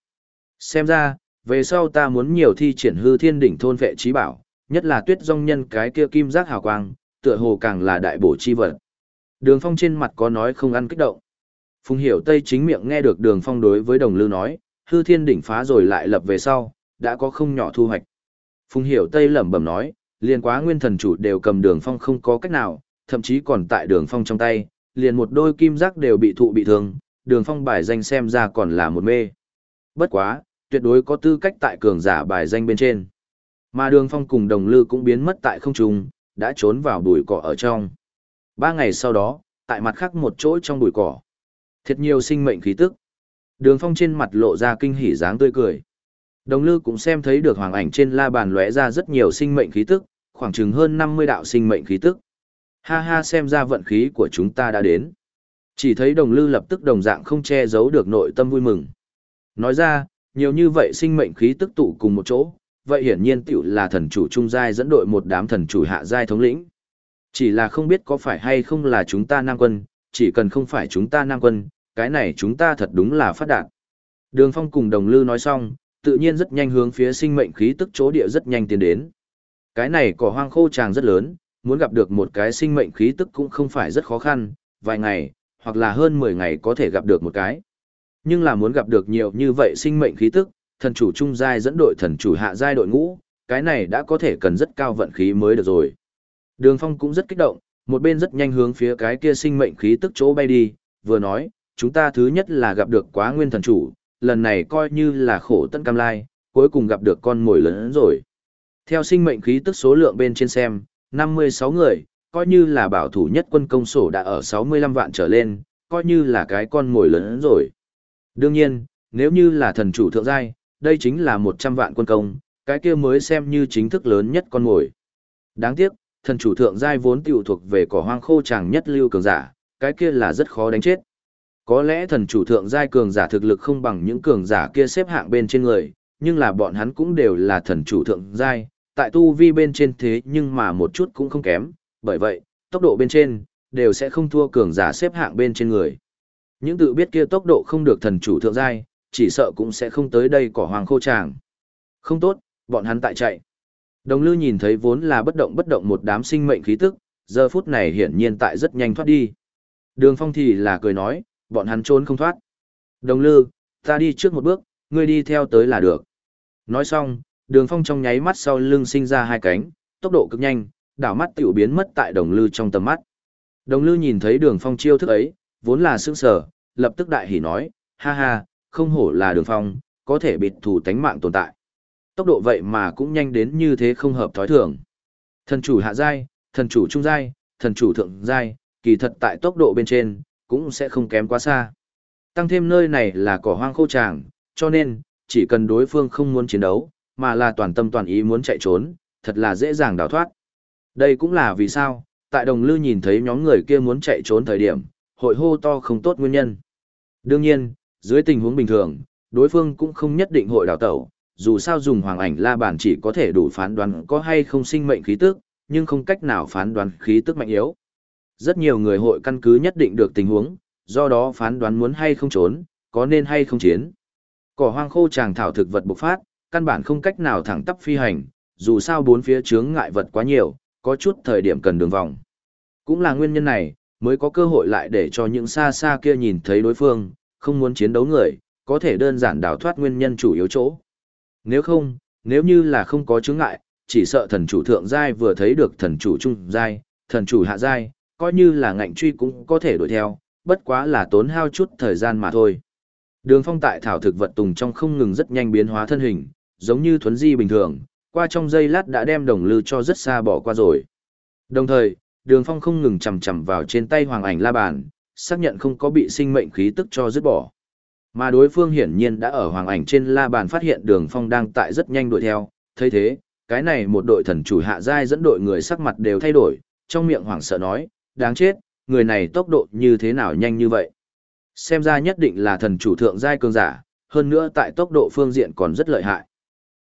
Xem ra, về sau ta muốn nhiều thi triển hư thiên đỉnh thôn vệ trí bảo, nhất là tuyết dòng nhân cái kia kim giác hào quang, tựa hồ càng là đại bổ chi vật. Đường phong trên mặt có nói không ăn kích động. Phùng hiểu Tây chính miệng nghe được đường phong đối với đồng lưu nói, hư thiên đỉnh phá rồi lại lập về sau, đã có không nhỏ thu hoạch. Phùng hiểu Tây lẩm bẩm nói, liền quá nguyên thần chủ đều cầm đường phong không có cách nào, thậm chí còn tại đường phong trong tay, liền một đôi kim giác đều bị thụ bị thương, đường phong bài danh xem ra còn là một mê. Bất quá, tuyệt đối có tư cách tại cường giả bài danh bên trên. Mà đường phong cùng đồng lư cũng biến mất tại không trung, đã trốn vào bụi cỏ ở trong. Ba ngày sau đó, tại mặt khác một chỗ trong bụi cỏ. Thiệt nhiều sinh mệnh khí tức. Đường phong trên mặt lộ ra kinh hỉ dáng tươi cười. Đồng lư cũng xem thấy được hoàng ảnh trên la bàn lóe ra rất nhiều sinh mệnh khí tức, khoảng chừng hơn 50 đạo sinh mệnh khí tức. Ha ha xem ra vận khí của chúng ta đã đến. Chỉ thấy đồng lư lập tức đồng dạng không che giấu được nội tâm vui mừng. Nói ra, nhiều như vậy sinh mệnh khí tức tụ cùng một chỗ, vậy hiển nhiên tiểu là thần chủ trung giai dẫn đội một đám thần chủ hạ giai thống lĩnh. Chỉ là không biết có phải hay không là chúng ta nam quân, chỉ cần không phải chúng ta nam quân, cái này chúng ta thật đúng là phát đạt. Đường Phong cùng Đồng Lư nói xong, tự nhiên rất nhanh hướng phía sinh mệnh khí tức chỗ địa rất nhanh tiến đến. Cái này cỏ hoang khô tràng rất lớn, muốn gặp được một cái sinh mệnh khí tức cũng không phải rất khó khăn, vài ngày, hoặc là hơn 10 ngày có thể gặp được một cái. Nhưng là muốn gặp được nhiều như vậy sinh mệnh khí tức, thần chủ trung giai dẫn đội thần chủ hạ giai đội ngũ, cái này đã có thể cần rất cao vận khí mới được rồi. Đường Phong cũng rất kích động, một bên rất nhanh hướng phía cái kia sinh mệnh khí tức chỗ bay đi, vừa nói, chúng ta thứ nhất là gặp được quá nguyên thần chủ, lần này coi như là khổ tận cam lai, cuối cùng gặp được con mồi lớn rồi. Theo sinh mệnh khí tức số lượng bên trên xem, 56 người, coi như là bảo thủ nhất quân công sổ đã ở 65 vạn trở lên, coi như là cái con mồi lớn rồi. Đương nhiên, nếu như là thần chủ thượng giai, đây chính là 100 vạn quân công, cái kia mới xem như chính thức lớn nhất con ngồi. Đáng tiếc, thần chủ thượng giai vốn tiểu thuộc về cỏ hoang khô chàng nhất lưu cường giả, cái kia là rất khó đánh chết. Có lẽ thần chủ thượng giai cường giả thực lực không bằng những cường giả kia xếp hạng bên trên người, nhưng là bọn hắn cũng đều là thần chủ thượng giai, tại tu vi bên trên thế nhưng mà một chút cũng không kém, bởi vậy, tốc độ bên trên, đều sẽ không thua cường giả xếp hạng bên trên người. Những tự biết kia tốc độ không được thần chủ thượng giai, chỉ sợ cũng sẽ không tới đây cỏ hoàng khô tràng. Không tốt, bọn hắn tại chạy. Đồng lư nhìn thấy vốn là bất động bất động một đám sinh mệnh khí tức, giờ phút này hiển nhiên tại rất nhanh thoát đi. Đường phong thì là cười nói, bọn hắn trốn không thoát. Đồng lư, ta đi trước một bước, ngươi đi theo tới là được. Nói xong, đường phong trong nháy mắt sau lưng sinh ra hai cánh, tốc độ cực nhanh, đảo mắt tiểu biến mất tại đồng lư trong tầm mắt. Đồng lư nhìn thấy đường phong chiêu thức ấy, vốn là sững sờ lập tức đại hỉ nói, ha ha, không hổ là đường phong, có thể bịt thủ tánh mạng tồn tại. Tốc độ vậy mà cũng nhanh đến như thế không hợp thói thường. Thần chủ hạ giai, thần chủ trung giai, thần chủ thượng giai, kỳ thật tại tốc độ bên trên, cũng sẽ không kém quá xa. Tăng thêm nơi này là cỏ hoang khô tràng, cho nên, chỉ cần đối phương không muốn chiến đấu, mà là toàn tâm toàn ý muốn chạy trốn, thật là dễ dàng đào thoát. Đây cũng là vì sao, tại đồng lư nhìn thấy nhóm người kia muốn chạy trốn thời điểm, hội hô to không tốt nguyên nhân. Đương nhiên, dưới tình huống bình thường, đối phương cũng không nhất định hội đào tẩu, dù sao dùng hoàng ảnh la bàn chỉ có thể đủ phán đoán có hay không sinh mệnh khí tức, nhưng không cách nào phán đoán khí tức mạnh yếu. Rất nhiều người hội căn cứ nhất định được tình huống, do đó phán đoán muốn hay không trốn, có nên hay không chiến. Cỏ hoang khô tràng thảo thực vật bộc phát, căn bản không cách nào thẳng tắp phi hành, dù sao bốn phía chướng ngại vật quá nhiều, có chút thời điểm cần đường vòng. Cũng là nguyên nhân này, mới có cơ hội lại để cho những xa xa kia nhìn thấy đối phương, không muốn chiến đấu người, có thể đơn giản đào thoát nguyên nhân chủ yếu chỗ. Nếu không, nếu như là không có chứng ngại, chỉ sợ thần chủ thượng giai vừa thấy được thần chủ trung giai, thần chủ hạ giai, coi như là ngạnh truy cũng có thể đuổi theo, bất quá là tốn hao chút thời gian mà thôi. Đường phong tại thảo thực vật tùng trong không ngừng rất nhanh biến hóa thân hình, giống như thuấn di bình thường, qua trong giây lát đã đem đồng lư cho rất xa bỏ qua rồi. Đồng thời, đường phong không ngừng chầm chầm vào trên tay hoàng ảnh la bàn, xác nhận không có bị sinh mệnh khí tức cho dứt bỏ. Mà đối phương hiển nhiên đã ở hoàng ảnh trên la bàn phát hiện đường phong đang tại rất nhanh đuổi theo, thấy thế, cái này một đội thần chủ hạ giai dẫn đội người sắc mặt đều thay đổi, trong miệng hoảng sợ nói, đáng chết, người này tốc độ như thế nào nhanh như vậy. Xem ra nhất định là thần chủ thượng giai cường giả, hơn nữa tại tốc độ phương diện còn rất lợi hại.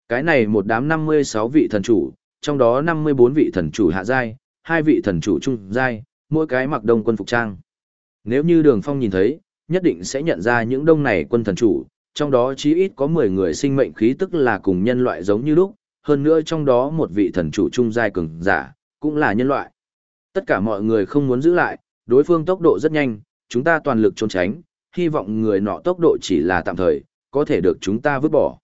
Cái này một đám 56 vị thần chủ, trong đó 54 vị thần chủ hạ giai, hai vị thần chủ trung giai, mỗi cái mặc đông quân phục trang. Nếu như Đường Phong nhìn thấy, nhất định sẽ nhận ra những đông này quân thần chủ, trong đó chí ít có 10 người sinh mệnh khí tức là cùng nhân loại giống như lúc, hơn nữa trong đó một vị thần chủ trung giai cường giả, cũng là nhân loại. Tất cả mọi người không muốn giữ lại, đối phương tốc độ rất nhanh, chúng ta toàn lực trốn tránh, hy vọng người nọ tốc độ chỉ là tạm thời, có thể được chúng ta vứt bỏ.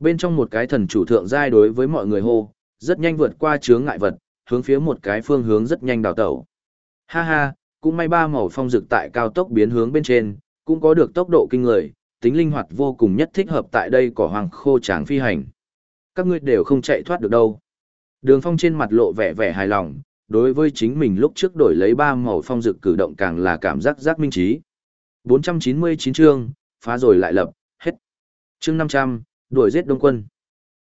Bên trong một cái thần chủ thượng giai đối với mọi người hô, rất nhanh vượt qua chướng ngại vật, hướng phía một cái phương hướng rất nhanh đào tẩu. Ha ha, cũng may ba màu phong dực tại cao tốc biến hướng bên trên, cũng có được tốc độ kinh người, tính linh hoạt vô cùng nhất thích hợp tại đây cỏ hoàng khô tráng phi hành. Các ngươi đều không chạy thoát được đâu. Đường phong trên mặt lộ vẻ vẻ hài lòng, đối với chính mình lúc trước đổi lấy ba màu phong dực cử động càng là cảm giác giác minh trí. 499 chương, phá rồi lại lập, hết. Chương 500, đuổi giết đông quân.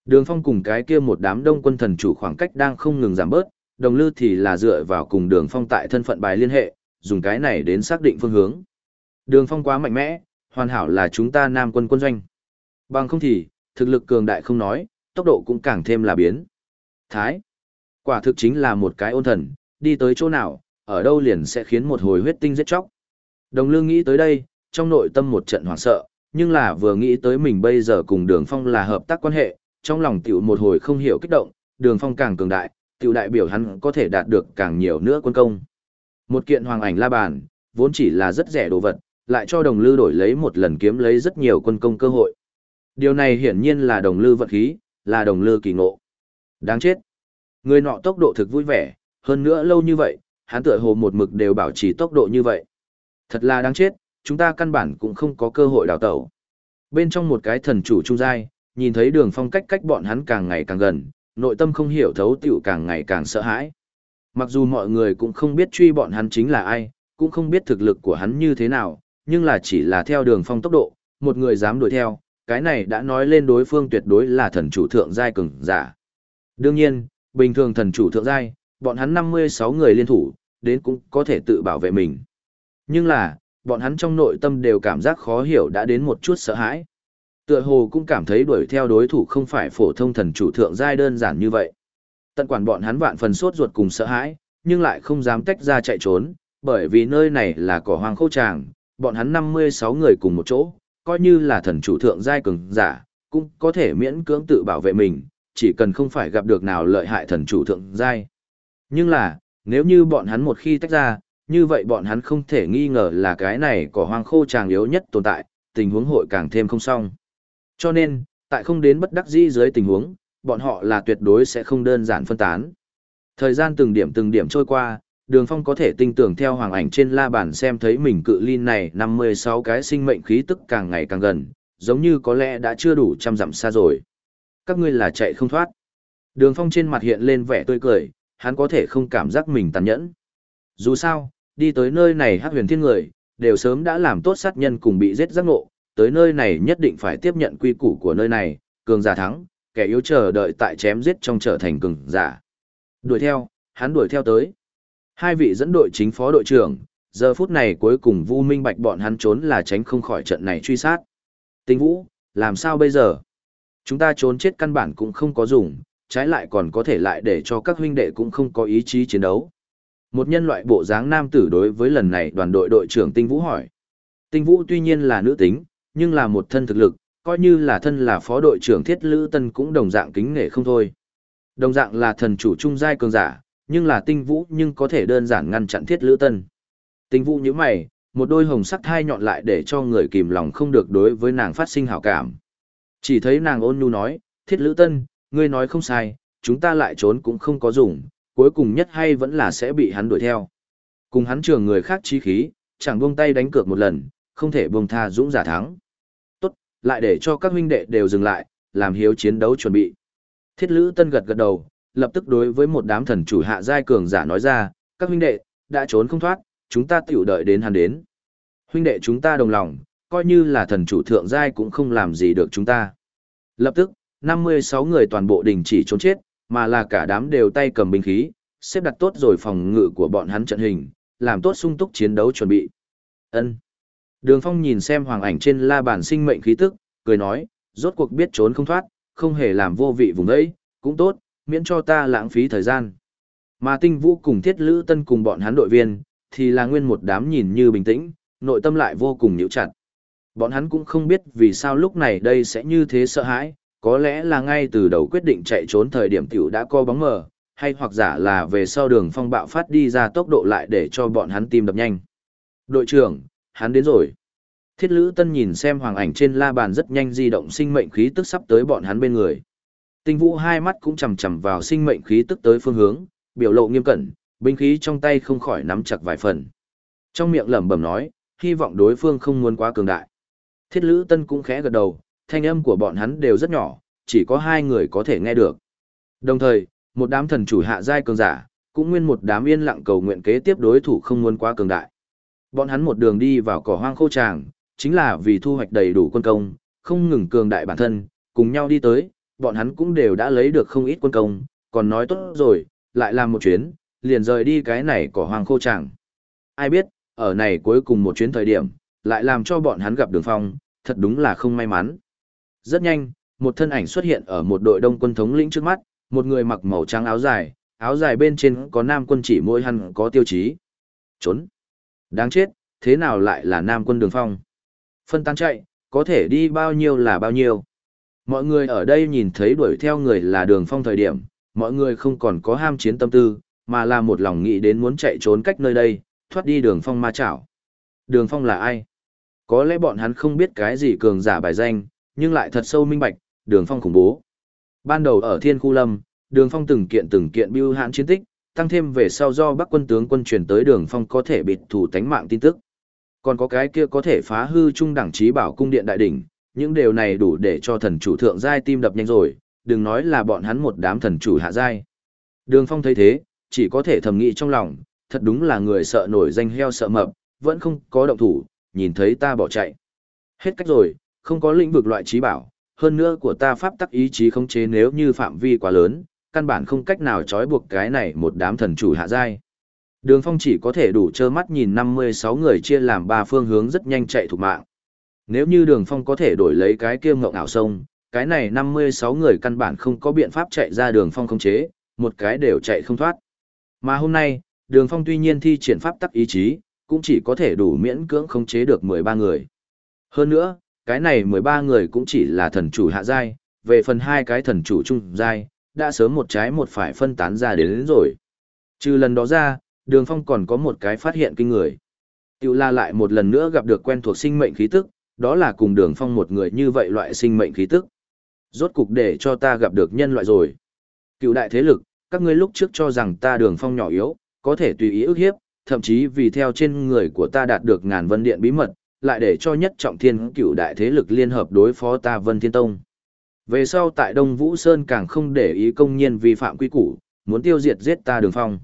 Đường phong cùng cái kia một đám đông quân thần chủ khoảng cách đang không ngừng giảm bớt, đồng lư thì là dựa vào cùng đường phong tại thân phận bài liên hệ, dùng cái này đến xác định phương hướng. Đường phong quá mạnh mẽ, hoàn hảo là chúng ta nam quân quân doanh. Bằng không thì, thực lực cường đại không nói, tốc độ cũng càng thêm là biến. Thái. Quả thực chính là một cái ôn thần, đi tới chỗ nào, ở đâu liền sẽ khiến một hồi huyết tinh giết chóc. Đồng lương nghĩ tới đây, trong nội tâm một trận hoảng sợ, nhưng là vừa nghĩ tới mình bây giờ cùng đường phong là hợp tác quan hệ, trong lòng tiểu một hồi không hiểu kích động, đường phong càng cường đại, tiểu đại biểu hắn có thể đạt được càng nhiều nữa quân công. Một kiện hoàng ảnh la bàn, vốn chỉ là rất rẻ đồ vật, lại cho đồng lư đổi lấy một lần kiếm lấy rất nhiều quân công cơ hội. Điều này hiển nhiên là đồng lư vận khí, là đồng lư kỳ ngộ. Đáng chết. Người nọ tốc độ thực vui vẻ, hơn nữa lâu như vậy, hắn tựa hồ một mực đều bảo trì tốc độ như vậy. Thật là đáng chết, chúng ta căn bản cũng không có cơ hội đào tẩu. Bên trong một cái thần chủ trung giai, nhìn thấy đường phong cách cách bọn hắn càng ngày càng gần, nội tâm không hiểu thấu tiểu càng ngày càng sợ hãi. Mặc dù mọi người cũng không biết truy bọn hắn chính là ai, cũng không biết thực lực của hắn như thế nào, nhưng là chỉ là theo đường phong tốc độ, một người dám đuổi theo, cái này đã nói lên đối phương tuyệt đối là thần chủ thượng giai cường giả. Đương nhiên, bình thường thần chủ thượng giai, bọn hắn 56 người liên thủ, đến cũng có thể tự bảo vệ mình. Nhưng là, bọn hắn trong nội tâm đều cảm giác khó hiểu đã đến một chút sợ hãi. Tựa hồ cũng cảm thấy đuổi theo đối thủ không phải phổ thông thần chủ thượng giai đơn giản như vậy. Tận quản bọn hắn vạn phần sốt ruột cùng sợ hãi, nhưng lại không dám tách ra chạy trốn, bởi vì nơi này là cỏ hoang khô tràng, bọn hắn 56 người cùng một chỗ, coi như là thần chủ thượng giai cường giả, cũng có thể miễn cưỡng tự bảo vệ mình, chỉ cần không phải gặp được nào lợi hại thần chủ thượng giai. Nhưng là, nếu như bọn hắn một khi tách ra, như vậy bọn hắn không thể nghi ngờ là cái này cỏ hoang khô tràng yếu nhất tồn tại, tình huống hội càng thêm không xong. Cho nên, tại không đến bất đắc dĩ dưới tình huống, bọn họ là tuyệt đối sẽ không đơn giản phân tán. Thời gian từng điểm từng điểm trôi qua, Đường Phong có thể tinh tưởng theo hoàng ảnh trên la bàn xem thấy mình cự ly này 56 cái sinh mệnh khí tức càng ngày càng gần, giống như có lẽ đã chưa đủ trăm dặm xa rồi. Các ngươi là chạy không thoát. Đường Phong trên mặt hiện lên vẻ tươi cười, hắn có thể không cảm giác mình tàn nhẫn. Dù sao, đi tới nơi này hắc huyền thiên người, đều sớm đã làm tốt sát nhân cùng bị giết giác ngộ, tới nơi này nhất định phải tiếp nhận quy củ của nơi này, cường giả thắng, kẻ yếu chờ đợi tại chém giết trong trở thành cường giả. Đuổi theo, Hắn đuổi theo tới. Hai vị dẫn đội chính phó đội trưởng, giờ phút này cuối cùng Vu Minh Bạch bọn hắn trốn là tránh không khỏi trận này truy sát. Tinh Vũ, làm sao bây giờ? Chúng ta trốn chết căn bản cũng không có dùng, trái lại còn có thể lại để cho các huynh đệ cũng không có ý chí chiến đấu. Một nhân loại bộ dáng nam tử đối với lần này đoàn đội đội trưởng Tinh Vũ hỏi. Tinh Vũ tuy nhiên là nữ tính, nhưng là một thân thực lực, coi như là thân là phó đội trưởng Thiết Lữ Tân cũng đồng dạng kính nể không thôi. Đồng dạng là thần chủ trung giai cường giả, nhưng là Tinh Vũ nhưng có thể đơn giản ngăn chặn Thiết Lữ Tân. Tinh Vũ như mày, một đôi hồng sắc thai nhọn lại để cho người kìm lòng không được đối với nàng phát sinh hảo cảm. Chỉ thấy nàng ôn nhu nói, Thiết Lữ Tân, ngươi nói không sai, chúng ta lại trốn cũng không có dùng, cuối cùng nhất hay vẫn là sẽ bị hắn đuổi theo. Cùng hắn trường người khác chi khí, chẳng buông tay đánh cược một lần, không thể buông tha dũng giả thắng. Lại để cho các huynh đệ đều dừng lại, làm hiếu chiến đấu chuẩn bị. Thiết Lữ Tân gật gật đầu, lập tức đối với một đám thần chủ hạ giai cường giả nói ra, các huynh đệ, đã trốn không thoát, chúng ta tiểu đợi đến hắn đến. Huynh đệ chúng ta đồng lòng, coi như là thần chủ thượng giai cũng không làm gì được chúng ta. Lập tức, 56 người toàn bộ đình chỉ trốn chết, mà là cả đám đều tay cầm binh khí, xếp đặt tốt rồi phòng ngự của bọn hắn trận hình, làm tốt sung túc chiến đấu chuẩn bị. Ân. Đường Phong nhìn xem hoàng ảnh trên la bàn sinh mệnh khí tức, cười nói, rốt cuộc biết trốn không thoát, không hề làm vô vị vùng đấy, cũng tốt, miễn cho ta lãng phí thời gian. Mà Tinh Vũ cùng Thiết Lữ Tân cùng bọn hắn đội viên, thì là nguyên một đám nhìn như bình tĩnh, nội tâm lại vô cùng nhíu chặt. Bọn hắn cũng không biết vì sao lúc này đây sẽ như thế sợ hãi, có lẽ là ngay từ đầu quyết định chạy trốn thời điểm tiểu đã co bóng mờ, hay hoặc giả là về sau đường phong bạo phát đi ra tốc độ lại để cho bọn hắn tim đập nhanh. Đội trưởng, hắn đến rồi. Thiết Lữ Tân nhìn xem hoàng ảnh trên la bàn rất nhanh di động sinh mệnh khí tức sắp tới bọn hắn bên người. Tinh Vũ hai mắt cũng chằm chằm vào sinh mệnh khí tức tới phương hướng, biểu lộ nghiêm cẩn, binh khí trong tay không khỏi nắm chặt vài phần. Trong miệng lẩm bẩm nói, hy vọng đối phương không muốn quá cường đại. Thiết Lữ Tân cũng khẽ gật đầu, thanh âm của bọn hắn đều rất nhỏ, chỉ có hai người có thể nghe được. Đồng thời, một đám thần chủ hạ giai cường giả, cũng nguyên một đám yên lặng cầu nguyện kế tiếp đối thủ không muốn quá cường đại. Bọn hắn một đường đi vào cỏ hoang khô tràng, chính là vì thu hoạch đầy đủ quân công, không ngừng cường đại bản thân, cùng nhau đi tới, bọn hắn cũng đều đã lấy được không ít quân công, còn nói tốt rồi, lại làm một chuyến, liền rời đi cái này cỏ hoang khô tràng. Ai biết, ở này cuối cùng một chuyến thời điểm, lại làm cho bọn hắn gặp đường phong, thật đúng là không may mắn. Rất nhanh, một thân ảnh xuất hiện ở một đội đông quân thống lĩnh trước mắt, một người mặc màu trắng áo dài, áo dài bên trên có nam quân chỉ mỗi hắn có tiêu chí. Trốn. Đáng chết, thế nào lại là nam quân đường phong? Phân tán chạy, có thể đi bao nhiêu là bao nhiêu. Mọi người ở đây nhìn thấy đuổi theo người là đường phong thời điểm, mọi người không còn có ham chiến tâm tư, mà là một lòng nghĩ đến muốn chạy trốn cách nơi đây, thoát đi đường phong ma chảo. Đường phong là ai? Có lẽ bọn hắn không biết cái gì cường giả bài danh, nhưng lại thật sâu minh bạch, đường phong khủng bố. Ban đầu ở thiên khu lâm, đường phong từng kiện từng kiện bưu hãn chiến tích, tăng thêm về sau do bắc quân tướng quân truyền tới đường phong có thể bịt thủ tánh mạng tin tức. Còn có cái kia có thể phá hư trung đẳng trí bảo cung điện đại đỉnh, những điều này đủ để cho thần chủ thượng giai tim đập nhanh rồi, đừng nói là bọn hắn một đám thần chủ hạ giai. Đường phong thấy thế, chỉ có thể thầm nghĩ trong lòng, thật đúng là người sợ nổi danh heo sợ mập, vẫn không có động thủ, nhìn thấy ta bỏ chạy. Hết cách rồi, không có lĩnh vực loại trí bảo, hơn nữa của ta pháp tắc ý chí khống chế nếu như phạm vi quá lớn, căn bản không cách nào trói buộc cái này một đám thần chủ hạ giai. Đường Phong chỉ có thể đủ trơ mắt nhìn 56 người chia làm ba phương hướng rất nhanh chạy thục mạng. Nếu như Đường Phong có thể đổi lấy cái kia ngộng ảo sông, cái này 56 người căn bản không có biện pháp chạy ra Đường Phong không chế, một cái đều chạy không thoát. Mà hôm nay, Đường Phong tuy nhiên thi triển pháp tắc ý chí, cũng chỉ có thể đủ miễn cưỡng khống chế được 13 người. Hơn nữa, cái này 13 người cũng chỉ là thần chủ hạ giai, về phần hai cái thần chủ trung giai, đã sớm một trái một phải phân tán ra đến, đến rồi. Trừ lần đó ra, Đường Phong còn có một cái phát hiện kinh người. Tiểu la lại một lần nữa gặp được quen thuộc sinh mệnh khí tức, đó là cùng Đường Phong một người như vậy loại sinh mệnh khí tức. Rốt cục để cho ta gặp được nhân loại rồi. Cựu đại thế lực, các ngươi lúc trước cho rằng ta Đường Phong nhỏ yếu, có thể tùy ý ức hiếp, thậm chí vì theo trên người của ta đạt được ngàn vân điện bí mật, lại để cho nhất trọng thiên cựu đại thế lực liên hợp đối phó ta Vân Thiên Tông. Về sau tại Đông Vũ Sơn càng không để ý công nhiên vi phạm quy củ, muốn tiêu diệt giết ta đường phong.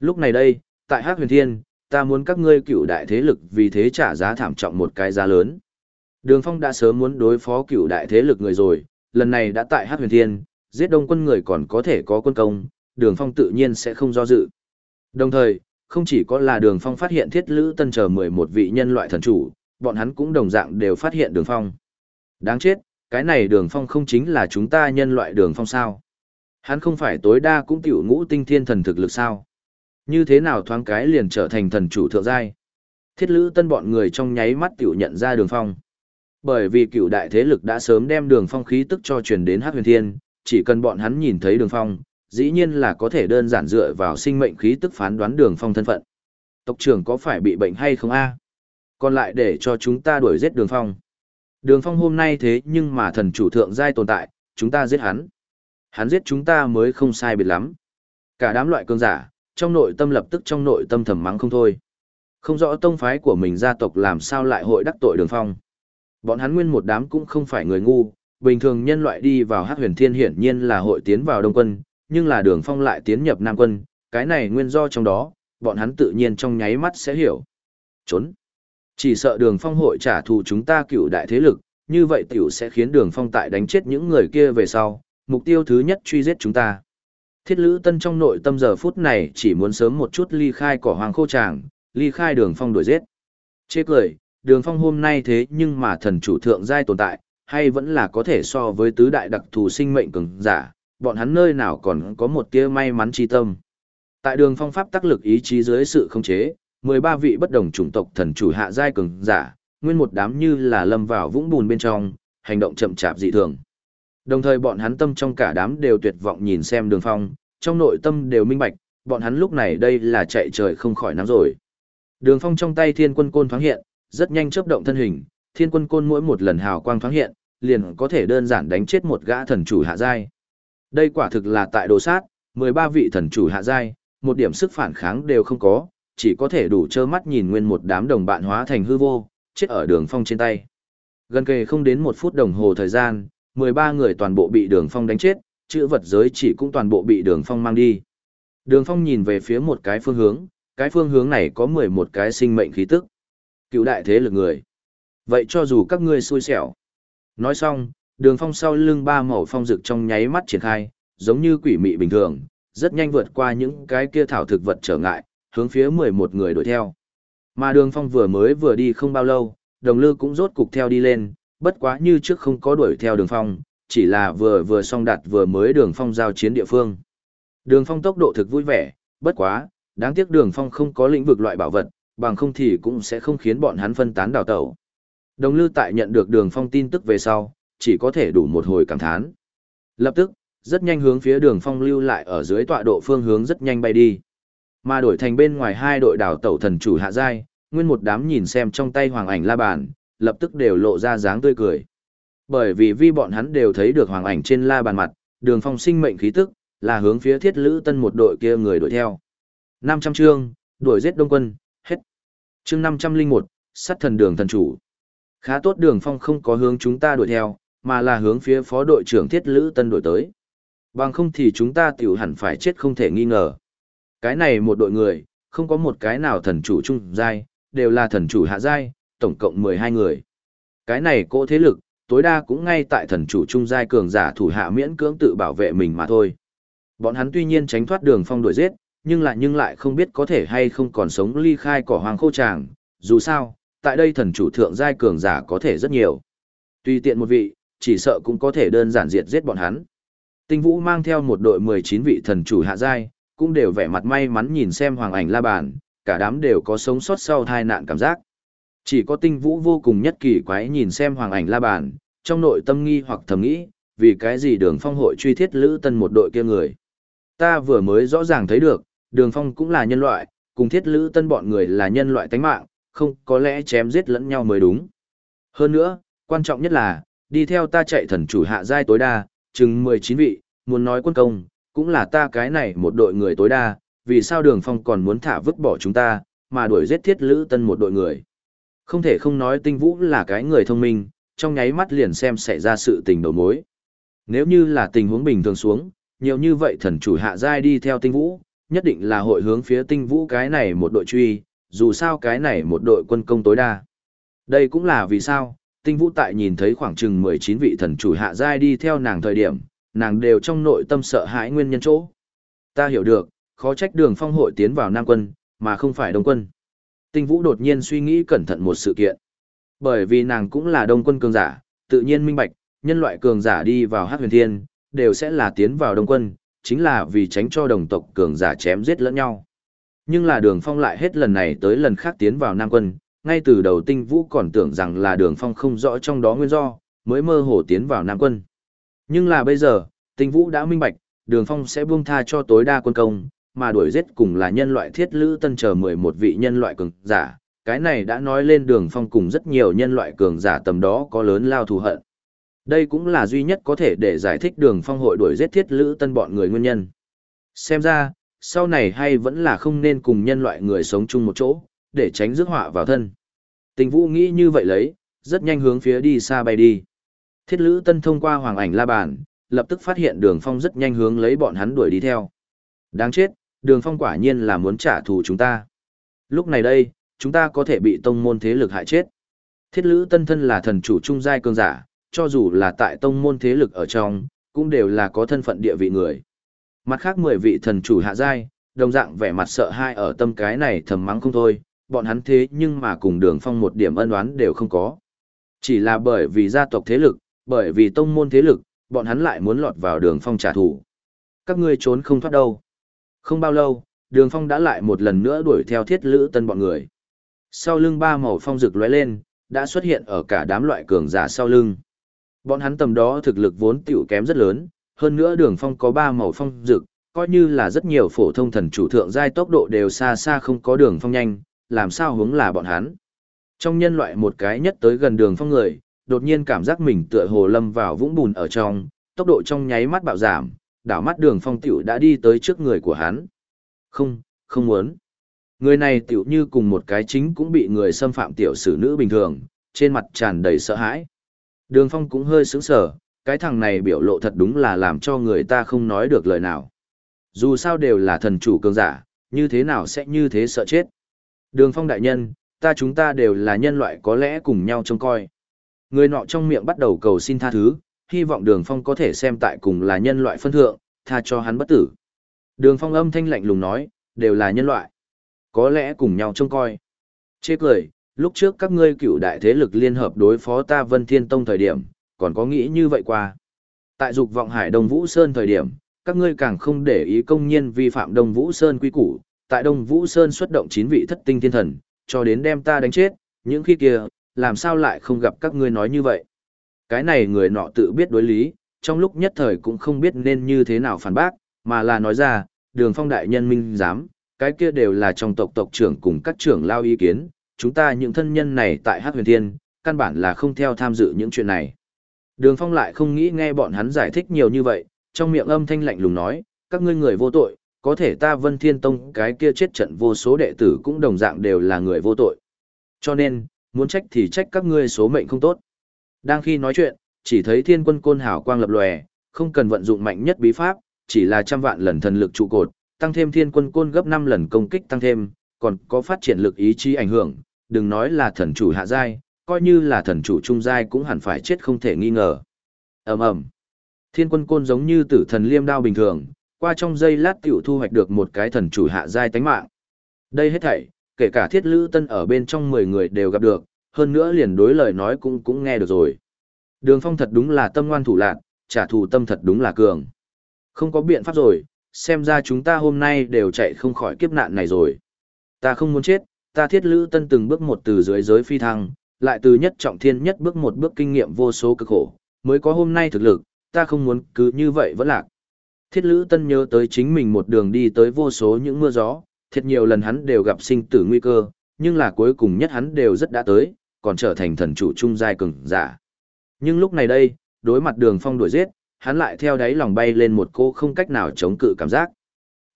Lúc này đây, tại Hắc Huyền Thiên, ta muốn các ngươi cựu đại thế lực vì thế trả giá thảm trọng một cái giá lớn. Đường Phong đã sớm muốn đối phó cựu đại thế lực người rồi, lần này đã tại Hắc Huyền Thiên, giết đông quân người còn có thể có quân công, đường phong tự nhiên sẽ không do dự. Đồng thời, không chỉ có là đường phong phát hiện thiết lữ tân chờ mười một vị nhân loại thần chủ, bọn hắn cũng đồng dạng đều phát hiện đường phong. Đáng chết, cái này đường phong không chính là chúng ta nhân loại đường phong sao. Hắn không phải tối đa cũng tiểu ngũ tinh thiên thần thực lực sao. Như thế nào thoáng cái liền trở thành thần chủ thượng giai. Thiết lữ tân bọn người trong nháy mắt tiểu nhận ra đường phong. Bởi vì cựu đại thế lực đã sớm đem đường phong khí tức cho truyền đến hát huyền thiên, chỉ cần bọn hắn nhìn thấy đường phong, dĩ nhiên là có thể đơn giản dựa vào sinh mệnh khí tức phán đoán đường phong thân phận. Tộc trưởng có phải bị bệnh hay không a? Còn lại để cho chúng ta đuổi giết đường phong. Đường phong hôm nay thế nhưng mà thần chủ thượng giai tồn tại, chúng ta giết hắn. Hắn giết chúng ta mới không sai biệt lắm. Cả đám loại cương giả, trong nội tâm lập tức trong nội tâm thầm mắng không thôi. Không rõ tông phái của mình gia tộc làm sao lại hội đắc tội đường phong. Bọn hắn nguyên một đám cũng không phải người ngu, bình thường nhân loại đi vào hắc huyền thiên hiển nhiên là hội tiến vào đông quân, nhưng là đường phong lại tiến nhập nam quân, cái này nguyên do trong đó, bọn hắn tự nhiên trong nháy mắt sẽ hiểu. Trốn. Chỉ sợ đường phong hội trả thù chúng ta cựu đại thế lực, như vậy tiểu sẽ khiến đường phong tại đánh chết những người kia về sau, mục tiêu thứ nhất truy giết chúng ta. Thiết lữ tân trong nội tâm giờ phút này chỉ muốn sớm một chút ly khai cỏ hoàng khô tràng, ly khai đường phong đuổi giết. Chê cười, đường phong hôm nay thế nhưng mà thần chủ thượng giai tồn tại, hay vẫn là có thể so với tứ đại đặc thù sinh mệnh cường giả, bọn hắn nơi nào còn có một tia may mắn chi tâm. Tại đường phong pháp tác lực ý chí dưới sự khống chế, 13 vị bất đồng chủng tộc thần chủ hạ giai cường giả, nguyên một đám như là lâm vào vũng bùn bên trong, hành động chậm chạp dị thường. Đồng thời bọn hắn tâm trong cả đám đều tuyệt vọng nhìn xem đường phong, trong nội tâm đều minh bạch, bọn hắn lúc này đây là chạy trời không khỏi nắng rồi. Đường phong trong tay thiên quân côn thoáng hiện, rất nhanh chớp động thân hình, thiên quân côn mỗi một lần hào quang thoáng hiện, liền có thể đơn giản đánh chết một gã thần chủ hạ giai. Đây quả thực là tại đồ sát, 13 vị thần chủ hạ giai, một điểm sức phản kháng đều không có, chỉ có thể đủ trơ mắt nhìn nguyên một đám đồng bạn hóa thành hư vô, chết ở đường phong trên tay. Gần kề không đến một phút đồng hồ thời gian, 13 người toàn bộ bị đường phong đánh chết, chữ vật giới chỉ cũng toàn bộ bị đường phong mang đi. Đường phong nhìn về phía một cái phương hướng, cái phương hướng này có 11 cái sinh mệnh khí tức. Cựu đại thế lực người. Vậy cho dù các ngươi xui xẻo. Nói xong, đường phong sau lưng ba màu phong rực trong nháy mắt triển khai, giống như quỷ mị bình thường, rất nhanh vượt qua những cái kia thảo thực vật trở ngại, hướng phía 11 người đuổi theo. Mà đường phong vừa mới vừa đi không bao lâu, đồng lư cũng rốt cục theo đi lên, bất quá như trước không có đuổi theo đường phong, chỉ là vừa vừa xong đặt vừa mới đường phong giao chiến địa phương. Đường phong tốc độ thực vui vẻ, bất quá, đáng tiếc đường phong không có lĩnh vực loại bảo vật, bằng không thì cũng sẽ không khiến bọn hắn phân tán đào tẩu. Đồng lư tại nhận được đường phong tin tức về sau, chỉ có thể đủ một hồi cảm thán. Lập tức, rất nhanh hướng phía đường phong lưu lại ở dưới tọa độ phương hướng rất nhanh bay đi. Mà đổi thành bên ngoài hai đội đảo tẩu thần chủ hạ giai, nguyên một đám nhìn xem trong tay hoàng ảnh la bàn, lập tức đều lộ ra dáng tươi cười. Bởi vì vi bọn hắn đều thấy được hoàng ảnh trên la bàn mặt, đường phong sinh mệnh khí tức, là hướng phía thiết lữ tân một đội kia người đuổi theo. 500 chương, đuổi giết đông quân, hết. Chương 501, sát thần đường thần chủ. Khá tốt đường phong không có hướng chúng ta đuổi theo, mà là hướng phía phó đội trưởng thiết lữ tân đuổi tới. Bằng không thì chúng ta tiểu hẳn phải chết không thể nghi ngờ. Cái này một đội người, không có một cái nào thần chủ trung giai, đều là thần chủ hạ giai, tổng cộng 12 người. Cái này cỗ thế lực, tối đa cũng ngay tại thần chủ trung giai cường giả thủ hạ miễn cưỡng tự bảo vệ mình mà thôi. Bọn hắn tuy nhiên tránh thoát đường phong đuổi giết, nhưng lại nhưng lại không biết có thể hay không còn sống ly khai cỏ hoàng khô tràng, dù sao, tại đây thần chủ thượng giai cường giả có thể rất nhiều. Tùy tiện một vị, chỉ sợ cũng có thể đơn giản diệt giết bọn hắn. Tinh Vũ mang theo một đội 19 vị thần chủ hạ giai, cũng đều vẻ mặt may mắn nhìn xem hoàng ảnh la bàn, cả đám đều có sống sót sau tai nạn cảm giác. Chỉ có Tinh Vũ vô cùng nhất kỳ quái nhìn xem hoàng ảnh la bàn, trong nội tâm nghi hoặc thầm nghĩ, vì cái gì đường phong hội truy thiết lữ tân một đội kia người. Ta vừa mới rõ ràng thấy được, đường phong cũng là nhân loại, cùng thiết lữ tân bọn người là nhân loại tánh mạng, không có lẽ chém giết lẫn nhau mới đúng. Hơn nữa, quan trọng nhất là, đi theo ta chạy thần chủ hạ giai tối đa, chừng 19 vị, muốn nói quân công, cũng là ta cái này một đội người tối đa, vì sao đường phong còn muốn thả vứt bỏ chúng ta, mà đuổi giết thiết lữ tân một đội người. Không thể không nói tinh vũ là cái người thông minh, trong nháy mắt liền xem xảy ra sự tình đầu mối. Nếu như là tình huống bình thường xuống, nhiều như vậy thần chủ hạ giai đi theo tinh vũ, nhất định là hội hướng phía tinh vũ cái này một đội truy, dù sao cái này một đội quân công tối đa. Đây cũng là vì sao, tinh vũ tại nhìn thấy khoảng chừng 19 vị thần chủ hạ giai đi theo nàng thời điểm, nàng đều trong nội tâm sợ hãi nguyên nhân chỗ. Ta hiểu được, khó trách đường phong hội tiến vào Nam quân, mà không phải Đông quân. Tinh Vũ đột nhiên suy nghĩ cẩn thận một sự kiện. Bởi vì nàng cũng là Đông quân cường giả, tự nhiên minh bạch, nhân loại cường giả đi vào Hắc Huyền Thiên, đều sẽ là tiến vào Đông quân, chính là vì tránh cho đồng tộc cường giả chém giết lẫn nhau. Nhưng là đường phong lại hết lần này tới lần khác tiến vào Nam quân, ngay từ đầu Tinh Vũ còn tưởng rằng là đường phong không rõ trong đó nguyên do, mới mơ hồ tiến vào Nam quân. Nhưng là bây giờ, Tinh Vũ đã minh bạch, đường phong sẽ buông tha cho tối đa quân công, mà đuổi giết cùng là nhân loại thiết lữ tân chờ 11 vị nhân loại cường giả, cái này đã nói lên đường phong cùng rất nhiều nhân loại cường giả tầm đó có lớn lao thù hận. Đây cũng là duy nhất có thể để giải thích đường phong hội đuổi giết thiết lữ tân bọn người nguyên nhân. Xem ra, sau này hay vẫn là không nên cùng nhân loại người sống chung một chỗ, để tránh rước họa vào thân. Tình vũ nghĩ như vậy lấy, rất nhanh hướng phía đi xa bay đi. Thiết lữ tân thông qua hoàng ảnh la bàn, lập tức phát hiện đường phong rất nhanh hướng lấy bọn hắn đuổi đi theo. Đáng chết, đường phong quả nhiên là muốn trả thù chúng ta. Lúc này đây, chúng ta có thể bị tông môn thế lực hại chết. Thiết lữ tân thân là thần chủ trung giai cường giả, cho dù là tại tông môn thế lực ở trong, cũng đều là có thân phận địa vị người. Mặt khác 10 vị thần chủ hạ giai, đồng dạng vẻ mặt sợ hai ở tâm cái này thầm mắng không thôi, bọn hắn thế nhưng mà cùng đường phong một điểm ân oán đều không có. Chỉ là bởi vì gia tộc thế lực, bởi vì tông môn thế lực, bọn hắn lại muốn lọt vào đường phong trả thù. Các ngươi trốn không thoát đâu. Không bao lâu, đường phong đã lại một lần nữa đuổi theo thiết lữ tân bọn người. Sau lưng ba màu phong rực lóe lên, đã xuất hiện ở cả đám loại cường giả sau lưng. Bọn hắn tầm đó thực lực vốn tiểu kém rất lớn, hơn nữa đường phong có ba màu phong rực, coi như là rất nhiều phổ thông thần chủ thượng giai tốc độ đều xa xa không có đường phong nhanh, làm sao hướng là bọn hắn. Trong nhân loại một cái nhất tới gần đường phong người, đột nhiên cảm giác mình tựa hồ lâm vào vũng bùn ở trong, tốc độ trong nháy mắt bạo giảm, đảo mắt đường phong tiểu đã đi tới trước người của hắn. Không, không muốn. Người này tiểu như cùng một cái chính cũng bị người xâm phạm tiểu sử nữ bình thường, trên mặt tràn đầy sợ hãi. Đường phong cũng hơi sững sờ, cái thằng này biểu lộ thật đúng là làm cho người ta không nói được lời nào. Dù sao đều là thần chủ cường giả, như thế nào sẽ như thế sợ chết. Đường phong đại nhân, ta chúng ta đều là nhân loại có lẽ cùng nhau trông coi. Người nọ trong miệng bắt đầu cầu xin tha thứ, hy vọng đường phong có thể xem tại cùng là nhân loại phân thượng, tha cho hắn bất tử. Đường phong âm thanh lạnh lùng nói, đều là nhân loại. Có lẽ cùng nhau trông coi. Chê cười, lúc trước các ngươi cựu đại thế lực liên hợp đối phó ta Vân Thiên Tông thời điểm, còn có nghĩ như vậy qua. Tại dục vọng hải Đông Vũ Sơn thời điểm, các ngươi càng không để ý công nhiên vi phạm Đông Vũ Sơn quy củ, tại Đông Vũ Sơn xuất động chín vị thất tinh thiên thần, cho đến đem ta đánh chết, những khi kia, làm sao lại không gặp các ngươi nói như vậy. Cái này người nọ tự biết đối lý, trong lúc nhất thời cũng không biết nên như thế nào phản bác, mà là nói ra, đường phong đại nhân minh dám, cái kia đều là trong tộc tộc trưởng cùng các trưởng lao ý kiến, chúng ta những thân nhân này tại Hát huyền thiên, căn bản là không theo tham dự những chuyện này. Đường phong lại không nghĩ nghe bọn hắn giải thích nhiều như vậy, trong miệng âm thanh lạnh lùng nói, các ngươi người vô tội, có thể ta vân thiên tông cái kia chết trận vô số đệ tử cũng đồng dạng đều là người vô tội. Cho nên, muốn trách thì trách các ngươi số mệnh không tốt. Đang khi nói chuyện, chỉ thấy thiên quân côn hào quang lập lòe, không cần vận dụng mạnh nhất bí pháp, chỉ là trăm vạn lần thần lực trụ cột, tăng thêm thiên quân côn gấp 5 lần công kích tăng thêm, còn có phát triển lực ý chí ảnh hưởng, đừng nói là thần chủ hạ giai, coi như là thần chủ trung giai cũng hẳn phải chết không thể nghi ngờ. Ầm ầm. Thiên quân côn giống như tử thần liêm đao bình thường, qua trong giây lát tiểu thu hoạch được một cái thần chủ hạ giai tánh mạng. Đây hết thảy, kể cả thiết lữ tân ở bên trong 10 người đều gặp được, hơn nữa liền đối lời nói cũng cũng nghe được rồi. Đường phong thật đúng là tâm ngoan thủ lạc, trả thù tâm thật đúng là cường. Không có biện pháp rồi, xem ra chúng ta hôm nay đều chạy không khỏi kiếp nạn này rồi. Ta không muốn chết, ta thiết lữ tân từng bước một từ dưới giới phi thăng, lại từ nhất trọng thiên nhất bước một bước kinh nghiệm vô số cực khổ, mới có hôm nay thực lực, ta không muốn cứ như vậy vẫn lạc. Thiết lữ tân nhớ tới chính mình một đường đi tới vô số những mưa gió, thiệt nhiều lần hắn đều gặp sinh tử nguy cơ, nhưng là cuối cùng nhất hắn đều rất đã tới, còn trở thành thần chủ trung giai cường giả. Nhưng lúc này đây, đối mặt đường phong đuổi giết, hắn lại theo đáy lòng bay lên một cô không cách nào chống cự cảm giác.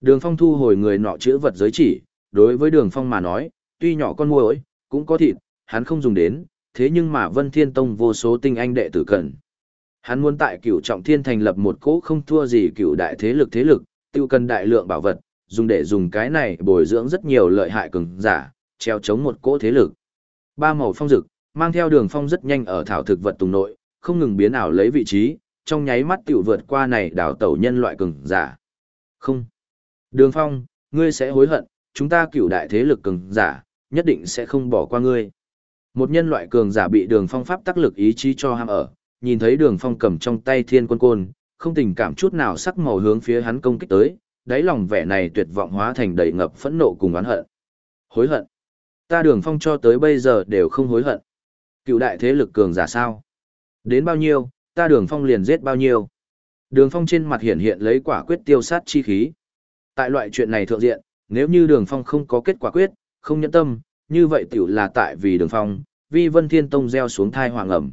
Đường phong thu hồi người nọ chữ vật giới chỉ, đối với đường phong mà nói, tuy nhỏ con muỗi, cũng có thịt, hắn không dùng đến, thế nhưng mà Vân Thiên Tông vô số tinh anh đệ tử cần. Hắn muốn tại cửu trọng thiên thành lập một cỗ không thua gì cửu đại thế lực thế lực, tiêu cần đại lượng bảo vật, dùng để dùng cái này bồi dưỡng rất nhiều lợi hại cường giả, treo chống một cỗ thế lực. Ba màu phong dực, mang theo đường phong rất nhanh ở thảo thực vật tùng nội, không ngừng biến ảo lấy vị trí, trong nháy mắt tiểu vượt qua này đảo tẩu nhân loại cường giả. Không. Đường Phong, ngươi sẽ hối hận, chúng ta cửu đại thế lực cường giả, nhất định sẽ không bỏ qua ngươi. Một nhân loại cường giả bị đường phong pháp tác lực ý chí cho ham ở, nhìn thấy đường phong cầm trong tay thiên quân côn, không tình cảm chút nào sắc màu hướng phía hắn công kích tới, đáy lòng vẻ này tuyệt vọng hóa thành đầy ngập phẫn nộ cùng oán hận. Hối hận. Ta đường phong cho tới bây giờ đều không hối hận. Cựu đại thế lực cường giả sao? Đến bao nhiêu, ta đường phong liền giết bao nhiêu. Đường phong trên mặt hiện hiện lấy quả quyết tiêu sát chi khí. Tại loại chuyện này thượng diện, nếu như đường phong không có kết quả quyết, không nhẫn tâm, như vậy tiểu là tại vì đường phong, vi vân thiên tông gieo xuống thai hoàng ẩm.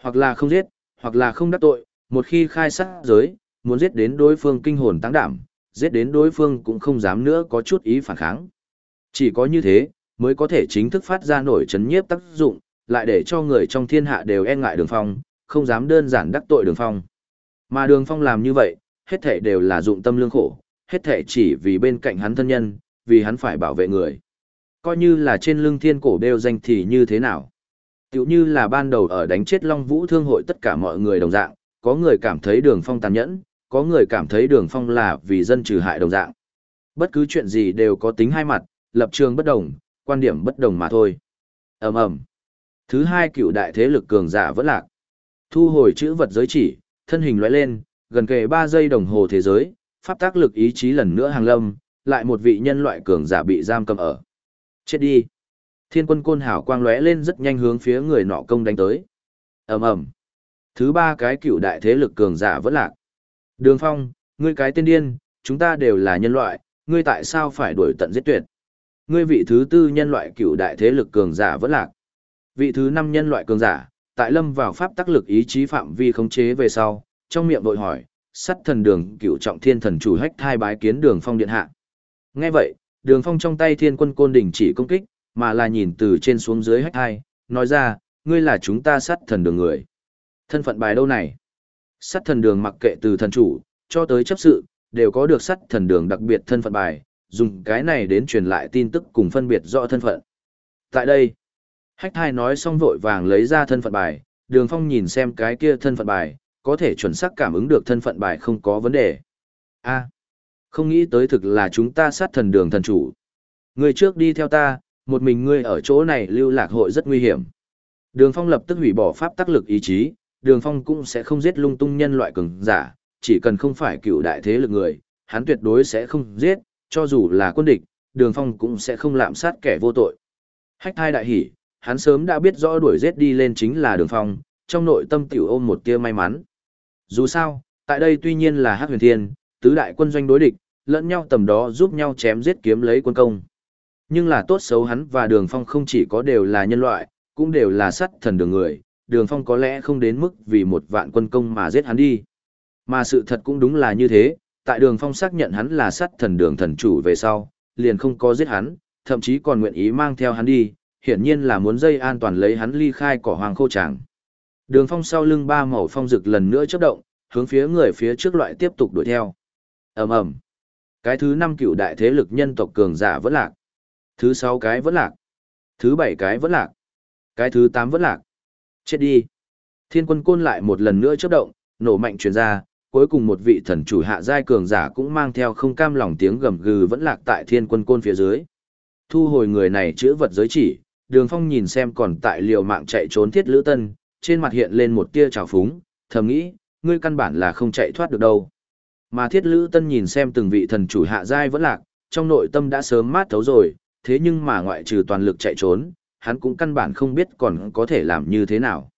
Hoặc là không giết, hoặc là không đắc tội, một khi khai sát giới, muốn giết đến đối phương kinh hồn tăng đảm, giết đến đối phương cũng không dám nữa có chút ý phản kháng. Chỉ có như thế, mới có thể chính thức phát ra nổi chấn nhiếp tác dụng, lại để cho người trong thiên hạ đều e ngại đường phong, không dám đơn giản đắc tội đường phong. Mà đường phong làm như vậy, hết thể đều là dụng tâm lương khổ, hết thể chỉ vì bên cạnh hắn thân nhân, vì hắn phải bảo vệ người. Coi như là trên lưng thiên cổ đều danh thì như thế nào. Tiểu như là ban đầu ở đánh chết Long Vũ Thương hội tất cả mọi người đồng dạng, có người cảm thấy đường phong tàn nhẫn, có người cảm thấy đường phong là vì dân trừ hại đồng dạng. Bất cứ chuyện gì đều có tính hai mặt, lập trường bất đồng, quan điểm bất đồng mà thôi. ầm ầm Thứ hai cựu đại thế lực cường giả vẫn lạc. Thu hồi chữ vật giới chỉ, thân hình lóe lên, gần kề ba giây đồng hồ thế giới, pháp tác lực ý chí lần nữa hàng lâm, lại một vị nhân loại cường giả bị giam cầm ở. Chết đi. Thiên quân côn hảo quang lóe lên rất nhanh hướng phía người nọ công đánh tới. ầm ầm Thứ ba cái cựu đại thế lực cường giả vẫn lạc. Đường Phong, ngươi cái tên điên, chúng ta đều là nhân loại, ngươi tại sao phải đuổi tận giết tuyệt? Ngươi vị thứ tư nhân loại cựu đại thế lực cường giả vẫn lạc. Vị thứ năm nhân loại cường giả, tại lâm vào pháp tác lực ý chí phạm vi khống chế về sau, trong miệng vội hỏi, sắt thần đường cựu trọng thiên thần chủ hách thai bái kiến đường phong điện hạ. Nghe vậy, đường phong trong tay thiên quân côn đỉnh chỉ công kích, mà là nhìn từ trên xuống dưới hách thai, nói ra, ngươi là chúng ta sắt thần đường người. Thân phận bài đâu này? Sắt thần đường mặc kệ từ thần chủ, cho tới chấp sự, đều có được sắt thần đường đặc biệt thân phận bài, dùng cái này đến truyền lại tin tức cùng phân biệt rõ thân phận. Tại đây, hách thai nói xong vội vàng lấy ra thân phận bài, đường phong nhìn xem cái kia thân phận bài, có thể chuẩn xác cảm ứng được thân phận bài không có vấn đề. a không nghĩ tới thực là chúng ta sát thần đường thần chủ. Người trước đi theo ta, một mình ngươi ở chỗ này lưu lạc hội rất nguy hiểm. Đường phong lập tức hủy bỏ pháp tác lực ý chí, đường phong cũng sẽ không giết lung tung nhân loại cường giả, chỉ cần không phải cựu đại thế lực người, hắn tuyệt đối sẽ không giết, cho dù là quân địch, đường phong cũng sẽ không lạm sát kẻ vô tội. Hách thai đại hỉ, hắn sớm đã biết rõ đuổi giết đi lên chính là đường phong, trong nội tâm tiểu ôm một tia may mắn. Dù sao, tại đây tuy nhiên là hắc huyền thiên, tứ đại quân doanh đối địch, lẫn nhau tầm đó giúp nhau chém giết kiếm lấy quân công. Nhưng là tốt xấu hắn và đường phong không chỉ có đều là nhân loại, cũng đều là sắt thần đường người, đường phong có lẽ không đến mức vì một vạn quân công mà giết hắn đi. Mà sự thật cũng đúng là như thế, tại đường phong xác nhận hắn là sắt thần đường thần chủ về sau, liền không có giết hắn, thậm chí còn nguyện ý mang theo hắn đi, hiển nhiên là muốn dây an toàn lấy hắn ly khai cỏ hoàng khô tràng. Đường phong sau lưng ba màu phong rực lần nữa chớp động, hướng phía người phía trước loại tiếp tục đuổi theo. ầm ầm Cái thứ năm cựu đại thế lực nhân tộc cường giả vẫn lạc. Thứ sáu cái vẫn lạc. Thứ bảy cái vẫn lạc. Cái thứ tám vẫn lạc. Chết đi. Thiên quân côn lại một lần nữa chớp động, nổ mạnh truyền ra, cuối cùng một vị thần chủ hạ giai cường giả cũng mang theo không cam lòng tiếng gầm gừ vẫn lạc tại thiên quân côn phía dưới. Thu hồi người này chữa vật giới chỉ, đường phong nhìn xem còn tại liều mạng chạy trốn thiết lữ tân, trên mặt hiện lên một tia trào phúng, thầm nghĩ, ngươi căn bản là không chạy thoát được đâu. Mà thiết lữ tân nhìn xem từng vị thần chủ hạ giai vẫn lạc, trong nội tâm đã sớm mát thấu rồi, thế nhưng mà ngoại trừ toàn lực chạy trốn, hắn cũng căn bản không biết còn có thể làm như thế nào.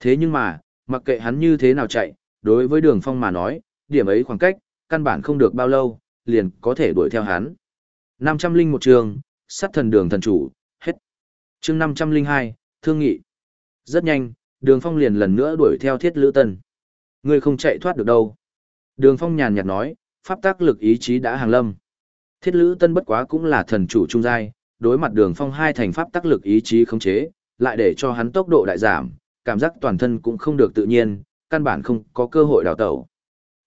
Thế nhưng mà, mặc kệ hắn như thế nào chạy, đối với đường phong mà nói, điểm ấy khoảng cách, căn bản không được bao lâu, liền có thể đuổi theo hắn. 501 trường, sát thần đường thần chủ, hết. chương 502, thương nghị. Rất nhanh, đường phong liền lần nữa đuổi theo thiết lữ tân. Ngươi không chạy thoát được đâu. Đường phong nhàn nhạt nói, pháp tác lực ý chí đã hàng lâm. Thiết lữ tân bất quá cũng là thần chủ trung giai, đối mặt đường phong hai thành pháp tác lực ý chí khống chế, lại để cho hắn tốc độ đại giảm, cảm giác toàn thân cũng không được tự nhiên, căn bản không có cơ hội đào tẩu.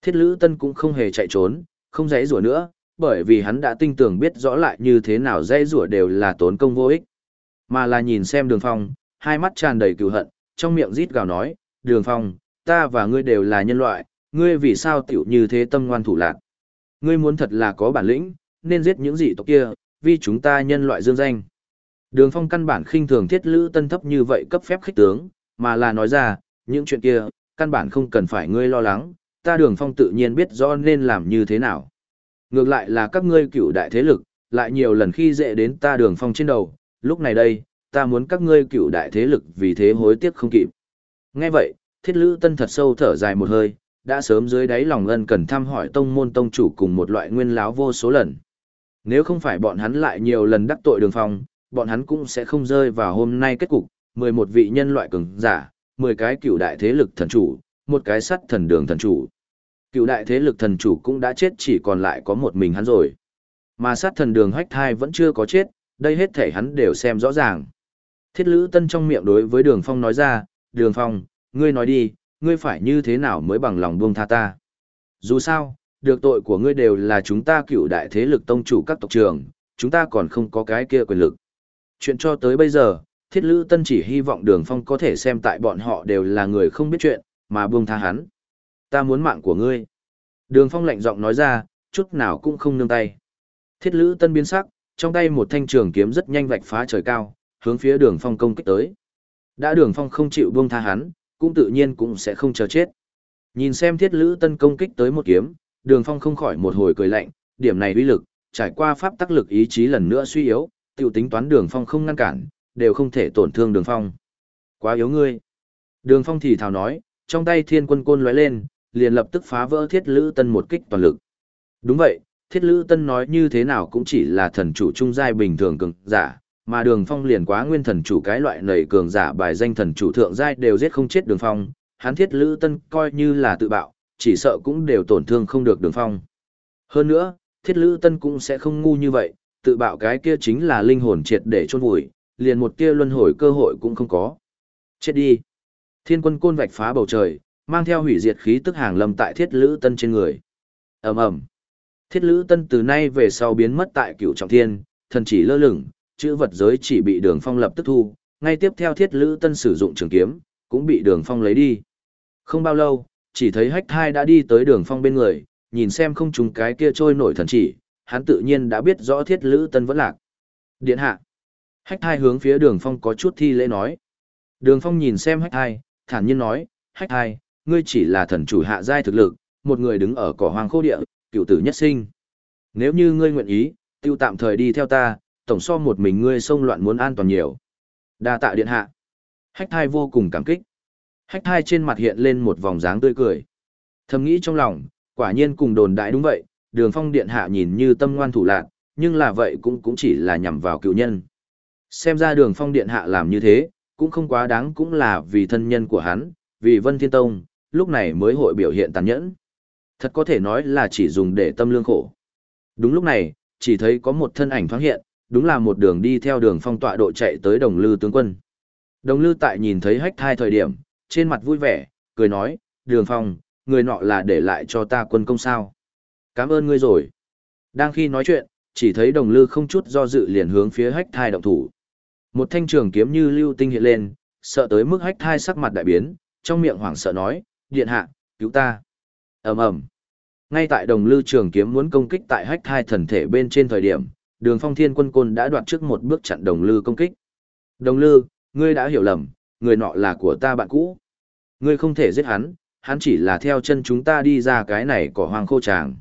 Thiết lữ tân cũng không hề chạy trốn, không dãy rủa nữa, bởi vì hắn đã tinh tường biết rõ lại như thế nào dãy rủa đều là tốn công vô ích. Mà là nhìn xem đường phong, hai mắt tràn đầy cừu hận, trong miệng rít gào nói, đường phong, ta và ngươi đều là nhân loại, ngươi vì sao tiểu như thế tâm ngoan thủ lạc. Ngươi muốn thật là có bản lĩnh, nên giết những dị tộc kia, vì chúng ta nhân loại dương danh. Đường Phong căn bản khinh thường thiết lữ tân thấp như vậy cấp phép khích tướng, mà là nói ra, những chuyện kia, căn bản không cần phải ngươi lo lắng, ta đường Phong tự nhiên biết rõ nên làm như thế nào. Ngược lại là các ngươi cựu đại thế lực, lại nhiều lần khi dễ đến ta đường Phong trên đầu, lúc này đây, ta muốn các ngươi cựu đại thế lực vì thế hối tiếc không kịp. Nghe vậy, thiết lữ tân thật sâu thở dài một hơi, đã sớm dưới đáy lòng ân cần thăm hỏi tông môn tông chủ cùng một loại nguyên láo vô số lần. Nếu không phải bọn hắn lại nhiều lần đắc tội đường phong, bọn hắn cũng sẽ không rơi vào hôm nay kết cục, 11 vị nhân loại cường giả, 10 cái cựu đại thế lực thần chủ, một cái sắt thần đường thần chủ. Cựu đại thế lực thần chủ cũng đã chết chỉ còn lại có một mình hắn rồi. Mà sát thần đường hách thai vẫn chưa có chết, đây hết thể hắn đều xem rõ ràng. Thiết lữ tân trong miệng đối với đường phong nói ra, đường phong, ngươi nói đi, ngươi phải như thế nào mới bằng lòng buông tha ta. Dù sao, được tội của ngươi đều là chúng ta cựu đại thế lực tông chủ các tộc trường, chúng ta còn không có cái kia quyền lực. Chuyện cho tới bây giờ, thiết lữ tân chỉ hy vọng đường phong có thể xem tại bọn họ đều là người không biết chuyện, mà buông tha hắn. Ta muốn mạng của ngươi. Đường phong lạnh giọng nói ra, chút nào cũng không nương tay. Thiết lữ tân biến sắc, trong tay một thanh trường kiếm rất nhanh vạch phá trời cao, hướng phía đường phong công kích tới. Đã đường phong không chịu buông tha hắn, cũng tự nhiên cũng sẽ không chờ chết. Nhìn xem thiết lữ tân công kích tới một kiếm, đường phong không khỏi một hồi cười lạnh, điểm này uy lực, trải qua pháp tắc lực ý chí lần nữa suy yếu, tiểu tính toán đường phong không ngăn cản, đều không thể tổn thương đường phong. Quá yếu ngươi. Đường phong thì thào nói, trong tay thiên quân côn lóe lên, liền lập tức phá vỡ thiết lữ tân một kích toàn lực. Đúng vậy, thiết lữ tân nói như thế nào cũng chỉ là thần chủ trung giai bình thường cường giả, mà đường phong liền quá nguyên thần chủ cái loại nầy cường giả bài danh thần chủ thượng giai đều giết không chết đường phong, hắn thiết lữ tân coi như là tự bạo, chỉ sợ cũng đều tổn thương không được đường phong. Hơn nữa, thiết lữ tân cũng sẽ không ngu như vậy, tự bạo cái kia chính là linh hồn triệt để chôn vùi, liền một tia luân hồi cơ hội cũng không có. Chết đi. Thiên quân côn vạch phá bầu trời, mang theo hủy diệt khí tức hàng lâm tại thiết lữ tân trên người. ầm ầm Thiết lữ tân từ nay về sau biến mất tại cựu trọng thiên, thần chỉ lơ lửng, chữ vật giới chỉ bị đường phong lập tức thu, ngay tiếp theo thiết lữ tân sử dụng trường kiếm, cũng bị đường phong lấy đi. Không bao lâu, chỉ thấy hách thai đã đi tới đường phong bên người, nhìn xem không trùng cái kia trôi nổi thần chỉ, hắn tự nhiên đã biết rõ thiết lữ tân vẫn lạc. Điện hạ. Hách thai hướng phía đường phong có chút thi lễ nói. Đường phong nhìn xem hách thai, thản nhiên nói, hách thai, ngươi chỉ là thần chủ hạ giai thực lực, một người đứng ở cỏ hoang khô địa, cựu tử nhất sinh. Nếu như ngươi nguyện ý, tiêu tạm thời đi theo ta, tổng so một mình ngươi xông loạn muốn an toàn nhiều. Đa tạ điện hạ. Hách thai vô cùng cảm kích. Hách thai trên mặt hiện lên một vòng dáng tươi cười. Thầm nghĩ trong lòng, quả nhiên cùng đồn đại đúng vậy, đường phong điện hạ nhìn như tâm ngoan thủ lạc, nhưng là vậy cũng cũng chỉ là nhằm vào cựu nhân. Xem ra đường phong điện hạ làm như thế, cũng không quá đáng cũng là vì thân nhân của hắn, vì Vân Thiên Tông, lúc này mới hội biểu hiện tàn nhẫn. Thật có thể nói là chỉ dùng để tâm lương khổ. Đúng lúc này, chỉ thấy có một thân ảnh thoáng hiện, đúng là một đường đi theo đường phong tọa độ chạy tới đồng lư tướng quân. Đồng lư tại nhìn thấy hách thai thời điểm, trên mặt vui vẻ, cười nói, đường phong, người nọ là để lại cho ta quân công sao. Cảm ơn ngươi rồi. Đang khi nói chuyện, chỉ thấy đồng lư không chút do dự liền hướng phía hách thai động thủ. Một thanh trường kiếm như lưu tinh hiện lên, sợ tới mức hách thai sắc mặt đại biến, trong miệng hoảng sợ nói, điện hạ, cứu ta. ầm ầm Ngay tại đồng lư trường kiếm muốn công kích tại hách thai thần thể bên trên thời điểm, đường phong thiên quân côn đã đoạt trước một bước chặn đồng lư công kích. Đồng lư, ngươi đã hiểu lầm, người nọ là của ta bạn cũ. Ngươi không thể giết hắn, hắn chỉ là theo chân chúng ta đi ra cái này cỏ hoang khô tràng.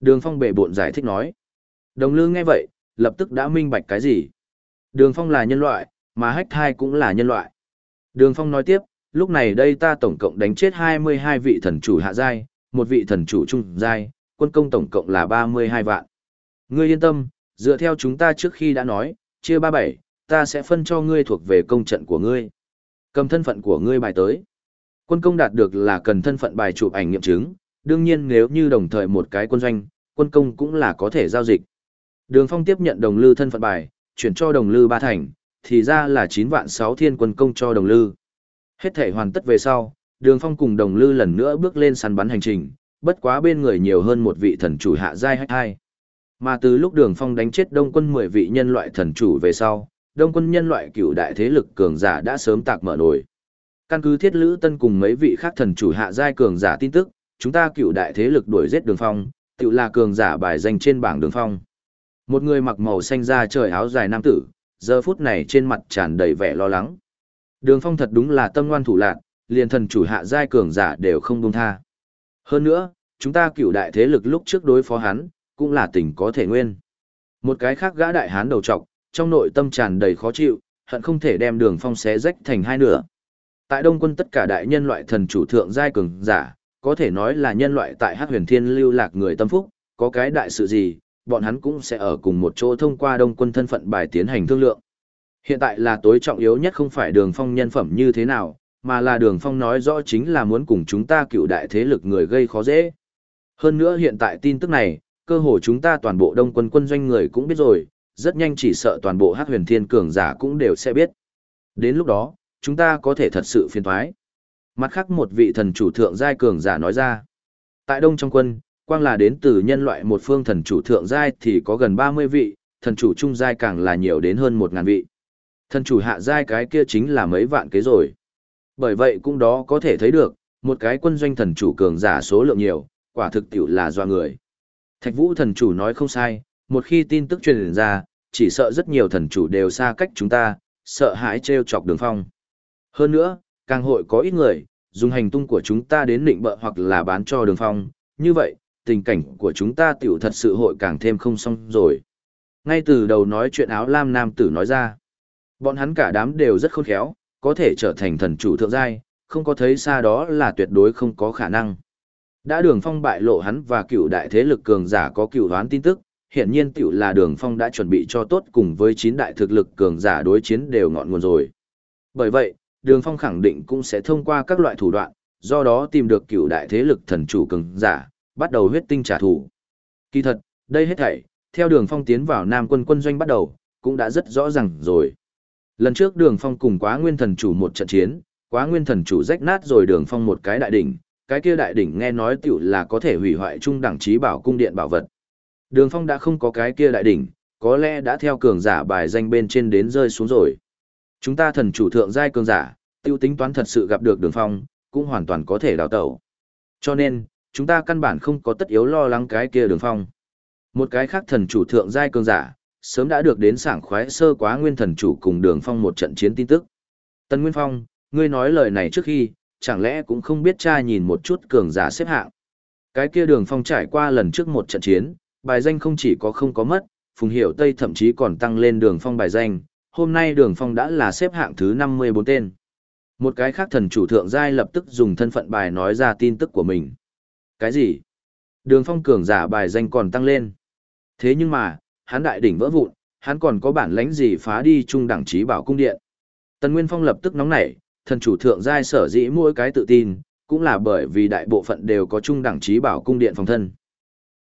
Đường phong bệ bộn giải thích nói. Đồng Lương nghe vậy, lập tức đã minh bạch cái gì. Đường phong là nhân loại, mà hách thai cũng là nhân loại. Đường phong nói tiếp, lúc này đây ta tổng cộng đánh chết 22 vị thần chủ hạ giai, một vị thần chủ trung giai, quân công tổng cộng là 32 vạn. Ngươi yên tâm, dựa theo chúng ta trước khi đã nói, chia 37, ta sẽ phân cho ngươi thuộc về công trận của ngươi. Cầm thân phận của ngươi bài tới. Quân công đạt được là cần thân phận bài chụp ảnh nghiệm chứng, đương nhiên nếu như đồng thời một cái quân doanh, quân công cũng là có thể giao dịch. Đường Phong tiếp nhận đồng lư thân phận bài, chuyển cho đồng lư ba thành, thì ra là 9 vạn 6 thiên quân công cho đồng lư. Hết thể hoàn tất về sau, đường phong cùng đồng lư lần nữa bước lên săn bắn hành trình, bất quá bên người nhiều hơn một vị thần chủ hạ giai hách hai. Mà từ lúc đường phong đánh chết đông quân 10 vị nhân loại thần chủ về sau, đông quân nhân loại cựu đại thế lực cường giả đã sớm tạc mở nổi. Căn cứ thiết lữ tân cùng mấy vị khác thần chủ hạ giai cường giả tin tức, chúng ta cựu đại thế lực đuổi giết đường phong, tự là cường giả bài danh trên bảng đường phong. Một người mặc màu xanh da trời áo dài nam tử, giờ phút này trên mặt tràn đầy vẻ lo lắng. Đường phong thật đúng là tâm ngoan thủ lạc, liền thần chủ hạ giai cường giả đều không buông tha. Hơn nữa, chúng ta cựu đại thế lực lúc trước đối phó hắn, cũng là tình có thể nguyên. Một cái khác gã đại hán đầu trọc, trong nội tâm tràn đầy khó chịu, hận không thể đem đường phong xé rách thành hai nửa. Tại Đông quân tất cả đại nhân loại thần chủ thượng giai cường giả, có thể nói là nhân loại tại Hắc Huyền Thiên lưu lạc người tâm phúc, có cái đại sự gì, bọn hắn cũng sẽ ở cùng một chỗ thông qua Đông quân thân phận bài tiến hành thương lượng. Hiện tại là tối trọng yếu nhất không phải đường phong nhân phẩm như thế nào, mà là đường phong nói rõ chính là muốn cùng chúng ta cựu đại thế lực người gây khó dễ. Hơn nữa hiện tại tin tức này, cơ hồ chúng ta toàn bộ đông quân quân doanh người cũng biết rồi, rất nhanh chỉ sợ toàn bộ hát huyền thiên cường giả cũng đều sẽ biết. Đến lúc đó, chúng ta có thể thật sự phiền thoái. Mặt khác một vị thần chủ thượng giai cường giả nói ra. Tại đông trong quân, quang là đến từ nhân loại một phương thần chủ thượng giai thì có gần 30 vị, thần chủ trung giai càng là nhiều đến hơn 1.000 vị. Thần chủ hạ giai cái kia chính là mấy vạn kế rồi. Bởi vậy cũng đó có thể thấy được, một cái quân doanh thần chủ cường giả số lượng nhiều, quả thực tiểu là do người. Thạch vũ thần chủ nói không sai, một khi tin tức truyền ra, chỉ sợ rất nhiều thần chủ đều xa cách chúng ta, sợ hãi treo chọc đường phong. Hơn nữa, càng hội có ít người, dùng hành tung của chúng ta đến định bợ hoặc là bán cho đường phong, như vậy, tình cảnh của chúng ta tiểu thật sự hội càng thêm không xong rồi. Ngay từ đầu nói chuyện áo lam nam tử nói ra, bọn hắn cả đám đều rất khôn khéo, có thể trở thành thần chủ thượng giai, không có thấy xa đó là tuyệt đối không có khả năng. Đã đường phong bại lộ hắn và cựu đại thế lực cường giả có cựu đoán tin tức, hiện nhiên tiểu là đường phong đã chuẩn bị cho tốt cùng với chín đại thực lực cường giả đối chiến đều ngọn nguồn rồi. Bởi vậy, đường phong khẳng định cũng sẽ thông qua các loại thủ đoạn, do đó tìm được cựu đại thế lực thần chủ cường giả, bắt đầu huyết tinh trả thù. Kỳ thật, đây hết thảy, theo đường phong tiến vào Nam quân quân doanh bắt đầu, cũng đã rất rõ ràng rồi. Lần trước đường phong cùng quá nguyên thần chủ một trận chiến, quá nguyên thần chủ rách nát rồi đường phong một cái đại đỉnh, cái kia đại đỉnh nghe nói tiểu là có thể hủy hoại trung đẳng trí bảo cung điện bảo vật. Đường phong đã không có cái kia đại đỉnh, có lẽ đã theo cường giả bài danh bên trên đến rơi xuống rồi. Chúng ta thần chủ thượng giai cường giả, tiêu tính toán thật sự gặp được đường phong, cũng hoàn toàn có thể đào tẩu. Cho nên, chúng ta căn bản không có tất yếu lo lắng cái kia đường phong. Một cái khác thần chủ thượng giai cường giả, sớm đã được đến sảng khoái sơ quá nguyên thần chủ cùng đường phong một trận chiến tin tức. tân Nguyên Phong, ngươi nói lời này trước khi, chẳng lẽ cũng không biết cha nhìn một chút cường giả xếp hạng. Cái kia đường phong trải qua lần trước một trận chiến, bài danh không chỉ có không có mất, Phùng Hiểu Tây thậm chí còn tăng lên đường phong bài danh, hôm nay đường phong đã là xếp hạng thứ 54 tên. Một cái khác thần chủ thượng giai lập tức dùng thân phận bài nói ra tin tức của mình. Cái gì? Đường phong cường giả bài danh còn tăng lên. Thế nhưng mà, hắn đại đỉnh vỡ vụn, hắn còn có bản lãnh gì phá đi trung đẳng trí bảo cung điện. Tần Nguyên Phong lập tức nóng nảy, thần chủ thượng giai sở dĩ mỗi cái tự tin, cũng là bởi vì đại bộ phận đều có trung đẳng trí bảo cung điện phòng thân.